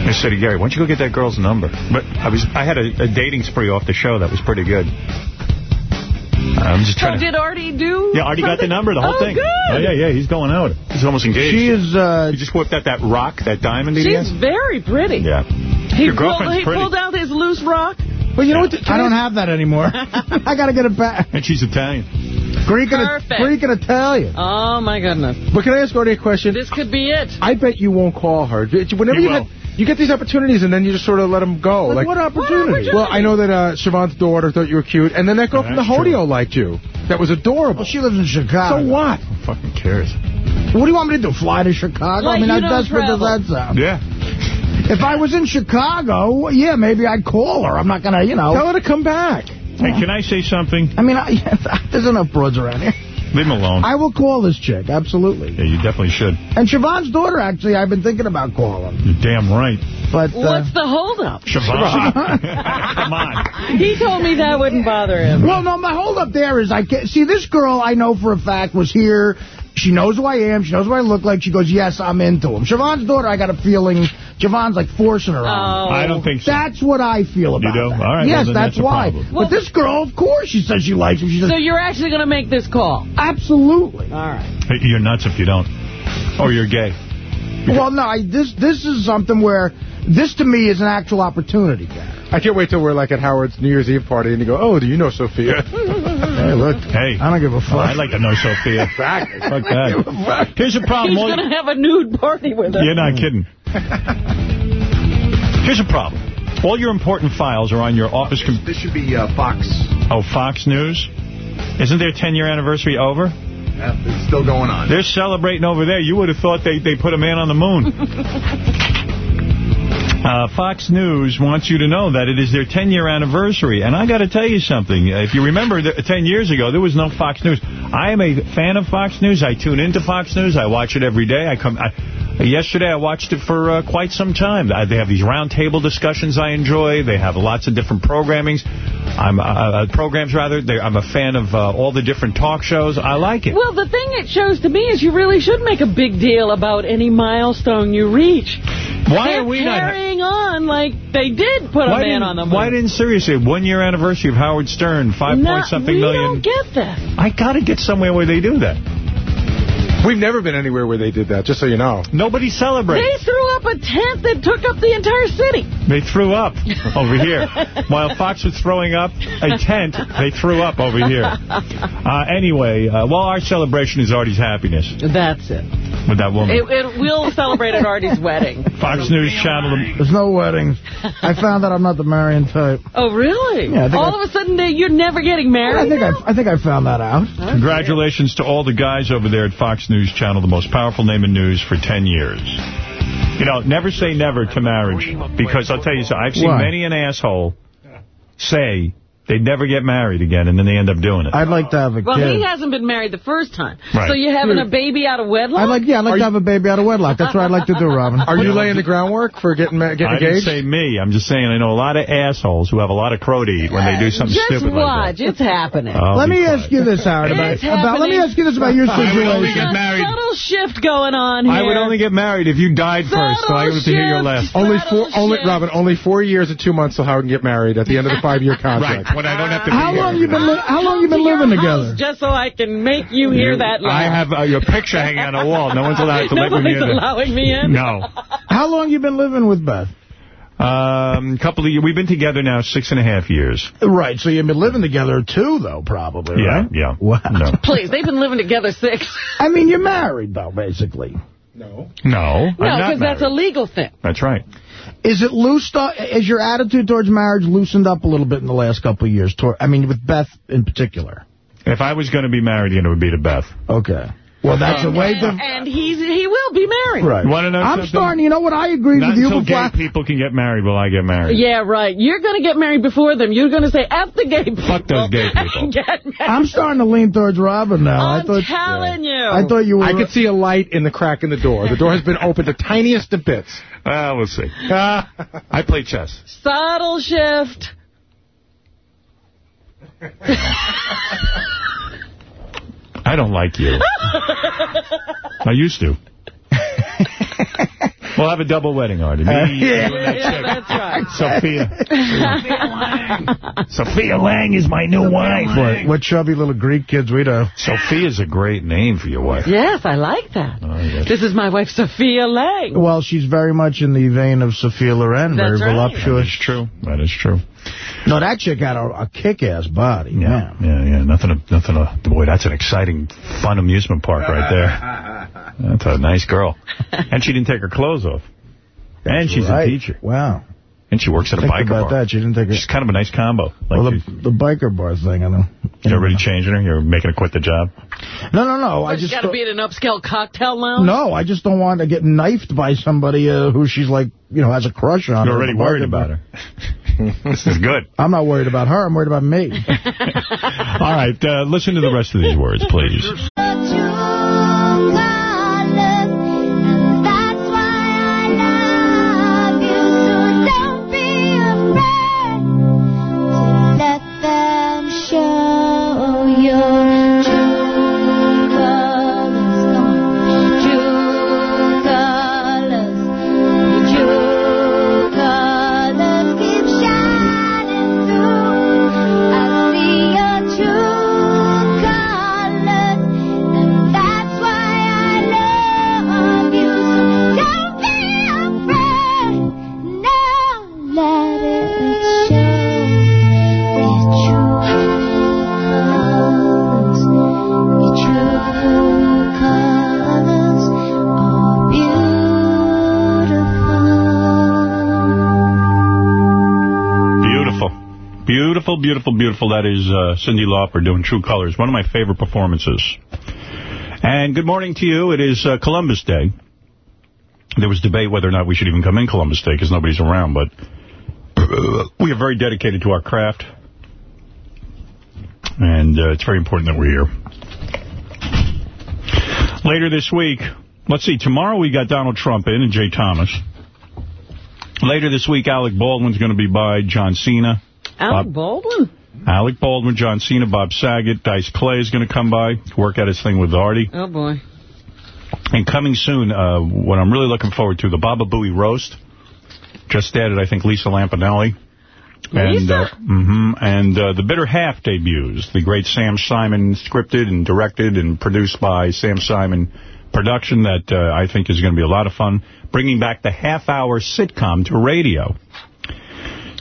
I said to Gary, why don't you go get that girl's number? But I was I had a, a dating spree off the show that was pretty good. I'm just So trying to... did Artie do Yeah, Artie got the number, the whole oh, thing. Good. Oh, yeah, yeah, he's going out. He's almost engaged. She is. Uh, He just whipped out that rock, that diamond She's has. very pretty. Yeah. He, Your pulled, girlfriend's he pretty. pulled out his loose rock. Well, you know what? I don't have that anymore. I got to get it back. And she's Italian. Greek and, Perfect. Greek and Italian. Oh, my goodness. But can I ask Artie a question? This could be it. I bet you won't call her. Whenever He you, will. get, you get these opportunities and then you just sort of let them go. Like, like what opportunity? Well, I know that uh, Siobhan's daughter thought you were cute, and then that girl Yeah, from the that's. Hodeo liked you. That was adorable. Well, she lives in Chicago. so what? Who fucking cares? What do you want me to do? Fly to Chicago? I mean, you how don't desperate does travel. that sound? Yeah. If I was in Chicago, yeah, maybe I'd call her. I'm not going to, you know. Tell her to come back. Hey, can I say something? I mean, I, there's enough broads around here. Leave him alone. I will call this chick, absolutely. Yeah, you definitely should. And Siobhan's daughter, actually, I've been thinking about calling. You're damn right. But uh, What's the holdup? Siobhan. Come on. He told me that wouldn't bother him. Well, no, my holdup there is I can't see this girl. I know for a fact was here. She knows who I am. She knows what I look like. She goes, yes, I'm into him. Siobhan's daughter, I got a feeling Siobhan's like forcing her on. Oh. I don't think so. That's what I feel about do? that. All right, Yes, well, that's, that's why. problem. but this girl, of course, she says she likes him. She says, So you're actually going to make this call? absolutely. All right. Hey, You're nuts if you don't. Or you're gay. Well, no, I, this this is something where this to me is an actual opportunity. Gary. I can't wait till we're like at Howard's New Year's Eve party and you go, oh, do you know Sophia? Hey, look. Hey. I don't give a fuck. I'd like to know Sophia. Exactly. Fuck that. Here's the problem. He's All- going to have a nude party with her. You're not kidding. Here's a problem. All your important files are on your office. Com This should be uh, Fox. oh, Fox News? Isn't their 10-year anniversary over? Yeah, it's still going on. They're celebrating over there. You would have thought they, they put a man on the moon. Uh, Fox News wants you to know that it is their 10-year anniversary. And I got to tell you something. If you remember, 10 years ago, there was no Fox News. I am a fan of Fox News. I tune into Fox News. I watch it every day. I come. I, yesterday, I watched it for uh, quite some time. Uh, they have these roundtable discussions I enjoy. They have lots of different programmings. I'm uh, uh, programs rather. They, I'm a fan of uh, all the different talk shows. I like it. Well, the thing it shows to me is you really should make a big deal about any milestone you reach. Why They're are we not? Carrying on like they did put a Why man didn't, on the moon? why didn't seriously one year anniversary of Howard Stern, five No, point something we million? don't get this. I got to get somewhere where they do that. We've never been anywhere where they did that, just so you know. Nobody celebrates. They threw up a tent that took up the entire city. They threw up over here. While Fox was throwing up a tent, they threw up over here. Uh, anyway, uh, well, our celebration is Artie's happiness That's it. with that woman. It, it will celebrate at Artie's wedding. Fox News Channel. There's no weddings. I found out I'm not the marrying type. Oh, really? Yeah, All I- of a sudden, they- you're never getting I married think? I, I think I found that out. Congratulations to all the guys over there at Fox News Channel, the most powerful name in news for 10 years. You know, never say never to marriage, because I'll tell you something. I've seen Why? many an asshole say They'd never get married again, and then they end up doing it. I'd like to have a Well, kid. he hasn't been married the first time. Right. So you're having a baby out of wedlock? I'd like, yeah, I'd like to have a baby out of wedlock. That's what I'd like to do, Robin. Are you laying the groundwork for getting ma- getting I didn't engaged? say me. I'm just saying I know a lot of assholes who have a lot of crow to eat when they do something Just stupid watch. like It's happening. that. I'll Let me quiet. ask you this, Howard. About, It's about, let me ask you this about your I would only situation. get married. Subtle shift going on here. I would only get married if you died first, so I Subtle would to hear your shift. laugh. Only four, only. Robin, only four years and two months till Howard can get married at the end of the five-year contract. Right, when I don't have to be How here. long you been li- How long you been living together? Just so I can make you hear that laugh. I have uh, your picture hanging on a wall. No one's allowed to let me Nobody's in. there. allowing me in? No. How long you been living with Beth? Um, couple of years. We've been together now six and a half years. Right, so you've been living together too, though, probably, Yeah, right? yeah. Wow. No. Please, they've been living together six. I mean, you're married, though, basically. No. No, No, because that's a legal thing. That's right. Is it loosed up? Is your attitude towards marriage loosened up a little bit in the last couple of years? Toward, I mean, with Beth in particular. If I was going to be married, it would be to Beth. Okay. Well, that's um, a way to... And, and he's he will be married. Right. Want to know I'm something? starting, you know what, I agree Not with you until before... gay people can get married will I get married. Yeah, right. You're going to get married before them. You're going to say, F the gay people. Fuck those gay people. Get married. I'm starting to lean towards Robin now. I I'm thought, telling you. I thought you were... I could see a light in the crack in the door. The door has been opened the tiniest of bits. Well, we'll see. I play chess. Subtle shift. I don't like you. I used to. we'll have a double wedding, uh, Artie. Me, you, and that Yeah, that's right. Sophia. Sophia Lange is my new wife. What, what chubby little Greek kids we know. Sophia's a great name for your wife. Yes, I like that. Oh, yes. This is my wife, Sophia Lange. Well, she's very much in the vein of Sophia Loren, very right. Voluptuous. is true. That is true. No, that chick had a, a kick-ass body, Yeah, man. yeah, yeah. Nothing, nothing. To, boy, that's an exciting, fun amusement park right there. That's a nice girl. And she didn't take her clothes off. and she's right. a teacher. Wow. And she works at a Think biker about bar. that. She didn't take her... She's kind of a nice combo. Like Well, the, the biker bar thing, I know. you're already changing her? You're making her quit the job? No, no, no. I just got to be at an upscale cocktail lounge. no. I just don't want to get knifed by somebody uh, who she's like, you know, has a crush on. You're her already worried about bar. her. this is good. I'm not worried about her. I'm worried about me. All right, uh, listen to the rest of these words, please. Beautiful. Beautiful, beautiful. That is uh, Cyndi Lauper doing True Colors. One of my favorite performances. And good morning to you. It is uh, Columbus Day. There was debate whether or not we should even come in Columbus Day because nobody's around, but we are very dedicated to our craft. And uh, it's very important that we're here. Later this week, let's see, tomorrow we got Donald Trump in and Jay Thomas. Later this week, Alec Baldwin's going to be by, John Cena. Alec Bob- Baldwin? Alec Baldwin, John Cena, Bob Saget, Dice Clay is going to come by, work out his thing with Artie. Oh, boy. And coming soon, uh, what I'm really looking forward to, the Baba Booey Roast. Just added, I think, Lisa Lampanelli. And, Lisa? uh, hmm and uh, The Bitter Half debuts. The great Sam Simon scripted and directed and produced by Sam Simon production that uh, I think is going to be a lot of fun. Bringing back the half-hour sitcom to radio.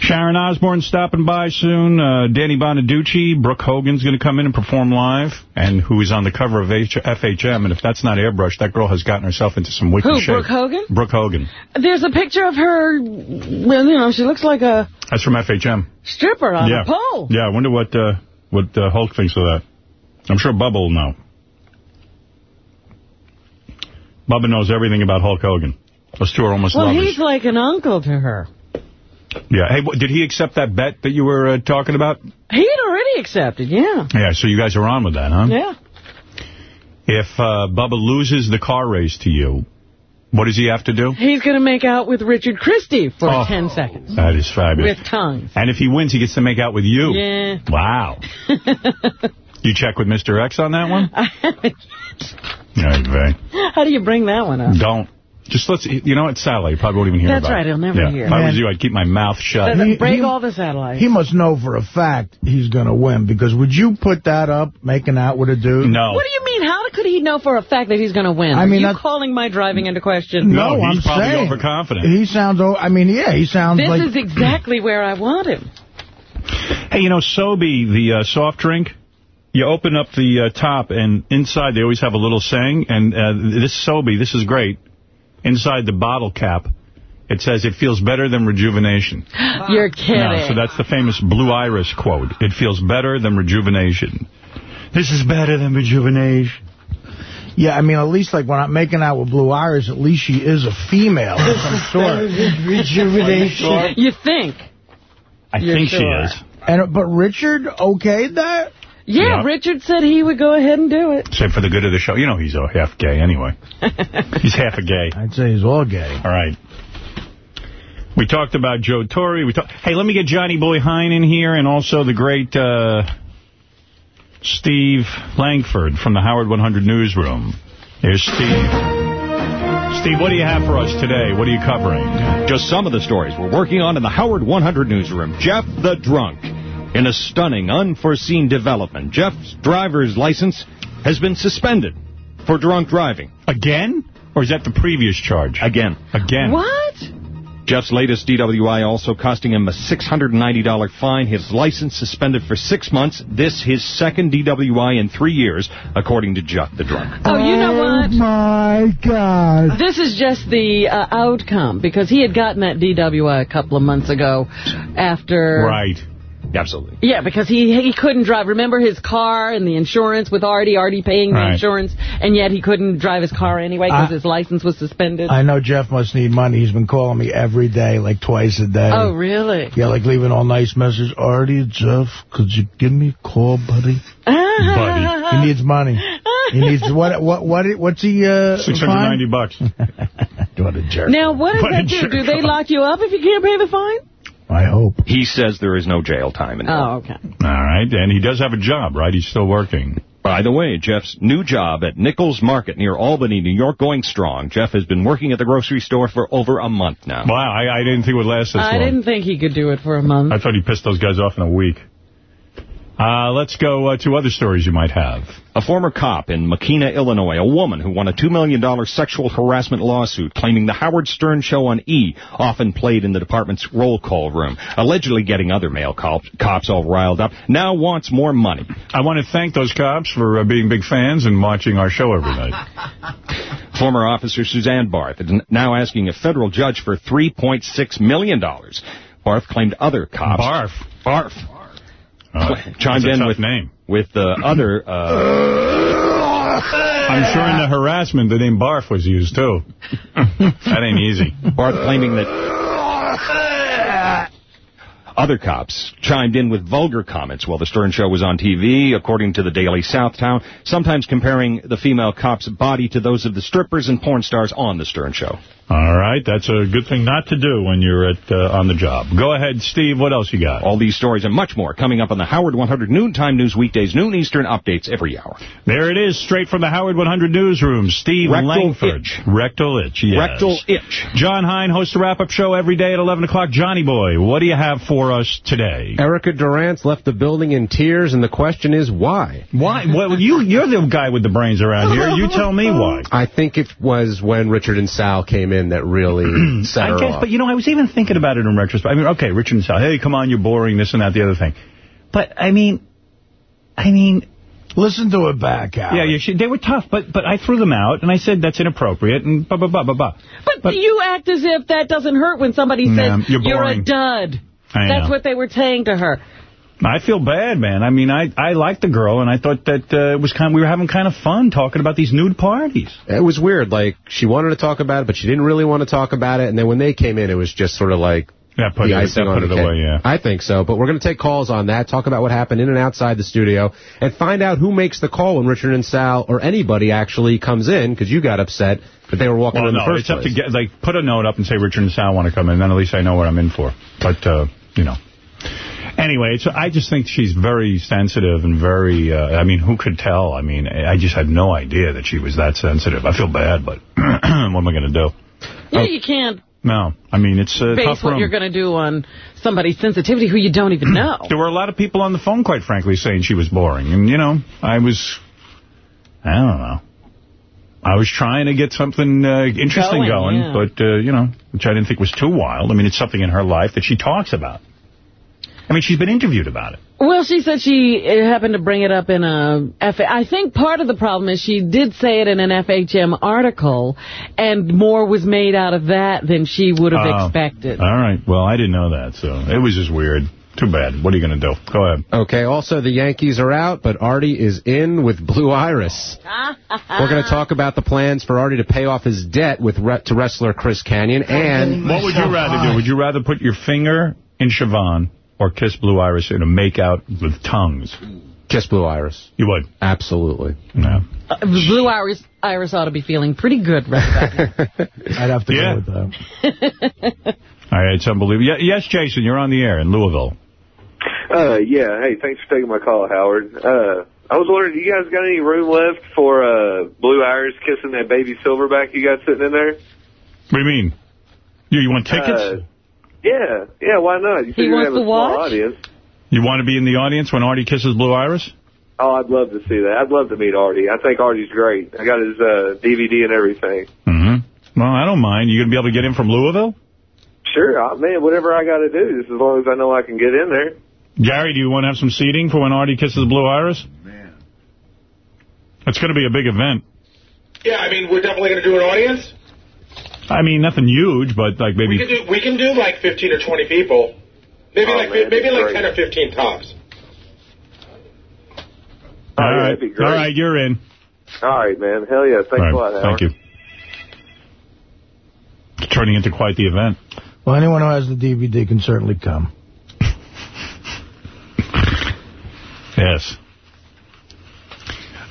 Sharon Osbourne stopping by soon. Uh, Danny Bonaduce. Brooke Hogan's going to come in and perform live, and who is on the cover of H FHM. And if that's not airbrush, that girl has gotten herself into some wicked Who, shape. Brooke Hogan? Brooke Hogan. There's a picture of her, well, you know, she looks like a That's from FHM. stripper on yeah. a pole. Yeah, I wonder what uh, what uh, Hulk thinks of that. I'm sure Bubba will know. Bubba knows everything about Hulk Hogan. Those two are almost Well, lovers. he's like an uncle to her. Yeah. Hey, did he accept that bet that you were uh, talking about? He had already accepted, yeah. Yeah, so you guys are on with that, huh? Yeah. If uh, Bubba loses the car race to you, what does he have to do? He's going to make out with Richard Christie for Oh. 10 seconds. That is fabulous. With tongues. And if he wins, he gets to make out with you. Yeah. Wow. you check with Mr. X on that one? I haven't Okay. How do you bring that one up? Don't. Just let's, you know what, satellite, you probably won't even hear That's about right, it. he'll never yeah. hear. If I was you, I'd keep my mouth shut. He- break he- all the satellites? He must know for a fact he's going to win, because would you put that up, making out with a dude? No. What do you mean? How could he know for a fact that he's going to win? I mean, Are you calling my driving into question? No, he's I'm probably saying. overconfident. He sounds, I mean, yeah, he sounds This like... is exactly where I want him. Hey, you know, SoBe, the uh, soft drink, you open up the uh, top, and inside they always have a little saying, and uh, this SoBe, this is great. Inside the bottle cap, it says, it feels better than rejuvenation. You're kidding. No, so that's the famous Blue Iris quote. It feels better than rejuvenation. This is better than rejuvenation. Yeah, I mean, at least, like, when I'm making out with Blue Iris, at least she is a female of some sort. You think? I You're think sure. she is. And But Richard okayed that? Yeah, Yeah. Richard said he would go ahead and do it. Say for the good of the show. You know he's a half gay anyway. he's half a gay. I'd say he's all gay. All right. We talked about Joe Torre. We talk Hey, let me get Johnny Boy Hein in here and also the great uh, Steve Langford from the Howard 100 Newsroom. Here's Steve. Steve, what do you have for us today? What are you covering? Just some of the stories we're working on in the Howard 100 newsroom. Jeff the Drunk. In a stunning, unforeseen development, Jeff's driver's license has been suspended for drunk driving. Again? Or is that the previous charge? Again. Again. What? Jeff's latest DWI also costing him a $690 fine. His license suspended for six months. This his second DWI in three years, according to Jeff the Drunk. Oh, you know what? Oh, my God. This is just the uh, outcome, because he had gotten that DWI a couple of months ago after... Right. Absolutely. Yeah, because he he couldn't drive. Remember his car and the insurance with Artie, Artie paying the Right. insurance, and yet he couldn't drive his car anyway because his license was suspended. I know Jeff must need money. He's been calling me every day, like twice a day. oh, really? Yeah, like leaving all nice messages. Artie, Jeff, could you give me a call, buddy? Buddy. He needs money. He needs what? What? What? What's he? Uh, 690 bucks. what a jerk. Now, what does What that do? jerk Do they lock you up if you can't pay the fine? I hope. He says there is no jail time involved. Oh, okay. All right. And he does have a job, right? He's still working. By the way, Jeff's new job at Nichols Market near Albany, New York, going strong. Jeff has been working at the grocery store for over a month now. Wow, I, I didn't think it would last this I long. didn't think he could do it for a month. I thought he pissed those guys off in a week. Uh, let's go uh, to other stories you might have. A former cop in Mokena, Illinois, a woman who won a $2 million sexual harassment lawsuit claiming the Howard Stern show on E often played in the department's roll call room, allegedly getting other male cops, cops all riled up, now wants more money. I want to thank those cops for uh, being big fans and watching our show every night. Former officer Suzanne Barth is now asking a federal judge for $3.6 million. Barth claimed other cops... Barf. Barf. Uh, chimed in with, name. with the other... Uh, I'm sure in the harassment the name Barf was used, too. that ain't easy. Barth claiming that other cops chimed in with vulgar comments while the Stern Show was on TV, according to the Daily Southtown, sometimes comparing the female cop's body to those of the strippers and porn stars on the Stern Show. All right, that's a good thing not to do when you're at uh, on the job. Go ahead, Steve. What else you got? All these stories and much more coming up on the Howard 100 Noontime News weekdays, noon Eastern updates every hour. There it is, straight from the Howard 100 newsroom. Steve Rectal Langford. itch. Rectal itch. Yes. Rectal itch. Jon Hein hosts a wrap-up show every day at 11 o'clock. Johnny Boy, what do you have for us today? Erica Durance left the building in tears, and the question is why? Why? Well, you, you're the guy with the brains around here. You tell me why. I think it was when Richard and Sal came in that really set her I guess, off. but you know, I was even thinking about it in retrospect. I mean, okay, Richard and Sal, hey, come on, you're boring, this and that, the other thing. But, I mean, I mean... Listen to it back, Al. Yeah, you should, they were tough, but but I threw them out, and I said that's inappropriate, and blah, blah, blah, blah, blah. But, you act as if that doesn't hurt when somebody Nah, says you're you're a dud. I That's know. what they were saying to her. I feel bad, man. I mean, I I liked the girl, and I thought that uh, it was kind. Of, we were having kind of fun talking about these nude parties. It was weird. Like, she wanted to talk about it, but she didn't really want to talk about it. And then when they came in, it was just sort of like, Yeah, put the it- icing on it away, yeah. I think so, but we're going to take calls on that, talk about what happened in and outside the studio, and find out who makes the call when Richard and Sal or anybody actually comes in, because you got upset that they were walking Well, in no, the first it's up place. to get, like, put a note up and say Richard and Sal want to come in, then at least I know what I'm in for. But, uh, you know. Anyway, it's, I just think she's very sensitive and very, uh, I mean, who could tell? I mean, I just had no idea that she was that sensitive. I feel bad, but what am I going to do? Yeah, you can't No, I mean, it's a base what room. you're going to do on somebody's sensitivity who you don't even know. There were a lot of people on the phone, quite frankly, saying she was boring. And, you know, I was, I don't know. I was trying to get something uh, interesting Going, going, yeah. but, uh, you know, which I didn't think was too wild. I mean, it's something in her life that she talks about. I mean, she's been interviewed about it. Well, she said she uh, happened to bring it up in a F. I think part of the problem is she did say it in an FHM article, and more was made out of that than she would have Oh. expected. All right. Well, I didn't know that, so it was just weird. Too bad. What are you going to do? Go ahead. Okay, also the Yankees are out, but Artie is in with Blue Iris. We're going to talk about the plans for Artie to pay off his debt with re to wrestler Chris Kanyon, and... What would you rather do? Would you rather put your finger in Siobhan or kiss Blue Iris in a make-out with tongues? Kiss Blue Iris. You would? Absolutely. No. Uh, Blue Iris, Iris ought to be feeling pretty good right now. I'd have to Yeah. go with that. All right, it's unbelievable. Yeah, yes, Jason, you're on the air in Louisville. Uh, yeah. Hey, thanks for taking my call, Howard. Uh, I was wondering, do you guys got any room left for uh, Blue Iris kissing that baby Silverback you got sitting in there? What do you mean? You, you want tickets? Yeah, yeah. Why not? You He wants have to a watch? audience. you want to be in the audience when Artie kisses Blue Iris? Oh, I'd love to see that. I'd love to meet Artie. I think Artie's great. I got his uh, DVD and everything. Mm-hmm. Well, I don't mind. You going to be able to get in from Louisville? Sure, uh, man. Whatever I got to do, just as long as I know I can get in there. Gary, do you want to have some seating for when Artie kisses Blue Iris? Man. It's going to be a big event. Yeah, I mean, we're definitely going to do an audience. I mean, nothing huge, but like maybe... We can do we can do like 15 or 20 people. Maybe Oh, like man, maybe like great. 10 or 15 tops. Oh, All yeah, right. that'd be great. All right, you're in. All right, man. Hell yeah. Thanks All right, a lot, Howard. Thank you. It's turning into quite the event. Well, anyone who has the DVD can certainly come. Yes.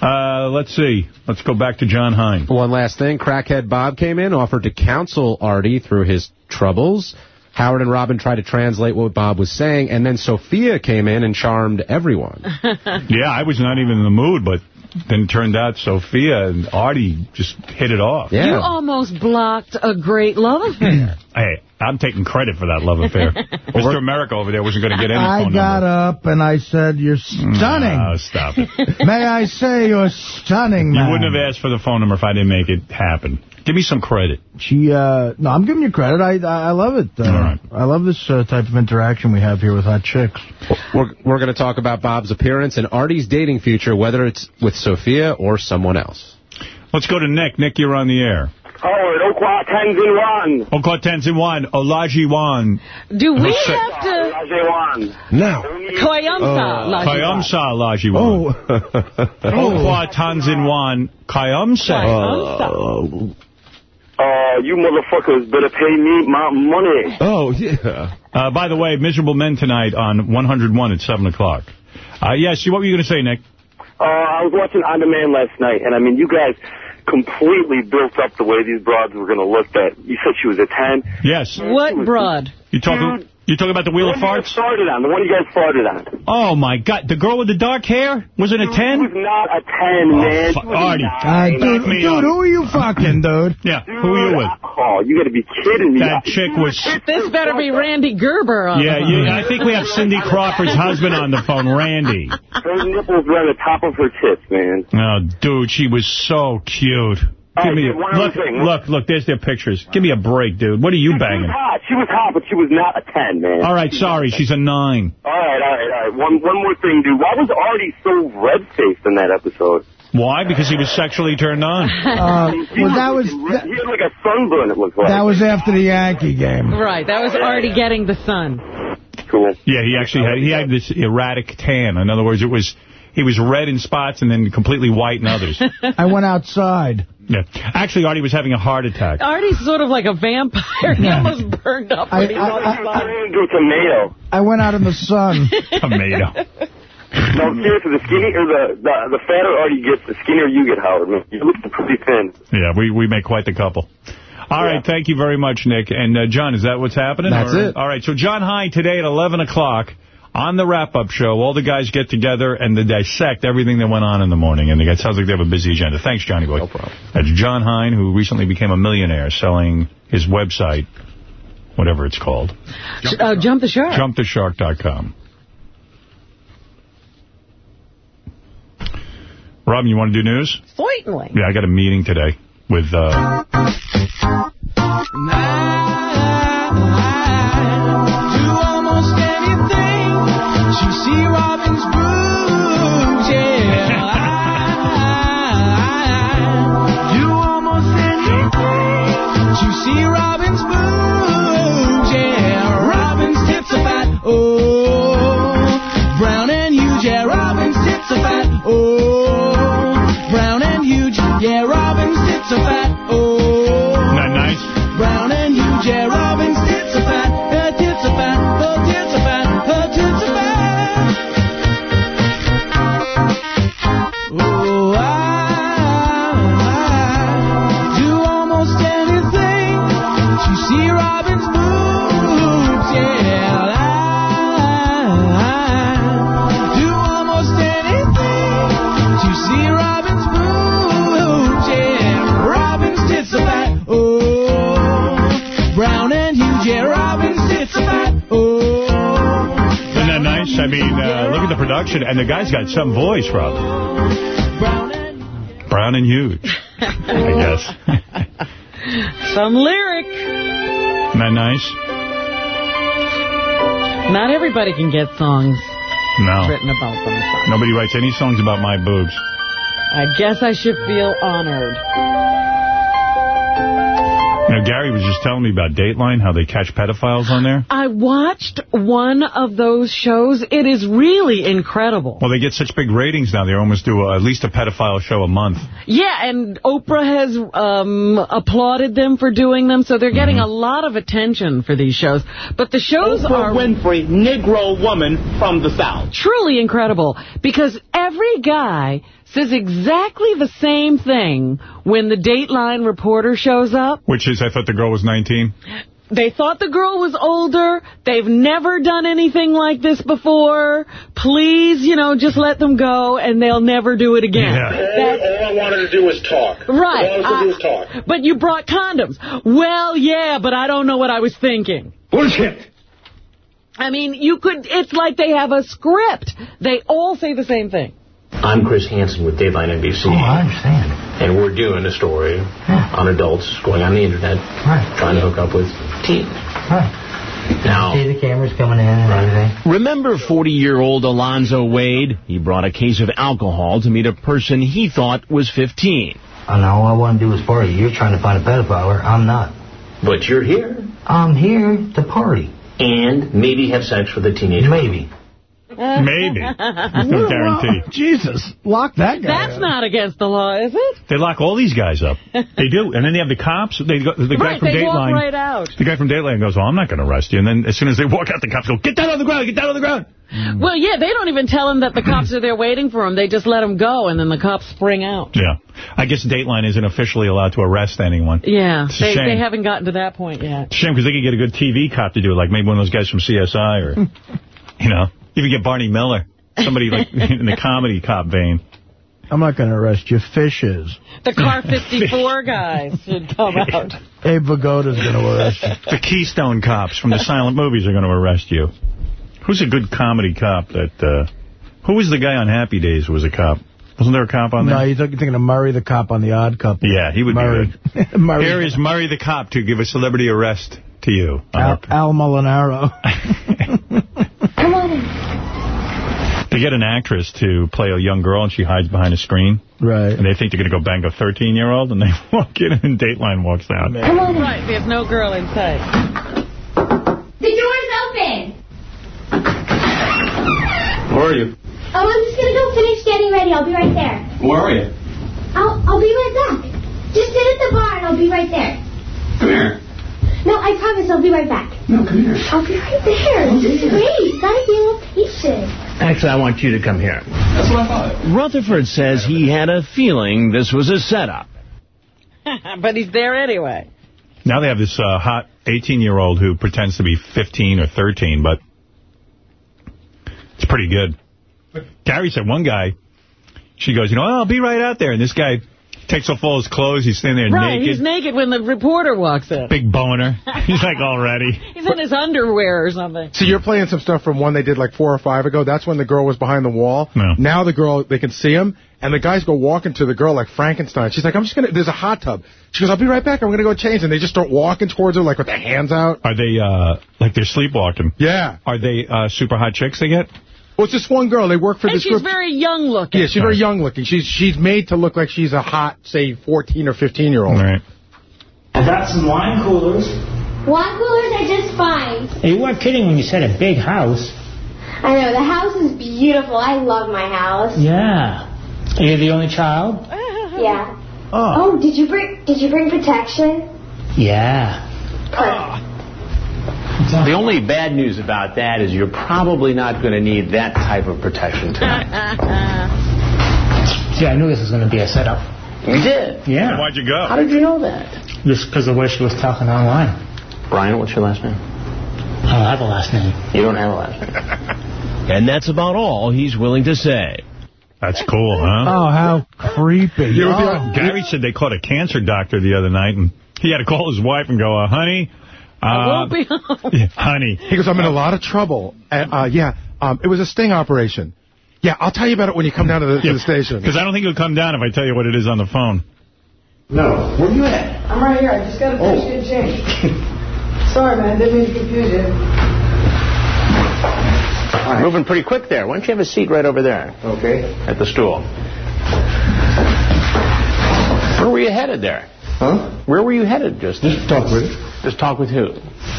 Uh, let's see. Let's go back to Jon Hein. One last thing, Crackhead Bob came in, offered to counsel Artie through his troubles. Howard and Robin tried to translate what Bob was saying, and then Sophia came in and charmed everyone. Yeah, I was not even in the mood, but then it turned out Sophia and Artie just hit it off. You almost blocked a great love affair. Hey, I'm taking credit for that love affair. Mr. America over there wasn't going to get any I phone got number. up and I said, you're stunning. Oh, stop it. May I say you're stunning, You man. wouldn't have asked for the phone number if I didn't make it happen. Give me some credit. She, uh, no, I'm giving you credit. I, I, I love it. Uh, I love this uh, type of interaction we have here with hot chicks. We're, we're going to talk about Bob's appearance and Artie's dating future, whether it's with Sophia or someone else. Let's go to Nick. Nick, you're on the air. Howard, Okwa Tenzin Wan. Okwa Tenzin Wan, Olaji Wan. Do we Jose- have to... Rajewan. Now. Koyamsa, Lajiwan. Kayamsa Olaji Wan. Okwa Tenzin Wan, Kayamsa. Uh, you motherfuckers better pay me my money. Oh, yeah. Uh, by the way, Miserable Men tonight on 101 at 7 o'clock. Uh, yes, what were you going to say, Nick? Uh, I was watching On Demand last night, and I mean, you guys completely built up the way these broads were going to look. That you said she was a 10. Yes. What broad? You talking, you talking about the Wheel of The one you Farts? guys farted on. The one you guys farted on. Oh, my God. The girl with the dark hair? Was it a 10? She was not a 10, man. fu- She was a Artie. Uh, dude, dude up. who are you fucking, dude? Yeah, who are you with? Oh, you got to be kidding me. That chick was... This better be Rande Gerber on Yeah, the you, phone. I think we have Cindy Crawford's husband on the phone, Randy. Her nipples were on the top of her tits, man. Oh, dude, she was so cute. All Give right, me a, one look, thing. look, look, there's their pictures. Give me a break, dude. What are you She was banging? hot. She was hot, but she was not a 10, man. All right, sorry, she's a nine. All right, all right, all right. One, one more thing, dude. Why was Artie so red-faced in that episode? Why? Because he was sexually turned on. Uh, well, that was looking red- He had like a sunburn, it looked like. that was after the Yankee game. Right, that was already getting the sun. cool. Yeah, he actually had he had this erratic tan. In other words, it was he was red in spots and then completely white in others. I went outside. Yeah. Actually, Artie was having a heart attack. Artie's sort of like a vampire. He almost burned up when I- he I- was I- alive. into a tomato. I went out in the sun. Tomato. No, seriously, the skinny or the, the the fatter Artie gets, the skinnier you get, Howard. Man, you look pretty thin. Yeah, we, we make quite the couple. All right, thank you very much, Nick. And, uh, John, is that what's happening? That's Or- it. All right, so Jon Hein today at 11 o'clock on the wrap-up show, all the guys get together and they dissect everything that went on in the morning. And it sounds like they have a busy agenda. Thanks, Johnny Boy. No problem. That's Jon Hein, who recently became a millionaire selling his website, whatever it's called, Uh, jump the shark. jumptheshark.com. Robin, you want to do news? Certainly. Yeah, I got a meeting today with... Uh, yeah. Robin's tits are fat. Oh. See Robin's boobs, yeah. Robin's tits are fat, oh. Brown and huge, yeah, Robin's tits are fat, oh. Isn't that nice? I mean, uh, look at the production. And the guy's got some voice, Rob. Brown and huge, I guess. Some lyric. Isn't that nice? Not everybody can get songs No. written about themselves. Nobody writes any songs about my boobs. I guess I should feel honored. You know, Gary was just telling me about Dateline, how they catch pedophiles on there. I watched one of those shows. It is really incredible. Well, they get such big ratings now. They almost do uh, at least a pedophile show a month. Yeah, and Oprah has um, applauded them for doing them, so they're getting Mm-hmm. a lot of attention for these shows. But the shows Oprah are Winfrey, Negro woman from the South. truly incredible because every guy says exactly the same thing when the Dateline reporter shows up. Which is, I thought the girl was 19. They thought the girl was older. They've never done anything like this before. Please, you know, just let them go, and they'll never do it again. All, all I wanted to do was talk. Right. All I wanted to do was uh, talk. but you brought condoms. Well, yeah, but I don't know what I was thinking. Bullshit. I mean, you could, it's like they have a script. They all say the same thing. I'm Chris Hansen with Dateline NBC. Oh, I understand. And we're doing a story on adults going on the internet, right. trying to hook up with teens. Right. Now, See the cameras coming in and everything. remember 40-year-old Alonzo Wade? He brought a case of alcohol to meet a person he thought was 15. I know, all I want to do is party. You're trying to find a pedophile. I'm not. But you're here. I'm here to party. And maybe have sex with a teenager. Maybe. Maybe. no guarantee. Jesus, lock that guy That's not against the law, is it? They lock all these guys up. They do. And then they have the cops. They go, the guy right, from they walk Dateline. right out. The guy from Dateline goes, well, I'm not going to arrest you. And then as soon as they walk out, the cops go, get down on the ground, get down on the ground. Mm. Well, yeah, they don't even tell him that the cops are there waiting for him. They just let him go, and then the cops spring out. Yeah. I guess Dateline isn't officially allowed to arrest anyone. Yeah, It's a they, shame. they haven't gotten to that point yet. It's a shame because they could get a good TV cop to do it, like maybe one of those guys from CSI or, you know, even get Barney Miller. Somebody like in the comedy cop vein. I'm not going to arrest you. Fish is. The Car 54 guys should come out. Abe Vigoda's going to arrest you. The Keystone cops from the silent movies are going to arrest you. Who's a good comedy cop that, uh, who was the guy on Happy Days who was a cop? Wasn't there a cop on there? No, you're thinking of Murray the cop on The Odd Couple. Yeah, he would Murray. be good. Murray. Here is Murray the cop to give a celebrity arrest to you. Al, Al Molinaro. Come on in. They get an actress to play a young girl, and she hides behind a screen. Right. And they think they're going to go bang a 13-year-old, and they walk in, and Dateline walks out. Come on. Right, there's no girl in sight. The door's open. Where are you? Oh, I'm just gonna go finish getting ready. I'll be right there. Where are you? I'll I'll be right back. Just sit at the bar and I'll be right there. Come here. No, I promise I'll be right back. No, come here. I'll be right there. Just wait. Gotta be a little patient. Actually, I want you to come here. That's what I thought. Rutherford says he had a feeling this was a setup. but he's there anyway. Now they have this uh, hot 18-year-old who pretends to be 15 or 13, but it's pretty good. Gary said one guy, she goes, you know, I'll be right out there. And this guy takes off all his clothes. He's standing there Right, naked. he's naked when the reporter walks in. Big boner. He's like, already. He's in his underwear or something. So you're playing some stuff from one they did like four or five ago. That's when the girl was behind the wall. Now the girl, they can see him, and the guys go walking to the girl like Frankenstein. She's like, I'm just going to, there's a hot tub. She goes, I'll be right back. I'm going to go change. And they just start walking towards her like with their hands out. Are they, uh, like they're sleepwalking? Yeah. Are they uh, super hot chicks they get? Well, it's this one girl. They work for And this she's group. very young looking. Yeah, she's very young looking. She's she's made to look like she's a hot, say, 14 or 15 year old. Right. I got some wine coolers. Wine coolers are just fine. You weren't kidding when you said a big house. I know, the house is beautiful. I love my house. Yeah. Are you the only child? Yeah. Oh. oh. did you bring did you bring protection? Yeah. The only bad news about that is you're probably not going to need that type of protection tonight. See, I knew this was going to be a setup. You did? Yeah. Why'd you go? How did you know that? Just because of the way she was talking online. Brian, what's your last name? I don't have a last name. You don't have a last name. And that's about all he's willing to say. That's cool, huh? Oh, how creepy. Oh. Gary said they caught a cancer doctor the other night, and he had to call his wife and go, uh, honey, I won't be home. yeah, honey. He goes, I'm in a lot of trouble. Uh, uh, yeah, um, it was a sting operation. Yeah, I'll tell you about it when you come down to the, to the station. Because I don't think you'll come down if I tell you what it is on the phone. No. Where are you at? I'm right here. I just got a Oh. fish and change. Sorry, man. Didn't mean to confuse you. Moving pretty quick there. Why don't you have a seat right over there? Okay. At the stool. Where were you headed there? Huh? Where were you headed just? Just talk with Just talk with who?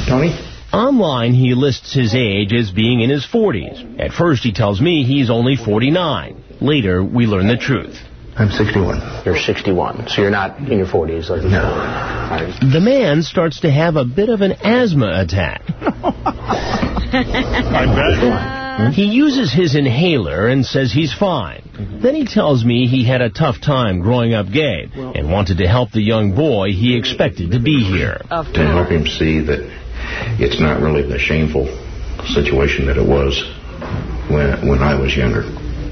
Tony? Online, he lists his age as being in his 40s. At first, he tells me he's only 49. Later, we learn the truth. I'm 61. You're 61, so you're not in your 40s. Like no. The man starts to have a bit of an asthma attack. He uses his inhaler and says he's fine. Mm-hmm. Then he tells me he had a tough time growing up gay and wanted to help the young boy he expected to be here. to help him see that it's not really the shameful situation that it was when when I was younger.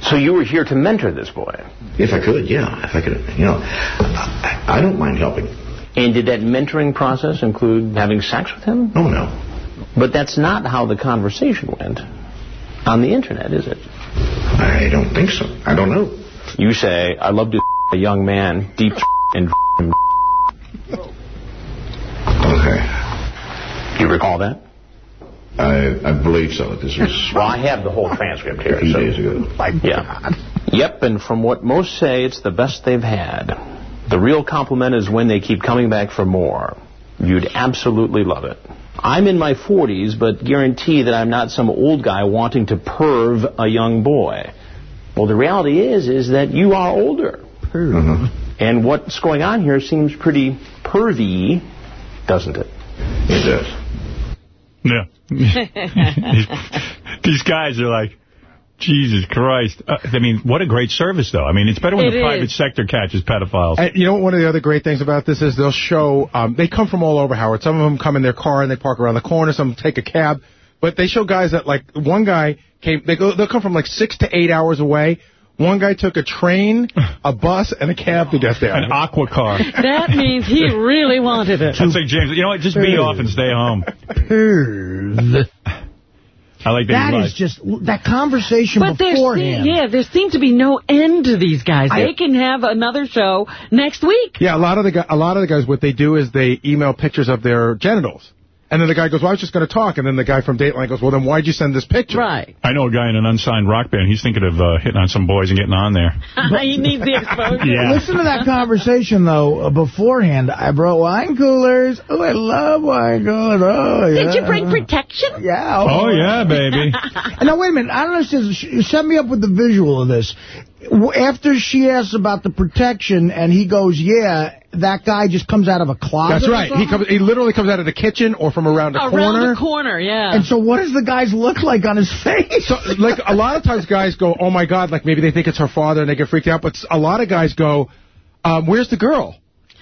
So you were here to mentor this boy? If I could, yeah. If I could, you know, I, I don't mind helping. And did that mentoring process include having sex with him? Oh, no. But that's not how the conversation went on the internet, is it? I don't think so. I don't know. You say, I love to a young man, deep and. Okay. Do you recall that? I I believe so. This was Well, I have the whole transcript here. a few so- days ago. yeah. Yep, and from what most say, it's the best they've had. The real compliment is when they keep coming back for more. You'd absolutely love it. I'm in my 40s, but guarantee that I'm not some old guy wanting to perv a young boy. Well, the reality is, is that you are older. Mm-hmm. And what's going on here seems pretty pervy, doesn't it? It does. Yeah. These guys are like, Jesus Christ. Uh, I mean, what a great service, though. I mean, it's better when It the is. private sector catches pedophiles. And you know one of the other great things about this is they'll show, um, they come from all over, Howard. Some of them come in their car and they park around the corner. Some take a cab. But they show guys that, like, one guy came, they go, they'll come from like six to eight hours away. One guy took a train, a bus, and a cab to get there. An aqua car. That means he really wanted it. I'd say, James, you know what? Just be off and stay home. I like that, That he is lies. just, that conversation But there, seem, yeah, there seems to be no end to these guys. I- they can have another show next week. Yeah, a lot of the gu- a lot of the guys, what they do is they email pictures of their genitals. And then the guy goes, well, I was just going to talk. And then the guy from Dateline goes, well, then why'd you send this picture? Right. I know a guy in an unsigned rock band. He's thinking of uh, hitting on some boys and getting on there. he needs the exposure. Yeah. Listen to that conversation, though, uh, beforehand. I brought wine coolers. Oh, I love wine coolers. Oh, yeah. Did you bring protection? Yeah. Oh, yeah, baby. now, wait a minute. I don't understand. Sh- Set me up with the visual of this. W- after she asks about the protection and he goes, yeah, that guy just comes out of a closet. That's right. He comes. He literally comes out of the kitchen or from around a Around corner. Around the corner, yeah. And so what does the guys look like on his face? So, like, a lot of times guys go, oh, my God, like, maybe they think it's her father and they get freaked out. But a lot of guys go, um, where's the girl?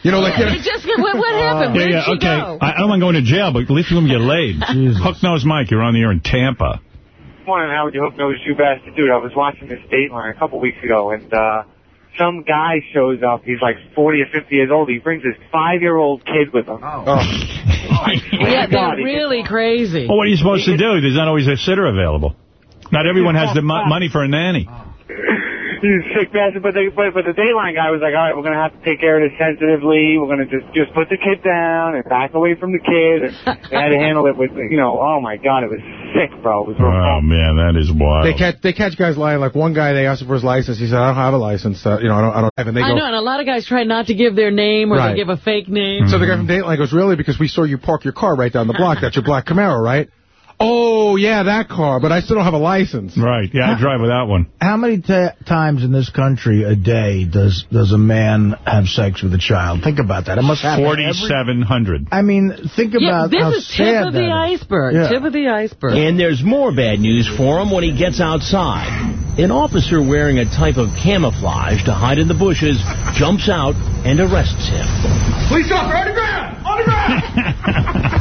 You know, like, It just, what, what happened? Yeah, Where did yeah, she okay. go? I, I don't want going to jail, but at least let me get laid. Hook Nose Mike, you're on the air in Tampa. Morning, Howard, you hook nose you bastard dude. I was watching this Dateline a couple weeks ago, and uh some guy shows up. He's like 40 or 50 years old. He brings his five-year-old kid with him. Oh. Yeah, God, they're really crazy. Well, what are you supposed to do? There's not always a sitter available. Not everyone has the mo money for a nanny. He's sick bastard, but, they, but but the Dateline guy was like, all right, we're gonna have to take care of this sensitively. We're gonna just just put the kid down and back away from the kid. And they had to handle it with, you know, oh my god, it was sick, bro. It was real Oh, man, that is wild. They catch they catch guys lying. Like one guy, they asked him for his license. He said, "I don't have a license. Uh, you know, I don't, I don't have." And they I know, and a lot of guys try not to give their name or Right. they give a fake name. So the guy from Dateline goes, "Really? Because we saw you park your car right down the block. That's your black Camaro, right?" Oh yeah, that car. But I still don't have a license. Right. Yeah, I drive without one. How many ta times in this country a day does does a man have sex with a child? Think about that. It must happen 4,700. I mean, think Yeah, about this is tip of the iceberg. Yeah. Tip of the iceberg. And there's more bad news for him when he gets outside. An officer wearing a type of camouflage to hide in the bushes jumps out and arrests him. Police officer on the ground! On the ground!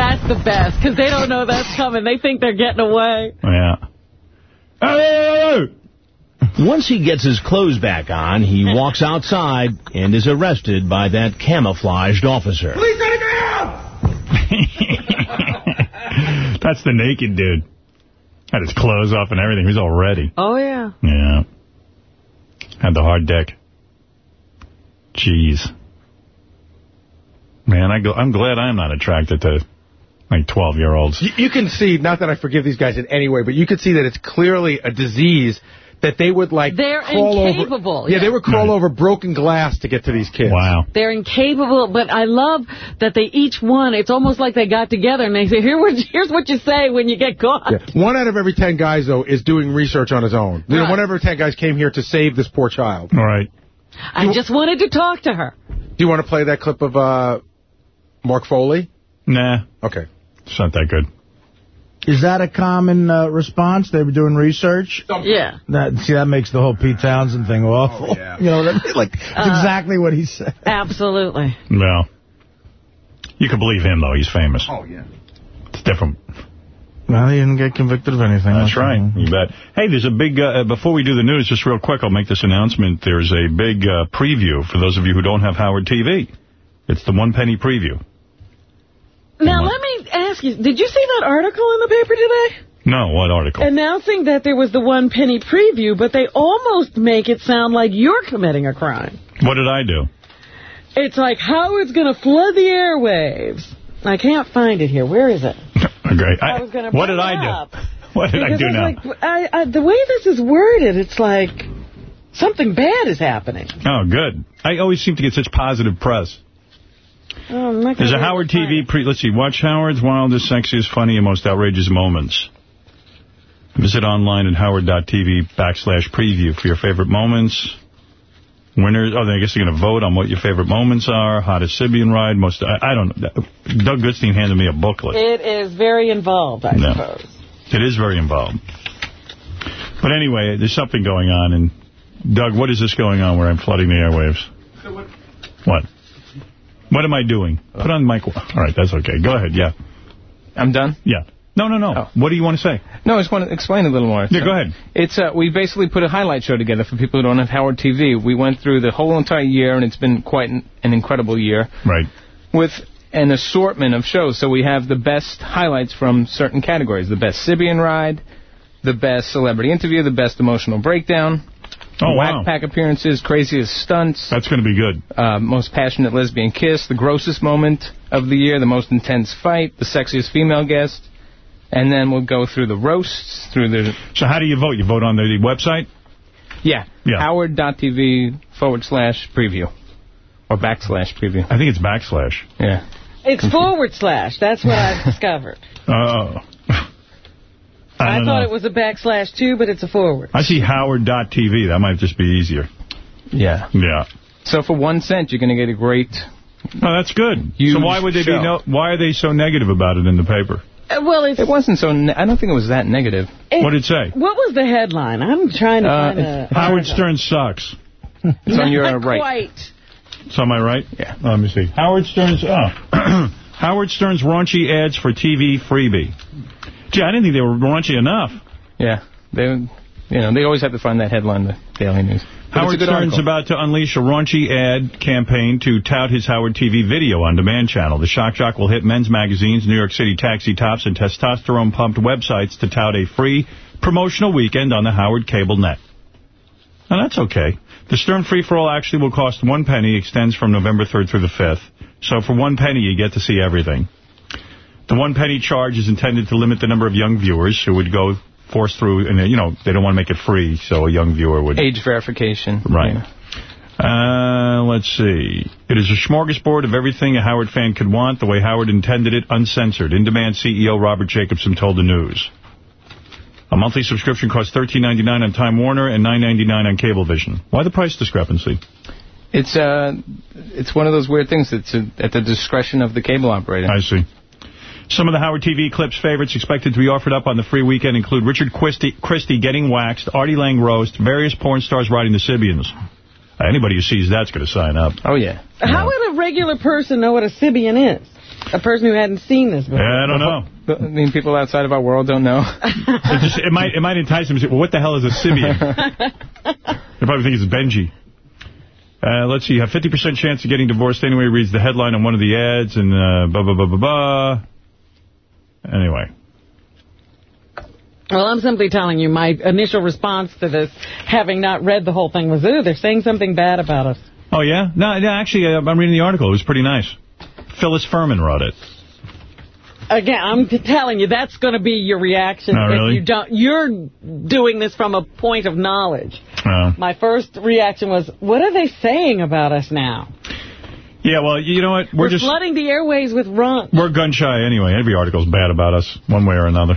That's the best, because they don't know that's coming. They think they're getting away. Yeah. Once he gets his clothes back on, he walks outside and is arrested by that camouflaged officer. Police on the ground! That's the naked dude. Had his clothes off and everything. He was all ready. Oh, yeah. Yeah. Had the hard deck. Jeez. Man, I go, I'm glad I'm not attracted to, like, 12-year-olds. You, you can see, not that I forgive these guys in any way, but you can see that it's clearly a disease that they would like They're crawl incapable, over. Yeah, yeah. they would crawl over broken glass to get to these kids. Wow. They're incapable, but I love that they each one, it's almost like they got together and they say, Here, here's what you say when you get caught. Yeah. One out of every ten guys, though, is doing research on his own. You know, one out of every ten guys came here to save this poor child. All right. I just wanted to talk to her. Do you want to play that clip of uh, Mark Foley? Nah. Okay. It's not that good. Is that a common uh, response? They were doing research? Yeah. That, see, that makes the whole Pete Townshend thing awful. Yeah. You know, that, like, it's Uh, exactly what he said. Absolutely. Well, you can believe him, though. He's famous. Oh, yeah. It's different. Well, he didn't get convicted of anything. That's right. You bet. Hey, there's a big, uh, before we do the news, just real quick, I'll make this announcement. There's a big uh, preview for those of you who don't have Howard TV. It's the one penny preview. Now, let me ask you, did you see that article in the paper today? No, what article? Announcing that there was the one penny preview, but they almost make it sound like you're committing a crime. What did I do? It's like Howard's going to flood the airwaves. I can't find it here. Where is it? Great. I was gonna what did it I up. do? What did I do now? Like, I, I, the way this is worded, it's like something bad is happening. Oh, good. I always seem to get such positive press. Oh, I'm There's a Howard TV pre. Let's see. Watch Howard's wildest, sexiest, funny, and most outrageous moments. Visit online at howard.tv backslash preview for your favorite moments. Winners. Oh, I guess you're going to vote on what your favorite moments are. Hottest Sybian ride. Most. I, I don't know. Doug Goodstein handed me a booklet. It is very involved, I No. suppose. It is very involved. But anyway, there's something going on. And Doug, what is this going on where I'm flooding the airwaves? What? What am I doing? Put on the mic. All right, that's okay. Go ahead. Yeah. I'm done? Yeah. No, no, no. What do you want to say? No, I just want to explain a little more. Yeah, go ahead. It's uh, we basically put a highlight show together for people who don't have Howard TV. We went through the whole entire year, and it's been quite an, an incredible year. Right. With an assortment of shows. So we have the best highlights from certain categories. The best Sybian ride, the best celebrity interview, the best emotional breakdown, Oh, Whack wow. Pack appearances, craziest stunts. That's going to be good. Uh, most passionate lesbian kiss, the grossest moment of the year, the most intense fight, the sexiest female guest. And then we'll go through the roasts, through the... So how do you vote? You vote on the website? Yeah. yeah. Howard.tv forward slash preview. Or backslash preview. I think it's backslash. Yeah. It's forward slash. That's what I've discovered. Oh. I I, thought know. it was a backslash too, but it's a forward. I see Howard.tv. That might just be easier. Yeah. Yeah. So for one cent, you're going to get a great... Oh, that's good. Huge so why would they show. be no? Why are they so negative about it in the paper? Uh, well, it's, It wasn't so... Ne I don't think it was that negative. It- What did it say? What was the headline? I'm trying to Uh, find a... Howard Stern sucks. It's on your Not right. quite. So am I right? Yeah. let me see. Howard Stern's oh. Howard Stern's raunchy ads for TV freebie. Gee, I didn't think they were raunchy enough. Yeah. They, you know, they always have to find that headline, the Daily News. But Howard it's a good Stern's article. about to unleash a raunchy ad campaign to tout his Howard TV video on demand channel. The shock jock will hit men's magazines, New York City taxi tops, and testosterone-pumped websites to tout a free promotional weekend on the Howard cable net. Now, that's okay. The Stern free-for-all actually will cost one penny, extends from November 3rd through the 5th. So for one penny, you get to see everything. The one penny charge is intended to limit the number of young viewers who would go force through, and you know, they don't want to make it free, so a young viewer would... Age verification. Right. Yeah. Uh, let's see. It is a smorgasbord of everything a Howard fan could want, the way Howard intended it, uncensored. In-demand CEO Robert Jacobson told the news. A monthly subscription costs $13.99 on Time Warner and $9.99 on Cablevision. Why the price discrepancy? It's uh, it's one of those weird things that's uh at the discretion of the cable operator. I see. Some of the Howard TV clips favorites expected to be offered up on the free weekend include Richard Christie, Christie getting waxed, Artie Lange roast, various porn stars riding the Sybians. Uh, Anybody who sees that's going to sign up. Oh, yeah. How would a regular person know what a Sybian is? A person who hadn't seen this before. I don't know. I mean, people outside of our world don't know. It, just, it might it might entice them to say, well, what the hell is a Sybian? they probably think it's Benji. Uh, let's see, you have 50% chance of getting divorced anyway, reads the headline on one of the ads, and uh, blah, blah, blah, blah, blah. Anyway. Well, I'm simply telling you, my initial response to this, having not read the whole thing, was, ooh, they're saying something bad about us. Oh, yeah? No, no actually, uh, I'm reading the article. It was pretty nice. Phyllis Furman wrote it. Again, I'm telling you, that's going to be your reaction Oh, if really? you don't. You're doing this from a point of knowledge. Oh. My first reaction was, what are they saying about us now? Yeah, well, you know what? We're, We're, just flooding the airways with runs. we're gun shy anyway. Every article's bad about us, one way or another.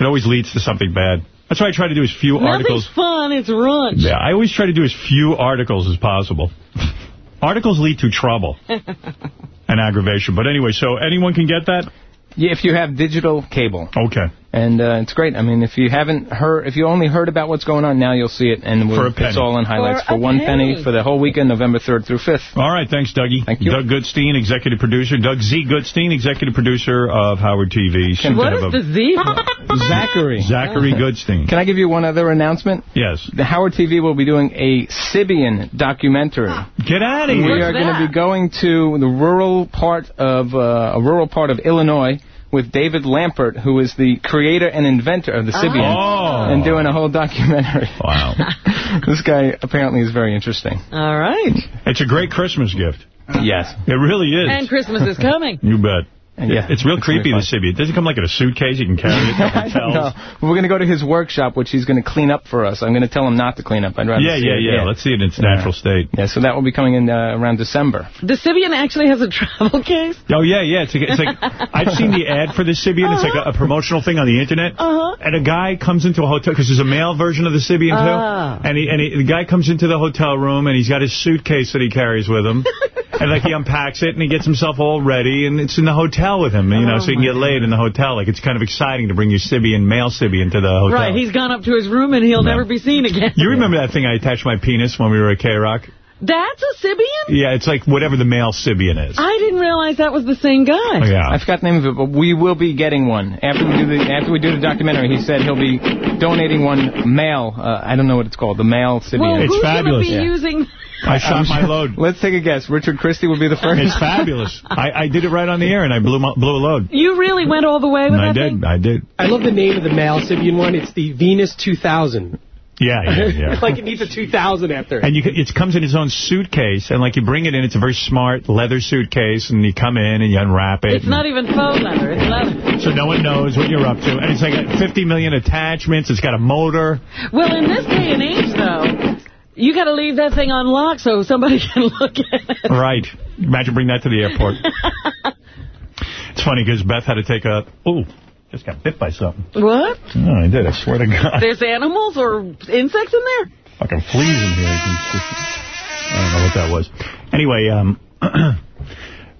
It always leads to something bad. That's why I try to do as few Nothing's articles. fun, it's runch. Yeah, I always try to do as few articles as possible. articles lead to trouble and aggravation. But anyway, so anyone can get that? Yeah, if you have digital cable. Okay. And uh, it's great. I mean, if you haven't heard, if you only heard about what's going on, now you'll see it. And For a we'll, penny. it's all in highlights For for, one penny. penny. for the whole weekend, November 3rd through 5th. All right, thanks, Dougie. Thank you. Doug Goodstein, executive producer. Doug Z. Goodstein, executive producer of Howard TV. Soon to What a- the Z? Zachary. Zachary Goodstein. Can I give you one other announcement? Yes. The Howard TV will be doing a Sybian documentary. Get out of here. We here. are going to be going to the rural part of uh, a rural part of Illinois with David Lampert, who is the creator and inventor of the oh. Sybian, Oh. and doing a whole documentary. Wow. this guy apparently is very interesting. All right. It's a great Christmas gift. Yes. It really is. And Christmas is coming. You bet. And yeah, it's real it's creepy, be the Sybian. Does it come like in a suitcase? You can carry it to I don't know. hotels? We're going to go to his workshop, which he's going to clean up for us. I'm going to tell him not to clean up. I'd rather Yeah, see yeah, it. yeah. Let's see it in its natural state. Yeah, so that will be coming in uh, around December. The Sybian actually has a travel case? Oh, yeah, yeah. It's like, it's like I've seen the ad for the Sybian. It's like a, a promotional thing on the Internet. Uh-huh. And a guy comes into a hotel, because there's a male version of the Sibian, too. Ah. And, he, and he, the guy comes into the hotel room, and he's got his suitcase that he carries with him. and, like, he unpacks it, and he gets himself all ready, and it's in the hotel with him, you know, Oh, so he can get laid in the hotel. Like, it's kind of exciting to bring your Sybian, male Sybian, to the hotel. Right, he's gone up to his room and he'll never be seen again. You remember that thing I attached my penis when we were at K-Rock? That's a Sybian? Yeah, it's like whatever the male Sybian is. I didn't realize that was the same guy. Oh, yeah. I forgot the name of it, but we will be getting one after we do the after we do the documentary. He said he'll be donating one male. Uh, I don't know what it's called. The male Sybian. Well, It's who's fabulous. going to be using... I shot my load. Let's take a guess. Richard Christie would be the first. It's fabulous. I, I did it right on the air, and I blew my, blew a load. You really went all the way with it? I that did. thing? I did. I love the name of the male Sybian one. It's the Venus 2000. Yeah, yeah, yeah. it's like it needs a 2000 after it. And you, it comes in its own suitcase, and like you bring it in, it's a very smart leather suitcase, and you come in and you unwrap it. It's not even faux leather, it's leather. so no one knows what you're up to. And it's like got 50 million attachments. It's got a motor. Well, in this day and age, though, you got to leave that thing unlocked so somebody can look at it. Right. Imagine bring that to the airport. it's funny because Beth had to take a... Ooh. Just got bit by something. What? No, I did. I swear to God. There's animals or insects in there? Fucking fleas in here. I don't know what that was. Anyway, um,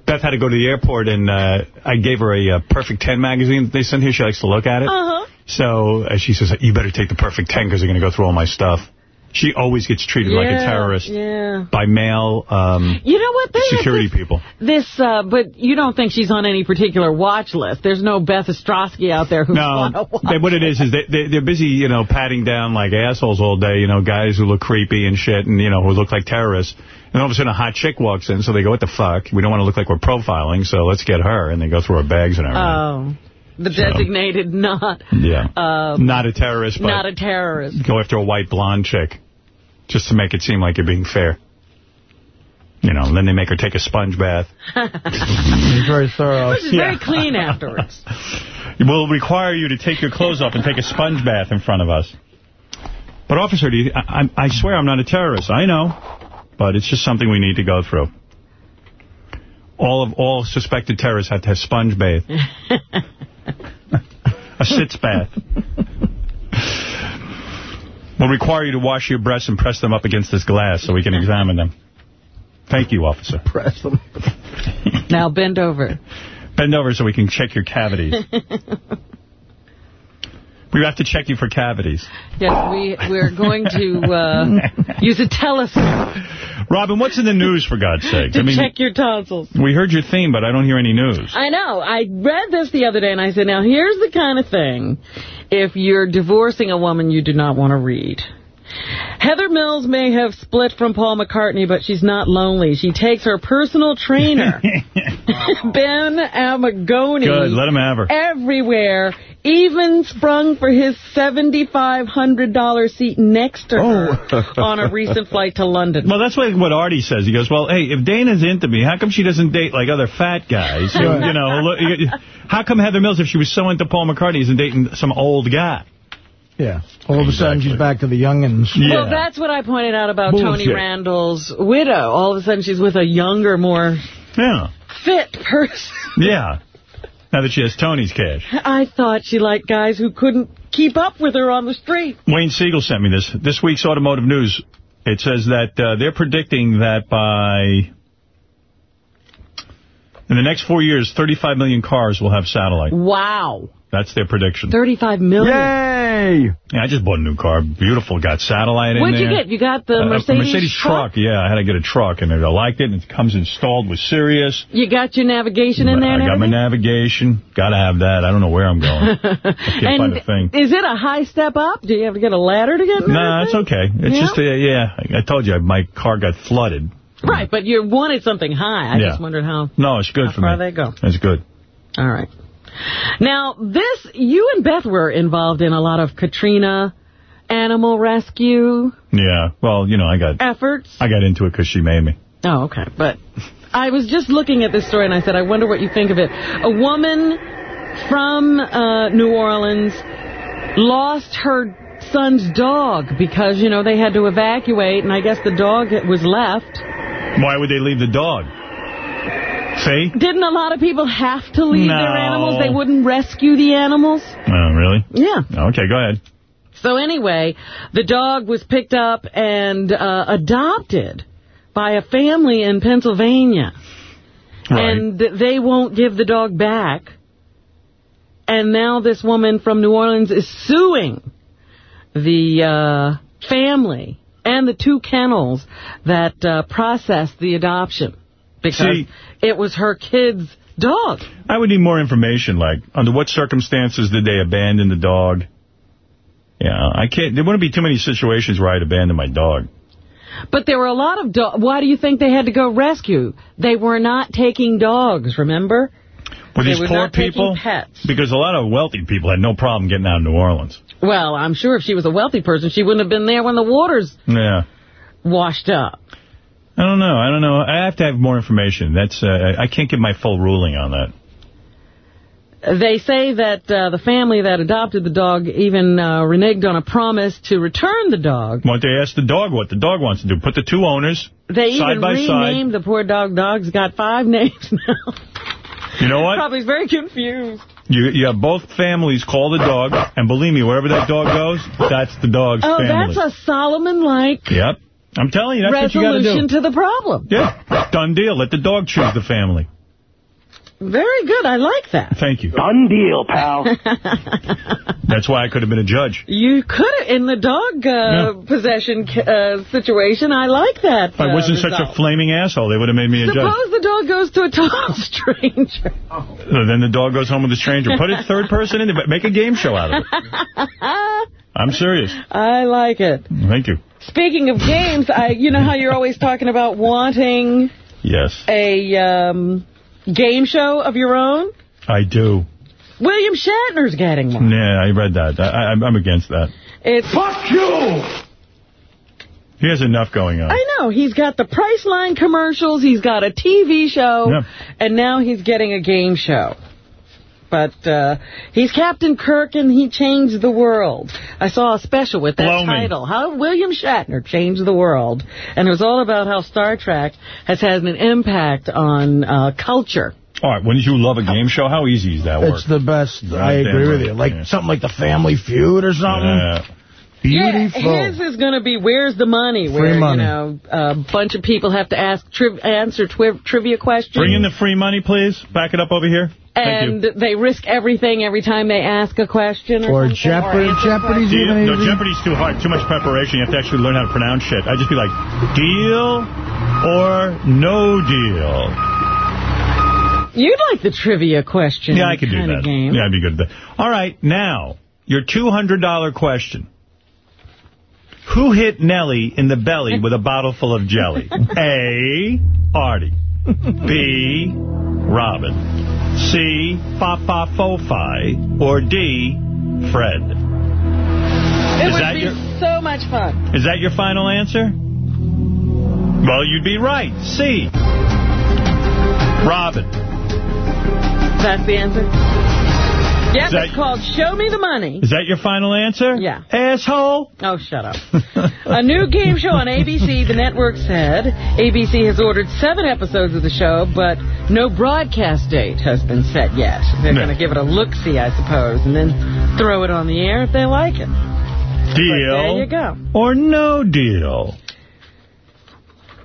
Beth had to go to the airport, and uh, I gave her a uh, Perfect 10 magazine they sent here. She likes to look at it. Uh-huh. So uh, she says, you better take the Perfect 10 because they're going to go through all my stuff. She always gets treated like a terrorist Yeah. by male um, You know what? They security this, people. This, uh, but you don't think she's on any particular watch list. There's no Beth Ostrowski out there who's No, on a watch they, what it is is they, they, they're busy, you know, patting down like assholes all day, you know, guys who look creepy and shit and, you know, who look like terrorists. And all of a sudden a hot chick walks in, so they go, what the fuck? We don't want to look like we're profiling, so let's get her. And they go through her bags and everything. Oh. The So- designated not, yeah. um, Not a terrorist, but not a terrorist. go after a white blonde chick just to make it seem like you're being fair. You know, and then they make her take a sponge bath. He's very thorough. Which is very clean afterwards. We'll require you to take your clothes off and take a sponge bath in front of us. But, officer, do you, I, I I swear I'm not a terrorist. I know. But it's just something we need to go through. All of all suspected terrorists have to have sponge bath. a sitz bath. We'll require you to wash your breasts and press them up against this glass so we can examine them. Thank you, officer. Press them. Now bend over. Bend over so we can check your cavities. We have to check you for cavities. Yes, we, we're going to uh, use a telescope Robin, what's in the news, for God's sake? to I mean, check your tonsils. we heard your theme, but I don't hear any news. I know. I read this the other day, and I said, now, here's the kind of thing. If you're divorcing a woman you do not want to read. Heather Mills may have split from Paul McCartney, but she's not lonely. She takes her personal trainer, Ben Amagoni, Good, let him have her. everywhere, even sprung for his $7,500 seat next to her oh. on a recent flight to London. Well, that's what, what Artie says. He goes, well, hey, if Dana's into me, how come she doesn't date, like, other fat guys? You, you know, how come Heather Mills, if she was so into Paul McCartney, isn't dating some old guy? Yeah. All of a sudden, she's back to the youngins. Yeah. Well, that's what I pointed out about Tony Randall's widow. All of a sudden, she's with a younger, more Yeah. fit person. Yeah. Now that she has Tony's cash. I thought she liked guys who couldn't keep up with her on the street. Wayne Siegel sent me this. This week's Automotive News. It says that uh, they're predicting that by... In the next four years, 35 million cars will have satellite. Wow. That's their prediction. 35 million. Yay! Yeah, I just bought a new car. Beautiful. Got satellite in What'd there. you get? You got the Uh, Mercedes, Mercedes truck. Yeah, I had to get a truck, and I liked it. And it comes installed with Sirius. You got your navigation in there I and got my navigation. Got to have that. I don't know where I'm going. Can't find a thing. Is it a high step up? Do you have to get a ladder to get in Nah, it's okay. It's Yeah? just, uh, yeah, I I told you, my car got flooded. Right, but you wanted something high. I Yeah. just wondered how, No, it's good how for far me. they go. It's good. All right. Now, this, you and Beth were involved in a lot of Katrina animal rescue Yeah. Well, you know, I got efforts. I got into it because she made me. Oh, okay. But I was just looking at this story, and I said, I wonder what you think of it. A woman from uh, New Orleans lost her son's dog because, you know, they had to evacuate, and I guess the dog was left. Why would they leave the dog? Didn't a lot of people have to leave No. their animals? They wouldn't rescue the animals? Oh, really? Yeah. Okay, go ahead. So anyway, the dog was picked up and uh, adopted by a family in Pennsylvania. And they won't give the dog back. And now this woman from New Orleans is suing the uh, family and the two kennels that uh, processed the adoption. Because See- it was her kid's dog. I would need more information, like, under what circumstances did they abandon the dog? Yeah, I can't, there wouldn't be too many situations where I'd abandon my dog. But there were a lot of dogs. Why do you think they had to go rescue? They were not taking dogs, remember? Were They these were poor people? pets. Because a lot of wealthy people had no problem getting out of New Orleans. Well, I'm sure if she was a wealthy person, she wouldn't have been there when the waters Yeah. washed up. I don't know. I don't know. I have to have more information. That's uh, I can't give my full ruling on that. They say that uh, the family that adopted the dog even uh, reneged on a promise to return the dog. Why don't they ask the dog what the dog wants to do? Put the two owners They side by side. They even renamed the poor dog. Dog's got five names now. You know what? Probably very confused. You, you have both families call the dog, and believe me, wherever that dog goes, that's the dog's Oh, family. that's a Solomon-like Yep. I'm telling you, that's what you got to do. resolution to the problem. Yeah, done deal. Let the dog choose the family. Very good. I like that. Thank you. Done deal, pal. That's why I could have been a judge. You could have, in the dog uh, possession uh, situation, I like that If I uh, wasn't such a flaming asshole, they would have made me a judge. Suppose the dog goes to a total stranger. Uh, Then the dog goes home with a stranger. Put a third person in there. Make a game show out of it. I'm serious. I like it. Thank you. Speaking of games, I you know how you're always talking about wanting Yes, a um, game show of your own? I do. William Shatner's getting one. Yeah, I read that. I, I, I'm against that. It's Fuck you! He has enough going on. I know. He's got the Priceline commercials. He's got a TV show. Yeah. And now he's getting a game show. But uh, he's Captain Kirk and he changed the world. I saw a special with that Blow me. title. How William Shatner changed the world. And it was all about how Star Trek has had an impact on uh, culture. All right, wouldn't you love a game show? How easy is that work? It's the best. I Goddamn agree with you. Like yeah. something like the Family Feud or something. Yeah. Beautiful. Yeah, his is going to be Where's the Money? Where, money. you know, a bunch of people have to ask tri answer twi trivia questions. Bring in the free money, please. Back it up over here. And they risk everything every time they ask a question or, Or something. Jeopardy. Jeopardy's Deal, even no. Jeopardy's too hard. Too much preparation. You have to actually learn how to pronounce shit. I'd just be like, deal or no deal. You'd like the trivia question Yeah, I could do that. game. Yeah, I'd be good at that. All right, now, your $200 question. Who hit Nellie in the belly with a bottle full of jelly? A, Artie. B, Robin. C, Papa Fofi. Or D, Fred. It Is would be your- so much fun. Is that your final answer? Well, you'd be right. C. Robin. That's the answer? Yep, that- it's called Show Me the Money. Is that your final answer? Yeah. Asshole. Oh, shut up. a new game show on ABC, the network said. ABC has ordered seven episodes of the show, but no broadcast date has been set yet. They're No. going to give it a look-see, I suppose, and then throw it on the air if they like it. Deal. there you go. Or no deal.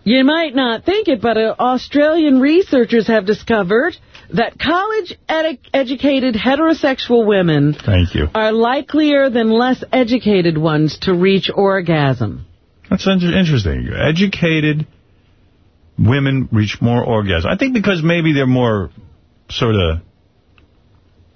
You might not think it, but uh, Australian researchers have discovered that college-educated heterosexual women Thank you. are likelier than less educated ones to reach orgasm. That's inter- interesting. Educated women reach more orgasm. I think because maybe they're more sort of...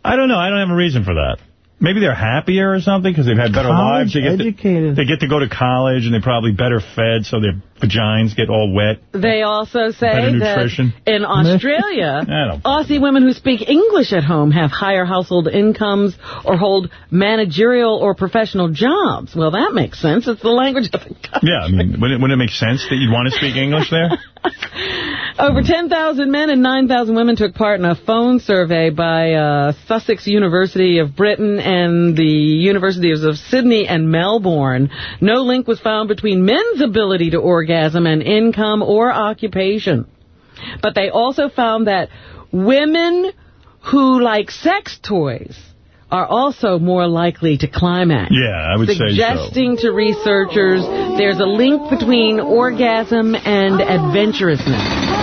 I don't know. I don't have a reason for that. Maybe they're happier or something because they've had better lives. They get, to, educated. they get to go to college and they're probably better fed so their vaginas get all wet. They also say Better that in Australia, I don't- Aussie women who speak English at home have higher household incomes or hold managerial or professional jobs. Well, that makes sense. It's the language of the country. Yeah, I mean, wouldn't it, wouldn't it make sense that you'd want to speak English there? Over 10,000 men and 9,000 women took part in a phone survey by uh, Sussex University of Britain and the Universities of Sydney and Melbourne. No link was found between men's ability to orgasm and income or occupation. But they also found that women who like sex toys are also more likely to climax. Yeah, I would say so. Suggesting to researchers there's a link between orgasm and adventurousness.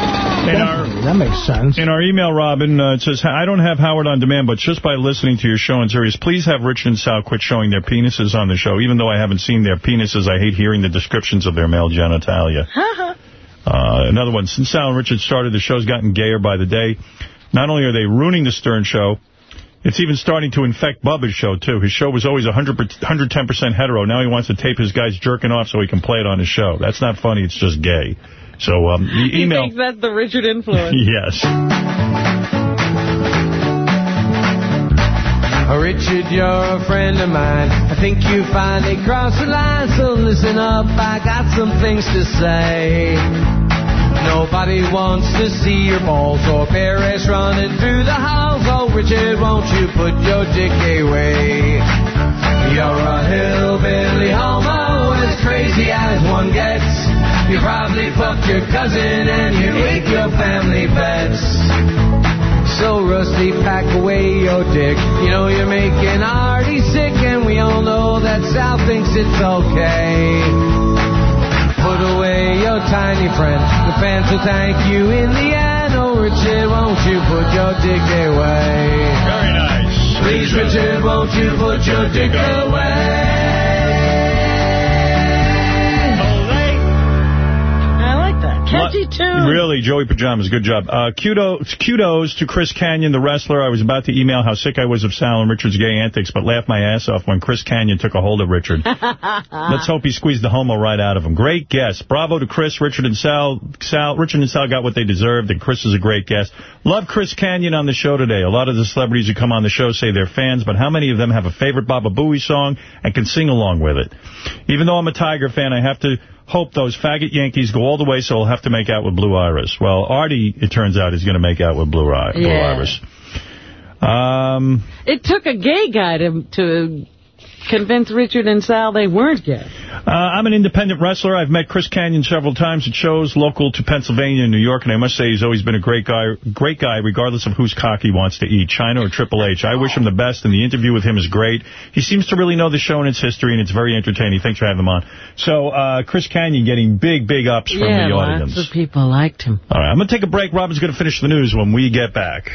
In our, that makes sense. In our email, Robin, uh, it says, I don't have Howard on demand, but just by listening to your show and Sirius, please have Rich and Sal quit showing their penises on the show. Even though I haven't seen their penises, I hate hearing the descriptions of their male genitalia. uh, another one, since Sal and Richard started, the show's gotten gayer by the day. Not only are they ruining the Stern show, it's even starting to infect Bubba's show, too. His show was always 100, 110% hetero. Now he wants to tape his guys jerking off so he can play it on his show. That's not funny. It's just gay. So um, the He email... thinks that's the Richard influence. yes. Oh, Richard, you're a friend of mine. I think you finally crossed the line, so listen up. I got some things to say. Nobody wants to see your balls or Paris running through the halls. Oh, Richard, won't you put your dick away? You're a hillbilly homo, as crazy as one gets. You probably fucked your cousin and you ate your family pets. so rusty, pack away your dick. You know you're making Artie sick, and we all know that Sal thinks it's okay. Put away your tiny friend. The fans will thank you in the end. Oh, Richard, won't you put your dick away? Very nice. Please, Richard, won't you put your dick away? Catchy tune. Really, Joey Pajamas, good job. Uh, kudos, kudos to Chris Kanyon, the wrestler. I was about to email how sick I was of Sal and Richard's gay antics, but laughed my ass off when Chris Kanyon took a hold of Richard. Let's hope he squeezed the homo right out of him. Great guest. Bravo to Chris, Richard, and Sal. Sal. Richard and Sal got what they deserved, and Chris is a great guest. Love Chris Kanyon on the show today. A lot of the celebrities who come on the show say they're fans, but how many of them have a favorite Baba Booey song and can sing along with it? Even though I'm a Tiger fan, I have to hope those faggot Yankees go all the way, so I'll have to make out with Blue Iris. Well, Artie, it turns out, is going to make out with Blue, I Blue Yeah. Iris. Um, It took a gay guy to to convince Richard and Sal they weren't gay. uh, I'm an independent wrestler. I've met Chris Kanyon several times at shows local to Pennsylvania and New York, and I must say he's always been a great guy, great guy, regardless of whose cock he wants to eat, Chyna or Triple H. I wish him the best, and the interview with him is great. He seems to really know the show and its history, and it's very entertaining. Thanks for having him on. So, uh, Chris Kanyon getting big, big ups from yeah, the lots audience. of people liked him. All right, I'm going to take a break. Robin's going to finish the news when we get back.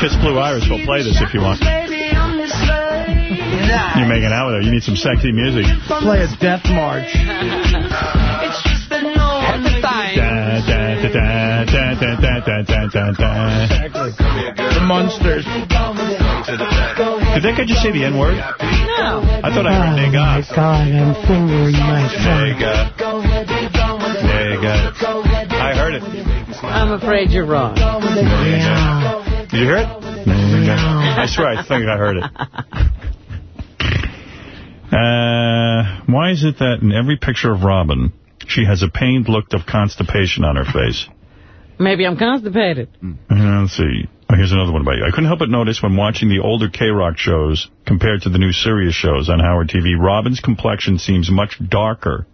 Kiss Blue Iris will play this if you want. You're making out with her. You need some sexy music. Play a death march. The monsters. Did that guy just say the N-word? No. I thought I heard oh, nigga. Oh, God, I'm fingering my Nigga. Nigga. I heard it. I'm afraid you're wrong. Yeah. Did you hear it? Nigga. I swear, I think I heard it. Uh, why is it that in every picture of Robin, she has a pained look of constipation on her face? Maybe I'm constipated. Uh, let's see. Oh, here's another one about you. I couldn't help but notice when watching the older K-Rock shows compared to the new Sirius shows on Howard TV, Robin's complexion seems much darker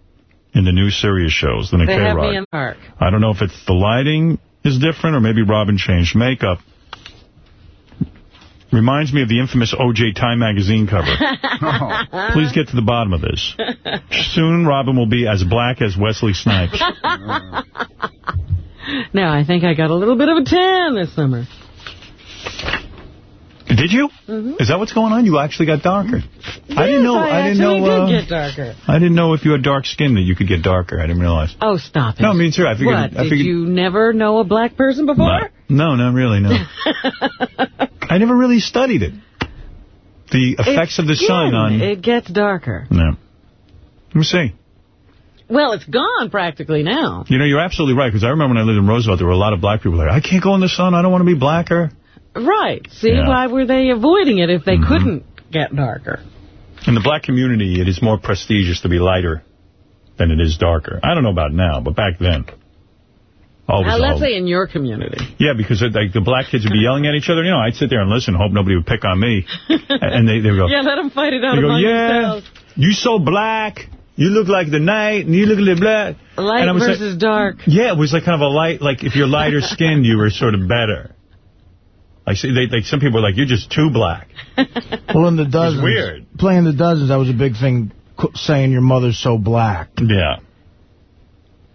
in the new Sirius shows than in They have me K-Rock. in. I don't know if it's the lighting is different or maybe Robin changed makeup. Reminds me of the infamous O.J. Time magazine cover. Oh. Please get to the bottom of this. Soon Robin will be as black as Wesley Snipes. Now, I think I got a little bit of a tan this summer. Did you? Mhm. Is that what's going on? You actually got darker. I didn't know. I, I, didn't know. uh, did get darker. I didn't know if you had dark skin that you could get darker. I didn't realize. Oh, stop it. No, me too. I figured. what, I did you never know a black person before? No, not really. No. I never really studied it. The effects of the sun on. It gets darker. No. Let me see. Well, it's gone practically now. You know, you're absolutely right, because I remember when I lived in Roosevelt, there were a lot of black people like, I can't go in the sun, I don't want to be blacker. Right. See, Yeah. why were they avoiding it if they Mhm. couldn't get darker? In the black community, it is more prestigious to be lighter than it is darker. I don't know about now, but back then. Always let's say in your community. Yeah, because like the black kids would be yelling at each other. You know, I'd sit there and listen, hope nobody would pick on me. and they, they would go, Yeah, let them fight it out go, yeah, themselves. you so black. You look like the night, and you look like black. Light was like- versus dark. Yeah, it was like kind of a light, like if you're lighter skinned, you were sort of better. Like, see, they, like some people are like, you're just too black. Well, in the dozens, weird. playing the dozens, that was a big thing, saying your mother's so black. Yeah.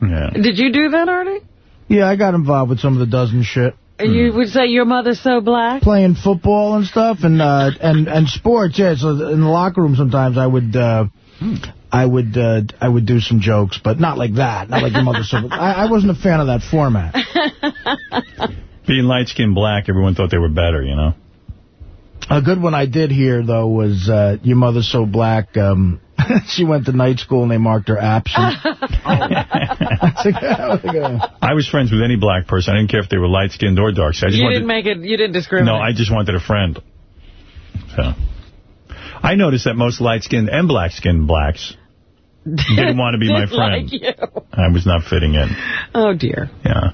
Yeah. Did you do that, Artie? Yeah, I got involved with some of the dozen shit. You would say your mother's so black? Playing football and stuff, and uh, and and sports. Yeah, so in the locker room sometimes I would. Uh, I would uh, I would do some jokes, but not like that. Not like your mother's so. I, I wasn't a fan of that format. Being light-skinned black, everyone thought they were better, you know? A good one I did hear, though, was uh, Your Mother's So Black. Um, she went to night school and they marked her absent. I was friends with any black person. I didn't care if they were light-skinned or dark-skinned. I just You wanted didn't make it. You didn't discriminate. No, I just wanted a friend. So, I noticed that most light-skinned and black-skinned blacks didn't want to be my friend. like you. I was not fitting in. Oh dear. Yeah.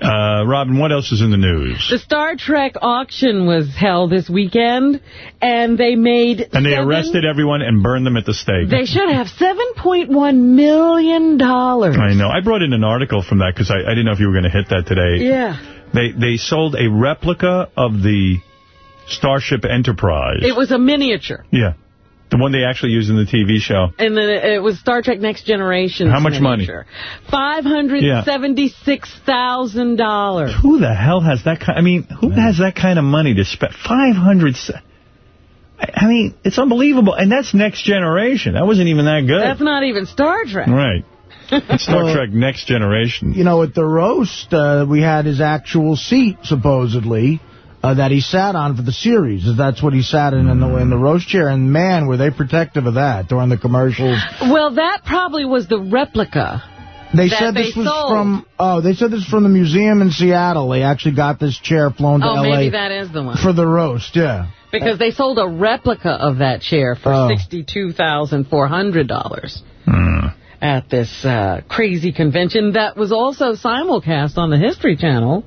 Uh, Robin, what else is in the news? The Star Trek auction was held this weekend, and they made. And they seven- arrested everyone and burned them at the stake. They should have 7.1 million. dollars. I know. I brought in an article from that because I, I didn't know if you were going to hit that today. Yeah. They they sold a replica of the Starship Enterprise. It was a miniature. yeah. The one they actually used in the TV show. And then it was Star Trek Next Generation. How much money? $576,000. Who the hell has that kind... I mean, who has that kind of money to spend? 500... se- I I mean, it's unbelievable. And that's Next Generation. That wasn't even that good. That's not even Star Trek. Right. It's Star Trek Next Generation. You know, at the roast, uh, we had his actual seat, supposedly, uh, that he sat on for the series. That's what he sat in in the, in the roast chair. And, man, were they protective of that during the commercials. Well, that probably was the replica. They said they this was sold. from, oh, they said this from the museum in Seattle. They actually got this chair flown to Oh, L.A. maybe that is the one. for the roast, yeah. Because they sold a replica of that chair for Oh. $62,400 Hmm. at this uh, crazy convention that was also simulcast on the History Channel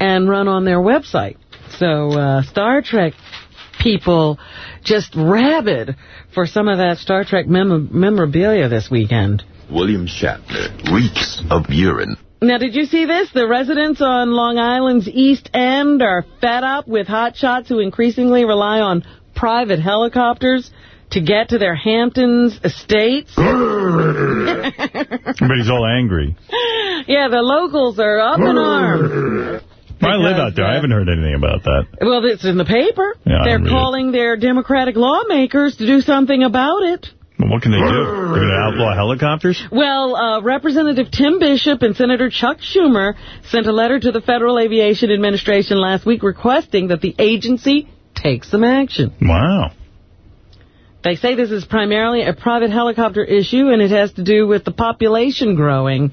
and run on their website. So uh, Star Trek people just rabid for some of that Star Trek mem memorabilia this weekend. William Shatner reeks of urine. Now, did you see this? The residents on Long Island's East End are fed up with hotshots who increasingly rely on private helicopters to get to their Hamptons estates. Everybody's all angry. yeah, the locals are up in arms. I live out there. I haven't heard anything about that. Well, it's in the paper. Yeah, They're read it. calling their Democratic lawmakers to do something about it. Well, what can they do? They're going to outlaw helicopters? Well, uh, Representative Tim Bishop and Senator Chuck Schumer sent a letter to the Federal Aviation Administration last week requesting that the agency take some action. Wow. They say this is primarily a private helicopter issue, and it has to do with the population growing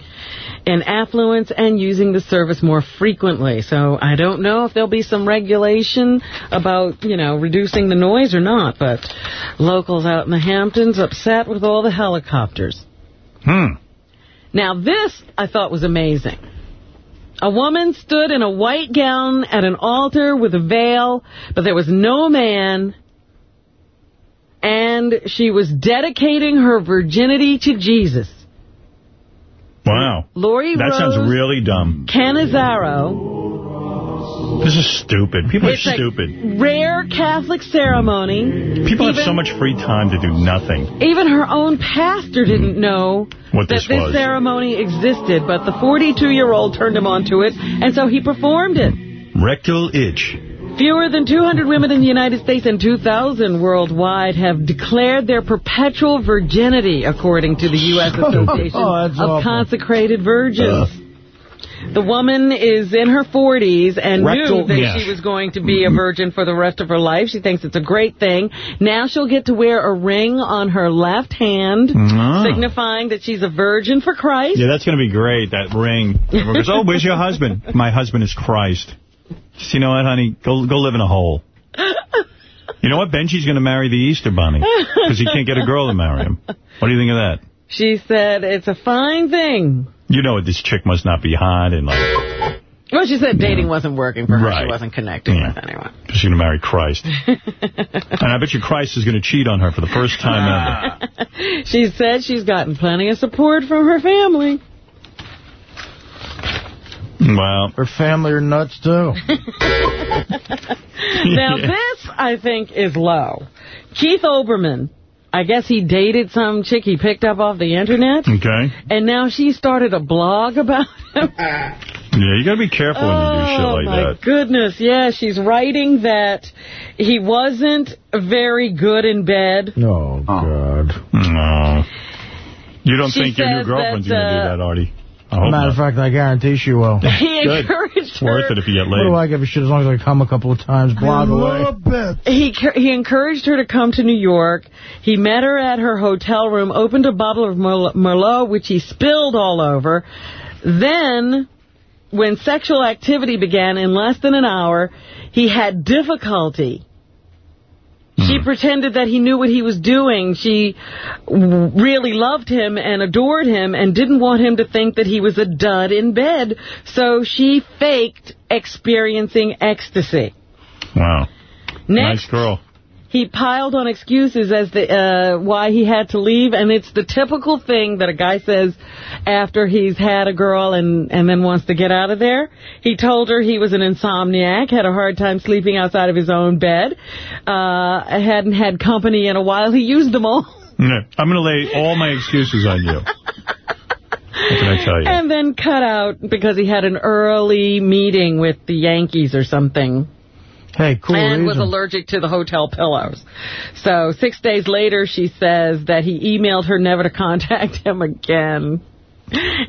in affluence and using the service more frequently. So I don't know if there'll be some regulation about, you know, reducing the noise or not, but locals out in the Hamptons upset with all the helicopters. Hmm. Now, this I thought was amazing. A woman stood in a white gown at an altar with a veil, but there was no man, and she was dedicating her virginity to Jesus. Wow. Lori That Rose sounds really dumb. Canizaro, This is stupid. People It's are a stupid. rare Catholic ceremony. People have so much free time to do nothing. Even her own pastor didn't know What that this this was. ceremony existed, but the 42-year-old turned him onto it, and so he performed it. Rectal itch. Fewer than 200 women in the United States and 2,000 worldwide have declared their perpetual virginity, according to the U.S. Association Oh, of awful. Consecrated Virgins. The woman is in her 40s and Rectal- knew that yeah. she was going to be a virgin for the rest of her life. She thinks it's a great thing. Now she'll get to wear a ring on her left hand, Ah. signifying that she's a virgin for Christ. Yeah, that's going to be great, that ring. Oh, where's your husband? My husband is Christ. Just, you know what, honey? Go go live in a hole. You know what? Benji's going to marry the Easter Bunny because he can't get a girl to marry him. What do you think of that? She said it's a fine thing. You know what? this chick must not be hot and like Well, she said dating wasn't working for her. Right. She wasn't connecting Yeah. with anyone. she's going to marry Christ. and I bet you Christ is going to cheat on her for the first time ever. She said she's gotten plenty of support from her family. Well, Her family are nuts, too. Now, Yeah. this, I think, is low. Keith Olbermann, I guess he dated some chick he picked up off the internet, Okay. and now she started a blog about him. Yeah, you got to be careful when you do shit oh, like my that. goodness. Yeah, she's writing that he wasn't very good in bed. Oh, God. No. You don't She think your new girlfriend's going to do uh, that, Artie? I Matter of fact, I guarantee she will. He Good. encouraged It's worth it if you get laid. What do. I give a shit as long as I come a couple of times, blog away. He he encouraged her to come to New York. He met her at her hotel room, opened a bottle of Merlot, which he spilled all over. Then, when sexual activity began in less than an hour, he had difficulty. She pretended that he knew what he was doing. She really loved him and adored him and didn't want him to think that he was a dud in bed. So she faked experiencing ecstasy. Wow. Next, Nice girl. He piled on excuses as the uh, why he had to leave, and it's the typical thing that a guy says after he's had a girl and and then wants to get out of there. He told her he was an insomniac, had a hard time sleeping outside of his own bed, uh, hadn't had company in a while. He used them all. I'm going to lay all my excuses on you. What can I tell you? And then cut out because he had an early meeting with the Yankees or something. Hey, cool and was allergic to the hotel pillows. So six days later, she says that he emailed her never to contact him again.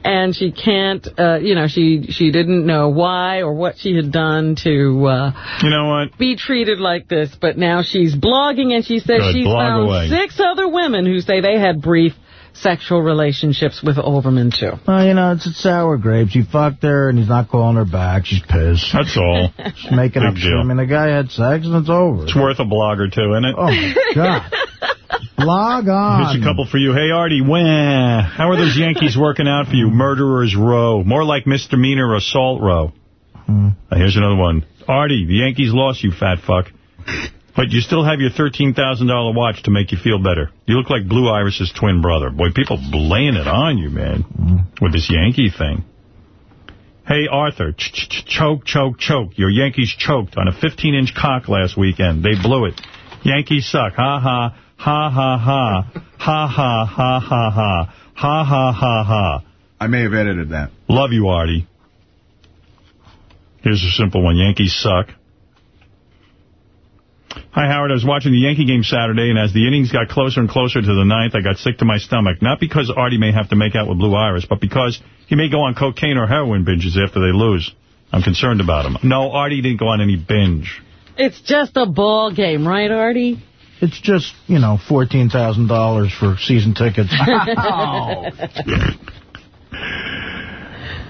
And she can't, uh, you know, she she didn't know why or what she had done to uh, You know what? be treated like this. But now she's blogging and she says Good, she's found away. six other women who say they had brief sexual relationships with Olbermann, too. Well, you know, it's, it's sour grapes. He fucked her, and he's not calling her back. She's pissed. That's all. She's making Big up shit. I mean, the guy had sex, and it's over. It's worth a blog or two, isn't it? Oh, my God. Blog on. Here's a couple for you. Hey, Artie, wah. how are those Yankees working out for you? Murderers Row. More like misdemeanor assault row. Hmm. Here's another one. Artie, the Yankees lost you, fat fuck. But you still have your $13,000 watch to make you feel better. You look like Blue Iris's twin brother. Boy, people laying it on you, man, with this Yankee thing. Hey, Arthur, ch ch choke, choke, choke. Your Yankees choked on a 15-inch cock last weekend. They blew it. Yankees suck. Ha, ha, ha, ha, ha. Ha, ha, ha, ha, ha. Ha, ha, ha, ha. I may have edited that. Love you, Artie. Here's a simple one. Yankees suck. Hi, Howard. I was watching the Yankee game Saturday, and as the innings got closer and closer to the ninth, I got sick to my stomach. Not because Artie may have to make out with Blue Iris, but because he may go on cocaine or heroin binges after they lose. I'm concerned about him. No, Artie didn't go on any binge. It's just a ball game, right, Artie? It's just, you know, $14,000 for season tickets.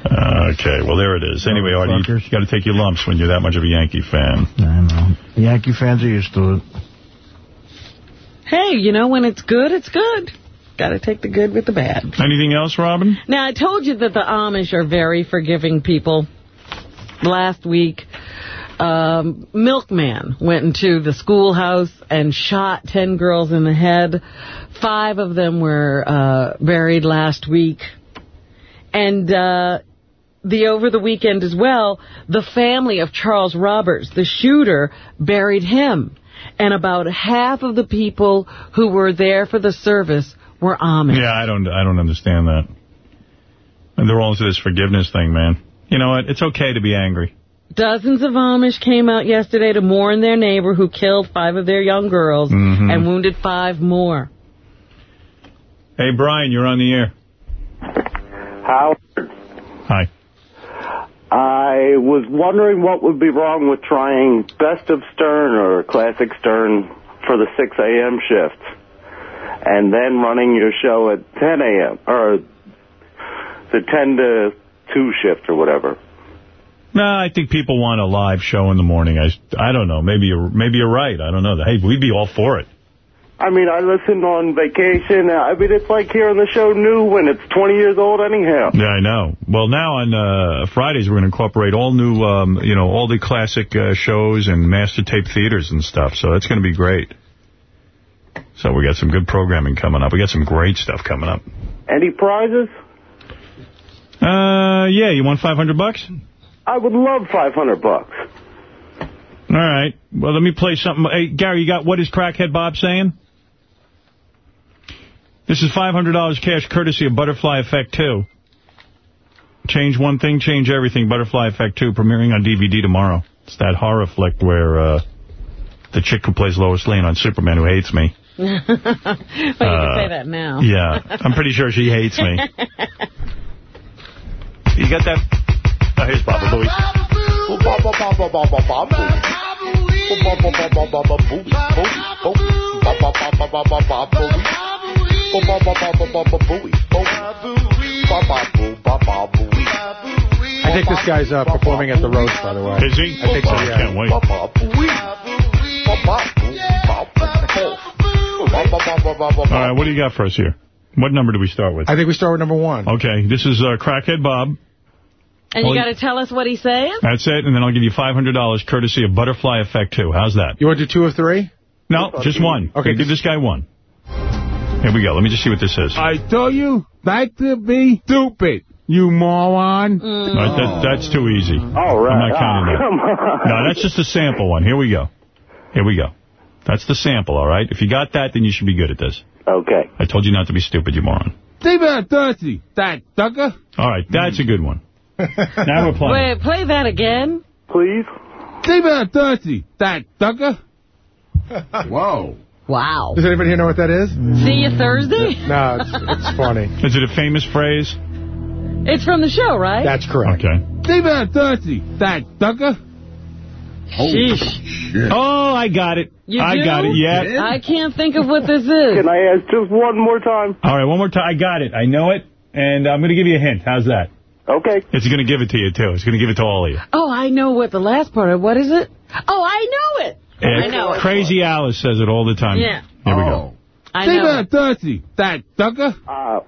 Okay, well, there it is. Anyway, Artie, you got to take your lumps when you're that much of a Yankee fan. I know. Yankee fans are used to it. Hey, you know, when it's good, it's good. Got to take the good with the bad. Anything else, Robin? Now, I told you that the Amish are very forgiving people. Last week, um, Milkman went into the schoolhouse and shot 10 girls in the head. Five of them were uh, buried last week. And uh, the over the weekend as well, the family of Charles Roberts, the shooter, buried him. And about half of the people who were there for the service were Amish. Yeah, I don't I don't understand that. And they're all into this forgiveness thing, man. You know what? It's okay to be angry. Dozens of Amish came out yesterday to mourn their neighbor who killed five of their young girls Mhm. and wounded five more. Hey, Brian, you're on the air. Howard, Hi. I was wondering what would be wrong with trying Best of Stern or Classic Stern for the 6 a.m. shift and then running your show at 10 a.m. or the 10 to 2 shift or whatever. No, I think people want a live show in the morning. I, I don't know. Maybe you're, maybe you're right. I don't know. Hey, we'd be all for it. I mean, I listened on vacation. I mean, it's like hearing the show new when it's 20 years old anyhow. Yeah, I know. Well, now on uh, Fridays, we're going to incorporate all new, um, you know, all the classic uh, shows and master tape theaters and stuff. So that's going to be great. So we got some good programming coming up. We got some great stuff coming up. Any prizes? Uh, yeah, you want 500 bucks? I would love 500 bucks. All right. Well, let me play something. Hey, Gary, you got What is Crackhead Bob saying? This is $500 cash courtesy of Butterfly Effect 2. Change one thing, change everything. Butterfly Effect 2 premiering on DVD tomorrow. It's that horror flick where uh, the chick who plays Lois Lane on Superman who hates me. well, you can Uh, say that now. Yeah, I'm pretty sure she hates me. You got that? Oh, here's Baba Booey. I think this guy's uh, performing at the roast, by the way. Is he? I think so, Oh, I can't wait. All right, what do you got for us here? What number do we start with? I think we start with number one. Okay, this is uh, Crackhead Bob. And Well, you got to tell us what he says? That's it, and then I'll give you $500 courtesy of Butterfly Effect 2. How's that? You want to do two or three? No, just one. Okay, give this guy one. Here we go. Let me just see what this is. I told you not to be stupid, you moron. All right, that, that's too easy. All right. I'm not counting Ah, that. come on. No, that's just a sample one. Here we go. Here we go. That's the sample, all right? If you got that, then you should be good at this. Okay. I told you not to be stupid, you moron. Stay back, thirsty, that sucker. All right, that's a good one. now we're playing. Wait, play that again. Please? Stay back, thirsty, that sucker. Whoa. Wow. Does anybody here know what that is? See you Thursday? No, it's, it's funny. Is it a famous phrase? It's from the show, right? That's correct. Okay. Stay back, thirsty, that sucker. Sheesh. Oh, I got it. You I do? got it, yeah. I can't think of what this is. Can I ask just one more time? All right, one more time. I got it. I know it, and I'm going to give you a hint. How's that? Okay. It's going to give it to you, too. It's going to give it to all of you. Oh, I know what the last part of. What is it? Oh, I know it. I know. Crazy Alice says it all the time. Yeah. Here we go. I Stay know back, thirsty, that sucker. Uh,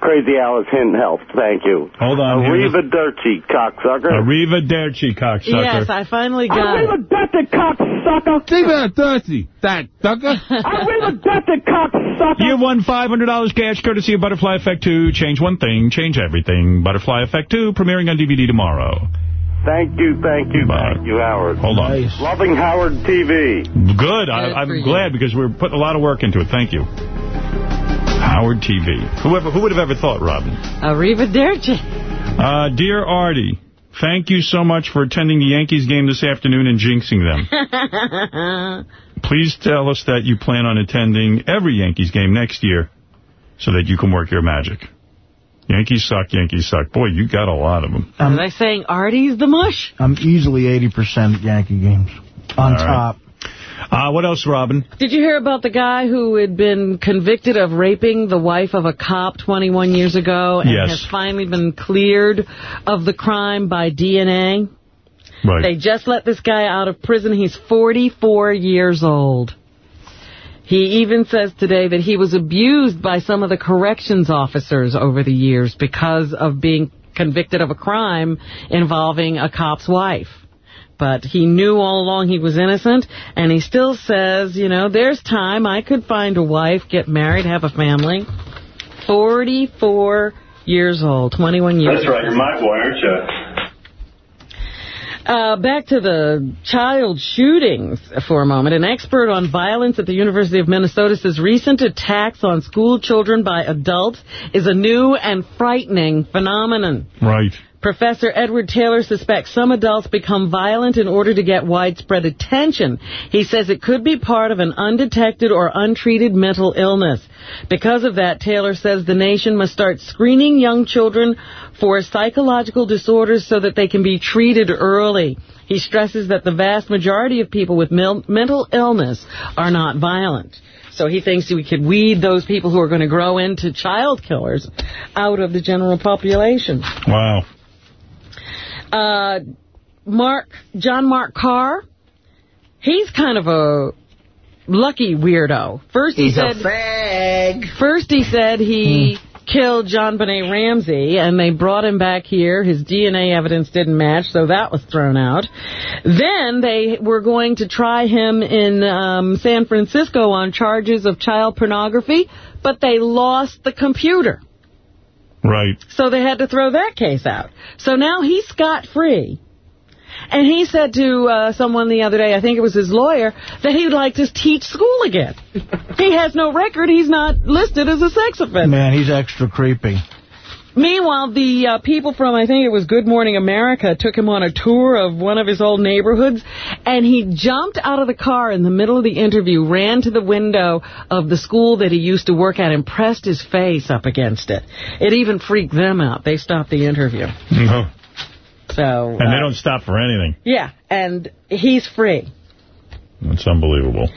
Crazy Alice hint helped. Thank you. Hold on. here. Arrivederci, cocksucker. Arrivederci, cocksucker. Yes, I finally got it. Arrivederci, cocksucker. Stay back, thirsty, that sucker. Arrivederci, cocksucker. You won $500 cash courtesy of Butterfly Effect 2. Change one thing, change everything. Butterfly Effect 2, premiering on DVD tomorrow. Thank you, thank you, Bye. thank you, Howard. Hold on. Loving Howard TV. Good. I, Good for I'm you. glad because we're putting a lot of work into it. Thank you. Howard TV. Whoever, who would have ever thought, Robin? Arrivederci. Uh, dear Artie, thank you so much for attending the Yankees game this afternoon and jinxing them. Please tell us that you plan on attending every Yankees game next year so that you can work your magic. Yankees suck, Yankees suck. Boy, you got a lot of them. Are they saying Artie's the mush? I'm easily 80% at Yankee games. On All right. top. Uh, what else, Robin? Did you hear about the guy who had been convicted of raping the wife of a cop 21 years ago and Yes. has finally been cleared of the crime by DNA? Right. They just let this guy out of prison. He's 44 years old. He even says today that he was abused by some of the corrections officers over the years because of being convicted of a crime involving a cop's wife. But he knew all along he was innocent, and he still says, you know, there's time. I could find a wife, get married, have a family. 44 years old, 21 years That's right. You're my boy, aren't you? Uh, back to the child shootings for a moment. An expert on violence at the University of Minnesota says recent attacks on school children by adults is a new and frightening phenomenon. Right. Professor Edward Taylor suspects some adults become violent in order to get widespread attention. He says it could be part of an undetected or untreated mental illness. Because of that, Taylor says the nation must start screening young children for psychological disorders so that they can be treated early. He stresses that the vast majority of people with mental illness are not violent. So he thinks we could weed those people who are going to grow into child killers out of the general population. Wow. Uh, Mark, John Mark Carr, he's kind of a lucky weirdo. First he He's said, a fag. First he said he killed JonBenet Ramsey, and they brought him back here. His DNA evidence didn't match, so that was thrown out. Then they were going to try him in um, San Francisco on charges of child pornography, but they lost the computer. Right. So they had to throw that case out. So now he's scot-free. And he said to uh, someone the other day, I think it was his lawyer, that he would like to teach school again. he has no record. He's not listed as a sex offender. Man, he's extra creepy. Meanwhile, the uh, people from, I think it was Good Morning America, took him on a tour of one of his old neighborhoods, and he jumped out of the car in the middle of the interview, ran to the window of the school that he used to work at, and pressed his face up against it. It even freaked them out. They stopped the interview. No. So, And uh, they don't stop for anything. yeah, and he's free. That's unbelievable.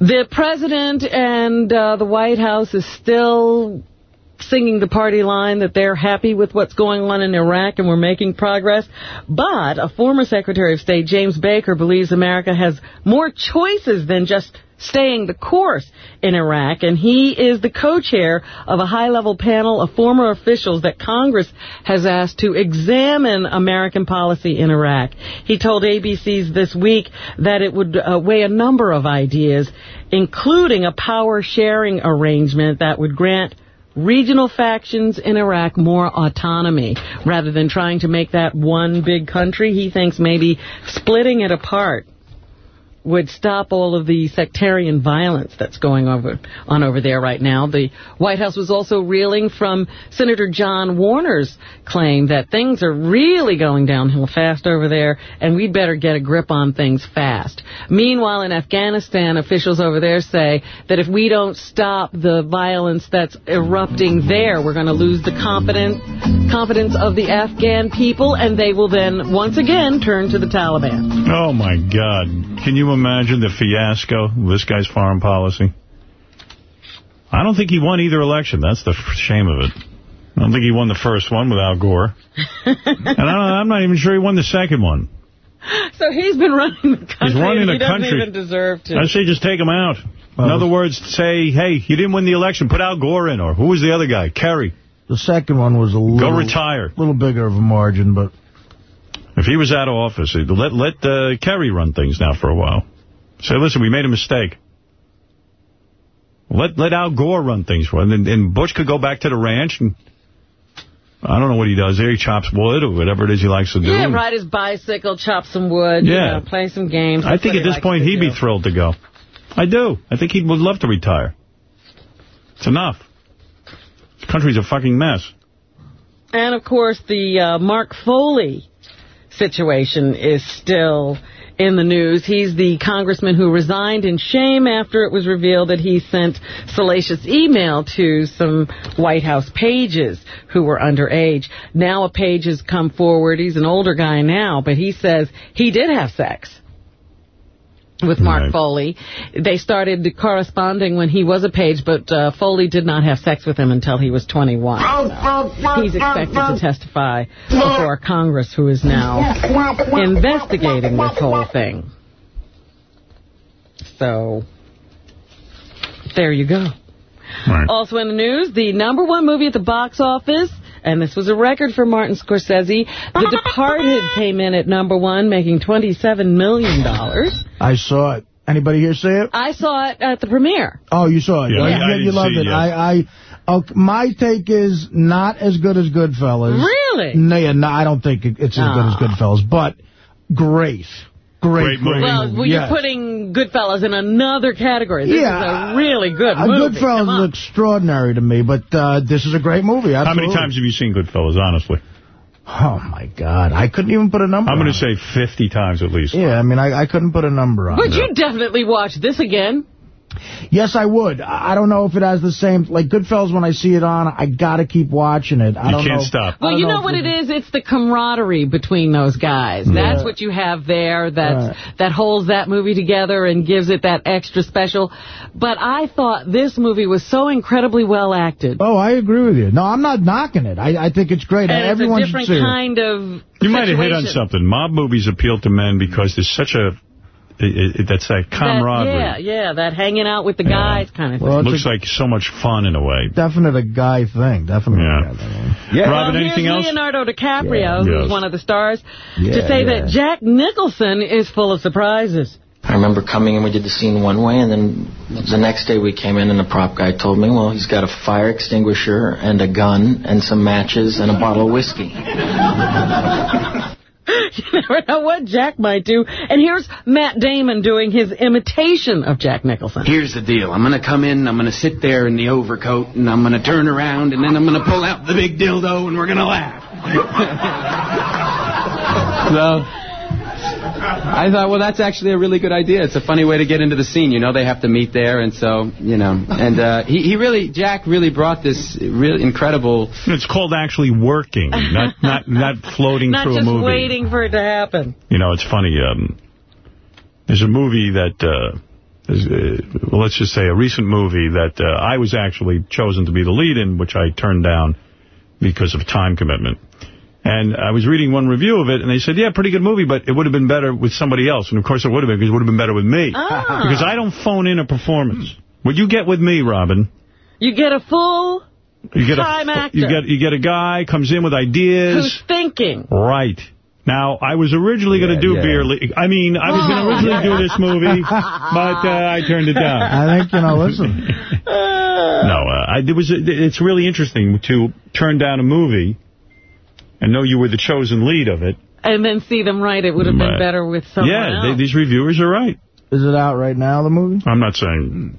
The president and uh, the White House is still singing the party line that they're happy with what's going on in Iraq and we're making progress. But a former Secretary of State, James Baker, believes America has more choices than just staying the course in Iraq. And he is the co-chair of a high-level panel of former officials that Congress has asked to examine American policy in Iraq. He told ABC's This Week that it would uh, weigh a number of ideas, including a power-sharing arrangement that would grant regional factions in Iraq more autonomy rather than trying to make that one big country. He thinks maybe splitting it apart would stop all of the sectarian violence that's going over on over there right now. The White House was also reeling from Senator John Warner's claim that things are really going downhill fast over there, and we'd better get a grip on things fast. Meanwhile, in Afghanistan, officials over there say that if we don't stop the violence that's erupting there, we're going to lose the confidence confidence of the Afghan people, and they will then once again turn to the Taliban. Oh, my God. Can you imagine the fiasco this guy's foreign policy? I don't think he won either election. That's the shame of it. I don't think he won the first one with Al Gore. and I don't, I'm not even sure he won the second one. So he's been running the country. He's running and he the doesn't even deserve to. I say just take him out. In other words, say, hey, you didn't win the election. Put Al Gore in. Or who was the other guy? Kerry. The second one was a little... Go retire. A little bigger of a margin, but... If he was out of office, let let uh, Kerry run things now for a while. Say, listen, we made a mistake. Let let Al Gore run things for him. And, and Bush could go back to the ranch and I don't know what he does there. He chops wood or whatever it is he likes to do. Yeah, ride his bicycle, chop some wood, you Yeah. know, play some games. I think at this point he'd be thrilled to go. I do. I think he would love to retire. It's enough. This country's a fucking mess. And, of course, the uh, Mark Foley situation is still in the news. He's the congressman who resigned in shame after it was revealed that he sent salacious email to some White House pages who were underage. Now a page has come forward. He's an older guy now, but he says he did have sex with Mark Foley. They started corresponding when he was a page, but uh, Foley did not have sex with him until he was 21. So he's expected to testify before Congress, who is now investigating this whole thing. So, there you go. Also in the news, the number one movie at the box office, and this was a record for Martin Scorsese, The Departed came in at number one, making $27 million. I saw it. Anybody here see it? I saw it at the premiere. Oh, you saw it. Yeah, right? I- I you didn't loved it it. yet. I, I, okay, my take is not as good as Goodfellas. Really? No, yeah, no, I don't think it's as good as ah. Goodfellas, but great. Great, great, movie. Well, well yes. you're putting Goodfellas in another category. This Yeah, is a really good Uh, movie. Goodfellas is extraordinary to me, but uh, this is a great movie. How many times have you seen Goodfellas, honestly? Oh, my God. I couldn't even put a number I'm on going to say 50 times at least. Yeah, I mean, I, I couldn't put a number on Would it. you definitely watch this again? Yes, I would. I I don't know if it has the same... Like, Goodfellas, when I see it on, I got to keep watching it. I You don't can't know. stop. Well, you know if what it is? It's the camaraderie between those guys. That's what you have there that's, that holds that movie together and gives it that extra special. But I thought this movie was so incredibly well acted. Oh, I agree with you. No, I'm not knocking it. I, I think it's great. And Everyone it's a should different see it. kind of You might have hit on something. Mob movies appeal to men because there's such a... It, it, that's that That- camaraderie. yeah, yeah, that hanging out with the guys kind of thing. Well, it's Looks like so much fun in a way. Definite a guy thing. Definitely. Yeah. a guy thing. Yeah. well, anything here's else? Leonardo DiCaprio, Yeah. who's Yes. one of the stars, to say yeah. that Jack Nicholson is full of surprises. I remember coming and we did the scene one way, and then the next day we came in and the prop guy told me, well, he's got a fire extinguisher and a gun and some matches and a bottle of whiskey. you never know what Jack might do. And here's Matt Damon doing his imitation of Jack Nicholson. Here's the deal. I'm going to come in, I'm going to sit there in the overcoat, and I'm going to turn around, and then I'm going to pull out the big dildo, and we're going to laugh. so, I thought, well, that's actually a really good idea. It's a funny way to get into the scene. You know, they have to meet there, and so, you know. And uh, he, he really, Jack really brought this really incredible... It's called actually working, not not not floating Not through a movie. Not just waiting for it to happen. You know, it's funny. Um, there's a movie that, uh, is, uh, well, let's just say a recent movie that uh, I was actually chosen to be the lead in, which I turned down because of time commitment. And I was reading one review of it, and they said, yeah, pretty good movie, but it would have been better with somebody else. And, of course, it would have been, because it would have been better with me. Ah. Because I don't phone in a performance. What you get with me, Robin, You get a full you get time a actor you get you get a guy comes in with ideas. who's thinking. Right. Now, I was originally going to do yeah. Beer League. I mean, I was going to originally do this movie, but uh, I turned it down. I think, you know, listen. No, uh, I, it was. it's really interesting to turn down a movie and know you were the chosen lead of it. And then see them right. It would have been better with someone yeah, else. they, these reviewers are right. Is it out right now, the movie? I'm not saying...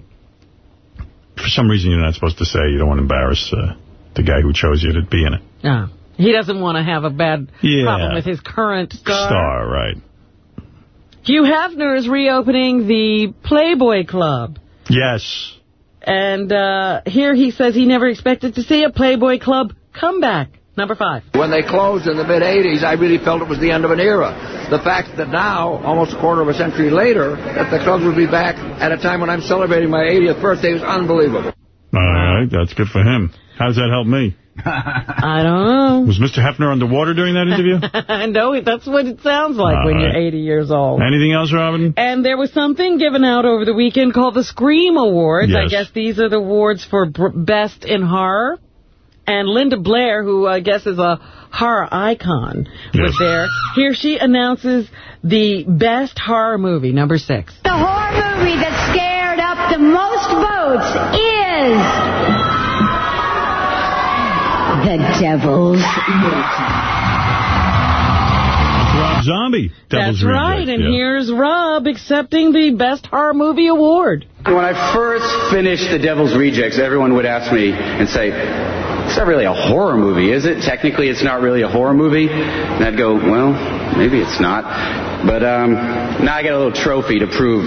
For some reason, you're not supposed to say you don't want to embarrass uh, the guy who chose you to be in it. No. He doesn't want to have a bad Yeah. problem with his current star. Star, right. Hugh Hefner is reopening the Playboy Club. Yes. And uh, here he says he never expected to see a Playboy Club comeback. Number five. When they closed in the mid-'80s, I really felt it was the end of an era. The fact that now, almost a quarter of a century later, that the clubs would be back at a time when I'm celebrating my 80th birthday is unbelievable. All right, that's good for him. How does that help me? I don't know. Was Mr. Hefner underwater during that interview? I know. That's what it sounds like All when right. you're 80 years old. Anything else, Robin? And there was something given out over the weekend called the Scream Awards. I guess these are the awards for Best in Horror. And Linda Blair, who I guess is a horror icon, was there. Here she announces the Best Horror Movie, number six. The horror movie that scared up the most votes is The Devil's Rob Zombie. Devil's That's right, and yeah. here's Rob accepting the Best Horror Movie Award. When I first finished The Devil's Rejects, everyone would ask me and say, it's not really a horror movie, is it? Technically, it's not really a horror movie. And I'd go, well, maybe it's not. But um, now I got a little trophy to prove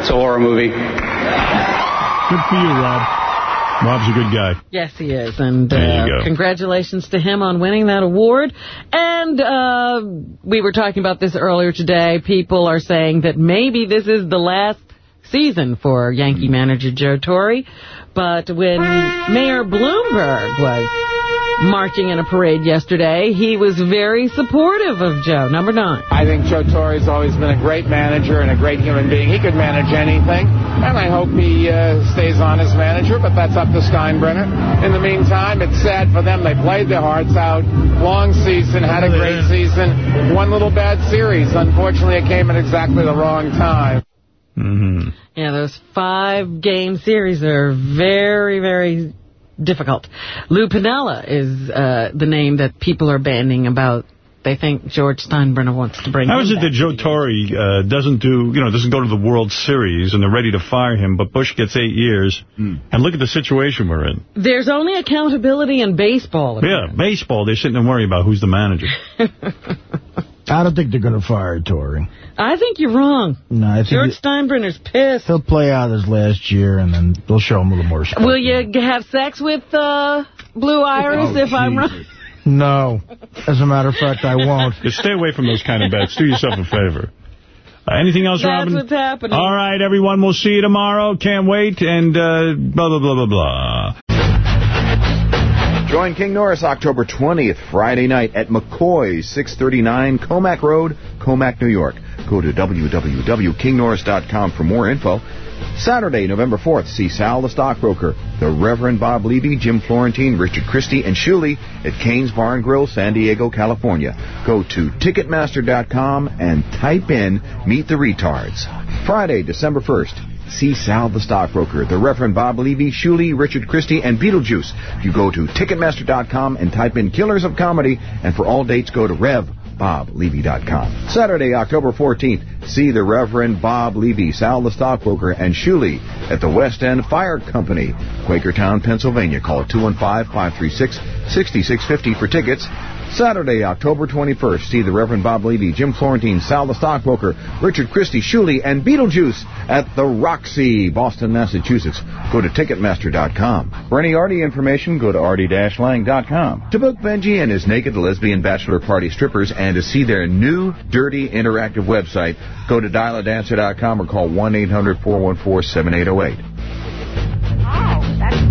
it's a horror movie. Good for you, Rob. Rob's a good guy. Yes, he is. And There you uh, go. congratulations to him on winning that award. And uh, we were talking about this earlier today. People are saying that maybe this is the last season for Yankee manager Joe Torre. But when Mayor Bloomberg was marching in a parade yesterday, he was very supportive of Joe. Number nine. I think Joe Torre's always been a great manager and a great human being. He could manage anything, and I hope he uh, stays on as manager, but that's up to Steinbrenner. In the meantime, it's sad for them. They played their hearts out. Long season, had a great season. One little bad series. Unfortunately, it came at exactly the wrong time. Mm-hmm. Yeah, those five-game series are very, very difficult. Lou Piniella is uh, the name that people are banning about. They think George Steinbrenner wants to bring How him is it that Joe Torre uh, doesn't do, you know, doesn't go to the World Series and they're ready to fire him, but Bush gets eight years? Hmm. And look at the situation we're in. There's only accountability in baseball. Yeah, baseball, they're sitting and worrying about who's the manager. I don't think they're going to fire Torre. I think you're wrong. No, I think George it- Steinbrenner's pissed. he'll play out his last year, and then they'll show him a little more respect. Will you g- have sex with uh, Blue Iris Oh, if I'm wrong? No. As a matter of fact, I won't. Just stay away from those kind of bets. Do yourself a favor. Uh, anything else, That's Robin? what's happening. All right, everyone. We'll see you tomorrow. Can't wait. And uh, blah, blah, blah, blah, blah. Join King Norris October 20th, Friday night at McCoy's, 639 Commack Road, Commack, New York. Go to www.kingnorris.com for more info. Saturday, November 4th, see Sal the Stockbroker, the Reverend Bob Levy, Jim Florentine, Richard Christie, and Shuli at Kane's Bar and Grill, San Diego, California. Go to Ticketmaster.com and type in Meet the Retards. Friday, December 1st, see Sal the Stockbroker, the Reverend Bob Levy, Shuli, Richard Christie, and Beetlejuice. You go to Ticketmaster.com and type in Killers of Comedy, and for all dates, go to Rev BobLevy.com. Saturday, October 14th, see the Reverend Bob Levy, Sal the Stockbroker, and Shuli at the West End Fire Company, Quakertown, Pennsylvania. Call 215-536-6650 for tickets. Saturday, October 21st, see the Reverend Bob Levy, Jim Florentine, Sal the Stockbroker, Richard Christie, Shuli, and Beetlejuice at the Roxy, Boston, Massachusetts. Go to Ticketmaster.com. For any Artie information, go to Artie-Lange.com. To book Benji and his naked lesbian bachelor party strippers and to see their new, dirty, interactive website, go to dialadancer.com or call 1-800-414-7808.